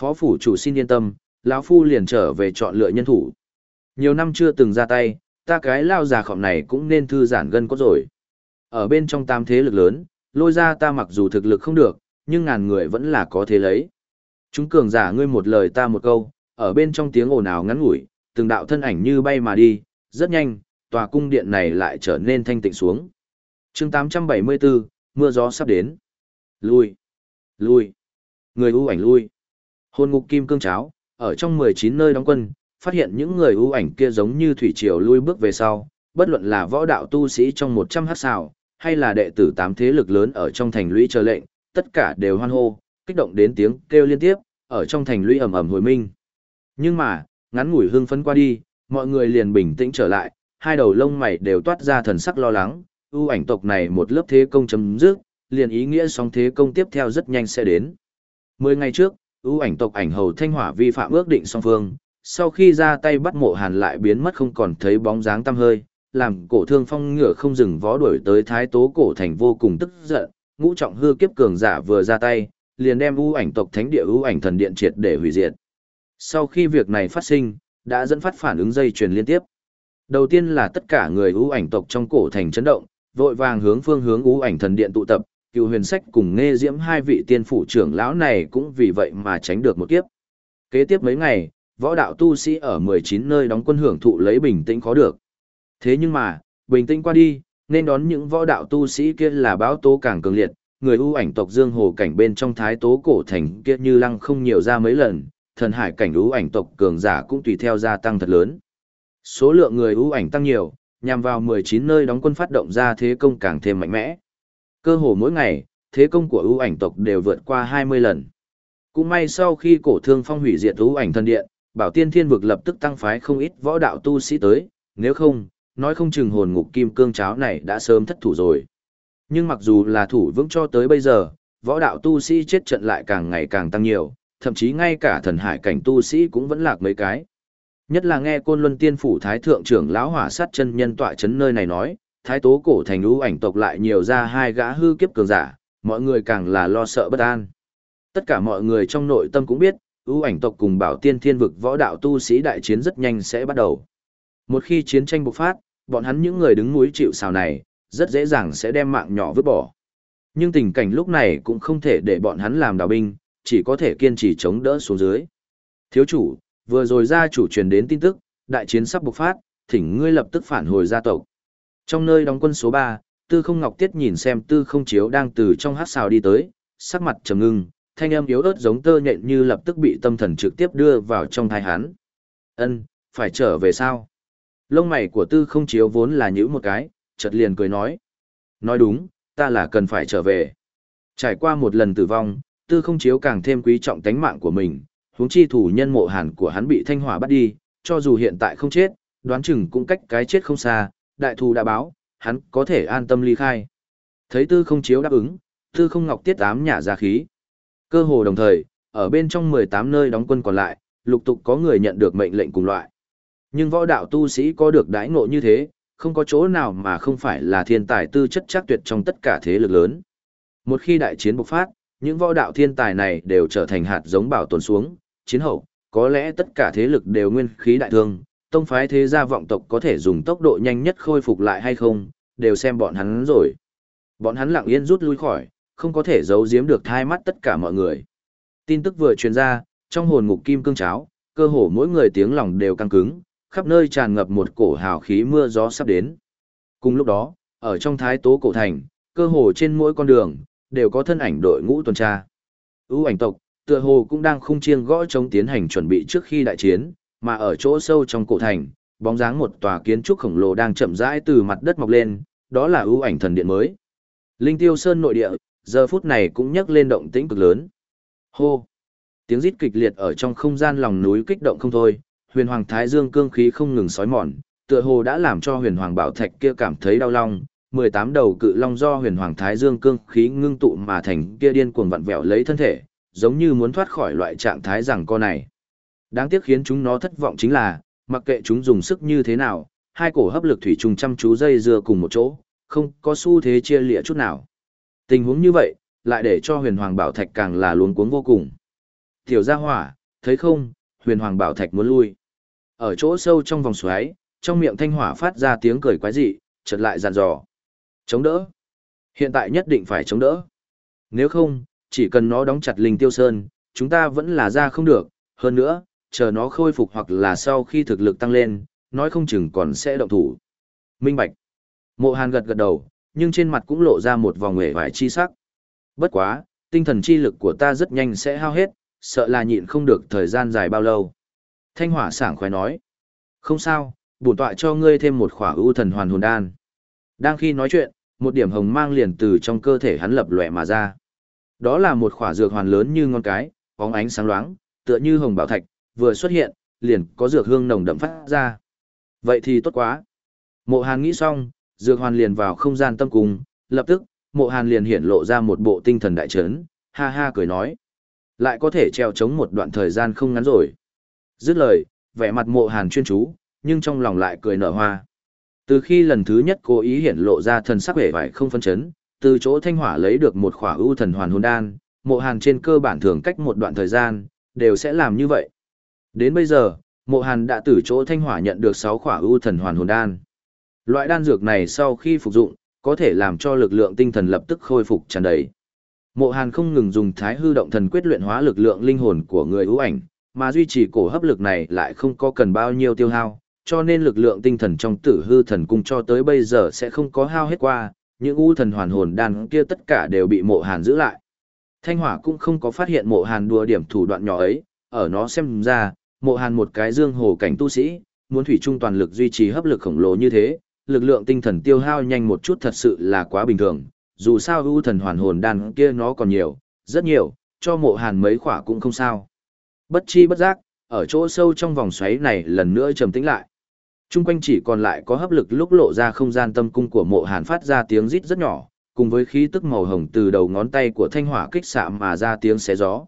Phó phủ chủ xin yên tâm, lão phu liền trở về chọn lựa nhân thủ. Nhiều năm chưa từng ra tay, ta cái lao già khỏm này cũng nên thư giãn gân cốt rồi. Ở bên trong tam thế lực lớn, lôi ra ta mặc dù thực lực không được, nhưng ngàn người vẫn là có thế lấy. Chúng cường giả ngươi một lời ta một câu, ở bên trong tiếng ồn ào ngắn ngủi, từng đạo thân ảnh như bay mà đi, rất nhanh, tòa cung điện này lại trở nên thanh tịnh xuống. chương 874, mưa gió sắp đến. Lui, lui, người ưu ảnh lui. Hôn ngục kim cương cháo, ở trong 19 nơi đóng quân, phát hiện những người ưu ảnh kia giống như thủy triều lui bước về sau, bất luận là võ đạo tu sĩ trong 100 hát xào, hay là đệ tử tám thế lực lớn ở trong thành lũy chờ lệnh, tất cả đều hoan hô, kích động đến tiếng kêu liên tiếp, ở trong thành lũy ầm ầm hồi minh. Nhưng mà, ngắn ngủi hưng phấn qua đi, mọi người liền bình tĩnh trở lại, hai đầu lông mày đều toát ra thần sắc lo lắng, ưu ảnh tộc này một lớp thế công chấm dứt, liền ý nghĩa sóng thế công tiếp theo rất nhanh sẽ đến. Mười ngày trước, ưu ảnh tộc ảnh hầu thanh hỏa vi phạm ước định song phương, sau khi ra tay bắt mộ hàn lại biến mất không còn thấy bóng dáng tăm hơi, làm cổ thương phong ngựa không dừng vó đuổi tới thái tố cổ thành vô cùng tức giận, ngũ trọng hư kiếp cường giả vừa ra tay, liền đem ưu ảnh tộc thánh địa ưu ảnh thần điện triệt để hủy diệt. Sau khi việc này phát sinh, đã dẫn phát phản ứng dây chuyền liên tiếp. Đầu tiên là tất cả người ưu ảnh tộc trong cổ thành chấn động, vội vàng hướng phương hướng ú ảnh thần điện tụ tập, cựu huyền sách cùng nghe diễm hai vị tiên phủ trưởng lão này cũng vì vậy mà tránh được một kiếp. Kế tiếp mấy ngày, võ đạo tu sĩ ở 19 nơi đóng quân hưởng thụ lấy bình tĩnh khó được. Thế nhưng mà, bình tĩnh qua đi, nên đón những võ đạo tu sĩ kia là báo tố càng cường liệt, người ưu ảnh tộc Dương Hồ cảnh bên trong thái tố cổ thành kia như lăng không nhiều ra mấy lần, thần hải cảnh ưu ảnh tộc cường giả cũng tùy theo gia tăng thật lớn. Số lượng người ưu ảnh tăng nhiều, nhằm vào 19 nơi đóng quân phát động ra thế công càng thêm mạnh mẽ. Cơ hồ mỗi ngày, thế công của ưu ảnh tộc đều vượt qua 20 lần. Cũng may sau khi cổ thương phong hủy diệt ưu ảnh thần điện, bảo tiên thiên vực lập tức tăng phái không ít võ đạo tu sĩ tới, nếu không, nói không chừng hồn ngục kim cương cháo này đã sớm thất thủ rồi. Nhưng mặc dù là thủ vững cho tới bây giờ, võ đạo tu sĩ chết trận lại càng ngày càng tăng nhiều, thậm chí ngay cả thần hải cảnh tu sĩ cũng vẫn lạc mấy cái. Nhất là nghe Côn Luân Tiên phủ thái thượng trưởng lão Hỏa Sát chân nhân tọa chấn nơi này nói, thái tố cổ thành ưu ảnh tộc lại nhiều ra hai gã hư kiếp cường giả, mọi người càng là lo sợ bất an. Tất cả mọi người trong nội tâm cũng biết, ưu ảnh tộc cùng bảo tiên thiên vực võ đạo tu sĩ đại chiến rất nhanh sẽ bắt đầu. Một khi chiến tranh bộc phát, bọn hắn những người đứng núi chịu sào này, rất dễ dàng sẽ đem mạng nhỏ vứt bỏ. Nhưng tình cảnh lúc này cũng không thể để bọn hắn làm đào binh, chỉ có thể kiên trì chống đỡ xuống dưới. Thiếu chủ, vừa rồi gia chủ truyền đến tin tức, đại chiến sắp bộc phát, thỉnh ngươi lập tức phản hồi gia tộc. Trong nơi đóng quân số 3, Tư Không Ngọc Tiết nhìn xem Tư Không Chiếu đang từ trong hát xào đi tới, sắc mặt trầm ngưng, thanh âm yếu ớt giống tơ nhện như lập tức bị tâm thần trực tiếp đưa vào trong thai hắn. Ân, phải trở về sao? Lông mày của Tư Không Chiếu vốn là nhíu một cái, chợt liền cười nói. Nói đúng, ta là cần phải trở về. Trải qua một lần tử vong, Tư Không Chiếu càng thêm quý trọng tánh mạng của mình, huống chi thủ nhân mộ hàn của hắn bị thanh hỏa bắt đi, cho dù hiện tại không chết, đoán chừng cũng cách cái chết không xa, đại thù đã báo, hắn có thể an tâm ly khai. Thấy tư không chiếu đáp ứng, tư không ngọc tiết ám nhả ra khí. Cơ hồ đồng thời, ở bên trong 18 nơi đóng quân còn lại, lục tục có người nhận được mệnh lệnh cùng loại. Nhưng võ đạo tu sĩ có được đãi ngộ như thế, không có chỗ nào mà không phải là thiên tài tư chất chắc tuyệt trong tất cả thế lực lớn. Một khi đại chiến bộc phát, những võ đạo thiên tài này đều trở thành hạt giống bảo tồn xuống, chiến hậu, có lẽ tất cả thế lực đều nguyên khí đại thương, tông phái thế gia vọng tộc có thể dùng tốc độ nhanh nhất khôi phục lại hay không, đều xem bọn hắn rồi. Bọn hắn lặng yên rút lui khỏi, không có thể giấu giếm được thai mắt tất cả mọi người. Tin tức vừa truyền ra, trong hồn ngục kim cương cháo, cơ hồ mỗi người tiếng lòng đều căng cứng, khắp nơi tràn ngập một cổ hào khí mưa gió sắp đến. Cùng lúc đó, ở trong thái tố cổ thành, cơ hồ trên mỗi con đường, đều có thân ảnh đội ngũ tuần tra. ưu ảnh tộc, tựa hồ cũng đang khung chiêng gõ chống tiến hành chuẩn bị trước khi đại chiến, mà ở chỗ sâu trong cổ thành, bóng dáng một tòa kiến trúc khổng lồ đang chậm rãi từ mặt đất mọc lên, đó là ưu ảnh thần điện mới. Linh Tiêu Sơn nội địa, giờ phút này cũng nhấc lên động tĩnh cực lớn. Hô! Tiếng rít kịch liệt ở trong không gian lòng núi kích động không thôi, huyền hoàng thái dương cương khí không ngừng sói mòn, tựa hồ đã làm cho huyền hoàng bảo thạch kia cảm thấy đau lòng. 18 đầu cự long do huyền hoàng thái dương cương khí ngưng tụ mà thành kia điên cuồng vặn vẹo lấy thân thể, giống như muốn thoát khỏi loại trạng thái rằng co này. Đáng tiếc khiến chúng nó thất vọng chính là, mặc kệ chúng dùng sức như thế nào, hai cổ hấp lực thủy trùng chăm chú dây dưa cùng một chỗ, không có xu thế chia lịa chút nào. Tình huống như vậy, lại để cho huyền hoàng bảo thạch càng là luống cuống vô cùng. Tiểu gia hỏa, thấy không, huyền hoàng bảo thạch muốn lui. Ở chỗ sâu trong vòng xoáy, trong miệng thanh hỏa phát ra tiếng cười quái dị, chợt lại dàn dò. Chống đỡ. Hiện tại nhất định phải chống đỡ. Nếu không, chỉ cần nó đóng chặt linh tiêu sơn, chúng ta vẫn là ra không được. Hơn nữa, chờ nó khôi phục hoặc là sau khi thực lực tăng lên, nói không chừng còn sẽ động thủ. Minh Bạch. Mộ Hàn gật gật đầu, nhưng trên mặt cũng lộ ra một vòng nghề vải chi sắc. Bất quá, tinh thần chi lực của ta rất nhanh sẽ hao hết, sợ là nhịn không được thời gian dài bao lâu. Thanh hỏa sảng khoái nói. Không sao, bổn tọa cho ngươi thêm một khỏa ưu thần hoàn hồn đan. Đang khi nói chuyện, một điểm hồng mang liền từ trong cơ thể hắn lập lòe mà ra. Đó là một khỏa dược hoàn lớn như ngón cái, bóng ánh sáng loáng, tựa như hồng bảo thạch, vừa xuất hiện, liền có dược hương nồng đậm phát ra. Vậy thì tốt quá. Mộ Hàn nghĩ xong, dược hoàn liền vào không gian tâm cung, lập tức, Mộ Hàn liền hiện lộ ra một bộ tinh thần đại trấn, ha ha cười nói. Lại có thể treo chống một đoạn thời gian không ngắn rồi. Dứt lời, vẻ mặt Mộ Hàn chuyên chú, nhưng trong lòng lại cười nở hoa. Từ khi lần thứ nhất cố ý hiện lộ ra thần sắc vẻ vải không phân chấn, từ chỗ thanh hỏa lấy được một khỏa ưu thần hoàn hồn đan, Mộ Hàn trên cơ bản thường cách một đoạn thời gian, đều sẽ làm như vậy. Đến bây giờ, mộ hàn đã từ chỗ thanh hỏa nhận được 6 khỏa ưu thần hoàn hồn đan. Loại đan dược này sau khi phục dụng, có thể làm cho lực lượng tinh thần lập tức khôi phục tràn đầy. Mộ Hàn không ngừng dùng Thái Hư động thần quyết luyện hóa lực lượng linh hồn của người ưu ảnh, mà duy trì cổ hấp lực này lại không có cần bao nhiêu tiêu hao, cho nên lực lượng tinh thần trong Tử Hư thần cung cho tới bây giờ sẽ không có hao hết qua, những u thần hoàn hồn đan kia tất cả đều bị Mộ Hàn giữ lại. Thanh Hỏa cũng không có phát hiện Mộ Hàn đùa điểm thủ đoạn nhỏ ấy, ở nó xem ra, mộ hàn một cái dương hồ cảnh tu sĩ, muốn thủy trung toàn lực duy trì hấp lực khổng lồ như thế, lực lượng tinh thần tiêu hao nhanh một chút thật sự là quá bình thường, dù sao u thần hoàn hồn đan kia nó còn nhiều, rất nhiều, cho mộ hàn mấy khỏa cũng không sao. Bất chi bất giác, ở chỗ sâu trong vòng xoáy này lần nữa trầm tĩnh lại. Trung quanh chỉ còn lại có hấp lực lúc lộ ra không gian tâm cung của mộ hàn phát ra tiếng rít rất nhỏ, cùng với khí tức màu hồng từ đầu ngón tay của thanh hỏa kích xạ mà ra tiếng xé gió.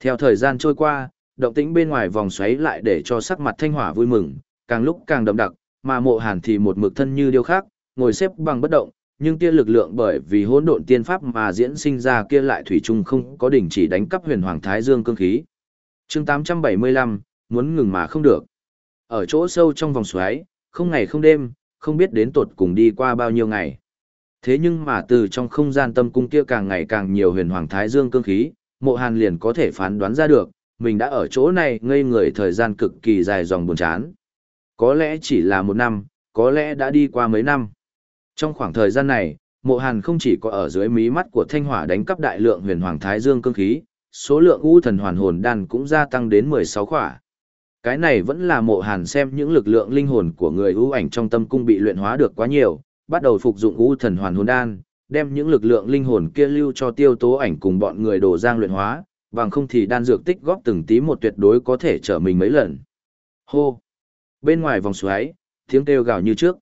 Theo thời gian trôi qua, động tĩnh bên ngoài vòng xoáy lại để cho sắc mặt thanh hỏa vui mừng, càng lúc càng đậm đặc, mà mộ hàn thì một mực thân như điêu khắc, ngồi xếp bằng bất động, nhưng tia lực lượng bởi vì hỗn độn tiên pháp mà diễn sinh ra kia lại thủy chung không có đỉnh chỉ đánh cắp huyền hoàng thái dương cương khí. Chương 875, muốn ngừng mà không được. Ở chỗ sâu trong vòng xoáy, không ngày không đêm, không biết đến tột cùng đi qua bao nhiêu ngày. Thế nhưng mà từ trong không gian tâm cung kia càng ngày càng nhiều huyền hoàng thái dương cương khí, mộ hàn liền có thể phán đoán ra được, mình đã ở chỗ này ngây người thời gian cực kỳ dài dòng buồn chán. Có lẽ chỉ là một năm, có lẽ đã đi qua mấy năm. Trong khoảng thời gian này, mộ hàn không chỉ có ở dưới mí mắt của thanh hỏa đánh cắp đại lượng huyền hoàng thái dương cương khí, số lượng u thần hoàn hồn đan cũng gia tăng đến 16 khỏa. Cái này vẫn là mộ hàn xem những lực lượng linh hồn của người ưu ảnh trong tâm cung bị luyện hóa được quá nhiều, bắt đầu phục dụng ưu thần hoàn hồn đan, đem những lực lượng linh hồn kia lưu cho tiêu tố ảnh cùng bọn người đổ giang luyện hóa, bằng không thì đan dược tích góp từng tí một tuyệt đối có thể trở mình mấy lần. Hô! Bên ngoài vòng xoáy, tiếng kêu gào như trước.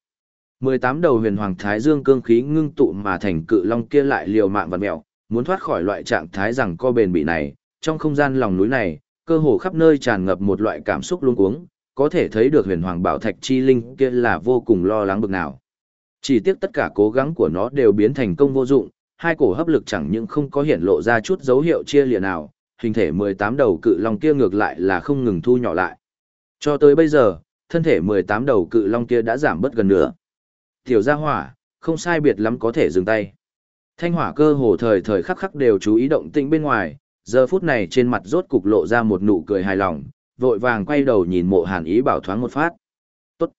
18 đầu huyền hoàng thái dương cương khí ngưng tụ mà thành cự long kia lại liều mạng vặn mèo, muốn thoát khỏi loại trạng thái rằng co bền bị này, trong không gian lòng núi này, cơ hồ khắp nơi tràn ngập một loại cảm xúc luống cuống, có thể thấy được huyền hoàng bảo thạch chi linh kia là vô cùng lo lắng bực nào. Chỉ tiếc tất cả cố gắng của nó đều biến thành công vô dụng, hai cổ hấp lực chẳng những không có hiện lộ ra chút dấu hiệu chia lìa nào, hình thể 18 đầu cự long kia ngược lại là không ngừng thu nhỏ lại. Cho tới bây giờ, thân thể 18 đầu cự long kia đã giảm bớt gần nữa. Tiểu gia hỏa, không sai biệt lắm có thể dừng tay. Thanh hỏa cơ hồ thời thời khắc khắc đều chú ý động tĩnh bên ngoài, giờ phút này trên mặt rốt cục lộ ra một nụ cười hài lòng, vội vàng quay đầu nhìn mộ hàn ý bảo thoáng một phát. Tốt.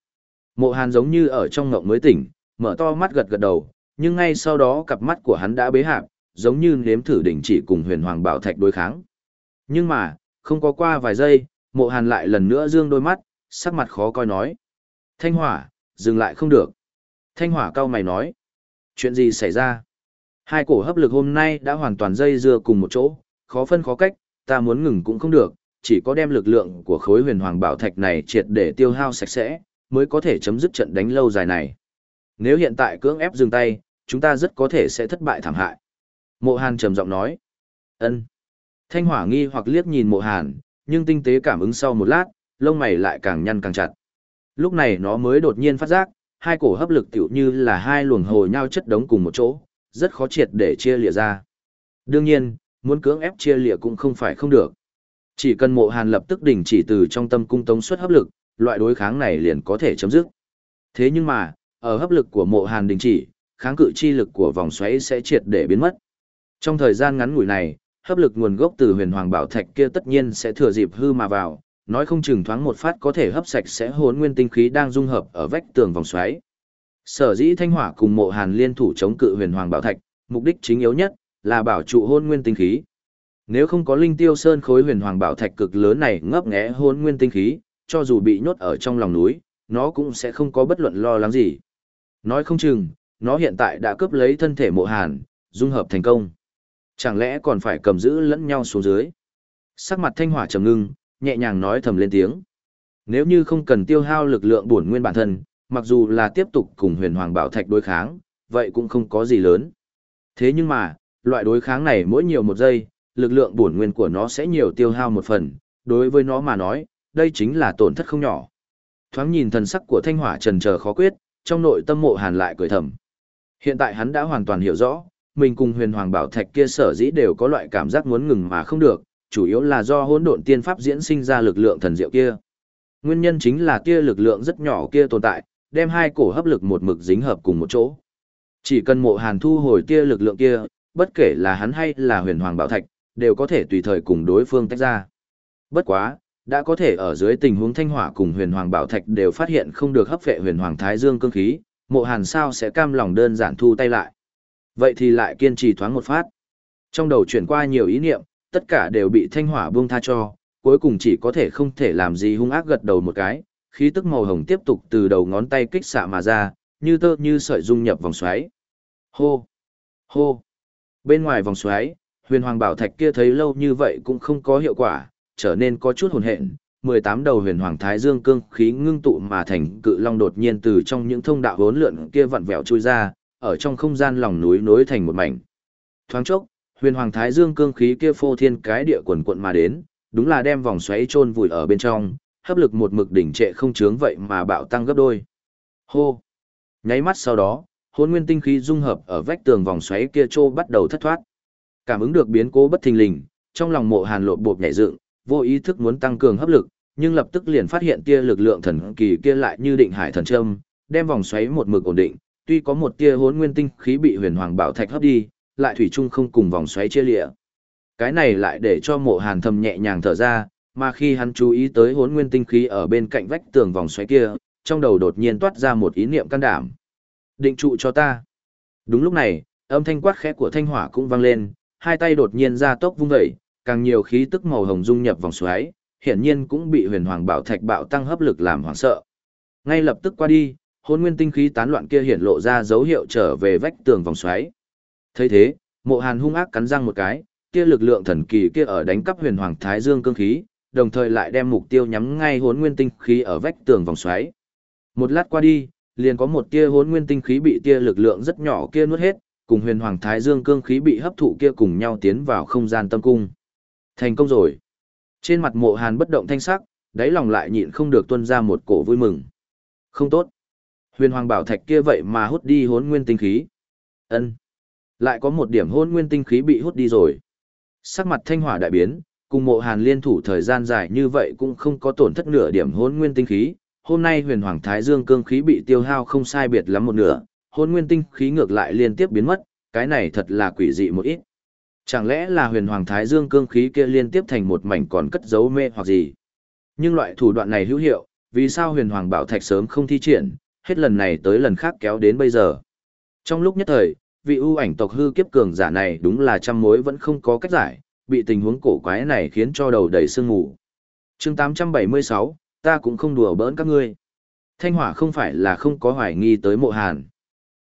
Mộ hàn giống như ở trong ngộng mới tỉnh, mở to mắt gật gật đầu, nhưng ngay sau đó cặp mắt của hắn đã bế hạp, giống như nếm thử đỉnh chỉ cùng huyền hoàng bảo thạch đối kháng. Nhưng mà, không có qua vài giây, mộ hàn lại lần nữa dương đôi mắt, sắc mặt khó coi nói. Thanh hỏa, dừng lại không được. Thanh hỏa cao mày nói. Chuyện gì xảy ra? Hai cổ hấp lực hôm nay đã hoàn toàn dây dưa cùng một chỗ, khó phân khó cách, ta muốn ngừng cũng không được, chỉ có đem lực lượng của khối huyền hoàng bảo thạch này triệt để tiêu hao sạch sẽ, mới có thể chấm dứt trận đánh lâu dài này. Nếu hiện tại cưỡng ép dừng tay, chúng ta rất có thể sẽ thất bại thảm hại. Mộ Hàn trầm giọng nói. ân Thanh hỏa nghi hoặc liếc nhìn mộ Hàn, nhưng tinh tế cảm ứng sau một lát, lông mày lại càng nhăn càng chặt. Lúc này nó mới đột nhiên phát giác, hai cổ hấp lực tiểu như là hai luồng hồ nhau chất đống cùng một chỗ, rất khó triệt để chia lìa ra. Đương nhiên, muốn cưỡng ép chia lịa cũng không phải không được. Chỉ cần mộ hàn lập tức đình chỉ từ trong tâm cung tống suất hấp lực, loại đối kháng này liền có thể chấm dứt. Thế nhưng mà, ở hấp lực của mộ hàn đình chỉ, kháng cự chi lực của vòng xoáy sẽ triệt để biến mất. Trong thời gian ngắn ngủi này, hấp lực nguồn gốc từ huyền hoàng bảo thạch kia tất nhiên sẽ thừa dịp hư mà vào, nói không chừng thoáng một phát có thể hấp sạch sẽ hốn nguyên tinh khí đang dung hợp ở vách tường vòng xoáy. Sở dĩ thanh hỏa cùng mộ hàn liên thủ chống cự huyền hoàng bảo thạch, mục đích chính yếu nhất là bảo trụ hôn nguyên tinh khí. Nếu không có linh tiêu sơn khối huyền hoàng bảo thạch cực lớn này ngấp nghé hôn nguyên tinh khí, cho dù bị nhốt ở trong lòng núi, nó cũng sẽ không có bất luận lo lắng gì. Nói không chừng, nó hiện tại đã cướp lấy thân thể mộ hàn, dung hợp thành công. Chẳng lẽ còn phải cầm giữ lẫn nhau xuống dưới? Sắc mặt thanh hỏa trầm ngưng, nhẹ nhàng nói thầm lên tiếng. Nếu như không cần tiêu hao lực lượng bổn nguyên bản thân, mặc dù là tiếp tục cùng huyền hoàng bảo thạch đối kháng, vậy cũng không có gì lớn. Thế nhưng mà, loại đối kháng này mỗi nhiều một giây, lực lượng bổn nguyên của nó sẽ nhiều tiêu hao một phần, đối với nó mà nói, đây chính là tổn thất không nhỏ. Thoáng nhìn thần sắc của thanh hỏa trần chờ khó quyết, trong nội tâm mộ hàn lại cười thầm. Hiện tại hắn đã hoàn toàn hiểu rõ, mình cùng huyền hoàng bảo thạch kia sở dĩ đều có loại cảm giác muốn ngừng mà không được, chủ yếu là do hỗn độn tiên pháp diễn sinh ra lực lượng thần diệu kia. Nguyên nhân chính là kia lực lượng rất nhỏ kia tồn tại, đem hai cổ hấp lực một mực dính hợp cùng một chỗ. Chỉ cần mộ hàn thu hồi kia lực lượng kia, bất kể là hắn hay là huyền hoàng bảo thạch, đều có thể tùy thời cùng đối phương tách ra. Bất quá, đã có thể ở dưới tình huống thanh hỏa cùng huyền hoàng bảo thạch đều phát hiện không được hấp vệ huyền hoàng thái dương cương khí, mộ hàn sao sẽ cam lòng đơn giản thu tay lại. Vậy thì lại kiên trì thoáng một phát. Trong đầu chuyển qua nhiều ý niệm, tất cả đều bị thanh hỏa buông tha cho, cuối cùng chỉ có thể không thể làm gì hung ác gật đầu một cái, khí tức màu hồng tiếp tục từ đầu ngón tay kích xạ mà ra, như tơ như sợi dung nhập vòng xoáy. Hô! Hô! Bên ngoài vòng xoáy, huyền hoàng bảo thạch kia thấy lâu như vậy cũng không có hiệu quả, trở nên có chút hồn hện, 18 đầu huyền hoàng thái dương cương khí ngưng tụ mà thành cự long đột nhiên từ trong những thông đạo hỗn lượn kia vặn vẹo chui ra, ở trong không gian lòng núi nối thành một mảnh. Thoáng chốc, huyền hoàng thái dương cương khí kia phô thiên cái địa quần quận mà đến, đúng là đem vòng xoáy chôn vùi ở bên trong, hấp lực một mực đỉnh trệ không chướng vậy mà bạo tăng gấp đôi. Hô! Nháy mắt sau đó, hôn nguyên tinh khí dung hợp ở vách tường vòng xoáy kia trô bắt đầu thất thoát. Cảm ứng được biến cố bất thình lình, trong lòng mộ hàn lộ bộp nhảy dựng, vô ý thức muốn tăng cường hấp lực, nhưng lập tức liền phát hiện tia lực lượng thần kỳ kia lại như định hải thần trâm, đem vòng xoáy một mực ổn định, tuy có một tia hỗn nguyên tinh khí bị huyền hoàng bảo thạch hấp đi, lại thủy chung không cùng vòng xoáy chia lịa. Cái này lại để cho mộ hàn thầm nhẹ nhàng thở ra, mà khi hắn chú ý tới hỗn nguyên tinh khí ở bên cạnh vách tường vòng xoáy kia, trong đầu đột nhiên toát ra một ý niệm can đảm. Định trụ cho ta. Đúng lúc này, âm thanh quát khẽ của thanh hỏa cũng vang lên, hai tay đột nhiên ra tốc vung vẩy, càng nhiều khí tức màu hồng dung nhập vòng xoáy, hiển nhiên cũng bị huyền hoàng bảo thạch bạo tăng hấp lực làm hoảng sợ. Ngay lập tức qua đi, hôn nguyên tinh khí tán loạn kia hiện lộ ra dấu hiệu trở về vách tường vòng xoáy. thấy thế, mộ hàn hung ác cắn răng một cái, kia lực lượng thần kỳ kia ở đánh cắp huyền hoàng thái dương cương khí, đồng thời lại đem mục tiêu nhắm ngay hôn nguyên tinh khí ở vách tường vòng xoáy. Một lát qua đi, liền có một tia hỗn nguyên tinh khí bị tia lực lượng rất nhỏ kia nuốt hết, cùng huyền hoàng thái dương cương khí bị hấp thụ kia cùng nhau tiến vào không gian tâm cung. Thành công rồi. Trên mặt mộ hàn bất động thanh sắc, đáy lòng lại nhịn không được tuân ra một cổ vui mừng. Không tốt. Huyền hoàng bảo thạch kia vậy mà hút đi hốn nguyên tinh khí. ân Lại có một điểm hôn nguyên tinh khí bị hút đi rồi. Sắc mặt thanh hỏa đại biến, cùng mộ hàn liên thủ thời gian dài như vậy cũng không có tổn thất nửa điểm hôn nguyên tinh khí. Hôm nay huyền hoàng thái dương cương khí bị tiêu hao không sai biệt lắm một nửa, hôn nguyên tinh khí ngược lại liên tiếp biến mất, cái này thật là quỷ dị một ít. Chẳng lẽ là huyền hoàng thái dương cương khí kia liên tiếp thành một mảnh còn cất giấu mê hoặc gì? Nhưng loại thủ đoạn này hữu hiệu, vì sao huyền hoàng bảo thạch sớm không thi triển, hết lần này tới lần khác kéo đến bây giờ. Trong lúc nhất thời, vị ưu ảnh tộc hư kiếp cường giả này đúng là trăm mối vẫn không có cách giải, bị tình huống cổ quái này khiến cho đầu đầy sương mù. chương 876, ta cũng không đùa bỡn các ngươi. Thanh hỏa không phải là không có hoài nghi tới mộ hàn.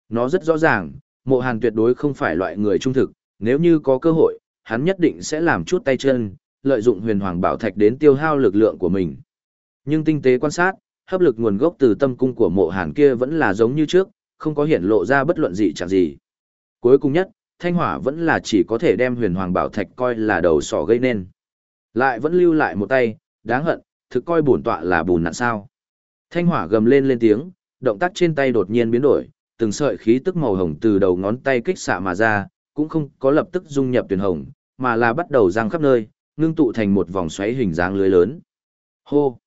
Nó rất rõ ràng, mộ hàn tuyệt đối không phải loại người trung thực, nếu như có cơ hội, hắn nhất định sẽ làm chút tay chân, lợi dụng huyền hoàng bảo thạch đến tiêu hao lực lượng của mình. Nhưng tinh tế quan sát, hấp lực nguồn gốc từ tâm cung của mộ hàn kia vẫn là giống như trước, không có hiện lộ ra bất luận gì chẳng gì. Cuối cùng nhất, thanh hỏa vẫn là chỉ có thể đem huyền hoàng bảo thạch coi là đầu sỏ gây nên. Lại vẫn lưu lại một tay, đáng hận, thực coi bổn tọa là bùn nạn sao. Thanh hỏa gầm lên lên tiếng, động tác trên tay đột nhiên biến đổi, từng sợi khí tức màu hồng từ đầu ngón tay kích xạ mà ra, cũng không có lập tức dung nhập tuyển hồng, mà là bắt đầu giang khắp nơi, ngưng tụ thành một vòng xoáy hình dáng lưới lớn. Hô!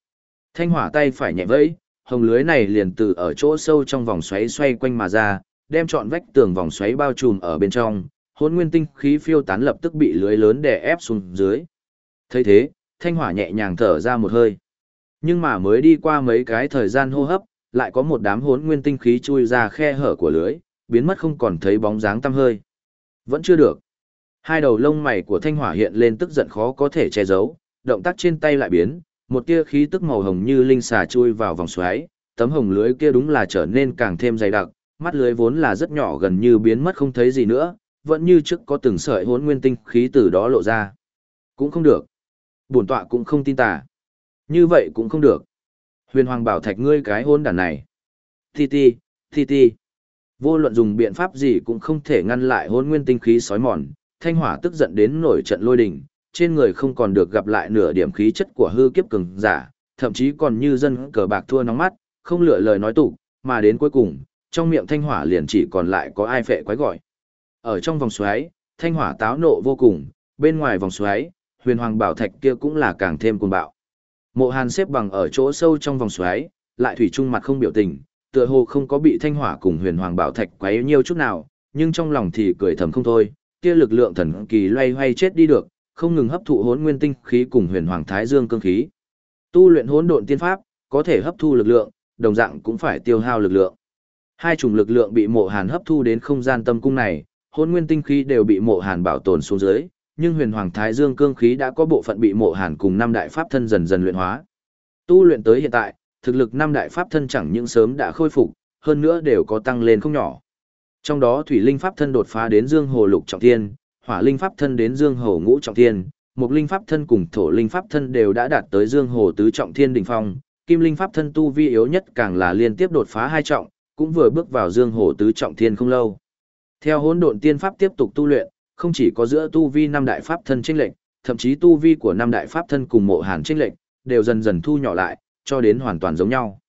Thanh hỏa tay phải nhẹ vẫy, hồng lưới này liền từ ở chỗ sâu trong vòng xoáy xoay quanh mà ra, đem trọn vách tường vòng xoáy bao trùm ở bên trong, hỗn nguyên tinh khí phiêu tán lập tức bị lưới lớn đè ép xuống dưới. thấy thế, thanh hỏa nhẹ nhàng thở ra một hơi. Nhưng mà mới đi qua mấy cái thời gian hô hấp, lại có một đám hốn nguyên tinh khí chui ra khe hở của lưới, biến mất không còn thấy bóng dáng tăm hơi. Vẫn chưa được. Hai đầu lông mày của thanh hỏa hiện lên tức giận khó có thể che giấu, động tác trên tay lại biến, một tia khí tức màu hồng như linh xà chui vào vòng xoáy, tấm hồng lưới kia đúng là trở nên càng thêm dày đặc, mắt lưới vốn là rất nhỏ gần như biến mất không thấy gì nữa, vẫn như trước có từng sợi hỗn nguyên tinh khí từ đó lộ ra. Cũng không được. Bổn tọa cũng không tin tà. Như vậy cũng không được. Huyền Hoàng bảo thạch ngươi cái hôn đàn này. Ti ti, ti ti. Vô luận dùng biện pháp gì cũng không thể ngăn lại hôn nguyên tinh khí sói mòn, thanh hỏa tức giận đến nổi trận lôi đình, trên người không còn được gặp lại nửa điểm khí chất của hư kiếp cường giả, thậm chí còn như dân cờ bạc thua nóng mắt, không lựa lời nói tủ mà đến cuối cùng, trong miệng thanh hỏa liền chỉ còn lại có ai phệ quái gọi. Ở trong vòng xoáy, thanh hỏa táo nộ vô cùng, bên ngoài vòng xoáy, huyền hoàng bảo thạch kia cũng là càng thêm cuồng bạo. Mộ Hàn xếp bằng ở chỗ sâu trong vòng xoáy, lại thủy chung mặt không biểu tình, tựa hồ không có bị thanh hỏa cùng huyền hoàng bảo thạch quấy nhiều chút nào, nhưng trong lòng thì cười thầm không thôi, kia lực lượng thần kỳ loay hoay chết đi được, không ngừng hấp thụ hỗn nguyên tinh khí cùng huyền hoàng thái dương cương khí. Tu luyện hỗn độn tiên pháp, có thể hấp thu lực lượng, đồng dạng cũng phải tiêu hao lực lượng. Hai chủng lực lượng bị Mộ Hàn hấp thu đến không gian tâm cung này, hỗn nguyên tinh khí đều bị Mộ Hàn bảo tồn xuống dưới, nhưng huyền hoàng thái dương cương khí đã có bộ phận bị Mộ Hàn cùng năm đại pháp thân dần dần luyện hóa. Tu luyện tới hiện tại, thực lực năm đại pháp thân chẳng những sớm đã khôi phục, hơn nữa đều có tăng lên không nhỏ. Trong đó thủy linh pháp thân đột phá đến dương hồ lục trọng thiên, hỏa linh pháp thân đến dương hồ ngũ trọng thiên, mục linh pháp thân cùng thổ linh pháp thân đều đã đạt tới dương hồ tứ trọng thiên đỉnh phong, kim linh pháp thân tu vi yếu nhất càng là liên tiếp đột phá hai trọng, cũng vừa bước vào dương hồ tứ trọng thiên không lâu. Theo hỗn độn tiên pháp tiếp tục tu luyện, không chỉ có giữa tu vi năm đại pháp thân chênh lệnh, thậm chí tu vi của năm đại pháp thân cùng mộ hàn chênh lệnh, đều dần dần thu nhỏ lại, cho đến hoàn toàn giống nhau.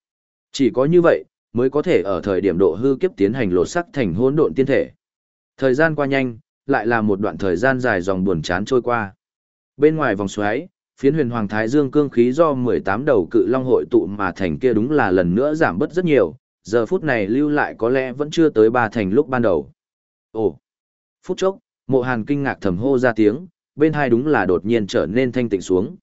Chỉ có như vậy, mới có thể ở thời điểm độ hư kiếp tiến hành lột sắc thành hỗn độn tiên thể. Thời gian qua nhanh, lại là một đoạn thời gian dài dòng buồn chán trôi qua. Bên ngoài vòng xoáy, phiến huyền hoàng thái dương cương khí do 18 đầu cự long hội tụ mà thành kia đúng là lần nữa giảm bớt rất nhiều, giờ phút này lưu lại có lẽ vẫn chưa tới ba thành lúc ban đầu. Ồ! Phút chốc, mộ hàn kinh ngạc thầm hô ra tiếng, bên hai đúng là đột nhiên trở nên thanh tịnh xuống.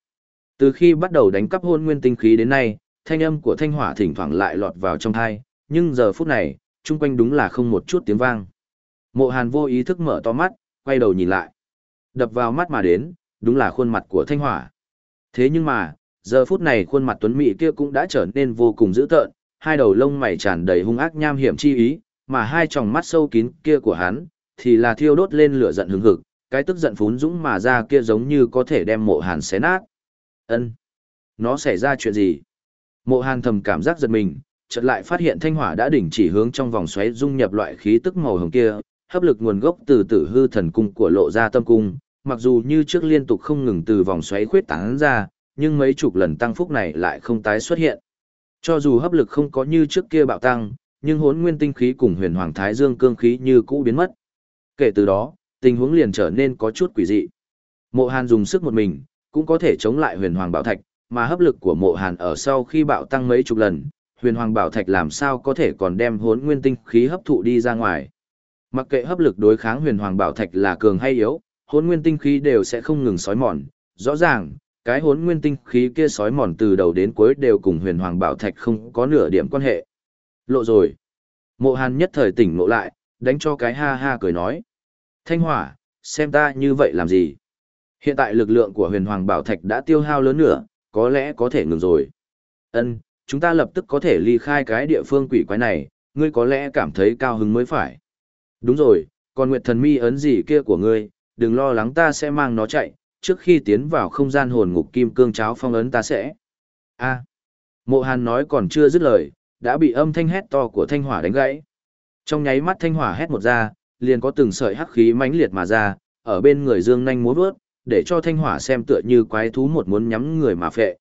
Từ khi bắt đầu đánh cắp hôn nguyên tinh khí đến nay, thanh âm của thanh hỏa thỉnh thoảng lại lọt vào trong thai, nhưng giờ phút này, chung quanh đúng là không một chút tiếng vang. Mộ hàn vô ý thức mở to mắt, quay đầu nhìn lại. Đập vào mắt mà đến, đúng là khuôn mặt của thanh hỏa. Thế nhưng mà, giờ phút này khuôn mặt tuấn mỹ kia cũng đã trở nên vô cùng dữ tợn, hai đầu lông mày tràn đầy hung ác nham hiểm chi ý, mà hai tròng mắt sâu kín kia của hắn, thì là thiêu đốt lên lửa giận hừng hực, cái tức giận phún dũng mà ra kia giống như có thể đem mộ hàn xé nát. ân Nó xảy ra chuyện gì? Mộ hàn thầm cảm giác giật mình, chợt lại phát hiện thanh hỏa đã đỉnh chỉ hướng trong vòng xoáy dung nhập loại khí tức màu hồng kia, hấp lực nguồn gốc từ tử hư thần cung của lộ ra tâm cung, mặc dù như trước liên tục không ngừng từ vòng xoáy khuyết tán ra, nhưng mấy chục lần tăng phúc này lại không tái xuất hiện. Cho dù hấp lực không có như trước kia bạo tăng, nhưng hốn nguyên tinh khí cùng huyền hoàng thái dương cương khí như cũ biến mất. Kể từ đó, tình huống liền trở nên có chút quỷ dị. Mộ Hàn dùng sức một mình, cũng có thể chống lại huyền hoàng bảo thạch, mà hấp lực của mộ Hàn ở sau khi bạo tăng mấy chục lần, huyền hoàng bảo thạch làm sao có thể còn đem hốn nguyên tinh khí hấp thụ đi ra ngoài. Mặc kệ hấp lực đối kháng huyền hoàng bảo thạch là cường hay yếu, hốn nguyên tinh khí đều sẽ không ngừng sói mòn. Rõ ràng, cái hốn nguyên tinh khí kia sói mòn từ đầu đến cuối đều cùng huyền hoàng bảo thạch không có nửa điểm quan hệ. Lộ rồi. Mộ hàn nhất thời tỉnh ngộ lại, đánh cho cái ha ha cười nói. Thanh hỏa, xem ta như vậy làm gì? Hiện tại lực lượng của huyền hoàng bảo thạch đã tiêu hao lớn nữa, có lẽ có thể ngừng rồi. Ân, chúng ta lập tức có thể ly khai cái địa phương quỷ quái này, ngươi có lẽ cảm thấy cao hứng mới phải. Đúng rồi, còn Nguyệt Thần Mi ấn gì kia của ngươi, đừng lo lắng ta sẽ mang nó chạy, trước khi tiến vào không gian hồn ngục kim cương cháo phong ấn ta sẽ. A. Mộ Hàn nói còn chưa dứt lời, đã bị âm thanh hét to của thanh hỏa đánh gãy. Trong nháy mắt thanh hỏa hét một ra, liền có từng sợi hắc khí mãnh liệt mà ra, ở bên người Dương nhanh múa vớt, để cho thanh hỏa xem tựa như quái thú một muốn nhắm người mà phệ.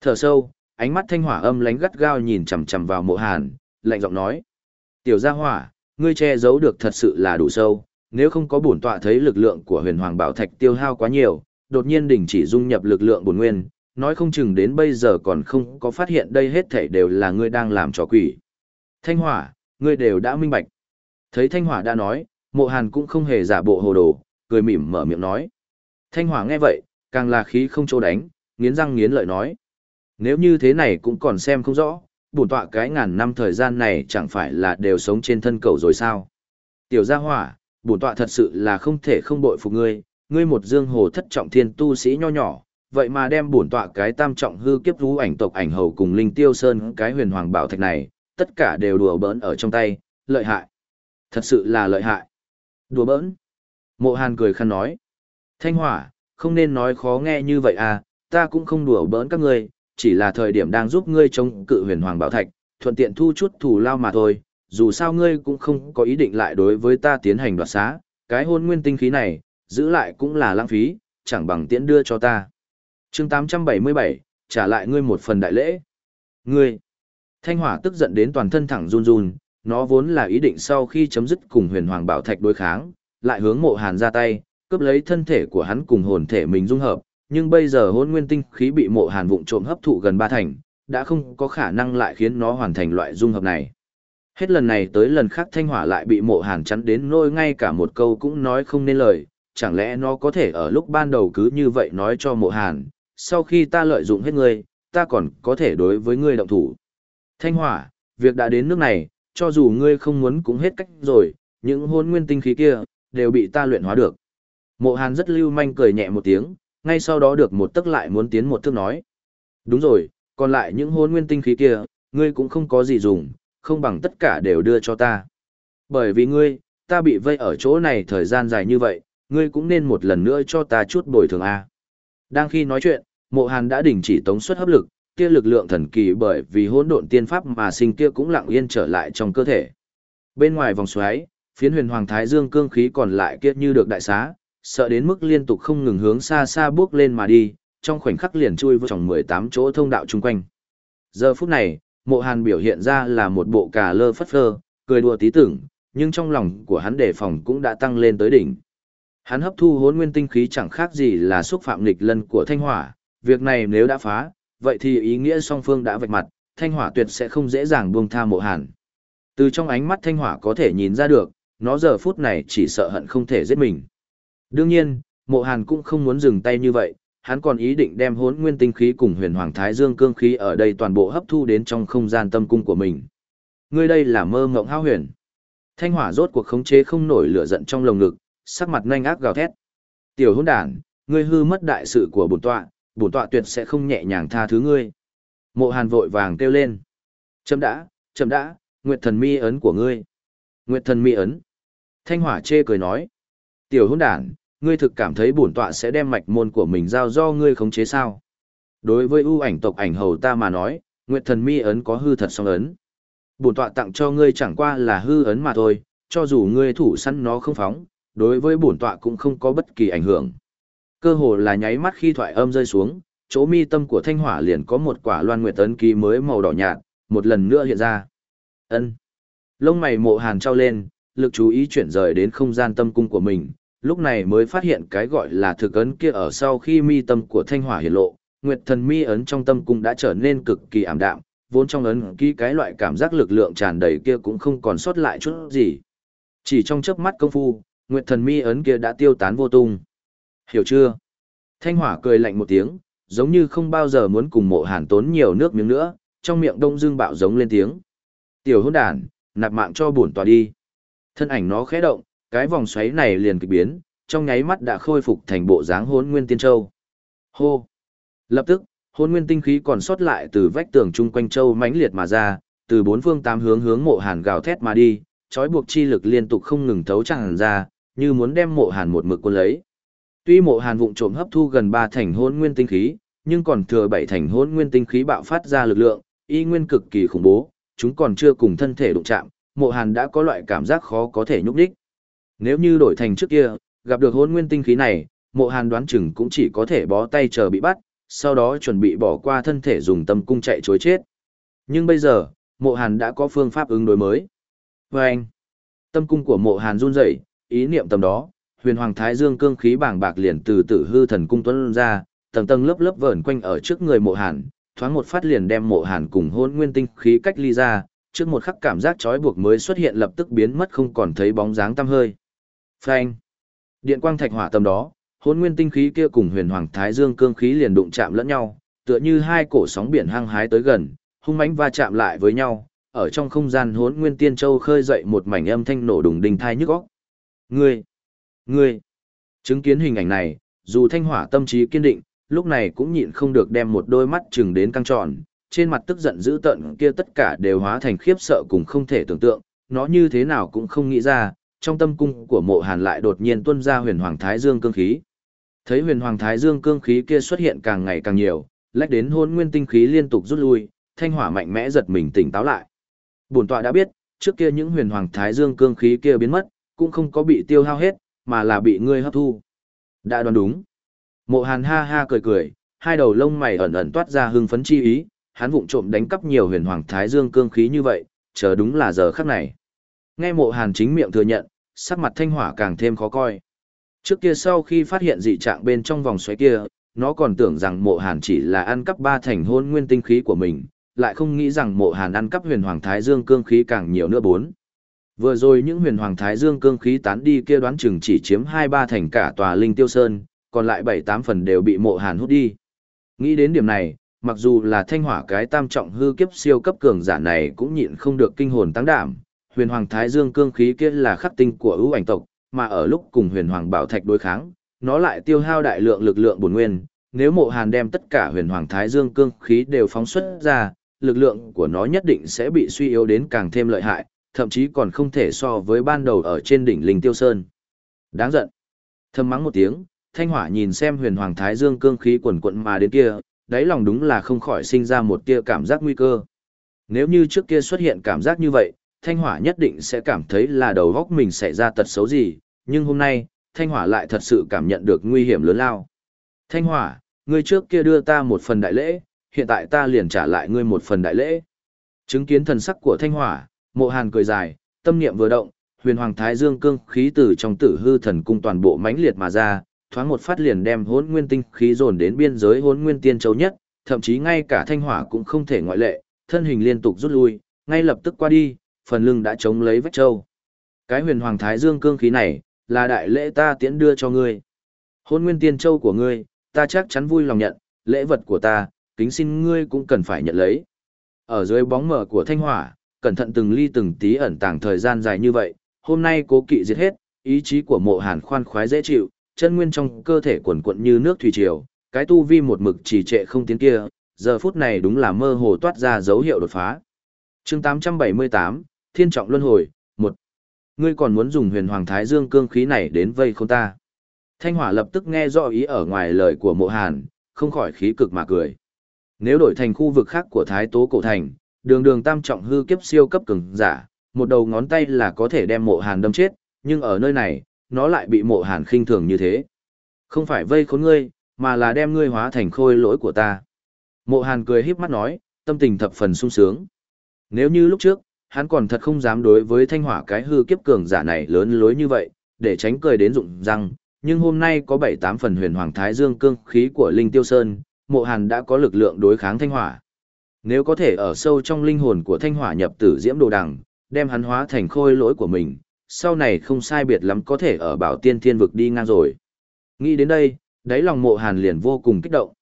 Thở sâu, ánh mắt thanh hỏa âm lánh gắt gao nhìn chằm chằm vào Mộ Hàn, lạnh giọng nói: "Tiểu gia hỏa, ngươi che giấu được thật sự là đủ sâu, nếu không có bổn tọa thấy lực lượng của huyền hoàng bảo thạch tiêu hao quá nhiều, đột nhiên đình chỉ dung nhập lực lượng bổn nguyên, nói không chừng đến bây giờ còn không có phát hiện đây hết thảy đều là ngươi đang làm trò quỷ. Thanh hỏa, ngươi đều đã minh bạch. Thấy Thanh hỏa đã nói, mộ hàn cũng không hề giả bộ hồ đồ, cười mỉm mở miệng nói. Thanh hỏa nghe vậy, càng là khí không chỗ đánh, nghiến răng nghiến lợi nói. Nếu như thế này cũng còn xem không rõ, bổn tọa cái ngàn năm thời gian này chẳng phải là đều sống trên thân cầu rồi sao. Tiểu gia hỏa, bổn tọa thật sự là không thể không bội phục ngươi, ngươi một dương hồ thất trọng thiên tu sĩ nho nhỏ, vậy mà đem bổn tọa cái tam trọng hư kiếp thú ảnh tộc ảnh hầu cùng linh tiêu sơn cái huyền hoàng bảo thạch này, tất cả đều đùa bỡn ở trong tay, lợi hại. Thật sự là lợi hại. Đùa bỡn. Mộ hàn cười khăn nói. Thanh hỏa, không nên nói khó nghe như vậy à, ta cũng không đùa bỡn các ngươi, chỉ là thời điểm đang giúp ngươi chống cự huyền hoàng bảo thạch, thuận tiện thu chút thù lao mà thôi, dù sao ngươi cũng không có ý định lại đối với ta tiến hành đoạt xá, cái hôn nguyên tinh khí này, giữ lại cũng là lãng phí, chẳng bằng tiễn đưa cho ta. chương 877, trả lại ngươi một phần đại lễ. Ngươi, thanh hỏa tức giận đến toàn thân thẳng run run, nó vốn là ý định sau khi chấm dứt cùng huyền hoàng bảo thạch đối kháng, lại hướng mộ hàn ra tay, cướp lấy thân thể của hắn cùng hồn thể mình dung hợp, nhưng bây giờ hôn nguyên tinh khí bị mộ hàn vụng trộm hấp thụ gần ba thành, đã không có khả năng lại khiến nó hoàn thành loại dung hợp này. Hết lần này tới lần khác thanh hỏa lại bị mộ hàn chắn đến nôi ngay cả một câu cũng nói không nên lời, chẳng lẽ nó có thể ở lúc ban đầu cứ như vậy nói cho mộ hàn, sau khi ta lợi dụng hết ngươi, ta còn có thể đối với ngươi động thủ. Thanh hỏa, việc đã đến nước này, cho dù ngươi không muốn cũng hết cách rồi, những hôn nguyên tinh khí kia, đều bị ta luyện hóa được. Mộ hàn rất lưu manh cười nhẹ một tiếng, ngay sau đó được một tức lại muốn tiến một thước nói. Đúng rồi, còn lại những hôn nguyên tinh khí kia, ngươi cũng không có gì dùng, không bằng tất cả đều đưa cho ta. Bởi vì ngươi, ta bị vây ở chỗ này thời gian dài như vậy, ngươi cũng nên một lần nữa cho ta chút bồi thường A. Đang khi nói chuyện, Mộ Hàn đã đình chỉ tống suất hấp lực, kia lực lượng thần kỳ bởi vì hỗn độn tiên pháp mà sinh kia cũng lặng yên trở lại trong cơ thể. Bên ngoài vòng xoáy, phiến huyền hoàng thái dương cương khí còn lại kia như được đại xá, sợ đến mức liên tục không ngừng hướng xa xa bước lên mà đi, trong khoảnh khắc liền chui vào trong 18 chỗ thông đạo chung quanh. Giờ phút này, mộ hàn biểu hiện ra là một bộ cà lơ phất phơ, cười đùa tí tưởng, nhưng trong lòng của hắn đề phòng cũng đã tăng lên tới đỉnh. Hắn hấp thu hốn nguyên tinh khí chẳng khác gì là xúc phạm nghịch lân của thanh hỏa, việc này nếu đã phá, vậy thì ý nghĩa song phương đã vạch mặt, thanh hỏa tuyệt sẽ không dễ dàng buông tha mộ hàn. Từ trong ánh mắt thanh hỏa có thể nhìn ra được, nó giờ phút này chỉ sợ hận không thể giết mình. Đương nhiên, mộ hàn cũng không muốn dừng tay như vậy, hắn còn ý định đem hốn nguyên tinh khí cùng huyền hoàng thái dương cương khí ở đây toàn bộ hấp thu đến trong không gian tâm cung của mình. Ngươi đây là mơ ngộng hao huyền. Thanh hỏa rốt cuộc khống chế không nổi lửa giận trong lồng ngực, sắc mặt nhanh ác gào thét. Tiểu hôn đàn, ngươi hư mất đại sự của bổn tọa, bổn tọa tuyệt sẽ không nhẹ nhàng tha thứ ngươi. Mộ Hàn vội vàng kêu lên. Chấm đã, chấm đã, Nguyệt thần mi ấn của ngươi. Nguyệt thần mi ấn. Thanh hỏa chê cười nói. Tiểu hôn đàn, ngươi thực cảm thấy bổn tọa sẽ đem mạch môn của mình giao do ngươi khống chế sao? Đối với ưu ảnh tộc ảnh hầu ta mà nói, Nguyệt thần mi ấn có hư thật song ấn. Bổn tọa tặng cho ngươi chẳng qua là hư ấn mà thôi, cho dù ngươi thủ săn nó không phóng, đối với bổn tọa cũng không có bất kỳ ảnh hưởng. Cơ hồ là nháy mắt khi thoại âm rơi xuống, chỗ mi tâm của thanh hỏa liền có một quả loan nguyệt ấn ký mới màu đỏ nhạt, một lần nữa hiện ra. Ân. Lông mày mộ hàn trao lên, lực chú ý chuyển rời đến không gian tâm cung của mình, lúc này mới phát hiện cái gọi là thực ấn kia ở sau khi mi tâm của thanh hỏa hiện lộ, nguyệt thần mi ấn trong tâm cung đã trở nên cực kỳ ảm đạm, vốn trong ấn ký cái loại cảm giác lực lượng tràn đầy kia cũng không còn sót lại chút gì. Chỉ trong chớp mắt công phu, nguyệt thần mi ấn kia đã tiêu tán vô tung. Hiểu chưa? Thanh hỏa cười lạnh một tiếng, giống như không bao giờ muốn cùng mộ hàn tốn nhiều nước miếng nữa, trong miệng đông dương bạo giống lên tiếng. Tiểu hôn đàn, nạp mạng cho bổn tòa đi. Thân ảnh nó khẽ động, cái vòng xoáy này liền kịch biến, trong nháy mắt đã khôi phục thành bộ dáng hôn nguyên tiên châu. Hô! Lập tức, hôn nguyên tinh khí còn sót lại từ vách tường chung quanh châu mãnh liệt mà ra, từ bốn phương tám hướng hướng mộ hàn gào thét mà đi, trói buộc chi lực liên tục không ngừng thấu tràn ra, như muốn đem mộ hàn một mực quân lấy. Tuy mộ hàn vụng trộm hấp thu gần ba thành hôn nguyên tinh khí, nhưng còn thừa bảy thành hôn nguyên tinh khí bạo phát ra lực lượng, y nguyên cực kỳ khủng bố, chúng còn chưa cùng thân thể đụng chạm, mộ hàn đã có loại cảm giác khó có thể nhúc đích. Nếu như đổi thành trước kia, gặp được hôn nguyên tinh khí này, mộ hàn đoán chừng cũng chỉ có thể bó tay chờ bị bắt, sau đó chuẩn bị bỏ qua thân thể dùng tâm cung chạy chối chết. Nhưng bây giờ, mộ hàn đã có phương pháp ứng đối mới. Và anh, tâm cung của mộ hàn run dậy, ý niệm tầm đó, huyền hoàng thái dương cương khí bảng bạc liền từ tử hư thần cung tuấn ra, tầng tầng lớp lớp vờn quanh ở trước người mộ hàn, thoáng một phát liền đem mộ hàn cùng hôn nguyên tinh khí cách ly ra, trước một khắc cảm giác trói buộc mới xuất hiện lập tức biến mất không còn thấy bóng dáng tăm hơi. Phanh. Điện quang thạch hỏa tầm đó, hôn nguyên tinh khí kia cùng huyền hoàng thái dương cương khí liền đụng chạm lẫn nhau, tựa như hai cổ sóng biển hăng hái tới gần, hung mãnh va chạm lại với nhau, ở trong không gian hốn nguyên tiên châu khơi dậy một mảnh âm thanh nổ đùng đình thai nhức óc. Ngươi, ngươi, chứng kiến hình ảnh này, dù thanh hỏa tâm trí kiên định, lúc này cũng nhịn không được đem một đôi mắt chừng đến căng tròn, trên mặt tức giận dữ tợn kia tất cả đều hóa thành khiếp sợ cùng không thể tưởng tượng, nó như thế nào cũng không nghĩ ra, trong tâm cung của mộ hàn lại đột nhiên tuôn ra huyền hoàng thái dương cương khí. Thấy huyền hoàng thái dương cương khí kia xuất hiện càng ngày càng nhiều, lách đến hôn nguyên tinh khí liên tục rút lui, thanh hỏa mạnh mẽ giật mình tỉnh táo lại. Bổn tọa đã biết, trước kia những huyền hoàng thái dương cương khí kia biến mất, cũng không có bị tiêu hao hết, mà là bị ngươi hấp thu. Đã đoán đúng. Mộ hàn ha ha cười cười, hai đầu lông mày ẩn ẩn toát ra hưng phấn chi ý, hắn vụng trộm đánh cắp nhiều huyền hoàng thái dương cương khí như vậy, chờ đúng là giờ khắc này. Nghe mộ hàn chính miệng thừa nhận, sắc mặt thanh hỏa càng thêm khó coi. Trước kia sau khi phát hiện dị trạng bên trong vòng xoáy kia, nó còn tưởng rằng mộ hàn chỉ là ăn cắp ba thành hôn nguyên tinh khí của mình, lại không nghĩ rằng mộ hàn ăn cắp huyền hoàng thái dương cương khí càng nhiều nữa bốn. Vừa rồi những huyền hoàng thái dương cương khí tán đi kia đoán chừng chỉ chiếm hai ba thành cả tòa linh tiêu sơn, còn lại bảy tám phần đều bị mộ hàn hút đi. Nghĩ đến điểm này, mặc dù là thanh hỏa cái tam trọng hư kiếp siêu cấp cường giả này cũng nhịn không được kinh hồn tăng đảm, huyền hoàng thái dương cương khí kia là khắc tinh của ưu ảnh tộc, mà ở lúc cùng huyền hoàng bảo thạch đối kháng, nó lại tiêu hao đại lượng lực lượng bổn nguyên, nếu mộ hàn đem tất cả huyền hoàng thái dương cương khí đều phóng xuất ra, lực lượng của nó nhất định sẽ bị suy yếu đến càng thêm lợi hại, thậm chí còn không thể so với ban đầu ở trên đỉnh linh tiêu sơn. Đáng giận. Thầm mắng một tiếng, Thanh Hỏa nhìn xem huyền hoàng thái dương cương khí quần quận mà đến kia, đáy lòng đúng là không khỏi sinh ra một tia cảm giác nguy cơ. Nếu như trước kia xuất hiện cảm giác như vậy, Thanh Hỏa nhất định sẽ cảm thấy là đầu góc mình xảy ra tật xấu gì, nhưng hôm nay, Thanh Hỏa lại thật sự cảm nhận được nguy hiểm lớn lao. Thanh Hỏa, ngươi trước kia đưa ta một phần đại lễ, hiện tại ta liền trả lại ngươi một phần đại lễ. Chứng kiến thần sắc của Thanh Hỏa, Mộ Hàn cười dài, tâm niệm vừa động, huyền hoàng thái dương cương khí từ trong tử hư thần cung toàn bộ mãnh liệt mà ra, thoáng một phát liền đem hỗn nguyên tinh khí dồn đến biên giới hỗn nguyên tiên châu nhất, thậm chí ngay cả thanh hỏa cũng không thể ngoại lệ, thân hình liên tục rút lui, ngay lập tức qua đi, phần lưng đã chống lấy vách châu. Cái huyền hoàng thái dương cương khí này, là đại lễ ta tiễn đưa cho ngươi. Hỗn nguyên tiên châu của ngươi, ta chắc chắn vui lòng nhận, lễ vật của ta, kính xin ngươi cũng cần phải nhận lấy. Ở dưới bóng mờ của thanh hỏa, cẩn thận từng ly từng tí ẩn tàng thời gian dài như vậy, hôm nay cố kỵ giết hết, ý chí của mộ hàn khoan khoái dễ chịu, chân nguyên trong cơ thể quần quận như nước thủy triều, cái tu vi một mực trì trệ không tiến kia, giờ phút này đúng là mơ hồ toát ra dấu hiệu đột phá. chương 878, Thiên Trọng Luân Hồi, một Ngươi còn muốn dùng huyền hoàng thái dương cương khí này đến vây không ta. Thanh hỏa lập tức nghe rõ ý ở ngoài lời của mộ hàn, không khỏi khí cực mà cười. Nếu đổi thành khu vực khác của thái tố cổ thành, đường đường tam trọng hư kiếp siêu cấp cường giả, một đầu ngón tay là có thể đem mộ hàn đâm chết, nhưng ở nơi này, nó lại bị mộ hàn khinh thường như thế. Không phải vây khốn ngươi, mà là đem ngươi hóa thành khôi lỗi của ta. Mộ hàn cười híp mắt nói, tâm tình thập phần sung sướng. Nếu như lúc trước, hắn còn thật không dám đối với thanh hỏa cái hư kiếp cường giả này lớn lối như vậy, để tránh cười đến rụng răng, nhưng hôm nay có 7-8 phần huyền hoàng thái dương cương khí của Linh Tiêu Sơn, mộ hàn đã có lực lượng đối kháng thanh hỏa. Nếu có thể ở sâu trong linh hồn của thanh hỏa nhập tử diễm đồ đằng, đem hắn hóa thành khôi lỗi của mình, sau này không sai biệt lắm có thể ở bảo tiên thiên vực đi ngang rồi. Nghĩ đến đây, đáy lòng mộ hàn liền vô cùng kích động.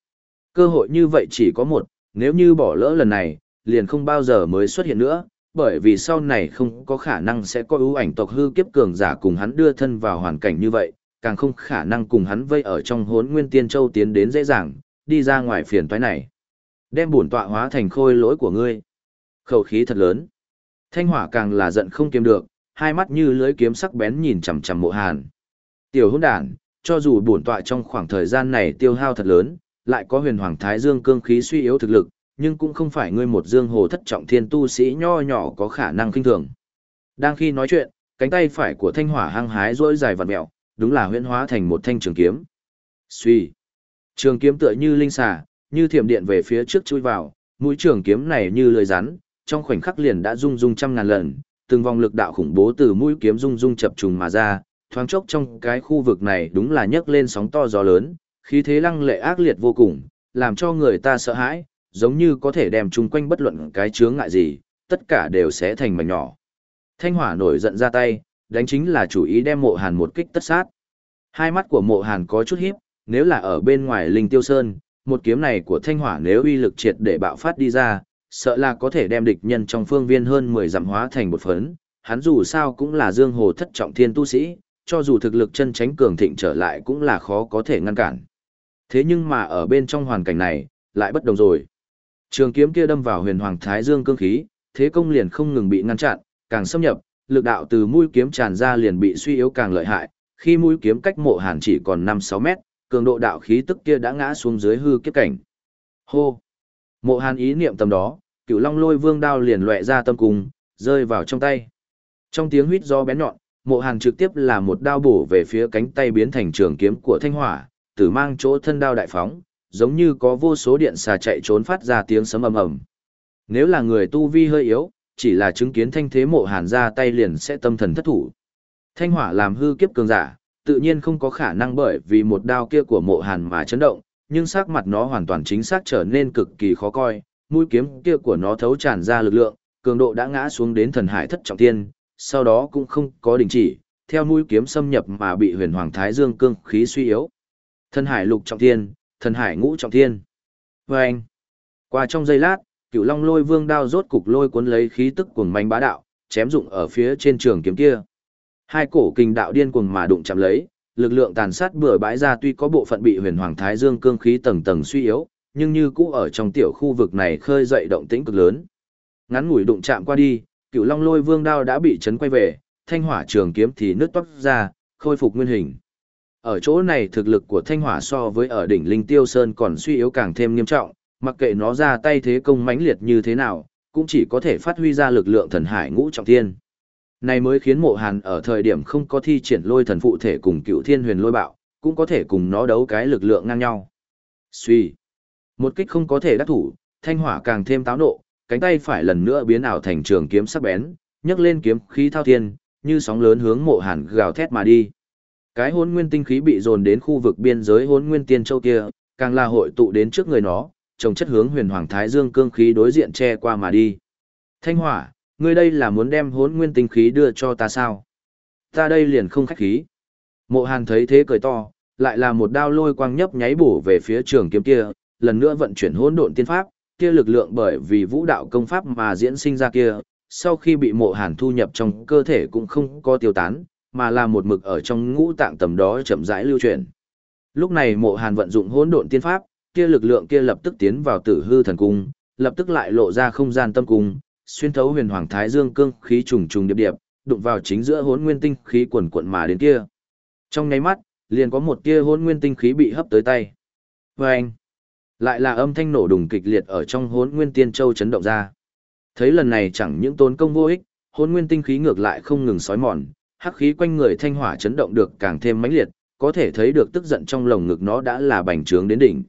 Cơ hội như vậy chỉ có một, nếu như bỏ lỡ lần này, liền không bao giờ mới xuất hiện nữa, bởi vì sau này không có khả năng sẽ có ưu ảnh tộc hư kiếp cường giả cùng hắn đưa thân vào hoàn cảnh như vậy, càng không khả năng cùng hắn vây ở trong hốn nguyên tiên châu tiến đến dễ dàng, đi ra ngoài phiền toái này. Đem bổn tọa hóa thành khôi lỗi của ngươi. Khẩu khí thật lớn. Thanh hỏa càng là giận không kiềm được, hai mắt như lưới kiếm sắc bén nhìn chằm chằm mộ hàn. Tiểu hôn đàn, cho dù bổn tọa trong khoảng thời gian này tiêu hao thật lớn, lại có huyền hoàng thái dương cương khí suy yếu thực lực, nhưng cũng không phải ngươi một dương hồ thất trọng thiên tu sĩ nho nhỏ có khả năng kinh thường. Đang khi nói chuyện, cánh tay phải của thanh hỏa hăng hái rỗi dài vặn mẹo, đúng là huyễn hóa thành một thanh trường kiếm. Suy. Trường kiếm tựa như linh xà, như thiểm điện về phía trước chui vào, mũi trường kiếm này như lưỡi rắn, trong khoảnh khắc liền đã rung rung trăm ngàn lần, từng vòng lực đạo khủng bố từ mũi kiếm rung rung chập trùng mà ra, thoáng chốc trong cái khu vực này đúng là nhấc lên sóng to gió lớn, khí thế lăng lệ ác liệt vô cùng, làm cho người ta sợ hãi, giống như có thể đem chung quanh bất luận cái chướng ngại gì, tất cả đều sẽ thành mảnh nhỏ. Thanh hỏa nổi giận ra tay, đánh chính là chủ ý đem mộ hàn một kích tất sát. Hai mắt của mộ hàn có chút hiếp, nếu là ở bên ngoài linh tiêu sơn, một kiếm này của thanh hỏa nếu uy lực triệt để bạo phát đi ra, sợ là có thể đem địch nhân trong phương viên hơn 10 giảm hóa thành một phấn, hắn dù sao cũng là dương hồ thất trọng thiên tu sĩ, cho dù thực lực chân tránh cường thịnh trở lại cũng là khó có thể ngăn cản. Thế nhưng mà ở bên trong hoàn cảnh này, lại bất đồng rồi. Trường kiếm kia đâm vào huyền hoàng thái dương cương khí, thế công liền không ngừng bị ngăn chặn, càng xâm nhập, lực đạo từ mũi kiếm tràn ra liền bị suy yếu càng lợi hại, khi mũi kiếm cách mộ hàn chỉ còn 5-6 mét, cường độ đạo khí tức kia đã ngã xuống dưới hư kiếp cảnh. Hô! Mộ hàn ý niệm tầm đó, cựu long lôi vương đao liền lệ ra tâm cung, rơi vào trong tay. Trong tiếng huyết do bén nhọn, mộ hàn trực tiếp là một đao bổ về phía cánh tay biến thành trường kiếm của thanh hỏa, tử mang chỗ thân đao đại phóng, giống như có vô số điện xà chạy trốn phát ra tiếng sấm ầm ầm. Nếu là người tu vi hơi yếu, chỉ là chứng kiến thanh thế mộ hàn ra tay liền sẽ tâm thần thất thủ. Thanh hỏa làm hư kiếp cường giả, tự nhiên không có khả năng bởi vì một đao kia của mộ hàn mà chấn động, nhưng sắc mặt nó hoàn toàn chính xác trở nên cực kỳ khó coi, mũi kiếm kia của nó thấu tràn ra lực lượng, cường độ đã ngã xuống đến thần hải thất trọng thiên, sau đó cũng không có đình chỉ, theo mũi kiếm xâm nhập mà bị huyền hoàng thái dương cương khí suy yếu. Thần hải lục trọng thiên, thần hải ngũ trọng thiên. Và anh, qua trong giây lát, cựu long lôi vương đao rốt cục lôi cuốn lấy khí tức cuồng manh bá đạo, chém dụng ở phía trên trường kiếm kia. Hai cổ kinh đạo điên cuồng mà đụng chạm lấy, lực lượng tàn sát bừa bãi ra tuy có bộ phận bị huyền hoàng thái dương cương khí tầng tầng suy yếu, nhưng như cũ ở trong tiểu khu vực này khơi dậy động tĩnh cực lớn. Ngắn ngủi đụng chạm qua đi, cựu long lôi vương đao đã bị chấn quay về, thanh hỏa trường kiếm thì nứt toát ra, khôi phục nguyên hình. Ở chỗ này thực lực của Thanh Hỏa so với ở đỉnh Linh Tiêu Sơn còn suy yếu càng thêm nghiêm trọng, mặc kệ nó ra tay thế công mãnh liệt như thế nào, cũng chỉ có thể phát huy ra lực lượng thần hải ngũ trọng thiên. Này mới khiến mộ hàn ở thời điểm không có thi triển lôi thần phụ thể cùng cựu thiên huyền lôi bạo, cũng có thể cùng nó đấu cái lực lượng ngang nhau. Suy. Một kích không có thể đắc thủ, thanh hỏa càng thêm táo nộ, cánh tay phải lần nữa biến ảo thành trường kiếm sắc bén, nhấc lên kiếm khí thao thiên, như sóng lớn hướng mộ hàn gào thét mà đi. Cái hôn nguyên tinh khí bị dồn đến khu vực biên giới hôn nguyên tiên châu kia, càng là hội tụ đến trước người nó, trồng chất hướng huyền hoàng thái dương cương khí đối diện che qua mà đi. Thanh hỏa, ngươi đây là muốn đem hốn nguyên tinh khí đưa cho ta sao? Ta đây liền không khách khí. Mộ hàn thấy thế cười to, lại là một đao lôi quang nhấp nháy bổ về phía trường kiếm kia, lần nữa vận chuyển hỗn độn tiên pháp, kia lực lượng bởi vì vũ đạo công pháp mà diễn sinh ra kia, sau khi bị mộ hàn thu nhập trong cơ thể cũng không có tiêu tán, mà là một mực ở trong ngũ tạng tầm đó chậm rãi lưu truyền. Lúc này mộ hàn vận dụng hỗn độn tiên pháp, kia lực lượng kia lập tức tiến vào tử hư thần cung, lập tức lại lộ ra không gian tâm cung, xuyên thấu huyền hoàng thái dương cương khí trùng trùng điệp điệp, đụng vào chính giữa hỗn nguyên tinh khí quần quận mà đến kia. Trong nháy mắt, liền có một tia hỗn nguyên tinh khí bị hấp tới tay. Và anh, lại là âm thanh nổ đùng kịch liệt ở trong hỗn nguyên tiên châu chấn động ra. Thấy lần này chẳng những tốn công vô ích, hỗn nguyên tinh khí ngược lại không ngừng sói mòn, hắc khí quanh người thanh hỏa chấn động được càng thêm mãnh liệt, có thể thấy được tức giận trong lồng ngực nó đã là bành trướng đến đỉnh.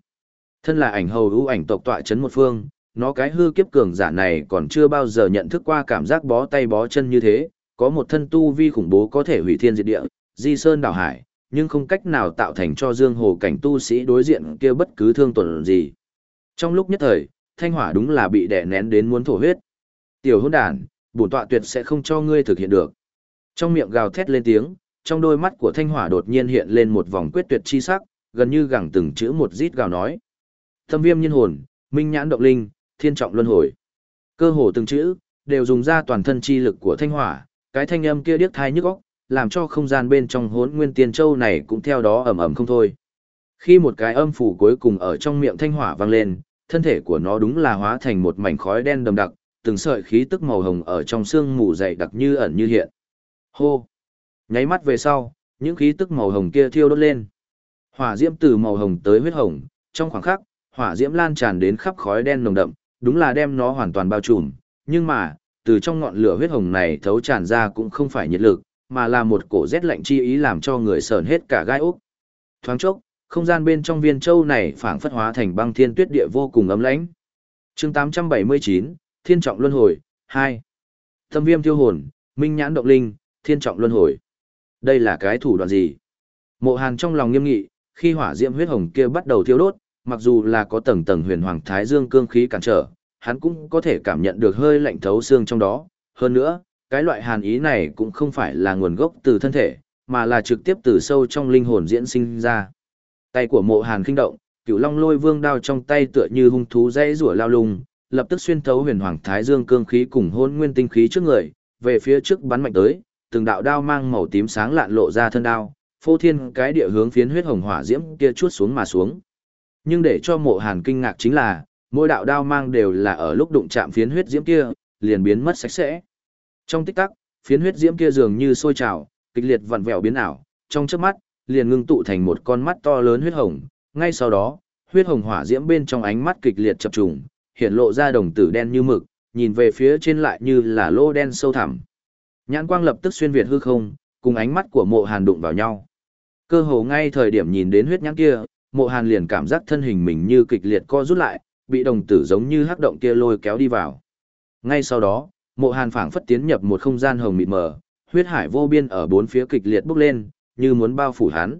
Thân là ảnh hầu ưu ảnh tộc tọa chấn một phương, nó cái hư kiếp cường giả này còn chưa bao giờ nhận thức qua cảm giác bó tay bó chân như thế, có một thân tu vi khủng bố có thể hủy thiên diệt địa, di sơn đảo hải, nhưng không cách nào tạo thành cho dương hồ cảnh tu sĩ đối diện kia bất cứ thương tổn gì. Trong lúc nhất thời, thanh hỏa đúng là bị đè nén đến muốn thổ huyết. Tiểu hôn đàn, bổn tọa tuyệt sẽ không cho ngươi thực hiện được. Trong miệng gào thét lên tiếng, trong đôi mắt của thanh hỏa đột nhiên hiện lên một vòng quyết tuyệt chi sắc, gần như gẳng từng chữ một rít gào nói. Thâm viêm nhân hồn, minh nhãn động linh, thiên trọng luân hồi. Cơ hồ từng chữ, đều dùng ra toàn thân chi lực của thanh hỏa, cái thanh âm kia điếc thai nhức óc, làm cho không gian bên trong hốn nguyên tiên châu này cũng theo đó ẩm ẩm không thôi. Khi một cái âm phủ cuối cùng ở trong miệng thanh hỏa vang lên, thân thể của nó đúng là hóa thành một mảnh khói đen đầm đặc, từng sợi khí tức màu hồng ở trong xương mù dày đặc như ẩn như hiện. Hô! Nháy mắt về sau, những khí tức màu hồng kia thiêu đốt lên. Hỏa diễm từ màu hồng tới huyết hồng, trong khoảng khắc, hỏa diễm lan tràn đến khắp khói đen nồng đậm, đúng là đem nó hoàn toàn bao trùm, nhưng mà, từ trong ngọn lửa huyết hồng này thấu tràn ra cũng không phải nhiệt lực, mà là một cổ rét lạnh chi ý làm cho người sờn hết cả gai ốc. Thoáng chốc, không gian bên trong viên châu này phảng phất hóa thành băng thiên tuyết địa vô cùng ấm lãnh. Chương 879, Thiên trọng luân hồi 2. Tâm viêm tiêu hồn, minh nhãn động linh, Thiên trọng luân hồi. Đây là cái thủ đoạn gì? Mộ Hàn trong lòng nghiêm nghị, khi hỏa diễm huyết hồng kia bắt đầu thiêu đốt, mặc dù là có tầng tầng huyền hoàng thái dương cương khí cản trở, hắn cũng có thể cảm nhận được hơi lạnh thấu xương trong đó. Hơn nữa, cái loại hàn ý này cũng không phải là nguồn gốc từ thân thể, mà là trực tiếp từ sâu trong linh hồn diễn sinh ra. Tay của mộ hàn kinh động, cửu long lôi vương đao trong tay tựa như hung thú dãy rủa lao lung, lập tức xuyên thấu huyền hoàng thái dương cương khí cùng hôn nguyên tinh khí trước người, về phía trước bắn mạnh tới, từng đạo đao mang màu tím sáng lạn lộ ra thân đao, phô thiên cái địa hướng phiến huyết hồng hỏa diễm kia chuốt xuống mà xuống. Nhưng để cho mộ hàn kinh ngạc chính là, mỗi đạo đao mang đều là ở lúc đụng chạm phiến huyết diễm kia, liền biến mất sạch sẽ. Trong tích tắc, phiến huyết diễm kia dường như sôi trào, kịch liệt vặn vẹo biến ảo, trong chớp mắt, liền ngưng tụ thành một con mắt to lớn huyết hồng, ngay sau đó, huyết hồng hỏa diễm bên trong ánh mắt kịch liệt chập trùng, hiện lộ ra đồng tử đen như mực, nhìn về phía trên lại như là lô đen sâu thẳm. Nhãn quang lập tức xuyên việt hư không, cùng ánh mắt của Mộ Hàn đụng vào nhau. Cơ hồ ngay thời điểm nhìn đến huyết nhãn kia, Mộ Hàn liền cảm giác thân hình mình như kịch liệt co rút lại, bị đồng tử giống như hắc động kia lôi kéo đi vào. Ngay sau đó, Mộ Hàn phảng phất tiến nhập một không gian hồng mịt mờ, huyết hải vô biên ở bốn phía kịch liệt bốc lên, như muốn bao phủ hắn.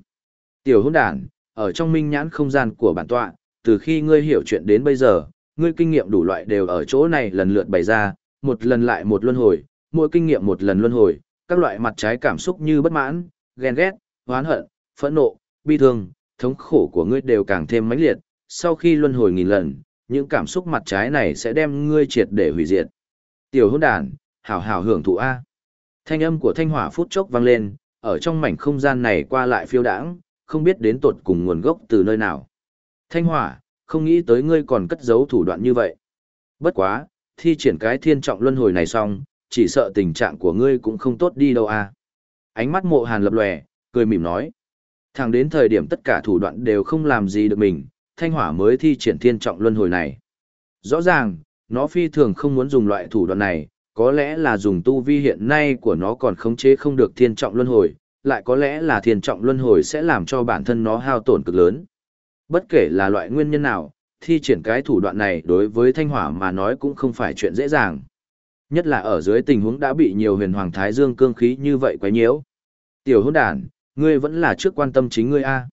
Tiểu hôn đàn, ở trong minh nhãn không gian của bản tọa, từ khi ngươi hiểu chuyện đến bây giờ, ngươi kinh nghiệm đủ loại đều ở chỗ này lần lượt bày ra, một lần lại một luân hồi, mỗi kinh nghiệm một lần luân hồi, các loại mặt trái cảm xúc như bất mãn, ghen ghét, oán hận, phẫn nộ, bi thương, thống khổ của ngươi đều càng thêm mãnh liệt, sau khi luân hồi nghìn lần, những cảm xúc mặt trái này sẽ đem ngươi triệt để hủy diệt. Tiểu hôn đàn, hảo hảo hưởng thụ A. Thanh âm của thanh hỏa phút chốc vang lên, ở trong mảnh không gian này qua lại phiêu đãng, không biết đến tột cùng nguồn gốc từ nơi nào. Thanh hỏa, không nghĩ tới ngươi còn cất giấu thủ đoạn như vậy. Bất quá, thi triển cái thiên trọng luân hồi này xong, chỉ sợ tình trạng của ngươi cũng không tốt đi đâu à. Ánh mắt mộ hàn lập lòe, cười mỉm nói. Thẳng đến thời điểm tất cả thủ đoạn đều không làm gì được mình, thanh hỏa mới thi triển thiên trọng luân hồi này. Rõ ràng, nó phi thường không muốn dùng loại thủ đoạn này, có lẽ là dùng tu vi hiện nay của nó còn khống chế không được thiên trọng luân hồi, lại có lẽ là thiên trọng luân hồi sẽ làm cho bản thân nó hao tổn cực lớn. Bất kể là loại nguyên nhân nào, thi triển cái thủ đoạn này đối với thanh hỏa mà nói cũng không phải chuyện dễ dàng. Nhất là ở dưới tình huống đã bị nhiều huyền hoàng thái dương cương khí như vậy quấy nhiễu. Tiểu hôn đàn, ngươi vẫn là trước quan tâm chính ngươi a.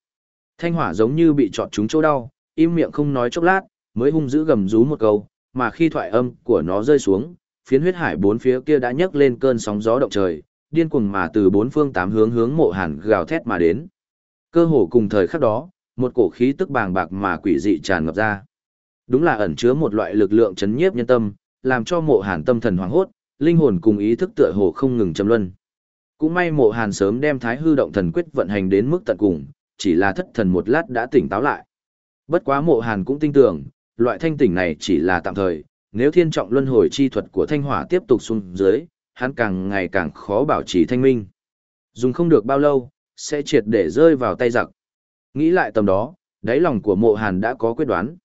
Thanh hỏa giống như bị trọt trúng chỗ đau, im miệng không nói chốc lát, mới hung dữ gầm rú một câu, mà khi thoại âm của nó rơi xuống, phiến huyết hải bốn phía kia đã nhấc lên cơn sóng gió động trời, điên cuồng mà từ bốn phương tám hướng hướng mộ hàn gào thét mà đến. Cơ hồ cùng thời khắc đó, một cổ khí tức bàng bạc mà quỷ dị tràn ngập ra. Đúng là ẩn chứa một loại lực lượng chấn nhiếp nhân tâm, làm cho mộ hàn tâm thần hoảng hốt, linh hồn cùng ý thức tựa hồ không ngừng châm luân. Cũng may mộ hàn sớm đem thái hư động thần quyết vận hành đến mức tận cùng, chỉ là thất thần một lát đã tỉnh táo lại. Bất quá mộ hàn cũng tin tưởng, loại thanh tỉnh này chỉ là tạm thời, nếu thiên trọng luân hồi chi thuật của thanh hỏa tiếp tục xuống dưới, hắn càng ngày càng khó bảo trì thanh minh. Dùng không được bao lâu, sẽ triệt để rơi vào tay giặc. Nghĩ lại tầm đó, đáy lòng của mộ hàn đã có quyết đoán.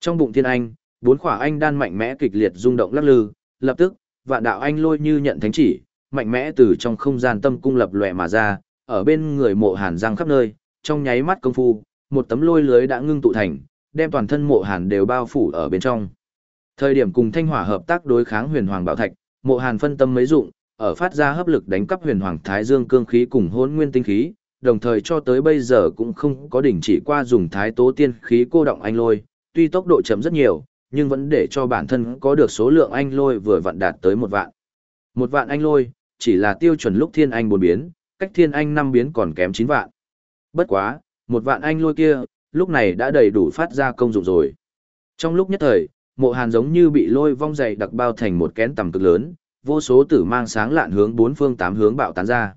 Trong bụng thiên anh, bốn khỏa anh đan mạnh mẽ kịch liệt rung động lắc lư, lập tức, vạn đạo anh lôi như nhận thánh chỉ, mạnh mẽ từ trong không gian tâm cung lập lòe mà ra, ở bên người mộ hàn giang khắp nơi, trong nháy mắt công phu, một tấm lôi lưới đã ngưng tụ thành, đem toàn thân mộ hàn đều bao phủ ở bên trong. Thời điểm cùng thanh hỏa hợp tác đối kháng huyền hoàng bảo thạch, mộ hàn phân tâm mấy dụng, ở phát ra hấp lực đánh cắp huyền hoàng thái dương cương khí cùng hỗn nguyên tinh khí, đồng thời cho tới bây giờ cũng không có đỉnh chỉ qua dùng thái tố tiên khí cô động anh lôi, tuy tốc độ chậm rất nhiều, nhưng vẫn để cho bản thân có được số lượng anh lôi vừa vặn đạt tới một vạn. Một vạn anh lôi, chỉ là tiêu chuẩn lúc thiên anh bốn biến, cách thiên anh năm biến còn kém chín vạn. Bất quá, một vạn anh lôi kia, lúc này đã đầy đủ phát ra công dụng rồi. Trong lúc nhất thời, mộ hàn giống như bị lôi vong dày đặc bao thành một kén tầm cực lớn, vô số tử mang sáng lạn hướng bốn phương tám hướng bạo tán ra.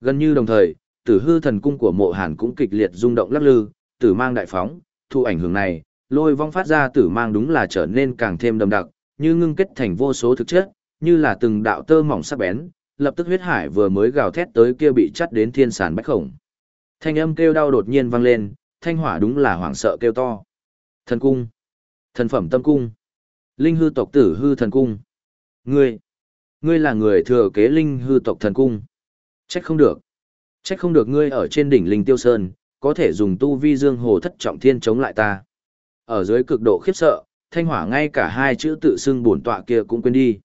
Gần như đồng thời, tử hư thần cung của mộ hàn cũng kịch liệt rung động lắc lư, tử mang đại phóng, thu ảnh hưởng này, lôi vong phát ra tử mang đúng là trở nên càng thêm đậm đặc, như ngưng kết thành vô số thực chất, như là từng đạo tơ mỏng sắc bén, lập tức huyết hải vừa mới gào thét tới kia bị chắt đến thiên sản bách khổng. Thanh âm kêu đau đột nhiên vang lên, thanh hỏa đúng là hoảng sợ kêu to. Thần cung, thần phẩm tâm cung, linh hư tộc tử hư thần cung. Ngươi, ngươi là người thừa kế linh hư tộc thần cung. Trách không được. Trách không được ngươi ở trên đỉnh linh tiêu sơn, có thể dùng tu vi dương hồ thất trọng thiên chống lại ta. Ở dưới cực độ khiếp sợ, thanh hỏa ngay cả hai chữ tự xưng bổn tọa kia cũng quên đi.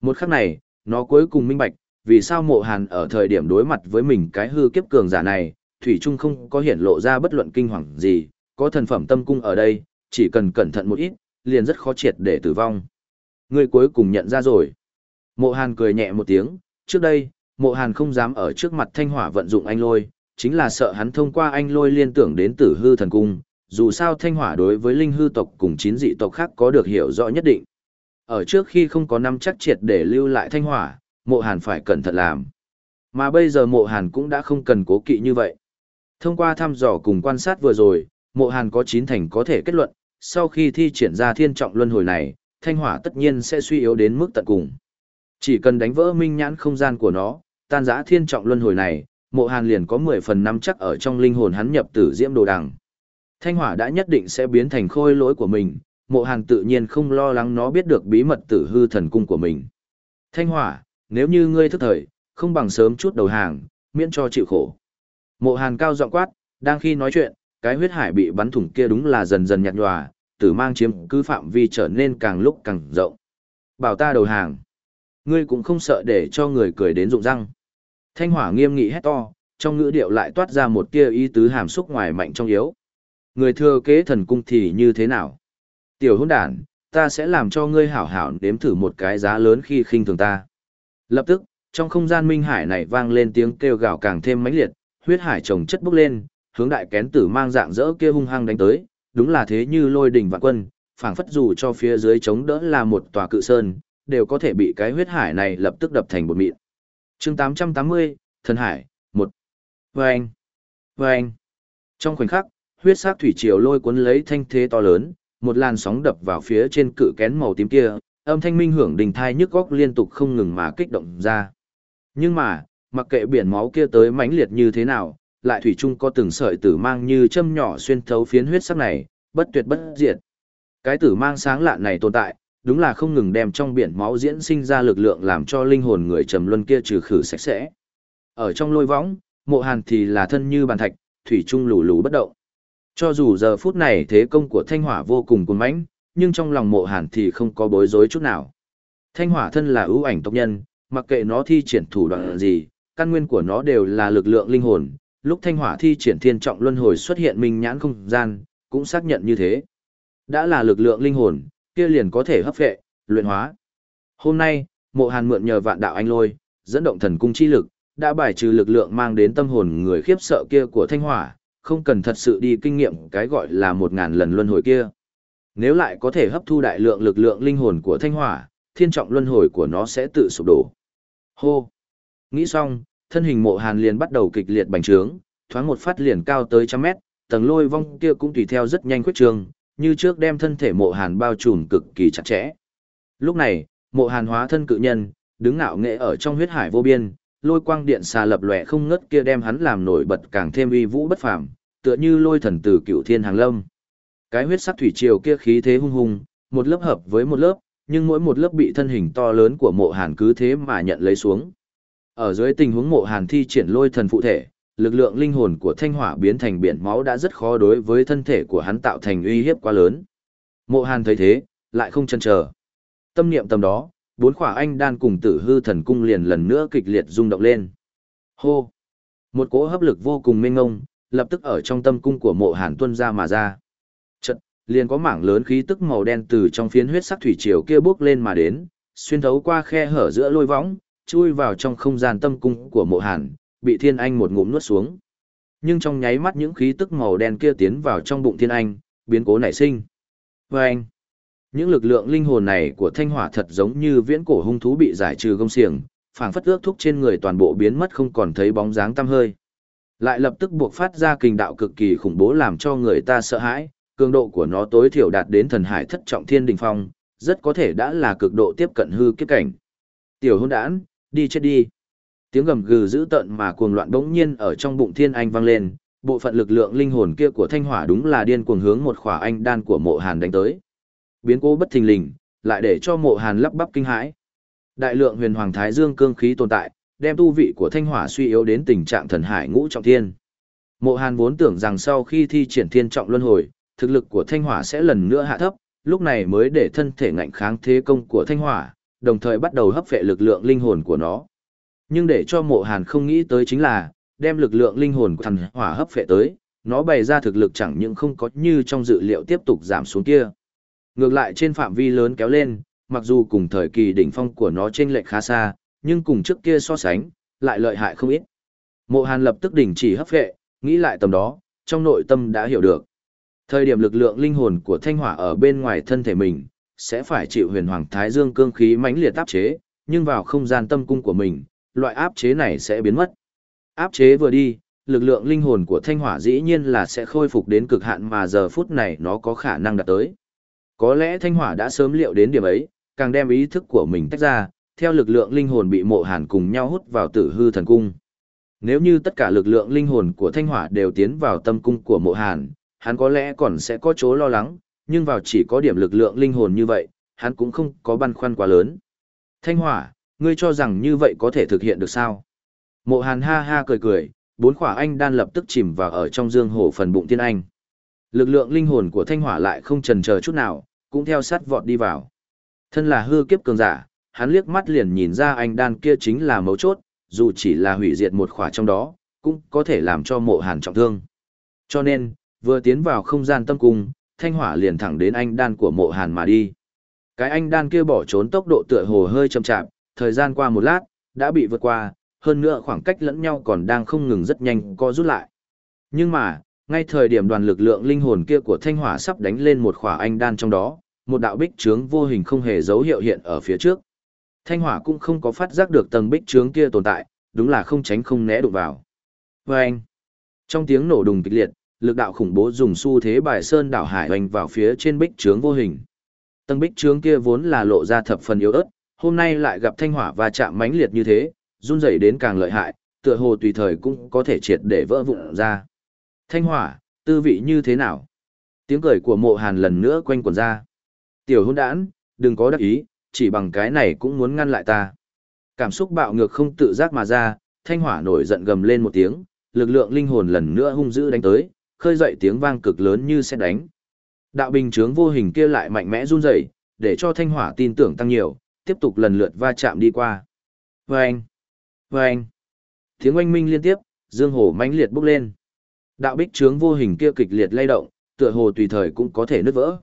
Một khắc này, nó cuối cùng minh bạch, vì sao mộ hàn ở thời điểm đối mặt với mình cái hư kiếp cường giả này, Thủy Trung không có hiện lộ ra bất luận kinh hoàng gì, có thần phẩm tâm cung ở đây, chỉ cần cẩn thận một ít, liền rất khó triệt để tử vong. Người cuối cùng nhận ra rồi. Mộ hàn cười nhẹ một tiếng, trước đây, mộ hàn không dám ở trước mặt thanh hỏa vận dụng anh lôi, chính là sợ hắn thông qua anh lôi liên tưởng đến tử hư thần cung, dù sao thanh hỏa đối với linh hư tộc cùng chín dị tộc khác có được hiểu rõ nhất định. Ở trước khi không có năm chắc triệt để lưu lại thanh hỏa, mộ hàn phải cẩn thận làm. Mà bây giờ mộ hàn cũng đã không cần cố kỵ như vậy. Thông qua thăm dò cùng quan sát vừa rồi, mộ hàn có chín thành có thể kết luận, sau khi thi triển ra thiên trọng luân hồi này, thanh hỏa tất nhiên sẽ suy yếu đến mức tận cùng. Chỉ cần đánh vỡ minh nhãn không gian của nó, tan giã thiên trọng luân hồi này, mộ hàn liền có 10 phần năm chắc ở trong linh hồn hắn nhập tử diễm đồ đằng. Thanh hỏa đã nhất định sẽ biến thành khôi lỗi của mình, mộ hàn tự nhiên không lo lắng nó biết được bí mật tử hư thần cung của mình. Thanh hỏa, nếu như ngươi thức thời, không bằng sớm chút đầu hàng, miễn cho chịu khổ. Mộ hàn cao giọng quát, đang khi nói chuyện, cái huyết hải bị bắn thủng kia đúng là dần dần nhạt nhòa, tử mang chiếm cứ phạm vi trở nên càng lúc càng rộng. Bảo ta đầu hàng. Ngươi cũng không sợ để cho người cười đến rụng răng. Thanh hỏa nghiêm nghị hét to, trong ngữ điệu lại toát ra một tia ý tứ hàm xúc ngoài mạnh trong yếu. Người thừa kế thần cung thì như thế nào? Tiểu hôn đàn, ta sẽ làm cho ngươi hảo hảo đếm thử một cái giá lớn khi khinh thường ta. Lập tức, trong không gian minh hải này vang lên tiếng kêu gào càng thêm mãnh liệt, huyết hải chồng chất bốc lên, hướng đại kén tử mang dạng dỡ kia hung hăng đánh tới, đúng là thế như lôi đỉnh vạn quân, phảng phất dù cho phía dưới chống đỡ là một tòa cự sơn, đều có thể bị cái huyết hải này lập tức đập thành bột mịn. Chương 880, Thần Hải, 1. Vâng! Vâng! Trong khoảnh khắc, huyết sắc thủy triều lôi cuốn lấy thanh thế to lớn, một làn sóng đập vào phía trên cự kén màu tím kia, âm thanh minh hưởng đình thai nhức góc liên tục không ngừng mà kích động ra. Nhưng mà, mặc kệ biển máu kia tới mãnh liệt như thế nào, lại thủy chung có từng sợi tử mang như châm nhỏ xuyên thấu phiến huyết sắc này, bất tuyệt bất diệt. Cái tử mang sáng lạ này tồn tại, đúng là không ngừng đem trong biển máu diễn sinh ra lực lượng làm cho linh hồn người trầm luân kia trừ khử sạch sẽ. Ở trong lôi võng, mộ hàn thì là thân như bàn thạch, thủy chung lù lù bất động. Cho dù giờ phút này thế công của thanh hỏa vô cùng cuồng mãnh, nhưng trong lòng mộ hàn thì không có bối rối chút nào. Thanh hỏa thân là ưu ảnh tộc nhân, mặc kệ nó thi triển thủ đoạn gì, căn nguyên của nó đều là lực lượng linh hồn. Lúc thanh hỏa thi triển thiên trọng luân hồi xuất hiện minh nhãn không gian, cũng xác nhận như thế. Đã là lực lượng linh hồn, kia liền có thể hấp phệ, luyện hóa. Hôm nay, mộ hàn mượn nhờ vạn đạo anh lôi, dẫn động thần cung chi lực, đã bài trừ lực lượng mang đến tâm hồn người khiếp sợ kia của thanh hỏa, không cần thật sự đi kinh nghiệm cái gọi là một ngàn lần luân hồi kia. Nếu lại có thể hấp thu đại lượng lực lượng linh hồn của thanh hỏa, thiên trọng luân hồi của nó sẽ tự sụp đổ. Hô! Nghĩ xong, thân hình mộ hàn liền bắt đầu kịch liệt bành trướng, thoáng một phát liền cao tới trăm mét, tầng lôi vong kia cũng tùy theo rất nhanh quyết trường, như trước đem thân thể mộ hàn bao trùm cực kỳ chặt chẽ. Lúc này, mộ hàn hóa thân cự nhân, đứng ngạo nghệ ở trong huyết hải vô biên, lôi quang điện xà lập lòe không ngớt kia đem hắn làm nổi bật càng thêm uy vũ bất phàm, tựa như lôi thần từ cựu thiên hàng lâm. Cái huyết sắc thủy triều kia khí thế hung hùng, một lớp hợp với một lớp, nhưng mỗi một lớp bị thân hình to lớn của mộ hàn cứ thế mà nhận lấy xuống. Ở dưới tình huống mộ hàn thi triển lôi thần phụ thể, lực lượng linh hồn của thanh hỏa biến thành biển máu đã rất khó đối với thân thể của hắn tạo thành uy hiếp quá lớn. Mộ hàn thấy thế, lại không chần chờ. Tâm niệm tầm đó, bốn khỏa anh đan cùng tử hư thần cung liền lần nữa kịch liệt rung động lên. Hô! Một cỗ hấp lực vô cùng mênh ngông, lập tức ở trong tâm cung của mộ hàn tuân ra mà ra. Liền có mảng lớn khí tức màu đen từ trong phiến huyết sắc thủy triều kia bước lên mà đến, xuyên thấu qua khe hở giữa lôi võng, chui vào trong không gian tâm cung của mộ hàn, bị thiên anh một ngụm nuốt xuống. Nhưng trong nháy mắt những khí tức màu đen kia tiến vào trong bụng thiên anh, biến cố nảy sinh. Và anh, những lực lượng linh hồn này của thanh hỏa thật giống như viễn cổ hung thú bị giải trừ gông xiềng, phảng phất ước thúc trên người toàn bộ biến mất không còn thấy bóng dáng tăm hơi. Lại lập tức buộc phát ra kình đạo cực kỳ khủng bố làm cho người ta sợ hãi, cường độ của nó tối thiểu đạt đến thần hải thất trọng thiên đình phong, rất có thể đã là cực độ tiếp cận hư kiếp cảnh. Tiểu hôn đản, đi chết đi. Tiếng gầm gừ dữ tợn mà cuồng loạn bỗng nhiên ở trong bụng thiên anh vang lên, bộ phận lực lượng linh hồn kia của thanh hỏa đúng là điên cuồng hướng một khỏa anh đan của mộ hàn đánh tới. Biến cố bất thình lình, lại để cho mộ hàn lắp bắp kinh hãi. Đại lượng huyền hoàng thái dương cương khí tồn tại, đem tu vị của thanh hỏa suy yếu đến tình trạng thần hải ngũ trọng thiên. Mộ hàn vốn tưởng rằng sau khi thi triển thiên trọng luân hồi, thực lực của thanh hỏa sẽ lần nữa hạ thấp, lúc này mới để thân thể ngạnh kháng thế công của thanh hỏa, đồng thời bắt đầu hấp phệ lực lượng linh hồn của nó. Nhưng để cho mộ hàn không nghĩ tới chính là, đem lực lượng linh hồn của thần hỏa hấp phệ tới, nó bày ra thực lực chẳng những không có như trong dự liệu tiếp tục giảm xuống kia. Ngược lại trên phạm vi lớn kéo lên, mặc dù cùng thời kỳ đỉnh phong của nó trên lệch khá xa, nhưng cùng trước kia so sánh, lại lợi hại không ít. Mộ Hàn lập tức đình chỉ hấp phệ, nghĩ lại tầm đó, trong nội tâm đã hiểu được. Thời điểm lực lượng linh hồn của thanh hỏa ở bên ngoài thân thể mình, sẽ phải chịu huyền hoàng thái dương cương khí mãnh liệt áp chế, nhưng vào không gian tâm cung của mình, loại áp chế này sẽ biến mất. Áp chế vừa đi, lực lượng linh hồn của thanh hỏa dĩ nhiên là sẽ khôi phục đến cực hạn mà giờ phút này nó có khả năng đạt tới. Có lẽ thanh hỏa đã sớm liệu đến điểm ấy, càng đem ý thức của mình tách ra, theo lực lượng linh hồn bị mộ hàn cùng nhau hút vào tử hư thần cung. Nếu như tất cả lực lượng linh hồn của thanh hỏa đều tiến vào tâm cung của mộ hàn, hắn có lẽ còn sẽ có chỗ lo lắng, nhưng vào chỉ có điểm lực lượng linh hồn như vậy, hắn cũng không có băn khoăn quá lớn. Thanh hỏa, ngươi cho rằng như vậy có thể thực hiện được sao? Mộ hàn ha ha cười cười, bốn khỏa anh đan lập tức chìm vào ở trong dương hổ phần bụng tiên anh. Lực lượng linh hồn của thanh hỏa lại không trần chờ chút nào, cũng theo sát vọt đi vào. Thân là hư kiếp cường giả, hắn liếc mắt liền nhìn ra anh đan kia chính là mấu chốt, dù chỉ là hủy diệt một khỏa trong đó, cũng có thể làm cho mộ hàn trọng thương. Cho nên, vừa tiến vào không gian tâm cung, thanh hỏa liền thẳng đến anh đan của mộ hàn mà đi. Cái anh đan kia bỏ trốn tốc độ tựa hồ hơi chậm chạp, thời gian qua một lát, đã bị vượt qua, hơn nữa khoảng cách lẫn nhau còn đang không ngừng rất nhanh co rút lại. Nhưng mà, ngay thời điểm đoàn lực lượng linh hồn kia của thanh hỏa sắp đánh lên một khỏa anh đan trong đó, một đạo bích trướng vô hình không hề dấu hiệu hiện ở phía trước. Thanh hỏa cũng không có phát giác được tầng bích trướng kia tồn tại, đúng là không tránh không né đụng vào. Và anh, trong tiếng nổ đùng kịch liệt, lực đạo khủng bố dùng xu thế bài sơn đảo hải hoành vào phía trên bích trướng vô hình. Tầng bích trướng kia vốn là lộ ra thập phần yếu ớt, hôm nay lại gặp thanh hỏa và chạm mãnh liệt như thế, run rẩy đến càng lợi hại, tựa hồ tùy thời cũng có thể triệt để vỡ vụn ra. Thanh hỏa, tư vị như thế nào? Tiếng cười của mộ hàn lần nữa quanh quần ra. Tiểu hôn đản, đừng có đắc ý, chỉ bằng cái này cũng muốn ngăn lại ta. Cảm xúc bạo ngược không tự giác mà ra, thanh hỏa nổi giận gầm lên một tiếng, lực lượng linh hồn lần nữa hung dữ đánh tới, khơi dậy tiếng vang cực lớn như sẽ đánh. Đạo bình chướng vô hình kia lại mạnh mẽ run rẩy, để cho thanh hỏa tin tưởng tăng nhiều, tiếp tục lần lượt va chạm đi qua. Vâng! Vâng! Tiếng oanh minh liên tiếp, dương hồ mãnh liệt bốc lên. Đạo bích chướng vô hình kia kịch liệt lay động, tựa hồ tùy thời cũng có thể nứt vỡ.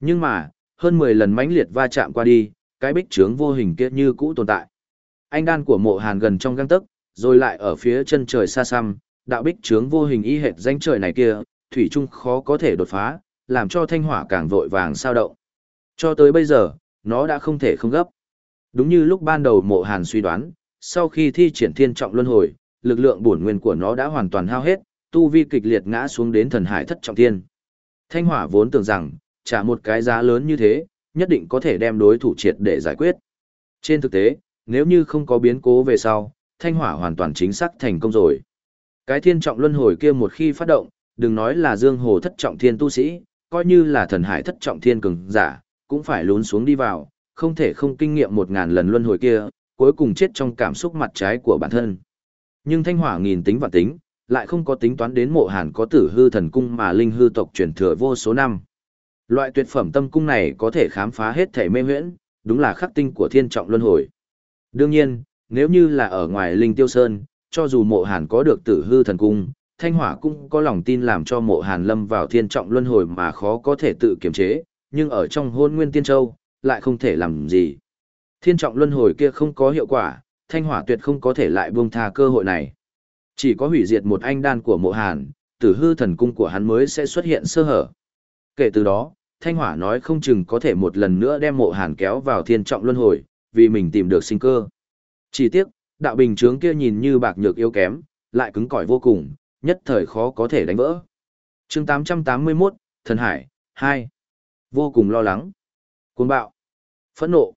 Nhưng mà, hơn 10 lần mãnh liệt va chạm qua đi, cái bích chướng vô hình kia như cũ tồn tại. Anh đan của mộ hàn gần trong găng tấc, rồi lại ở phía chân trời xa xăm, đạo bích chướng vô hình y hệt danh trời này kia, thủy chung khó có thể đột phá, làm cho thanh hỏa càng vội vàng sao động. Cho tới bây giờ, nó đã không thể không gấp. Đúng như lúc ban đầu mộ hàn suy đoán, sau khi thi triển thiên trọng luân hồi, lực lượng bổn nguyên của nó đã hoàn toàn hao hết, tu vi kịch liệt ngã xuống đến thần hải thất trọng thiên. Thanh hỏa vốn tưởng rằng, trả một cái giá lớn như thế, nhất định có thể đem đối thủ triệt để giải quyết. Trên thực tế, nếu như không có biến cố về sau, thanh hỏa hoàn toàn chính xác thành công rồi. Cái thiên trọng luân hồi kia một khi phát động, đừng nói là dương hồ thất trọng thiên tu sĩ, coi như là thần hải thất trọng thiên cường giả, cũng phải lún xuống đi vào, không thể không kinh nghiệm một ngàn lần luân hồi kia, cuối cùng chết trong cảm xúc mặt trái của bản thân. Nhưng thanh hỏa nghìn tính và tính, lại không có tính toán đến mộ hàn có tử hư thần cung mà linh hư tộc truyền thừa vô số năm. Loại tuyệt phẩm tâm cung này có thể khám phá hết thể mê huyễn, đúng là khắc tinh của thiên trọng luân hồi. Đương nhiên, nếu như là ở ngoài linh tiêu sơn, cho dù mộ hàn có được tử hư thần cung, thanh hỏa cũng có lòng tin làm cho mộ hàn lâm vào thiên trọng luân hồi mà khó có thể tự kiềm chế, nhưng ở trong hôn nguyên tiên châu, lại không thể làm gì. Thiên trọng luân hồi kia không có hiệu quả, thanh hỏa tuyệt không có thể lại buông tha cơ hội này. Chỉ có hủy diệt một anh đan của mộ hàn, tử hư thần cung của hắn mới sẽ xuất hiện sơ hở. Kể từ đó, thanh hỏa nói không chừng có thể một lần nữa đem mộ hàn kéo vào thiên trọng luân hồi, vì mình tìm được sinh cơ. Chỉ tiếc, đạo bình chướng kia nhìn như bạc nhược yếu kém, lại cứng cỏi vô cùng, nhất thời khó có thể đánh vỡ. chương 881, Thần Hải, 2. Vô cùng lo lắng. Cuồng bạo. Phẫn nộ.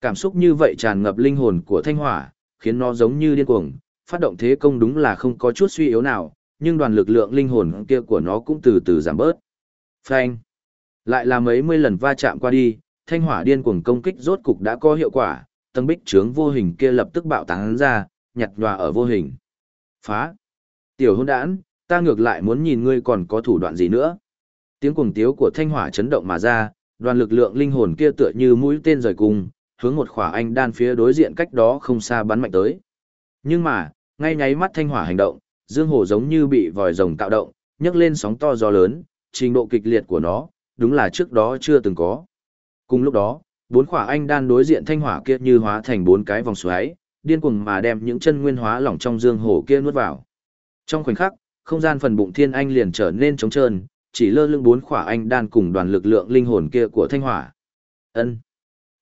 Cảm xúc như vậy tràn ngập linh hồn của thanh hỏa, khiến nó giống như điên cuồng, phát động thế công đúng là không có chút suy yếu nào, nhưng đoàn lực lượng linh hồn kia của nó cũng từ từ giảm bớt. Phanh. Lại là mấy mươi lần va chạm qua đi, thanh hỏa điên cuồng công kích rốt cục đã có hiệu quả, tầng bích trướng vô hình kia lập tức bạo tán ra, nhặt nhòa ở vô hình. Phá! Tiểu hôn đản, ta ngược lại muốn nhìn ngươi còn có thủ đoạn gì nữa. Tiếng cuồng tiếu của thanh hỏa chấn động mà ra, đoàn lực lượng linh hồn kia tựa như mũi tên rời cung, hướng một khỏa anh đan phía đối diện cách đó không xa bắn mạnh tới. Nhưng mà, ngay nháy mắt thanh hỏa hành động, dương hồ giống như bị vòi rồng tạo động, nhấc lên sóng to gió lớn, trình độ kịch liệt của nó, đúng là trước đó chưa từng có. Cùng lúc đó, bốn khỏa anh đan đối diện thanh hỏa kia như hóa thành bốn cái vòng xoáy, điên cuồng mà đem những chân nguyên hóa lỏng trong dương hồ kia nuốt vào. Trong khoảnh khắc, không gian phần bụng thiên anh liền trở nên trống trơn, chỉ lơ lưng bốn khỏa anh đan cùng đoàn lực lượng linh hồn kia của thanh hỏa. Ân.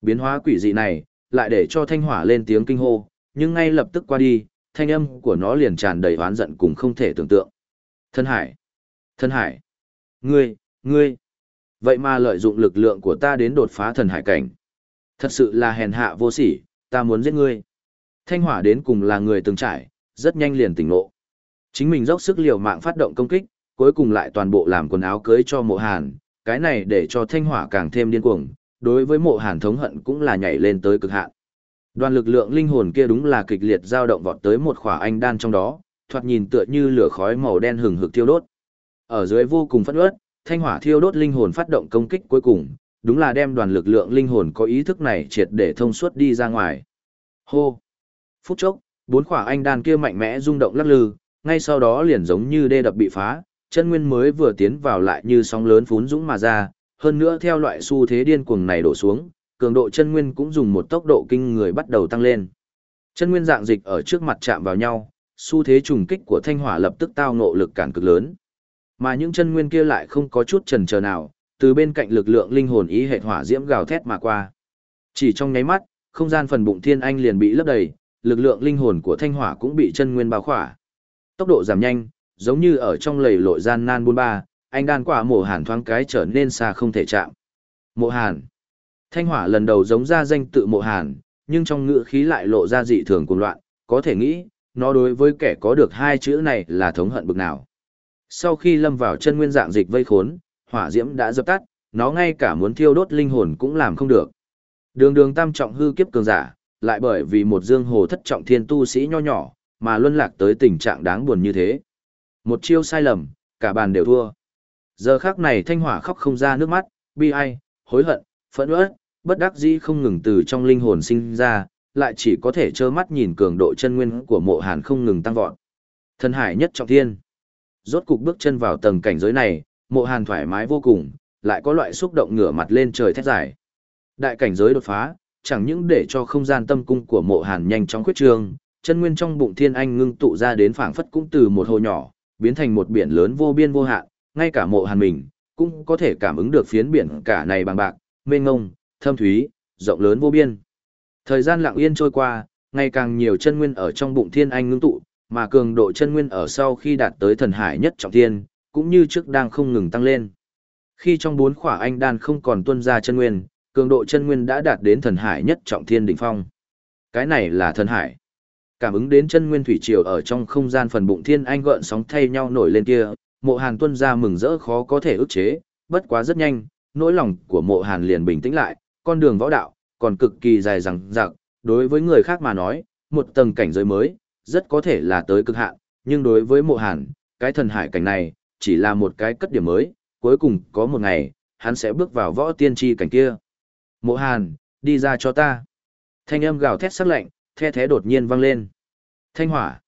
Biến hóa quỷ dị này, lại để cho thanh hỏa lên tiếng kinh hô, nhưng ngay lập tức qua đi, thanh âm của nó liền tràn đầy oán giận cùng không thể tưởng tượng. Thân hải! Thân hải! Ngươi, ngươi! Vậy mà lợi dụng lực lượng của ta đến đột phá thần hải cảnh. Thật sự là hèn hạ vô sỉ, ta muốn giết ngươi. Thanh hỏa đến cùng là người từng trải, rất nhanh liền tỉnh ngộ. Chính mình dốc sức liều mạng phát động công kích, cuối cùng lại toàn bộ làm quần áo cưới cho mộ hàn, cái này để cho thanh hỏa càng thêm điên cuồng, đối với mộ hàn thống hận cũng là nhảy lên tới cực hạn. Đoàn lực lượng linh hồn kia đúng là kịch liệt dao động vọt tới một khỏa anh đan trong đó, thoạt nhìn tựa như lửa khói màu đen hừng hực thiêu đốt. Ở dưới vô cùng phẫn uất, thanh hỏa thiêu đốt linh hồn phát động công kích cuối cùng, đúng là đem đoàn lực lượng linh hồn có ý thức này triệt để thông suốt đi ra ngoài. Hô! Phút chốc, bốn khỏa anh đan kia mạnh mẽ rung động lắc lư, ngay sau đó liền giống như đê đập bị phá, chân nguyên mới vừa tiến vào lại như sóng lớn phún dũng mà ra, hơn nữa theo loại xu thế điên cuồng này đổ xuống, cường độ chân nguyên cũng dùng một tốc độ kinh người bắt đầu tăng lên. Chân nguyên dạng dịch ở trước mặt chạm vào nhau, xu thế trùng kích của thanh hỏa lập tức tao ngộ lực cản cực lớn. Mà những chân nguyên kia lại không có chút chần chờ nào, từ bên cạnh lực lượng linh hồn ý hệ hỏa diễm gào thét mà qua. Chỉ trong nháy mắt, không gian phần bụng thiên anh liền bị lấp đầy, lực lượng linh hồn của thanh hỏa cũng bị chân nguyên bao khỏa. Tốc độ giảm nhanh, giống như ở trong lầy lội gian nan buôn ba, anh đan quả mộ hàn thoáng cái trở nên xa không thể chạm. Mộ hàn. Thanh hỏa lần đầu giống ra danh tự mộ hàn, nhưng trong ngữ khí lại lộ ra dị thường cuồng loạn, có thể nghĩ, nó đối với kẻ có được hai chữ này là thống hận bực nào. Sau khi lâm vào chân nguyên dạng dịch vây khốn, hỏa diễm đã dập tắt, nó ngay cả muốn thiêu đốt linh hồn cũng làm không được. Đường đường tam trọng hư kiếp cường giả, lại bởi vì một dương hồ thất trọng thiên tu sĩ nho nhỏ, mà luân lạc tới tình trạng đáng buồn như thế. Một chiêu sai lầm, cả bàn đều thua. Giờ khắc này thanh hỏa khóc không ra nước mắt, bi ai, hối hận, phẫn uất, bất đắc dĩ không ngừng từ trong linh hồn sinh ra, lại chỉ có thể trơ mắt nhìn cường độ chân nguyên của mộ hàn không ngừng tăng vọt. Thần hải nhất trọng thiên. Rốt cục bước chân vào tầng cảnh giới này, mộ hàn thoải mái vô cùng, lại có loại xúc động ngửa mặt lên trời thét dài. Đại cảnh giới đột phá, chẳng những để cho không gian tâm cung của mộ hàn nhanh chóng khuyết trương, chân nguyên trong bụng thiên anh ngưng tụ ra đến phảng phất cũng từ một hồ nhỏ, biến thành một biển lớn vô biên vô hạn, ngay cả mộ hàn mình, cũng có thể cảm ứng được phiến biển cả này bằng bạc, mênh ngông, thâm thúy, rộng lớn vô biên. Thời gian lặng yên trôi qua, ngày càng nhiều chân nguyên ở trong bụng thiên anh ngưng tụ, mà cường độ chân nguyên ở sau khi đạt tới thần hải nhất trọng thiên, cũng như trước đang không ngừng tăng lên. Khi trong bốn khỏa anh đan không còn tuân ra chân nguyên, cường độ chân nguyên đã đạt đến thần hải nhất trọng thiên đỉnh phong. Cái này là thần hải. Cảm ứng đến chân nguyên thủy triều ở trong không gian phần bụng thiên anh gợn sóng thay nhau nổi lên kia, mộ hàn tuân ra mừng rỡ khó có thể ức chế, bất quá rất nhanh, nỗi lòng của mộ hàn liền bình tĩnh lại, con đường võ đạo, còn cực kỳ dài dằng dặc, đối với người khác mà nói, một tầng cảnh giới mới, rất có thể là tới cực hạn, nhưng đối với mộ hàn, cái thần hải cảnh này, chỉ là một cái cất điểm mới, cuối cùng có một ngày, hắn sẽ bước vào võ tiên tri cảnh kia. Mộ hàn, đi ra cho ta. Thanh âm gào thét sắc lạnh, the thế đột nhiên vang lên. Thanh hỏa.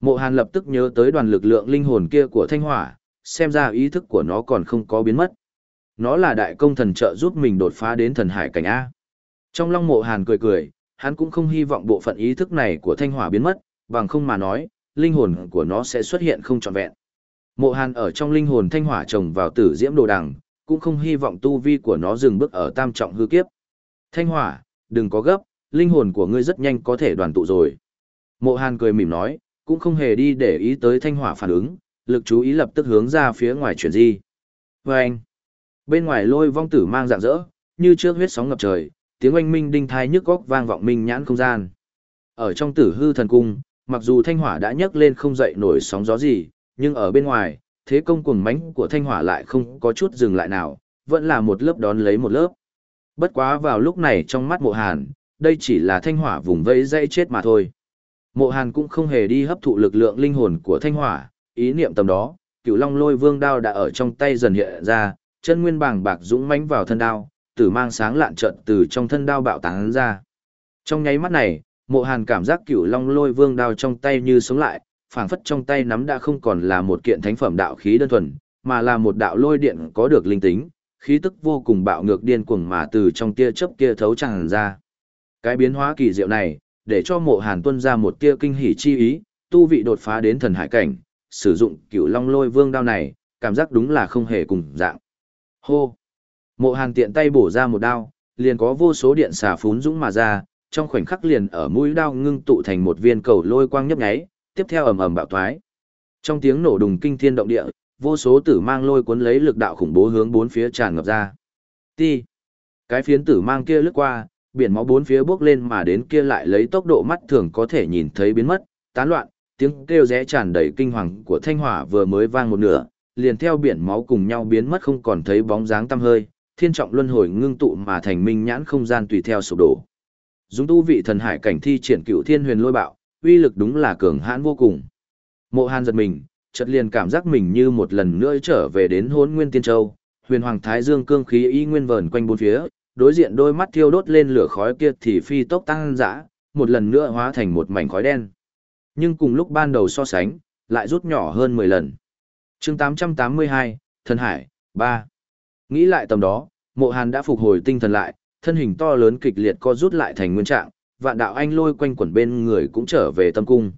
Mộ hàn lập tức nhớ tới đoàn lực lượng linh hồn kia của thanh hỏa, xem ra ý thức của nó còn không có biến mất. Nó là đại công thần trợ giúp mình đột phá đến thần hải cảnh A. Trong long mộ hàn cười cười, hắn cũng không hy vọng bộ phận ý thức này của thanh hỏa biến mất, bằng không mà nói, linh hồn của nó sẽ xuất hiện không trọn vẹn. Mộ hàn ở trong linh hồn thanh hỏa trồng vào tử diễm đồ đằng, cũng không hy vọng tu vi của nó dừng bước ở tam trọng hư kiếp. Thanh hỏa, đừng có gấp, linh hồn của ngươi rất nhanh có thể đoàn tụ rồi. Mộ hàn cười mỉm nói, cũng không hề đi để ý tới thanh hỏa phản ứng, lực chú ý lập tức hướng ra phía ngoài chuyển di. Vâng! anh, bên ngoài lôi vong tử mang dạng dỡ, như trước huyết sóng ngập trời, tiếng oanh minh đinh thai nhức góc vang vọng minh nhãn không gian. Ở trong tử hư thần cung, mặc dù thanh hỏa đã nhấc lên không dậy nổi sóng gió gì, nhưng ở bên ngoài, thế công cuồng mãnh của thanh hỏa lại không có chút dừng lại nào, vẫn là một lớp đón lấy một lớp. Bất quá vào lúc này trong mắt mộ hàn, đây chỉ là thanh hỏa vùng vẫy dây chết mà thôi. Mộ hàn cũng không hề đi hấp thụ lực lượng linh hồn của thanh hỏa, ý niệm tầm đó, cựu long lôi vương đao đã ở trong tay dần hiện ra, chân nguyên bàng bạc dũng mãnh vào thân đao, tử mang sáng lạn trận từ trong thân đao bạo tán ra. Trong nháy mắt này, mộ hàn cảm giác Cửu long lôi vương đao trong tay như sống lại, phảng phất trong tay nắm đã không còn là một kiện thánh phẩm đạo khí đơn thuần, mà là một đạo lôi điện có được linh tính, khí tức vô cùng bạo ngược điên cuồng mà từ trong tia chớp kia thấu tràn ra. Cái biến hóa kỳ diệu này, để cho mộ hàn tuân ra một tia kinh hỉ chi ý, tu vị đột phá đến thần hải cảnh, sử dụng cửu long lôi vương đao này, cảm giác đúng là không hề cùng dạng. Hô! Mộ hàn tiện tay bổ ra một đao, liền có vô số điện xà phún dũng mà ra, trong khoảnh khắc liền ở mũi đao ngưng tụ thành một viên cầu lôi quang nhấp nháy, tiếp theo ầm ầm bạo thoái. Trong tiếng nổ đùng kinh thiên động địa, vô số tử mang lôi cuốn lấy lực đạo khủng bố hướng bốn phía tràn ngập ra. Ti. Cái phiến tử mang kia lướt qua, biển máu bốn phía bước lên mà đến kia lại lấy tốc độ mắt thường có thể nhìn thấy biến mất, tán loạn, tiếng kêu rẽ tràn đầy kinh hoàng của thanh hỏa vừa mới vang một nửa, liền theo biển máu cùng nhau biến mất không còn thấy bóng dáng tăm hơi, thiên trọng luân hồi ngưng tụ mà thành minh nhãn không gian tùy theo sụp đổ. Dung tu vị thần hải cảnh thi triển cựu thiên huyền lôi bạo, uy lực đúng là cường hãn vô cùng. Mộ Hàn giật mình, chợt liền cảm giác mình như một lần nữa trở về đến Hỗn Nguyên Tiên Châu, Huyền Hoàng Thái Dương cương khí y nguyên vờn quanh bốn phía, đối diện đôi mắt thiêu đốt lên lửa khói kia thì phi tốc tăng dã, một lần nữa hóa thành một mảnh khói đen. Nhưng cùng lúc ban đầu so sánh, lại rút nhỏ hơn 10 lần. chương 882, Thần Hải, 3. Nghĩ lại tầm đó, mộ hàn đã phục hồi tinh thần lại, thân hình to lớn kịch liệt co rút lại thành nguyên trạng, vạn đạo anh lôi quanh quẩn bên người cũng trở về tâm cung.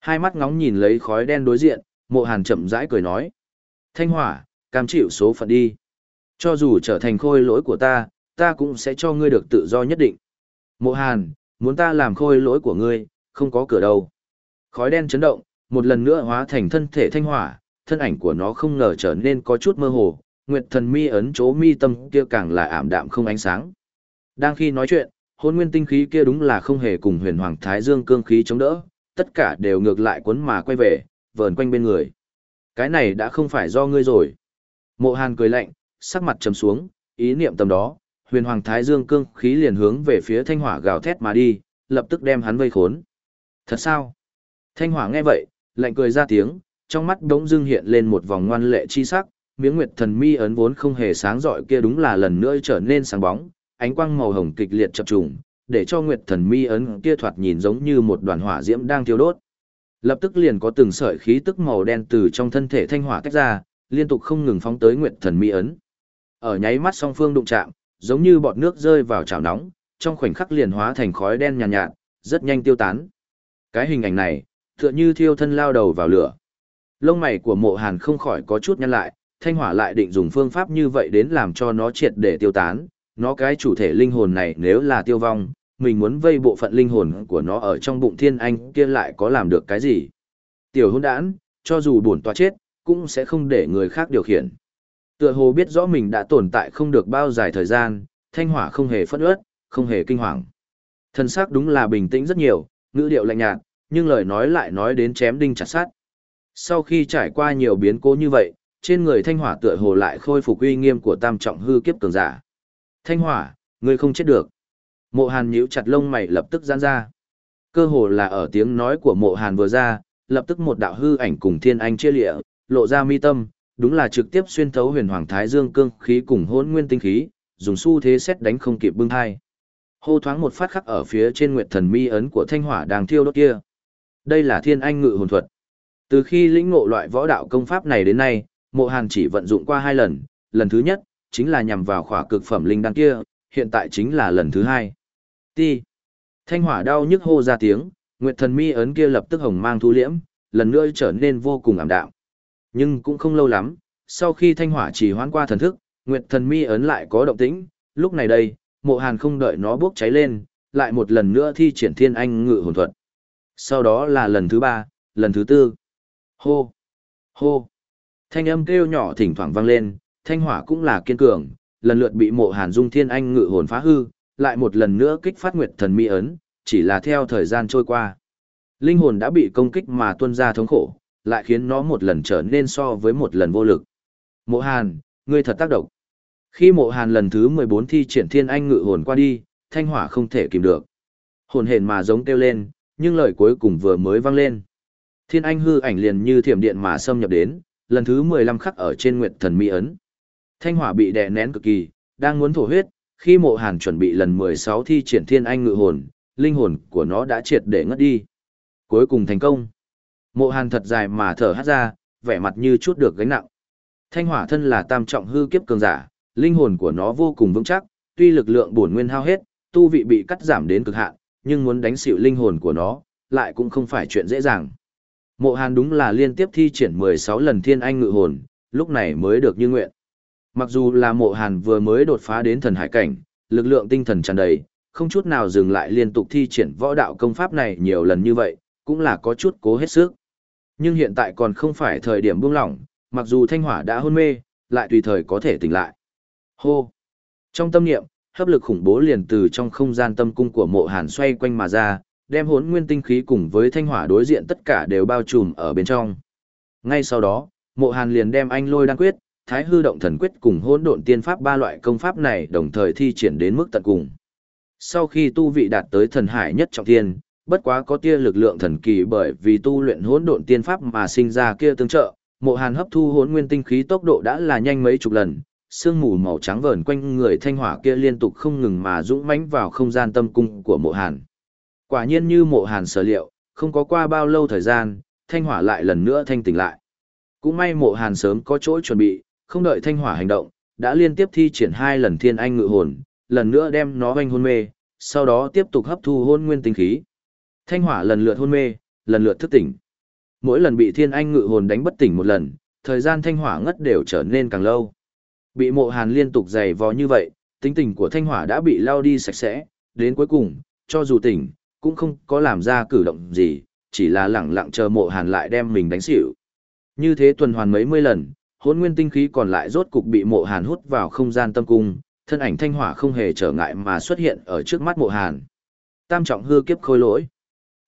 Hai mắt ngóng nhìn lấy khói đen đối diện, mộ hàn chậm rãi cười nói. Thanh hỏa, cam chịu số phận đi. Cho dù trở thành khôi lỗi của ta, ta cũng sẽ cho ngươi được tự do nhất định. Mộ hàn, muốn ta làm khôi lỗi của ngươi, không có cửa đâu. Khói đen chấn động, một lần nữa hóa thành thân thể thanh hỏa, thân ảnh của nó không ngờ trở nên có chút mơ hồ, nguyệt thần mi ấn chỗ mi tâm kia càng là ảm đạm không ánh sáng. Đang khi nói chuyện, hôn nguyên tinh khí kia đúng là không hề cùng huyền hoàng thái dương cương khí chống đỡ, tất cả đều ngược lại cuốn mà quay về, vờn quanh bên người. Cái này đã không phải do ngươi rồi. Mộ Hàn cười lạnh, sắc mặt trầm xuống, ý niệm tầm đó, huyền hoàng thái dương cương khí liền hướng về phía thanh hỏa gào thét mà đi, lập tức đem hắn vây khốn. Thật sao? Thanh hỏa nghe vậy, lạnh cười ra tiếng, trong mắt đống dưng hiện lên một vòng ngoan lệ chi sắc, miếng nguyệt thần mi ấn vốn không hề sáng rọi kia đúng là lần nữa trở nên sáng bóng, ánh quang màu hồng kịch liệt chập trùng, để cho nguyệt thần mi ấn kia thoạt nhìn giống như một đoàn hỏa diễm đang thiêu đốt. Lập tức liền có từng sợi khí tức màu đen từ trong thân thể thanh hỏa tách ra, liên tục không ngừng phóng tới nguyệt thần mi ấn. Ở nháy mắt song phương đụng chạm, giống như bọt nước rơi vào chảo nóng, trong khoảnh khắc liền hóa thành khói đen nhàn nhạt, nhạt, rất nhanh tiêu tán. Cái hình ảnh này, tựa như thiêu thân lao đầu vào lửa. Lông mày của mộ hàn không khỏi có chút nhăn lại, thanh hỏa lại định dùng phương pháp như vậy đến làm cho nó triệt để tiêu tán. Nó cái chủ thể linh hồn này nếu là tiêu vong, mình muốn vây bộ phận linh hồn của nó ở trong bụng thiên anh kia lại có làm được cái gì. Tiểu hôn đản, cho dù buồn tòa chết, cũng sẽ không để người khác điều khiển. Tựa hồ biết rõ mình đã tồn tại không được bao dài thời gian, thanh hỏa không hề phẫn ướt, không hề kinh hoàng. Thân xác đúng là bình tĩnh rất nhiều, ngữ điệu lạnh nhạt, nhưng lời nói lại nói đến chém đinh chặt sát. Sau khi trải qua nhiều biến cố như vậy, trên người thanh hỏa tựa hồ lại khôi phục uy nghiêm của tam trọng hư kiếp cường giả. Thanh hỏa, ngươi không chết được. Mộ hàn nhíu chặt lông mày lập tức giãn ra. Cơ hồ là ở tiếng nói của mộ hàn vừa ra, lập tức một đạo hư ảnh cùng thiên anh chia lịa, lộ ra mi tâm, đúng là trực tiếp xuyên thấu huyền hoàng thái dương cương khí cùng hỗn nguyên tinh khí, dùng xu thế xét đánh không kịp bưng hai. Hô thoáng một phát khắc ở phía trên nguyệt thần mi ấn của thanh hỏa đang thiêu đốt kia. Đây là thiên anh ngự hồn thuật. Từ khi lĩnh ngộ loại võ đạo công pháp này đến nay, mộ hàn chỉ vận dụng qua hai lần, lần thứ nhất, chính là nhằm vào khỏa cực phẩm linh đan kia, hiện tại chính là lần thứ hai. Ti. Thanh hỏa đau nhức hô ra tiếng, nguyệt thần mi ấn kia lập tức hồng mang thu liễm, lần nữa trở nên vô cùng ảm đạm. Nhưng cũng không lâu lắm, sau khi thanh hỏa chỉ hoãn qua thần thức, nguyệt thần mi ấn lại có động tĩnh, lúc này đây, mộ hàn không đợi nó bốc cháy lên, lại một lần nữa thi triển thiên anh ngự hồn thuật. Sau đó là lần thứ ba, lần thứ tư. Hô! Hô! Thanh âm kêu nhỏ thỉnh thoảng vang lên, thanh hỏa cũng là kiên cường, lần lượt bị mộ hàn dung thiên anh ngự hồn phá hư, lại một lần nữa kích phát nguyệt thần mi ấn, chỉ là theo thời gian trôi qua. Linh hồn đã bị công kích mà tuân ra thống khổ, lại khiến nó một lần trở nên so với một lần vô lực. Mộ hàn, ngươi thật tác động. Khi mộ hàn lần thứ 14 thi triển thiên anh ngự hồn qua đi, thanh hỏa không thể kìm được. Hồn hền mà giống kêu lên, nhưng lời cuối cùng vừa mới vang lên. Thiên anh hư ảnh liền như thiểm điện mà xâm nhập đến, lần thứ 15 khắc ở trên nguyệt thần mỹ ấn. Thanh hỏa bị đè nén cực kỳ, đang muốn thổ huyết, khi mộ hàn chuẩn bị lần 16 thi triển thiên anh ngự hồn, linh hồn của nó đã triệt để ngất đi. Cuối cùng thành công. Mộ hàn thật dài mà thở hát ra, vẻ mặt như chút được gánh nặng. Thanh hỏa thân là tam trọng hư kiếp cường giả, linh hồn của nó vô cùng vững chắc, tuy lực lượng bổn nguyên hao hết, tu vị bị cắt giảm đến cực hạn, nhưng muốn đánh xỉu linh hồn của nó, lại cũng không phải chuyện dễ dàng. Mộ Hàn đúng là liên tiếp thi triển 16 lần thiên anh ngự hồn, lúc này mới được như nguyện. Mặc dù là mộ Hàn vừa mới đột phá đến thần hải cảnh, lực lượng tinh thần tràn đầy, không chút nào dừng lại liên tục thi triển võ đạo công pháp này nhiều lần như vậy, cũng là có chút cố hết sức. Nhưng hiện tại còn không phải thời điểm buông lỏng, mặc dù thanh hỏa đã hôn mê, lại tùy thời có thể tỉnh lại. Hô! Trong tâm niệm, hấp lực khủng bố liền từ trong không gian tâm cung của mộ hàn xoay quanh mà ra, đem hốn nguyên tinh khí cùng với thanh hỏa đối diện tất cả đều bao trùm ở bên trong. Ngay sau đó, mộ hàn liền đem anh lôi đan quyết, thái hư động thần quyết cùng hỗn độn tiên pháp ba loại công pháp này đồng thời thi triển đến mức tận cùng. Sau khi tu vị đạt tới thần hải nhất trọng thiên, bất quá có tia lực lượng thần kỳ bởi vì tu luyện hỗn độn tiên pháp mà sinh ra kia tương trợ, mộ hàn hấp thu hỗn nguyên tinh khí tốc độ đã là nhanh mấy chục lần, sương mù màu trắng vờn quanh người thanh hỏa kia liên tục không ngừng mà dũng mãnh vào không gian tâm cung của mộ hàn. Quả nhiên như mộ hàn sở liệu, không có qua bao lâu thời gian, thanh hỏa lại lần nữa thanh tỉnh lại. Cũng may mộ hàn sớm có chỗ chuẩn bị, không đợi thanh hỏa hành động, đã liên tiếp thi triển hai lần thiên anh ngự hồn, lần nữa đem nó hoanh hôn mê, sau đó tiếp tục hấp thu hôn nguyên tinh khí. Thanh hỏa lần lượt hôn mê, lần lượt thức tỉnh. Mỗi lần bị thiên anh ngự hồn đánh bất tỉnh một lần, thời gian thanh hỏa ngất đều trở nên càng lâu. Bị mộ hàn liên tục dày vò như vậy, tính tình của thanh hỏa đã bị lao đi sạch sẽ, đến cuối cùng, cho dù tỉnh, cũng không có làm ra cử động gì, chỉ là lẳng lặng chờ mộ hàn lại đem mình đánh xỉu. Như thế tuần hoàn mấy mươi lần, hôn nguyên tinh khí còn lại rốt cục bị mộ hàn hút vào không gian tâm cung, thân ảnh thanh hỏa không hề trở ngại mà xuất hiện ở trước mắt mộ hàn. Tam trọng hư kiếp khôi lỗi.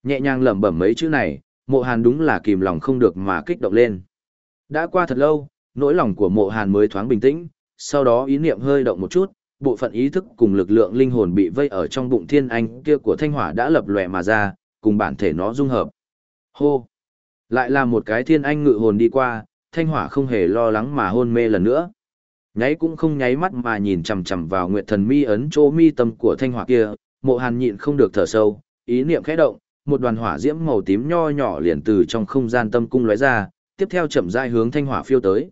Nhẹ nhàng lẩm bẩm mấy chữ này, mộ hàn đúng là kìm lòng không được mà kích động lên. Đã qua thật lâu, nỗi lòng của mộ hàn mới thoáng bình tĩnh, sau đó ý niệm hơi động một chút, bộ phận ý thức cùng lực lượng linh hồn bị vây ở trong bụng thiên anh kia của thanh hỏa đã lập lòe mà ra, cùng bản thể nó dung hợp. Hô! Lại là một cái thiên anh ngự hồn đi qua, thanh hỏa không hề lo lắng mà hôn mê lần nữa. Nháy cũng không nháy mắt mà nhìn chằm chằm vào nguyệt thần mi ấn chỗ mi tâm của thanh hỏa kia, mộ hàn nhịn không được thở sâu, ý niệm khẽ động, một đoàn hỏa diễm màu tím nho nhỏ liền từ trong không gian tâm cung lóe ra, tiếp theo chậm rãi hướng thanh hỏa phiêu tới.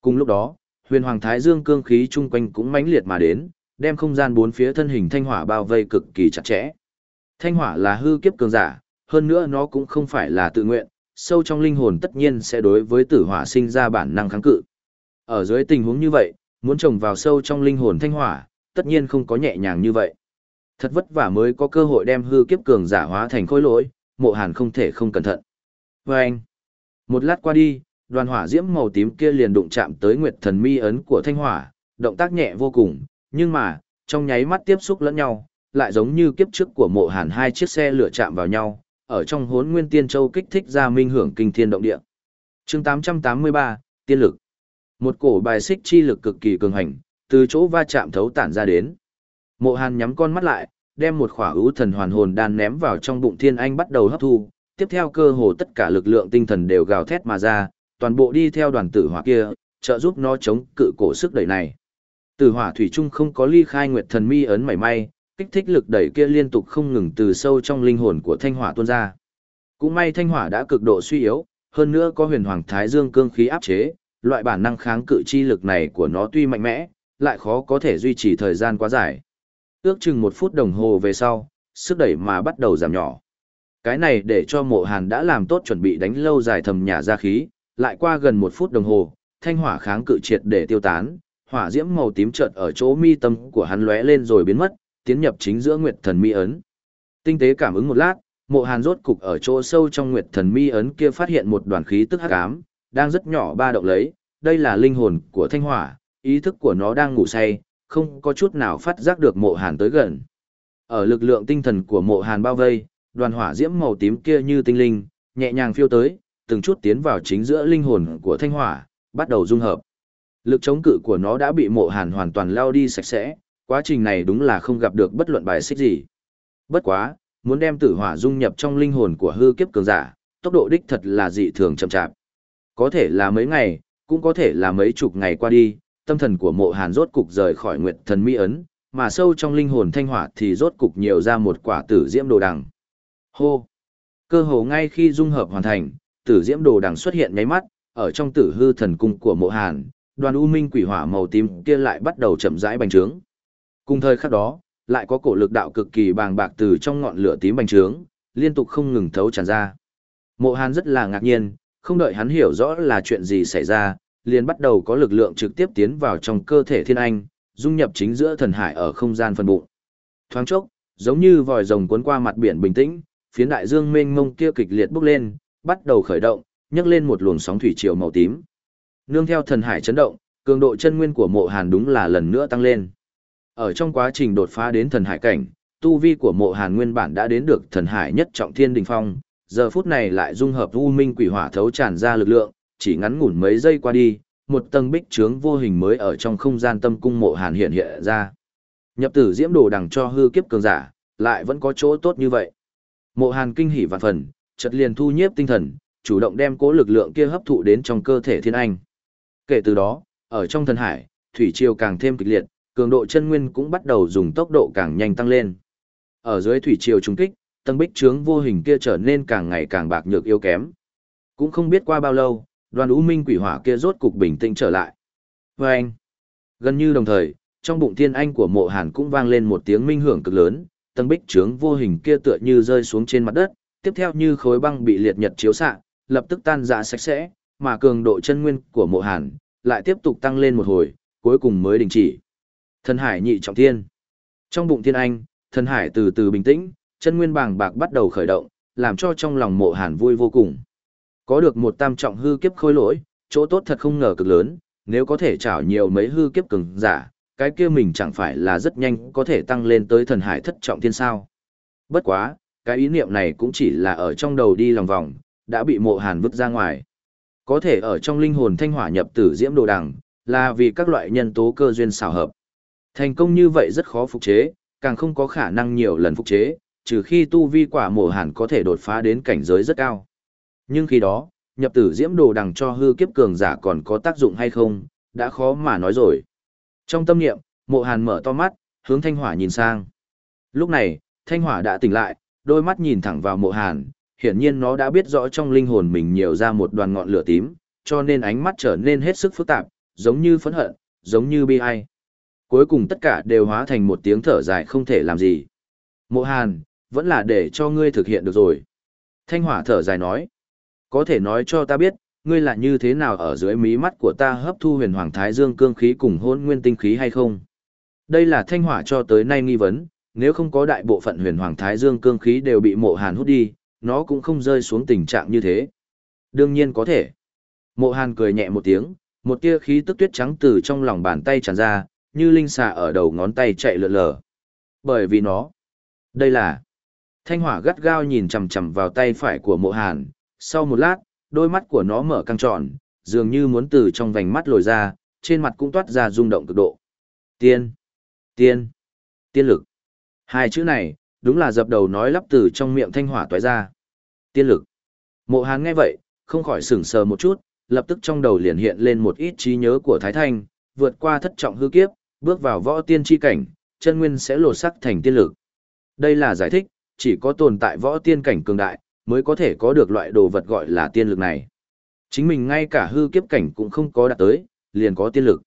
Cùng lúc đó, huyền hoàng thái dương cương khí chung quanh cũng mãnh liệt mà đến, đem không gian bốn phía thân hình thanh hỏa bao vây cực kỳ chặt chẽ. Thanh hỏa là hư kiếp cường giả, hơn nữa nó cũng không phải là tự nguyện, sâu trong linh hồn tất nhiên sẽ đối với tử hỏa sinh ra bản năng kháng cự. Ở dưới tình huống như vậy, muốn trồng vào sâu trong linh hồn thanh hỏa, tất nhiên không có nhẹ nhàng như vậy. Thật vất vả mới có cơ hội đem hư kiếp cường giả hóa thành khối lỗi, mộ hàn không thể không cẩn thận. Và anh, một lát qua đi, đoàn hỏa diễm màu tím kia liền đụng chạm tới nguyệt thần mi ấn của thanh hỏa, động tác nhẹ vô cùng, nhưng mà, trong nháy mắt tiếp xúc lẫn nhau, lại giống như kiếp trước của mộ hàn hai chiếc xe lửa chạm vào nhau, ở trong hốn nguyên tiên châu kích thích ra minh hưởng kinh thiên động địa. chương 883, tiên lực. Một cổ bài xích chi lực cực kỳ cường hành, từ chỗ va chạm thấu tản ra đến. Mộ Hàn nhắm con mắt lại, đem một khỏa ưu thần hoàn hồn đan ném vào trong bụng Thiên Anh bắt đầu hấp thu, tiếp theo cơ hồ tất cả lực lượng tinh thần đều gào thét mà ra, toàn bộ đi theo đoàn tử hỏa kia, trợ giúp nó chống cự cổ sức đẩy này. Tử hỏa thủy chung không có ly khai nguyệt thần mi ấn mảy may, kích thích lực đẩy kia liên tục không ngừng từ sâu trong linh hồn của thanh hỏa tuôn ra. Cũng may thanh hỏa đã cực độ suy yếu, hơn nữa có huyền hoàng thái dương cương khí áp chế, loại bản năng kháng cự chi lực này của nó tuy mạnh mẽ, lại khó có thể duy trì thời gian quá dài. Ước chừng một phút đồng hồ về sau, sức đẩy mà bắt đầu giảm nhỏ. Cái này để cho mộ hàn đã làm tốt chuẩn bị đánh lâu dài thầm nhà ra khí, lại qua gần một phút đồng hồ, thanh hỏa kháng cự triệt để tiêu tán, hỏa diễm màu tím chợt ở chỗ mi tâm của hắn lóe lên rồi biến mất, tiến nhập chính giữa nguyệt thần mi ấn. Tinh tế cảm ứng một lát, mộ hàn rốt cục ở chỗ sâu trong nguyệt thần mi ấn kia phát hiện một đoàn khí tức hắc ám, đang rất nhỏ ba động lấy, đây là linh hồn của thanh hỏa, ý thức của nó đang ngủ say, không có chút nào phát giác được mộ hàn tới gần. Ở lực lượng tinh thần của mộ hàn bao vây, đoàn hỏa diễm màu tím kia như tinh linh, nhẹ nhàng phiêu tới, từng chút tiến vào chính giữa linh hồn của thanh hỏa, bắt đầu dung hợp. Lực chống cự của nó đã bị mộ hàn hoàn toàn lao đi sạch sẽ, quá trình này đúng là không gặp được bất luận bài xích gì. Bất quá, muốn đem tử hỏa dung nhập trong linh hồn của hư kiếp cường giả, tốc độ đích thật là dị thường chậm chạp. Có thể là mấy ngày, cũng có thể là mấy chục ngày qua đi, tâm thần của mộ hàn rốt cục rời khỏi nguyệt thần mỹ ấn, mà sâu trong linh hồn thanh hỏa thì rốt cục nhiều ra một quả tử diễm đồ đằng. Hô! Cơ hồ ngay khi dung hợp hoàn thành, tử diễm đồ đằng xuất hiện nháy mắt, ở trong tử hư thần cung của mộ hàn, đoàn u minh quỷ hỏa màu tím kia lại bắt đầu chậm rãi bành trướng. Cùng thời khắc đó, lại có cổ lực đạo cực kỳ bàng bạc từ trong ngọn lửa tím bành trướng, liên tục không ngừng thấu tràn ra. Mộ Hàn rất là ngạc nhiên, không đợi hắn hiểu rõ là chuyện gì xảy ra, liền bắt đầu có lực lượng trực tiếp tiến vào trong cơ thể thiên anh, dung nhập chính giữa thần hải ở không gian phân bụng. Thoáng chốc, giống như vòi rồng cuốn qua mặt biển bình tĩnh, phiến đại dương mênh mông kia kịch liệt bốc lên, bắt đầu khởi động, nhấc lên một luồng sóng thủy triều màu tím. Nương theo thần hải chấn động, cường độ chân nguyên của Mộ Hàn đúng là lần nữa tăng lên. Ở trong quá trình đột phá đến thần hải cảnh, tu vi của Mộ Hàn nguyên bản đã đến được thần hải nhất trọng thiên đình phong, giờ phút này lại dung hợp u minh quỷ hỏa thấu tràn ra lực lượng, chỉ ngắn ngủn mấy giây qua đi, một tầng bích trướng vô hình mới ở trong không gian tâm cung mộ hàn hiện hiện ra. Nhập tử diễm đồ đằng cho hư kiếp cường giả, lại vẫn có chỗ tốt như vậy. Mộ hàn kinh hỉ vạn phần, chợt liền thu nhiếp tinh thần, chủ động đem cố lực lượng kia hấp thụ đến trong cơ thể thiên anh. Kể từ đó, ở trong thần hải, thủy triều càng thêm kịch liệt, cường độ chân nguyên cũng bắt đầu dùng tốc độ càng nhanh tăng lên. Ở dưới thủy triều trùng kích, tầng bích trướng vô hình kia trở nên càng ngày càng bạc nhược yếu kém. Cũng không biết qua bao lâu, đoàn u minh quỷ hỏa kia rốt cục bình tĩnh trở lại. Và anh, gần như đồng thời, trong bụng thiên anh của mộ hàn cũng vang lên một tiếng minh hưởng cực lớn, tầng bích trướng vô hình kia tựa như rơi xuống trên mặt đất, tiếp theo như khối băng bị liệt nhật chiếu xạ, lập tức tan ra sạch sẽ, mà cường độ chân nguyên của mộ hàn lại tiếp tục tăng lên một hồi, cuối cùng mới đình chỉ. Thần hải nhị trọng thiên. Trong bụng thiên anh, thần hải từ từ bình tĩnh, chân nguyên bàng bạc bắt đầu khởi động, làm cho trong lòng mộ hàn vui vô cùng. Có được một tam trọng hư kiếp khôi lỗi, chỗ tốt thật không ngờ cực lớn, nếu có thể trảo nhiều mấy hư kiếp cường giả, cái kia mình chẳng phải là rất nhanh có thể tăng lên tới thần hải thất trọng thiên sao. Bất quá, cái ý niệm này cũng chỉ là ở trong đầu đi lòng vòng, đã bị mộ hàn vứt ra ngoài. Có thể ở trong linh hồn thanh hỏa nhập tử diễm đồ đằng, là vì các loại nhân tố cơ duyên xảo hợp. Thành công như vậy rất khó phục chế, càng không có khả năng nhiều lần phục chế, trừ khi tu vi quả mộ hàn có thể đột phá đến cảnh giới rất cao. Nhưng khi đó, nhập tử diễm đồ đằng cho hư kiếp cường giả còn có tác dụng hay không, đã khó mà nói rồi. Trong tâm niệm, mộ hàn mở to mắt, hướng thanh hỏa nhìn sang. Lúc này, thanh hỏa đã tỉnh lại, đôi mắt nhìn thẳng vào mộ hàn, hiển nhiên nó đã biết rõ trong linh hồn mình nhiều ra một đoàn ngọn lửa tím, cho nên ánh mắt trở nên hết sức phức tạp, giống như phẫn hận, giống như bi ai. Cuối cùng tất cả đều hóa thành một tiếng thở dài không thể làm gì. Mộ hàn, vẫn là để cho ngươi thực hiện được rồi. Thanh hỏa thở dài nói. Có thể nói cho ta biết, ngươi là như thế nào ở dưới mí mắt của ta hấp thu huyền hoàng thái dương cương khí cùng hôn nguyên tinh khí hay không? Đây là thanh hỏa cho tới nay nghi vấn, nếu không có đại bộ phận huyền hoàng thái dương cương khí đều bị mộ hàn hút đi, nó cũng không rơi xuống tình trạng như thế. Đương nhiên có thể. Mộ hàn cười nhẹ một tiếng, một tia khí tức tuyết trắng từ trong lòng bàn tay tràn ra, như linh xà ở đầu ngón tay chạy lượn lờ. Bởi vì nó, đây là thanh hỏa gắt gao nhìn chằm chằm vào tay phải của mộ hàn, sau một lát, đôi mắt của nó mở căng tròn, dường như muốn từ trong vành mắt lồi ra, trên mặt cũng toát ra rung động cực độ. Tiên, tiên, tiên lực. Hai chữ này, đúng là dập đầu nói lắp từ trong miệng thanh hỏa toái ra. Tiên lực. Mộ Hàn nghe vậy, không khỏi sửng sờ một chút, lập tức trong đầu liền hiện lên một ít trí nhớ của Thái Thanh, vượt qua thất trọng hư kiếp, bước vào võ tiên chi cảnh, chân nguyên sẽ lột sắc thành tiên lực. Đây là giải thích, chỉ có tồn tại võ tiên cảnh cường đại, mới có thể có được loại đồ vật gọi là tiên lực này. Chính mình ngay cả hư kiếp cảnh cũng không có đạt tới, liền có tiên lực.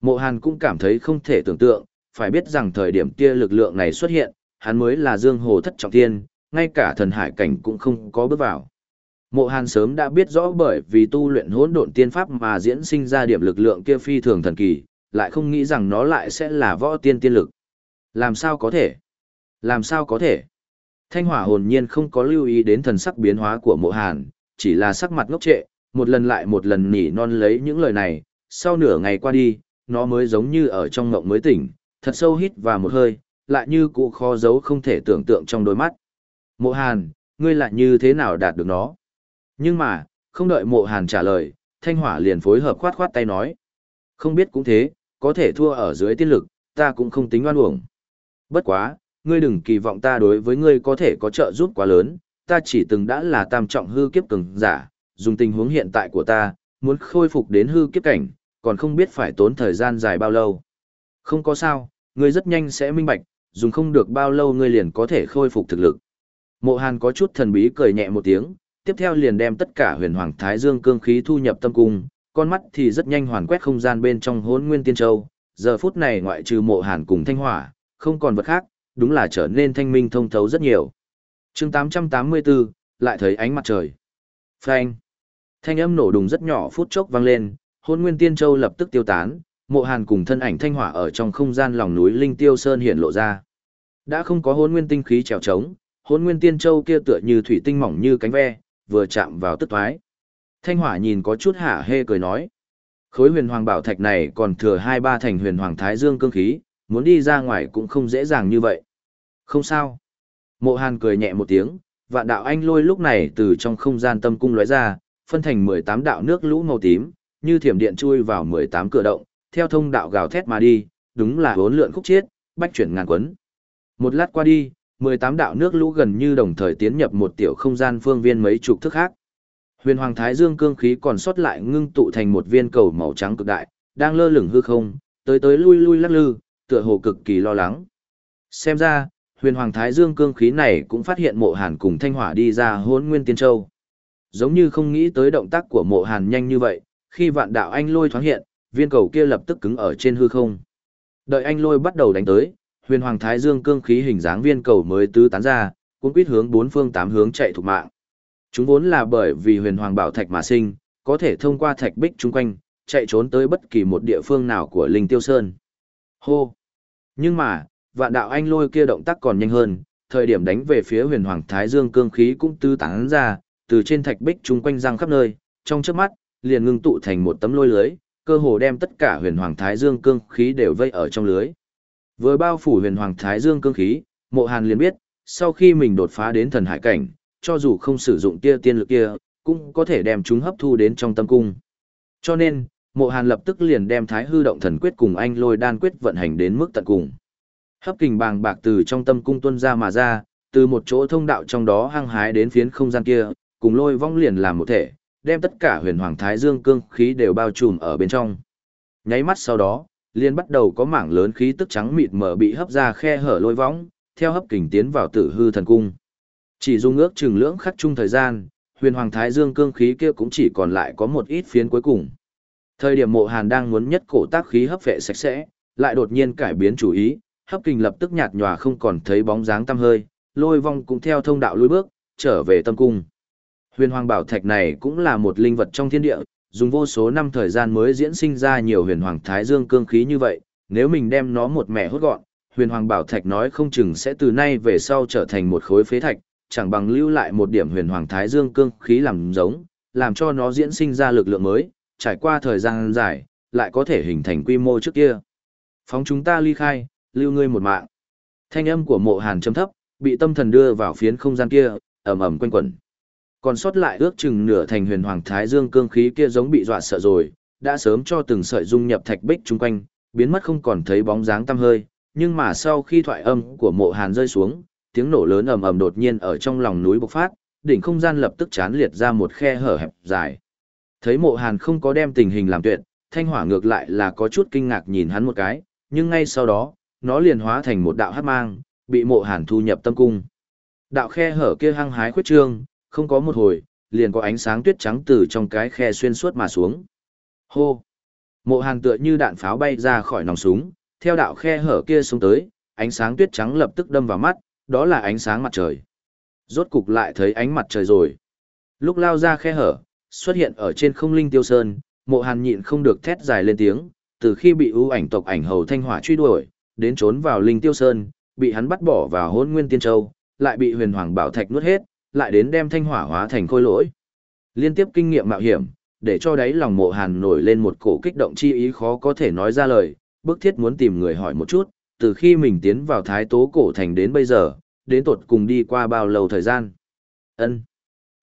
Mộ Hàn cũng cảm thấy không thể tưởng tượng, phải biết rằng thời điểm kia lực lượng này xuất hiện, hắn mới là dương hồ thất trọng tiên, ngay cả thần hải cảnh cũng không có bước vào. Mộ Hàn sớm đã biết rõ bởi vì tu luyện hỗn độn tiên pháp mà diễn sinh ra điểm lực lượng kia phi thường thần kỳ, lại không nghĩ rằng nó lại sẽ là võ tiên tiên lực. Làm sao có thể? Làm sao có thể? Thanh hỏa hồn nhiên không có lưu ý đến thần sắc biến hóa của mộ hàn, chỉ là sắc mặt ngốc trệ, một lần lại một lần nỉ non lấy những lời này, sau nửa ngày qua đi, nó mới giống như ở trong ngộng mới tỉnh, thật sâu hít và một hơi, lại như cụ kho giấu không thể tưởng tượng trong đôi mắt. Mộ hàn, ngươi lại như thế nào đạt được nó? Nhưng mà, không đợi mộ hàn trả lời, thanh hỏa liền phối hợp khoát khoát tay nói. Không biết cũng thế, có thể thua ở dưới tiên lực, ta cũng không tính oan uổng. Bất quá, ngươi đừng kỳ vọng ta đối với ngươi có thể có trợ giúp quá lớn, ta chỉ từng đã là tam trọng hư kiếp cường giả, dùng tình huống hiện tại của ta, muốn khôi phục đến hư kiếp cảnh, còn không biết phải tốn thời gian dài bao lâu. Không có sao, ngươi rất nhanh sẽ minh bạch, dùng không được bao lâu ngươi liền có thể khôi phục thực lực. Mộ Hàn có chút thần bí cười nhẹ một tiếng, tiếp theo liền đem tất cả huyền hoàng thái dương cương khí thu nhập tâm cung, con mắt thì rất nhanh hoàn quét không gian bên trong hốn nguyên tiên châu. Giờ phút này ngoại trừ mộ Hàn cùng thanh hỏa, không còn vật khác, đúng là trở nên thanh minh thông thấu rất nhiều. chương 884, lại thấy ánh mặt trời. Phanh. Thanh âm nổ đùng rất nhỏ phút chốc vang lên, hôn nguyên tiên châu lập tức tiêu tán, mộ hàn cùng thân ảnh thanh hỏa ở trong không gian lòng núi Linh Tiêu Sơn hiện lộ ra. Đã không có hôn nguyên tinh khí trèo trống, hôn nguyên tiên châu kia tựa như thủy tinh mỏng như cánh ve, vừa chạm vào tức thoái. Thanh hỏa nhìn có chút hả hê cười nói. Khối huyền hoàng bảo thạch này còn thừa hai ba thành huyền hoàng thái dương cương khí, muốn đi ra ngoài cũng không dễ dàng như vậy. Không sao. Mộ hàn cười nhẹ một tiếng, vạn đạo anh lôi lúc này từ trong không gian tâm cung lóe ra, phân thành 18 đạo nước lũ màu tím, như thiểm điện chui vào 18 cửa động, theo thông đạo gào thét mà đi, đúng là hốn lượn khúc chiết, bách chuyển ngàn quấn. Một lát qua đi, 18 đạo nước lũ gần như đồng thời tiến nhập một tiểu không gian phương viên mấy chục thước khác. Huyền Hoàng Thái Dương cương khí còn sót lại ngưng tụ thành một viên cầu màu trắng cực đại, đang lơ lửng hư không, tới tới lui lui lắc lư, tựa hồ cực kỳ lo lắng. Xem ra, huyền hoàng thái dương cương khí này cũng phát hiện mộ hàn cùng thanh hỏa đi ra Hôn nguyên tiên châu. Giống như không nghĩ tới động tác của mộ hàn nhanh như vậy, khi vạn đạo anh lôi thoáng hiện, viên cầu kia lập tức cứng ở trên hư không. Đợi anh lôi bắt đầu đánh tới, huyền hoàng thái dương cương khí hình dáng viên cầu mới tứ tán ra, cũng quýt hướng bốn phương tám hướng chạy thục mạng. Chúng vốn là bởi vì huyền hoàng bảo thạch mà sinh, có thể thông qua thạch bích chung quanh, chạy trốn tới bất kỳ một địa phương nào của linh tiêu sơn. Hô! Nhưng mà, vạn đạo anh lôi kia động tác còn nhanh hơn, thời điểm đánh về phía huyền hoàng thái dương cương khí cũng tư tán ra, từ trên thạch bích chung quanh răng khắp nơi, trong chớp mắt, liền ngưng tụ thành một tấm lôi lưới, cơ hồ đem tất cả huyền hoàng thái dương cương khí đều vây ở trong lưới. vừa bao phủ huyền hoàng thái dương cương khí, mộ hàn liền biết, sau khi mình đột phá đến thần hải cảnh, cho dù không sử dụng tia tiên lực kia, cũng có thể đem chúng hấp thu đến trong tâm cung. Cho nên, mộ hàn lập tức liền đem thái hư động thần quyết cùng anh lôi đan quyết vận hành đến mức tận cùng. Hấp kình bàng bạc từ trong tâm cung tuân ra mà ra, từ một chỗ thông đạo trong đó hăng hái đến phiến không gian kia, cùng lôi vong liền làm một thể, đem tất cả huyền hoàng thái dương cương khí đều bao trùm ở bên trong. Nháy mắt sau đó, liền bắt đầu có mảng lớn khí tức trắng mịt mở bị hấp ra khe hở lôi vong, theo hấp kình tiến vào tử hư thần cung. Chỉ dùng ước chừng lưỡng khắc chung thời gian, huyền hoàng thái dương cương khí kia cũng chỉ còn lại có một ít phiến cuối cùng. Thời điểm mộ hàn đang muốn nhất cổ tác khí hấp vệ sạch sẽ, lại đột nhiên cải biến chủ ý, hấp kình lập tức nhạt nhòa không còn thấy bóng dáng tăm hơi, lôi vong cũng theo thông đạo lùi bước, trở về tâm cung. Huyền hoàng bảo thạch này cũng là một linh vật trong thiên địa, dùng vô số năm thời gian mới diễn sinh ra nhiều huyền hoàng thái dương cương khí như vậy, nếu mình đem nó một mẹ hốt gọn, huyền hoàng bảo thạch nói không chừng sẽ từ nay về sau trở thành một khối phế thạch, chẳng bằng lưu lại một điểm huyền hoàng thái dương cương khí làm giống, làm cho nó diễn sinh ra lực lượng mới, trải qua thời gian dài, lại có thể hình thành quy mô trước kia. Phóng chúng ta ly khai, lưu ngươi một mạng. Thanh âm của mộ hàn châm thấp, bị tâm thần đưa vào phiến không gian kia, ẩm ẩm quanh quẩn. Còn sót lại ước chừng nửa thành huyền hoàng thái dương cương khí kia giống bị dọa sợ rồi, đã sớm cho từng sợi dung nhập thạch bích chung quanh, biến mất không còn thấy bóng dáng tăm hơi, nhưng mà sau khi thoại âm của mộ hàn rơi xuống, tiếng nổ lớn ầm ầm đột nhiên ở trong lòng núi bộc phát, đỉnh không gian lập tức chán liệt ra một khe hở hẹp dài. Thấy mộ hàn không có đem tình hình làm tuyệt, thanh hỏa ngược lại là có chút kinh ngạc nhìn hắn một cái, nhưng ngay sau đó, nó liền hóa thành một đạo hát mang, bị mộ hàn thu nhập tâm cung. Đạo khe hở kia hăng hái khuyết trương, không có một hồi, liền có ánh sáng tuyết trắng từ trong cái khe xuyên suốt mà xuống. Hô! Mộ hàn tựa như đạn pháo bay ra khỏi nòng súng, theo đạo khe hở kia xuống tới, ánh sáng tuyết trắng lập tức đâm vào mắt, đó là ánh sáng mặt trời. Rốt cục lại thấy ánh mặt trời rồi. Lúc lao ra khe hở, xuất hiện ở trên không linh tiêu sơn, mộ hàn nhịn không được thét dài lên tiếng, từ khi bị ưu ảnh tộc ảnh hầu thanh hỏa truy đuổi, đến trốn vào linh tiêu sơn, bị hắn bắt bỏ vào hôn nguyên tiên châu, lại bị huyền hoàng bảo thạch nuốt hết, lại đến đem thanh hỏa hóa thành khôi lỗi. Liên tiếp kinh nghiệm mạo hiểm, để cho đáy lòng mộ hàn nổi lên một cổ kích động chi ý khó có thể nói ra lời, bức thiết muốn tìm người hỏi một chút, từ khi mình tiến vào thái tố cổ thành đến bây giờ, đến tột cùng đi qua bao lâu thời gian. ân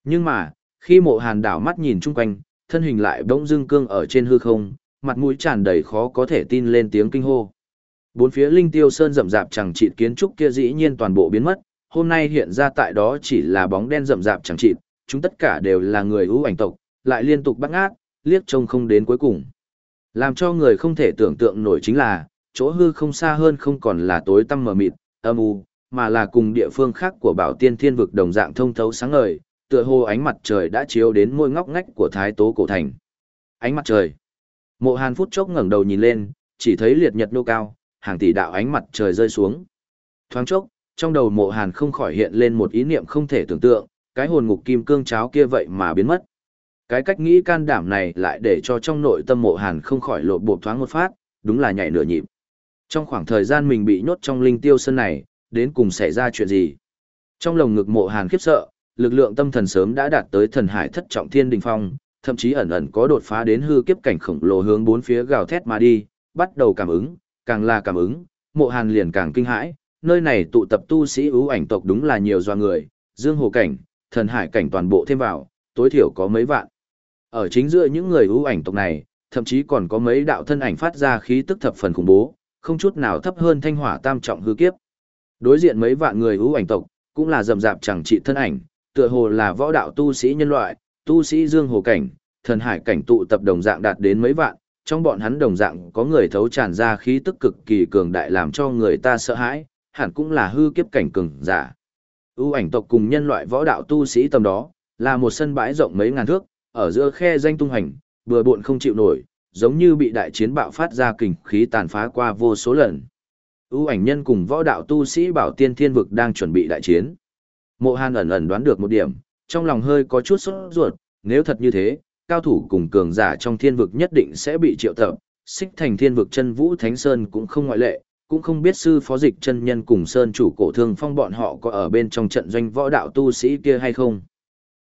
Nhưng mà, khi mộ hàn đảo mắt nhìn chung quanh, thân hình lại bỗng dưng cương ở trên hư không, mặt mũi tràn đầy khó có thể tin lên tiếng kinh hô. Bốn phía linh tiêu sơn rậm rạp chẳng chịt kiến trúc kia dĩ nhiên toàn bộ biến mất, hôm nay hiện ra tại đó chỉ là bóng đen rậm rạp chẳng chịt, chúng tất cả đều là người ưu ảnh tộc, lại liên tục bắt ngát, liếc trông không đến cuối cùng. Làm cho người không thể tưởng tượng nổi chính là, chỗ hư không xa hơn không còn là tối tăm mờ mịt, âm u, mà là cùng địa phương khác của bảo tiên thiên vực đồng dạng thông thấu sáng ngời, tựa hồ ánh mặt trời đã chiếu đến môi ngóc ngách của thái tố cổ thành. Ánh mặt trời. Mộ Hàn phút chốc ngẩng đầu nhìn lên, chỉ thấy liệt nhật nô cao, hàng tỷ đạo ánh mặt trời rơi xuống. Thoáng chốc, trong đầu Mộ Hàn không khỏi hiện lên một ý niệm không thể tưởng tượng, cái hồn ngục kim cương cháo kia vậy mà biến mất. Cái cách nghĩ can đảm này lại để cho trong nội tâm Mộ Hàn không khỏi lộ bộ thoáng một phát, đúng là nhảy nửa nhịp. Trong khoảng thời gian mình bị nhốt trong linh tiêu sân này, đến cùng xảy ra chuyện gì? Trong lồng ngực Mộ Hàn khiếp sợ, lực lượng tâm thần sớm đã đạt tới thần hải thất trọng thiên đình phong, thậm chí ẩn ẩn có đột phá đến hư kiếp cảnh khổng lồ hướng bốn phía gào thét mà đi, bắt đầu cảm ứng, càng là cảm ứng, mộ hàn liền càng kinh hãi, nơi này tụ tập tu sĩ ưu ảnh tộc đúng là nhiều do người, dương hồ cảnh, thần hải cảnh toàn bộ thêm vào, tối thiểu có mấy vạn. Ở chính giữa những người ưu ảnh tộc này, thậm chí còn có mấy đạo thân ảnh phát ra khí tức thập phần khủng bố, không chút nào thấp hơn thanh hỏa tam trọng hư kiếp. Đối diện mấy vạn người ưu ảnh tộc, cũng là rầm rạp chẳng trị thân ảnh, tựa hồ là võ đạo tu sĩ nhân loại, tu sĩ dương hồ cảnh, thần hải cảnh tụ tập đồng dạng đạt đến mấy vạn, trong bọn hắn đồng dạng có người thấu tràn ra khí tức cực kỳ cường đại làm cho người ta sợ hãi, hẳn cũng là hư kiếp cảnh cường giả. ưu ảnh tộc cùng nhân loại võ đạo tu sĩ tầm đó, là một sân bãi rộng mấy ngàn thước, ở giữa khe danh tung hành, vừa buồn không chịu nổi, giống như bị đại chiến bạo phát ra kình khí tàn phá qua vô số lần. ưu ảnh nhân cùng võ đạo tu sĩ bảo tiên thiên vực đang chuẩn bị đại chiến. Mộ Hàn ẩn ẩn đoán được một điểm, trong lòng hơi có chút sốt ruột, nếu thật như thế, cao thủ cùng cường giả trong thiên vực nhất định sẽ bị triệu tập, xích thành thiên vực chân vũ thánh sơn cũng không ngoại lệ, cũng không biết sư phó dịch chân nhân cùng sơn chủ cổ thương phong bọn họ có ở bên trong trận doanh võ đạo tu sĩ kia hay không.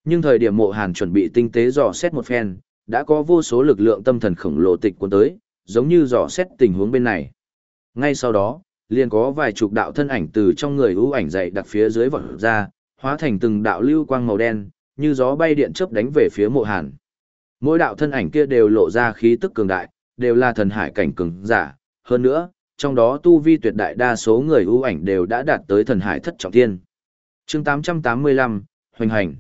Nhưng thời điểm mộ hàn chuẩn bị tinh tế dò xét một phen, đã có vô số lực lượng tâm thần khổng lồ tịch cuốn tới, giống như dò xét tình huống bên này. Ngay sau đó, liền có vài chục đạo thân ảnh từ trong người ưu ảnh dậy đặt phía dưới vọt ra, hóa thành từng đạo lưu quang màu đen, như gió bay điện chớp đánh về phía mộ hàn. Mỗi đạo thân ảnh kia đều lộ ra khí tức cường đại, đều là thần hải cảnh cường giả, hơn nữa, trong đó tu vi tuyệt đại đa số người ưu ảnh đều đã đạt tới thần hải thất trọng thiên. chương 885, Hoành hành.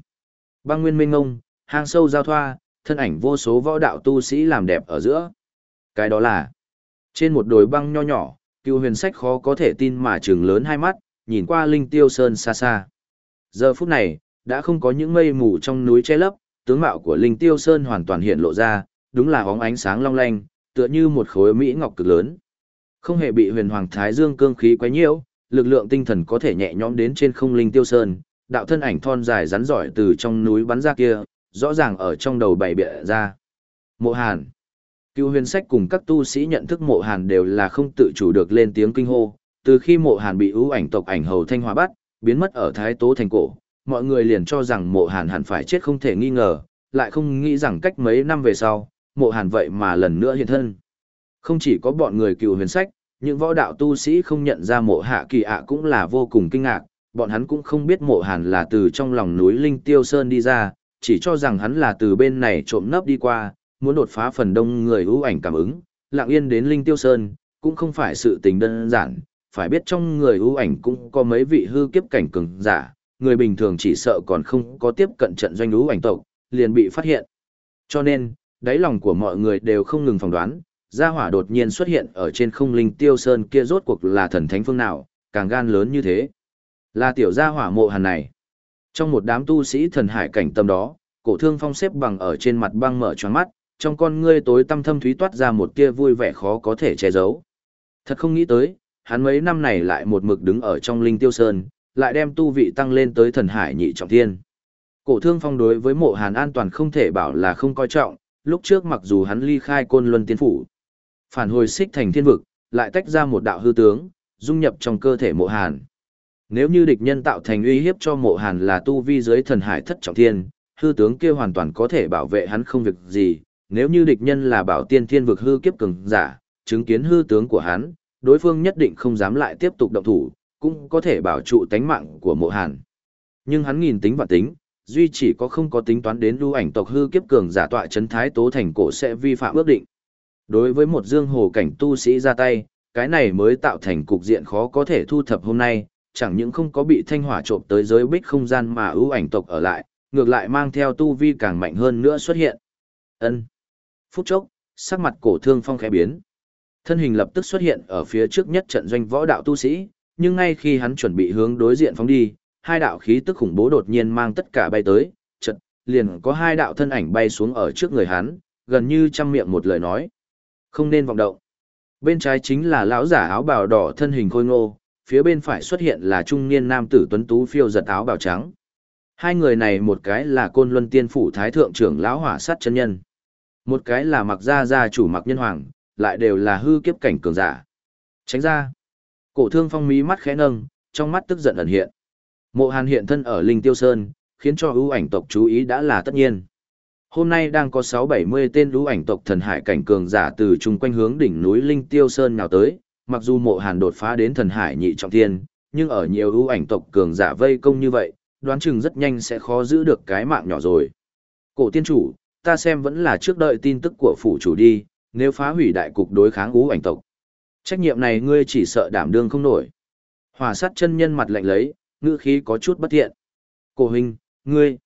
Băng nguyên minh ngông, hang sâu giao thoa, thân ảnh vô số võ đạo tu sĩ làm đẹp ở giữa. Cái đó là, trên một đồi băng nho nhỏ, cựu huyền sách khó có thể tin mà trừng lớn hai mắt, nhìn qua linh tiêu sơn xa xa. Giờ phút này, đã không có những mây mù trong núi che lấp, tướng mạo của linh tiêu sơn hoàn toàn hiện lộ ra, đúng là óng ánh sáng long lanh, tựa như một khối mỹ ngọc cực lớn. Không hề bị huyền hoàng thái dương cương khí quấy nhiễu, lực lượng tinh thần có thể nhẹ nhõm đến trên không linh tiêu sơn, đạo thân ảnh thon dài rắn giỏi từ trong núi bắn ra kia, rõ ràng ở trong đầu bày bịa ra. Mộ Hàn Cựu huyền sách cùng các tu sĩ nhận thức mộ Hàn đều là không tự chủ được lên tiếng kinh hô, từ khi mộ Hàn bị ưu ảnh tộc ảnh hầu thanh hóa bắt, biến mất ở Thái Tố thành cổ, mọi người liền cho rằng mộ Hàn hẳn phải chết không thể nghi ngờ, lại không nghĩ rằng cách mấy năm về sau, mộ Hàn vậy mà lần nữa hiện thân. Không chỉ có bọn người cựu huyền sách, những võ đạo tu sĩ không nhận ra mộ hạ kỳ ạ cũng là vô cùng kinh ngạc, bọn hắn cũng không biết mộ hàn là từ trong lòng núi Linh Tiêu Sơn đi ra, chỉ cho rằng hắn là từ bên này trộm nấp đi qua, muốn đột phá phần đông người ưu ảnh cảm ứng, lặng yên đến Linh Tiêu Sơn, cũng không phải sự tình đơn giản, phải biết trong người ưu ảnh cũng có mấy vị hư kiếp cảnh cường giả, người bình thường chỉ sợ còn không có tiếp cận trận doanh ưu ảnh tộc, liền bị phát hiện. Cho nên, đáy lòng của mọi người đều không ngừng phỏng đoán, gia hỏa đột nhiên xuất hiện ở trên không linh tiêu sơn kia rốt cuộc là thần thánh phương nào, càng gan lớn như thế. Là tiểu gia hỏa mộ hàn này. Trong một đám tu sĩ thần hải cảnh tâm đó, cổ thương phong xếp bằng ở trên mặt băng mở choáng mắt, trong con ngươi tối tăm thâm thúy toát ra một tia vui vẻ khó có thể che giấu. Thật không nghĩ tới, hắn mấy năm này lại một mực đứng ở trong linh tiêu sơn, lại đem tu vị tăng lên tới thần hải nhị trọng thiên. Cổ thương phong đối với mộ hàn an toàn không thể bảo là không coi trọng, lúc trước mặc dù hắn ly khai côn luân tiên phủ, phản hồi xích thành thiên vực, lại tách ra một đạo hư tướng, dung nhập trong cơ thể mộ hàn. Nếu như địch nhân tạo thành uy hiếp cho mộ hàn là tu vi dưới thần hải thất trọng thiên, hư tướng kia hoàn toàn có thể bảo vệ hắn không việc gì, nếu như địch nhân là bảo tiên thiên vực hư kiếp cường giả, chứng kiến hư tướng của hắn, đối phương nhất định không dám lại tiếp tục động thủ, cũng có thể bảo trụ tánh mạng của mộ hàn. Nhưng hắn nghìn tính và tính, duy chỉ có không có tính toán đến lưu ảnh tộc hư kiếp cường giả tọa chấn thái tố thành cổ sẽ vi phạm ước định. Đối với một dương hồ cảnh tu sĩ ra tay, cái này mới tạo thành cục diện khó có thể thu thập hôm nay, chẳng những không có bị thanh hỏa trộm tới giới bích không gian mà ưu ảnh tộc ở lại, ngược lại mang theo tu vi càng mạnh hơn nữa xuất hiện. Ân. Phút chốc, sắc mặt cổ thương phong khẽ biến. Thân hình lập tức xuất hiện ở phía trước nhất trận doanh võ đạo tu sĩ, nhưng ngay khi hắn chuẩn bị hướng đối diện phóng đi, hai đạo khí tức khủng bố đột nhiên mang tất cả bay tới, chợt liền có hai đạo thân ảnh bay xuống ở trước người hắn, gần như trăm miệng một lời nói. Không nên vọng động. Bên trái chính là lão giả áo bào đỏ thân hình khôi ngô, phía bên phải xuất hiện là trung niên nam tử tuấn tú phiêu giật áo bào trắng. Hai người này một cái là côn luân tiên phủ thái thượng trưởng lão hỏa sát chân nhân. Một cái là mặc gia gia chủ mặc nhân hoàng, lại đều là hư kiếp cảnh cường giả. Tránh ra. Cổ thương phong mí mắt khẽ nâng, trong mắt tức giận ẩn hiện. Mộ hàn hiện thân ở Linh Tiêu Sơn, khiến cho ưu ảnh tộc chú ý đã là tất nhiên. Hôm nay đang có 6-70 tên ưu ảnh tộc thần hải cảnh cường giả từ chung quanh hướng đỉnh núi Linh Tiêu Sơn nào tới, mặc dù mộ hàn đột phá đến thần hải nhị trọng thiên, nhưng ở nhiều ưu ảnh tộc cường giả vây công như vậy, đoán chừng rất nhanh sẽ khó giữ được cái mạng nhỏ rồi. Cổ tiên chủ, ta xem vẫn là trước đợi tin tức của phủ chủ đi, nếu phá hủy đại cục đối kháng ưu ảnh tộc. Trách nhiệm này ngươi chỉ sợ đảm đương không nổi. Hỏa sát chân nhân mặt lạnh lấy, ngữ khí có chút bất thiện. Cổ hình, ngươi.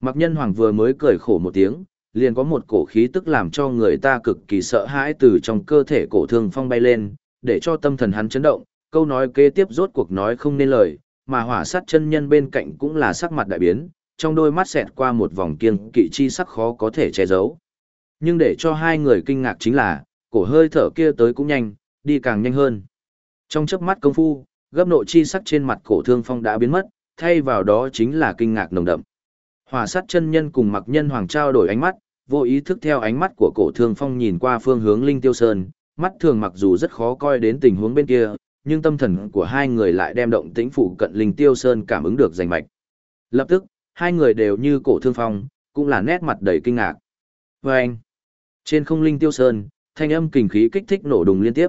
Mặc nhân hoàng vừa mới cười khổ một tiếng, liền có một cổ khí tức làm cho người ta cực kỳ sợ hãi từ trong cơ thể cổ thương phong bay lên, để cho tâm thần hắn chấn động, câu nói kế tiếp rốt cuộc nói không nên lời, mà hỏa sát chân nhân bên cạnh cũng là sắc mặt đại biến, trong đôi mắt xẹt qua một vòng kiêng kỵ chi sắc khó có thể che giấu. Nhưng để cho hai người kinh ngạc chính là, cổ hơi thở kia tới cũng nhanh, đi càng nhanh hơn. Trong chớp mắt công phu, gấp nộ chi sắc trên mặt cổ thương phong đã biến mất, thay vào đó chính là kinh ngạc nồng đậm. Hỏa sát chân nhân cùng mặc nhân hoàng trao đổi ánh mắt, vô ý thức theo ánh mắt của cổ thương phong nhìn qua phương hướng Linh Tiêu Sơn, mắt thường mặc dù rất khó coi đến tình huống bên kia, nhưng tâm thần của hai người lại đem động tĩnh phụ cận Linh Tiêu Sơn cảm ứng được rành mạch. Lập tức, hai người đều như cổ thương phong, cũng là nét mặt đầy kinh ngạc. Và anh, trên không Linh Tiêu Sơn, thanh âm kình khí kích thích nổ đùng liên tiếp.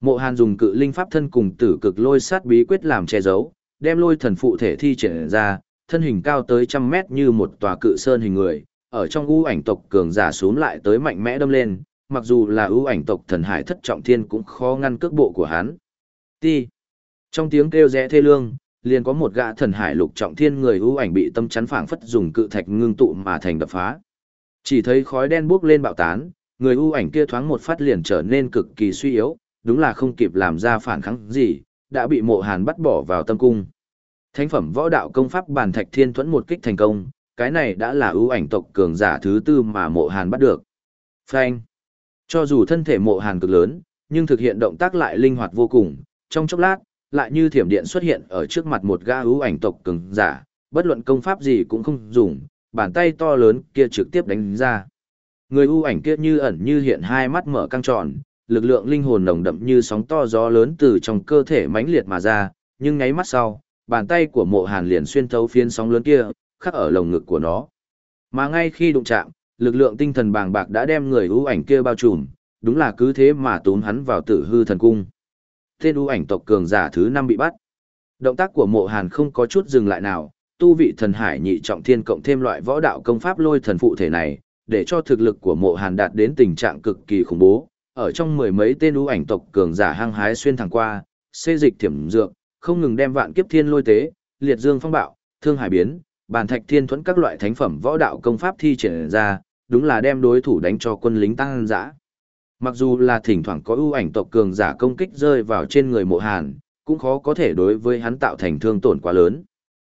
Mộ Hàn dùng cự linh pháp thân cùng tử cực lôi sát bí quyết làm che giấu, đem lôi thần phụ thể thi triển ra, thân hình cao tới trăm mét như một tòa cự sơn hình người, ở trong u ảnh tộc cường giả xuống lại tới mạnh mẽ đâm lên, mặc dù là ưu ảnh tộc thần hải thất trọng thiên cũng khó ngăn cước bộ của hắn. Ti. Trong tiếng kêu rẽ thê lương, liền có một gã thần hải lục trọng thiên người ưu ảnh bị tâm chắn phảng phất dùng cự thạch ngưng tụ mà thành đập phá. Chỉ thấy khói đen bốc lên bạo tán, người ưu ảnh kia thoáng một phát liền trở nên cực kỳ suy yếu, đúng là không kịp làm ra phản kháng gì, đã bị mộ hàn bắt bỏ vào tâm cung. Thánh phẩm võ đạo công pháp bản thạch thiên thuẫn một kích thành công, cái này đã là ưu ảnh tộc cường giả thứ tư mà mộ hàn bắt được. Phanh. Cho dù thân thể mộ hàn cực lớn, nhưng thực hiện động tác lại linh hoạt vô cùng, trong chốc lát, lại như thiểm điện xuất hiện ở trước mặt một ga ưu ảnh tộc cường giả, bất luận công pháp gì cũng không dùng, bàn tay to lớn kia trực tiếp đánh ra. Người ưu ảnh kia như ẩn như hiện hai mắt mở căng tròn, lực lượng linh hồn nồng đậm như sóng to gió lớn từ trong cơ thể mãnh liệt mà ra, nhưng ngáy mắt sau, bàn tay của mộ hàn liền xuyên thấu phiến sóng lớn kia, khắc ở lồng ngực của nó. Mà ngay khi đụng chạm, lực lượng tinh thần bàng bạc đã đem người ưu ảnh kia bao trùm, đúng là cứ thế mà tốn hắn vào tử hư thần cung. Tên ưu ảnh tộc cường giả thứ năm bị bắt. Động tác của mộ hàn không có chút dừng lại nào, tu vị thần hải nhị trọng thiên cộng thêm loại võ đạo công pháp lôi thần phụ thể này, để cho thực lực của mộ hàn đạt đến tình trạng cực kỳ khủng bố. Ở trong mười mấy tên ưu ảnh tộc cường giả hăng hái xuyên thẳng qua, xê dịch thiểm dược, không ngừng đem vạn kiếp thiên lôi tế, liệt dương phong bạo, thương hải biến, bàn thạch thiên thuẫn các loại thánh phẩm võ đạo công pháp thi triển ra, đúng là đem đối thủ đánh cho quân lính tăng dã. Mặc dù là thỉnh thoảng có ưu ảnh tộc cường giả công kích rơi vào trên người mộ hàn, cũng khó có thể đối với hắn tạo thành thương tổn quá lớn.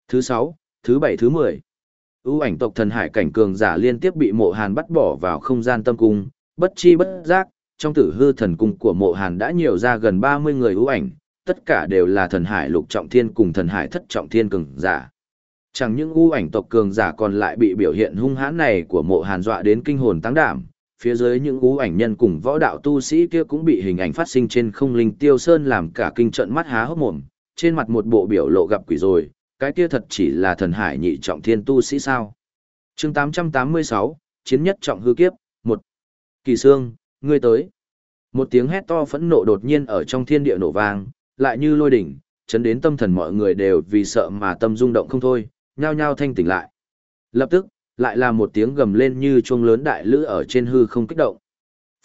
Thứ 6, thứ 7 thứ 10. ưu ảnh tộc thần hải cảnh cường giả liên tiếp bị mộ hàn bắt bỏ vào không gian tâm cung, bất chi bất giác, trong tử hư thần cung của mộ hàn đã nhiều ra gần 30 người ưu ảnh, tất cả đều là thần hải lục trọng thiên cùng thần hải thất trọng thiên cường giả. Chẳng những u ảnh tộc cường giả còn lại bị biểu hiện hung hãn này của mộ hàn dọa đến kinh hồn tăng đảm, phía dưới những u ảnh nhân cùng võ đạo tu sĩ kia cũng bị hình ảnh phát sinh trên không linh tiêu sơn làm cả kinh trận mắt há hốc mồm, trên mặt một bộ biểu lộ gặp quỷ rồi, cái kia thật chỉ là thần hải nhị trọng thiên tu sĩ sao. chương 886, Chiến nhất trọng hư kiếp, một Kỳ Sương, ngươi tới. Một tiếng hét to phẫn nộ đột nhiên ở trong thiên địa nổ vang, lại như lôi đỉnh, chấn đến tâm thần mọi người đều vì sợ mà tâm rung động không thôi, nhao nhao thanh tỉnh lại. Lập tức, lại là một tiếng gầm lên như chuông lớn đại lữ ở trên hư không kích động.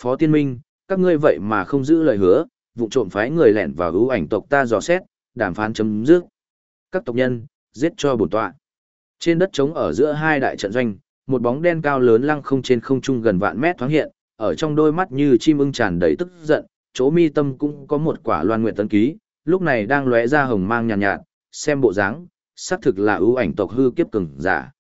Phó Tiên Minh, các ngươi vậy mà không giữ lời hứa, vụ trộm phái người lẻn vào ưu ảnh tộc ta dò xét, đàm phán chấm dứt. Các tộc nhân, giết cho bổn tọa. Trên đất trống ở giữa hai đại trận doanh, một bóng đen cao lớn lăng không trên không trung gần vạn mét thoáng hiện, ở trong đôi mắt như chim ưng tràn đầy tức giận, chỗ mi tâm cũng có một quả loan nguyện tấn ký, lúc này đang lóe ra hồng mang nhàn nhạt, nhạt, xem bộ dáng, xác thực là ưu ảnh tộc hư kiếp cường giả.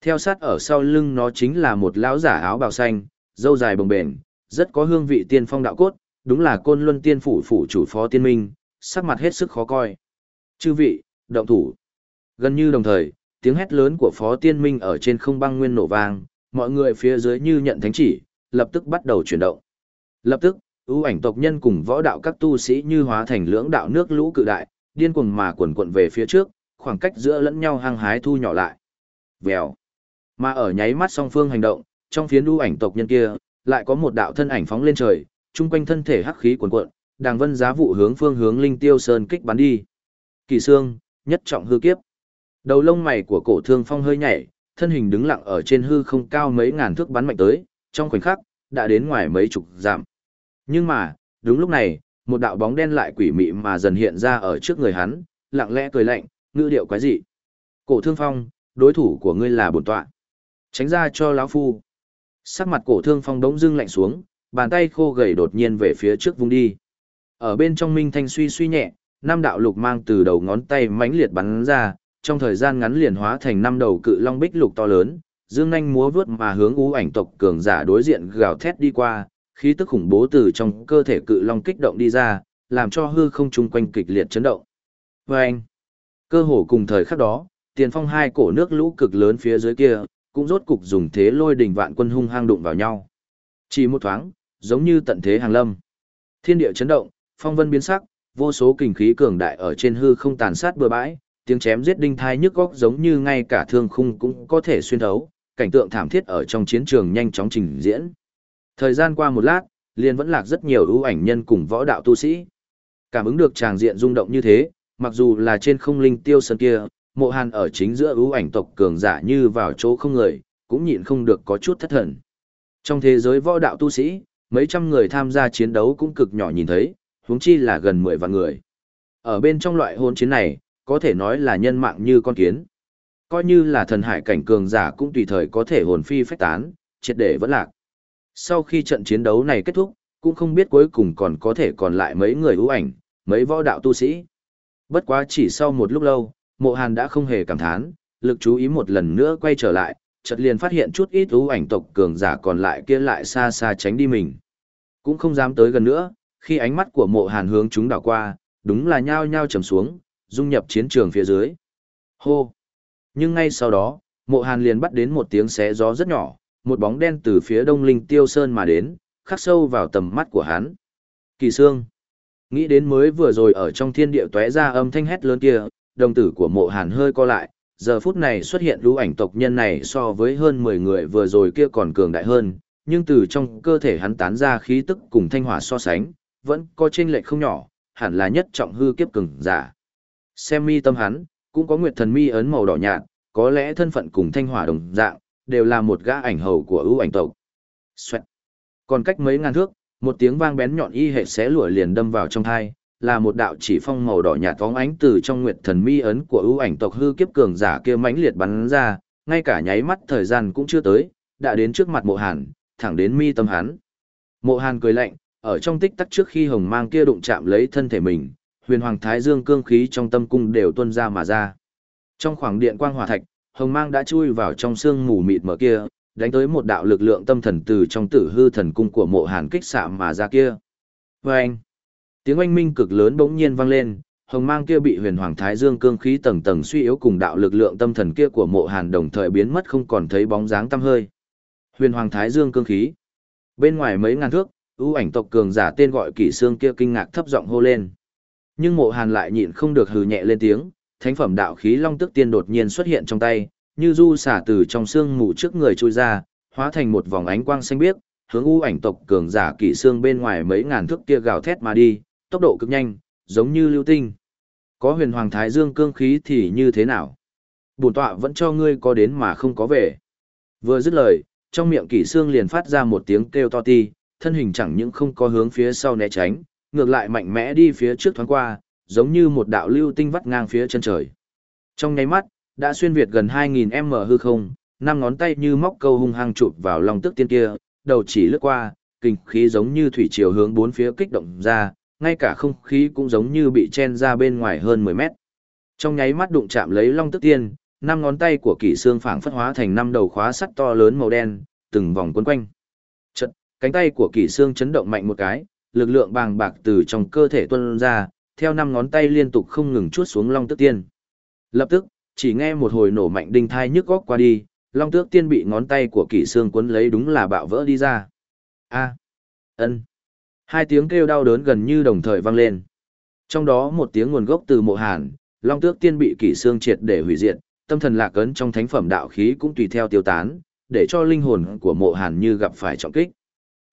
Theo sát ở sau lưng nó chính là một lão giả áo bào xanh, râu dài bồng bềnh, rất có hương vị tiên phong đạo cốt, đúng là côn luân tiên phủ phủ chủ phó tiên minh, sắc mặt hết sức khó coi. Chư vị, động thủ. Gần như đồng thời, tiếng hét lớn của phó tiên minh ở trên không băng nguyên nổ vang, mọi người phía dưới như nhận thánh chỉ, lập tức bắt đầu chuyển động. Lập tức, ưu ảnh tộc nhân cùng võ đạo các tu sĩ như hóa thành lưỡng đạo nước lũ cự đại, điên cuồng mà quần quận về phía trước, khoảng cách giữa lẫn nhau hăng hái thu nhỏ lại. Vèo. Mà ở nháy mắt song phương hành động, trong phiến đu ảnh tộc nhân kia, lại có một đạo thân ảnh phóng lên trời, chung quanh thân thể hắc khí cuồn cuộn, đàng vân giá vụ hướng phương hướng linh tiêu sơn kích bắn đi. Kỳ xương, nhất trọng hư kiếp. Đầu lông mày của cổ thương phong hơi nhảy, thân hình đứng lặng ở trên hư không cao mấy ngàn thước bắn mạnh tới, trong khoảnh khắc, đã đến ngoài mấy chục giảm. Nhưng mà, đúng lúc này, một đạo bóng đen lại quỷ mị mà dần hiện ra ở trước người hắn, lặng lẽ cười lạnh, ngữ điệu quái dị. Cổ thương phong, đối thủ của ngươi là bổn tọa. Tránh ra cho lão phu. Sắc mặt cổ thương phong đống dưng lạnh xuống, bàn tay khô gầy đột nhiên về phía trước vung đi. Ở bên trong minh thanh suy suy nhẹ, năm đạo lục mang từ đầu ngón tay mãnh liệt bắn ra, trong thời gian ngắn liền hóa thành năm đầu cự long bích lục to lớn, dương nhanh múa vướt mà hướng ú ảnh tộc cường giả đối diện gào thét đi qua, khí tức khủng bố từ trong cơ thể cự long kích động đi ra, làm cho hư không chung quanh kịch liệt chấn động. Và anh, cơ hồ cùng thời khắc đó, tiền phong hai cổ nước lũ cực lớn phía dưới kia, cũng rốt cục dùng thế lôi đỉnh vạn quân hung hang đụng vào nhau. Chỉ một thoáng, giống như tận thế hàng lâm. Thiên địa chấn động, phong vân biến sắc, vô số kình khí cường đại ở trên hư không tàn sát bừa bãi, tiếng chém giết đinh thai nhức góc giống như ngay cả thương khung cũng có thể xuyên thấu, cảnh tượng thảm thiết ở trong chiến trường nhanh chóng trình diễn. Thời gian qua một lát, liền vẫn lạc rất nhiều ưu ảnh nhân cùng võ đạo tu sĩ. Cảm ứng được tràng diện rung động như thế, mặc dù là trên không linh tiêu sơn kia, mộ hàn ở chính giữa ưu ảnh tộc cường giả như vào chỗ không người, cũng nhịn không được có chút thất thần. Trong thế giới võ đạo tu sĩ, mấy trăm người tham gia chiến đấu cũng cực nhỏ nhìn thấy, huống chi là gần 10 vạn người. Ở bên trong loại hôn chiến này, có thể nói là nhân mạng như con kiến. Coi như là thần hải cảnh cường giả cũng tùy thời có thể hồn phi phách tán, triệt để vẫn lạc. Sau khi trận chiến đấu này kết thúc, cũng không biết cuối cùng còn có thể còn lại mấy người ưu ảnh, mấy võ đạo tu sĩ. Bất quá chỉ sau một lúc lâu, mộ hàn đã không hề cảm thán, lực chú ý một lần nữa quay trở lại, chợt liền phát hiện chút ít ưu ảnh tộc cường giả còn lại kia lại xa xa tránh đi mình. Cũng không dám tới gần nữa, khi ánh mắt của mộ hàn hướng chúng đảo qua, đúng là nhao nhao trầm xuống, dung nhập chiến trường phía dưới. Hô! Nhưng ngay sau đó, mộ hàn liền bắt đến một tiếng xé gió rất nhỏ, một bóng đen từ phía đông linh tiêu sơn mà đến, khắc sâu vào tầm mắt của hắn. Kỳ Sương. Nghĩ đến mới vừa rồi ở trong thiên địa tóe ra âm thanh hét lớn kia, đồng tử của mộ hàn hơi co lại, giờ phút này xuất hiện lũ ảnh tộc nhân này so với hơn 10 người vừa rồi kia còn cường đại hơn, nhưng từ trong cơ thể hắn tán ra khí tức cùng thanh hỏa so sánh, vẫn có chênh lệch không nhỏ, hẳn là nhất trọng hư kiếp cường giả. Xem mi tâm hắn, cũng có nguyệt thần mi ấn màu đỏ nhạt, có lẽ thân phận cùng thanh hỏa đồng dạng, đều là một gã ảnh hầu của ưu ảnh tộc. Xoẹt. Còn cách mấy ngàn thước, một tiếng vang bén nhọn y hệ xé lụa liền đâm vào trong thai, là một đạo chỉ phong màu đỏ nhạt phóng ánh từ trong nguyệt thần mi ấn của ưu ảnh tộc hư kiếp cường giả kia mãnh liệt bắn ra, ngay cả nháy mắt thời gian cũng chưa tới, đã đến trước mặt mộ hàn, thẳng đến mi tâm hắn. Mộ hàn cười lạnh, ở trong tích tắc trước khi hồng mang kia đụng chạm lấy thân thể mình, huyền hoàng thái dương cương khí trong tâm cung đều tuôn ra mà ra. Trong khoảng điện quang hỏa thạch, hồng mang đã chui vào trong xương mù mịt mờ kia, đánh tới một đạo lực lượng tâm thần từ trong tử hư thần cung của mộ hàn kích xạ mà ra kia. Và anh, tiếng oanh minh cực lớn bỗng nhiên vang lên, hồng mang kia bị huyền hoàng thái dương cương khí tầng tầng suy yếu cùng đạo lực lượng tâm thần kia của mộ hàn đồng thời biến mất không còn thấy bóng dáng tăm hơi. Huyền hoàng thái dương cương khí. Bên ngoài mấy ngàn thước, ưu ảnh tộc cường giả tên gọi kỷ xương kia kinh ngạc thấp giọng hô lên. Nhưng mộ hàn lại nhịn không được hừ nhẹ lên tiếng, thánh phẩm đạo khí long tức tiên đột nhiên xuất hiện trong tay, như du xả từ trong xương mù trước người trôi ra, hóa thành một vòng ánh quang xanh biếc, hướng u ảnh tộc cường giả kỵ xương bên ngoài mấy ngàn thước kia gào thét mà đi, tốc độ cực nhanh, giống như lưu tinh. Có huyền hoàng thái dương cương khí thì như thế nào? Bổn tọa vẫn cho ngươi có đến mà không có về. Vừa dứt lời, trong miệng kỵ xương liền phát ra một tiếng kêu to ti, thân hình chẳng những không có hướng phía sau né tránh, ngược lại mạnh mẽ đi phía trước thoáng qua, giống như một đạo lưu tinh vắt ngang phía chân trời. Trong nháy mắt, đã xuyên việt gần 2000m hư không, năm ngón tay như móc câu hung hăng chụp vào lòng tức tiên kia, đầu chỉ lướt qua, kinh khí giống như thủy chiều hướng bốn phía kích động ra, ngay cả không khí cũng giống như bị chen ra bên ngoài hơn 10 mét. Trong nháy mắt đụng chạm lấy long tức tiên, năm ngón tay của kỷ xương phảng phất hóa thành năm đầu khóa sắt to lớn màu đen, từng vòng quấn quanh. Chật, cánh tay của kỷ xương chấn động mạnh một cái, lực lượng bàng bạc từ trong cơ thể tuôn ra, theo năm ngón tay liên tục không ngừng chuốt xuống long tức tiên. Lập tức, chỉ nghe một hồi nổ mạnh đinh thai nhức góc qua đi, long tước tiên bị ngón tay của kỷ xương cuốn lấy đúng là bạo vỡ đi ra. A. ân. Hai tiếng kêu đau đớn gần như đồng thời vang lên. Trong đó một tiếng nguồn gốc từ mộ hàn, long tước tiên bị kỷ xương triệt để hủy diệt, tâm thần lạc ấn trong thánh phẩm đạo khí cũng tùy theo tiêu tán, để cho linh hồn của mộ hàn như gặp phải trọng kích.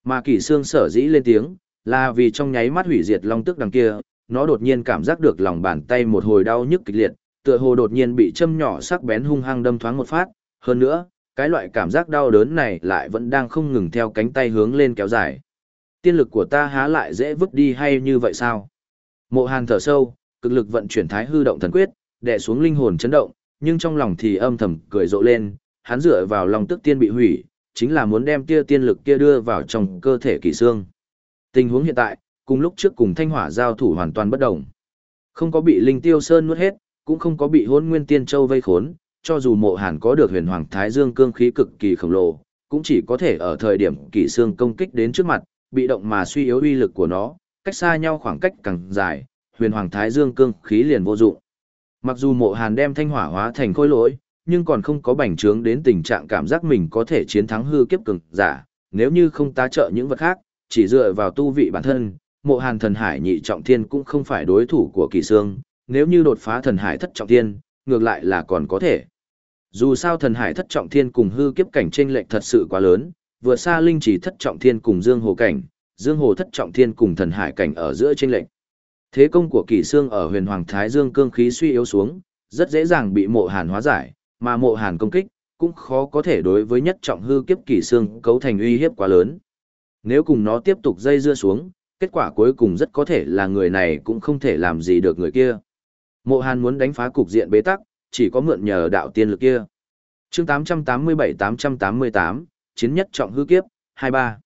Mà kỷ xương sở dĩ lên tiếng, là vì trong nháy mắt hủy diệt long tước đằng kia, nó đột nhiên cảm giác được lòng bàn tay một hồi đau nhức kịch liệt, tựa hồ đột nhiên bị châm nhỏ sắc bén hung hăng đâm thoáng một phát, hơn nữa, cái loại cảm giác đau đớn này lại vẫn đang không ngừng theo cánh tay hướng lên kéo dài. Tiên lực của ta há lại dễ vứt đi hay như vậy sao? Mộ Hàn thở sâu, cực lực vận chuyển thái hư động thần quyết, đè xuống linh hồn chấn động, nhưng trong lòng thì âm thầm cười rộ lên, hắn dựa vào lòng tức tiên bị hủy, chính là muốn đem tia tiên lực kia đưa vào trong cơ thể kỳ xương. Tình huống hiện tại, cùng lúc trước cùng thanh hỏa giao thủ hoàn toàn bất động, Không có bị linh tiêu sơn nuốt hết, cũng không có bị hôn nguyên tiên châu vây khốn, cho dù mộ hàn có được huyền hoàng thái dương cương khí cực kỳ khổng lồ, cũng chỉ có thể ở thời điểm kỳ xương công kích đến trước mặt, bị động mà suy yếu uy lực của nó, cách xa nhau khoảng cách càng dài, huyền hoàng thái dương cương khí liền vô dụng. Mặc dù mộ hàn đem thanh hỏa hóa thành khối lỗi, nhưng còn không có bành trướng đến tình trạng cảm giác mình có thể chiến thắng hư kiếp cường giả, nếu như không tá trợ những vật khác, chỉ dựa vào tu vị bản thân, mộ hàn thần hải nhị trọng thiên cũng không phải đối thủ của kỳ xương, nếu như đột phá thần hải thất trọng thiên, ngược lại là còn có thể. Dù sao thần hải thất trọng thiên cùng hư kiếp cảnh trên lệch thật sự quá lớn, vừa xa linh chỉ thất trọng thiên cùng dương hồ cảnh, Dương Hồ thất trọng thiên cùng thần hải cảnh ở giữa trên lệnh. Thế công của Kỷ xương ở Huyền Hoàng Thái Dương cương khí suy yếu xuống, rất dễ dàng bị Mộ Hàn hóa giải, mà Mộ Hàn công kích cũng khó có thể đối với nhất trọng hư kiếp Kỷ xương cấu thành uy hiếp quá lớn. Nếu cùng nó tiếp tục dây dưa xuống, kết quả cuối cùng rất có thể là người này cũng không thể làm gì được người kia. Mộ Hàn muốn đánh phá cục diện bế tắc, chỉ có mượn nhờ đạo tiên lực kia. chương 887-888, chiến nhất trọng hư kiếp, 23.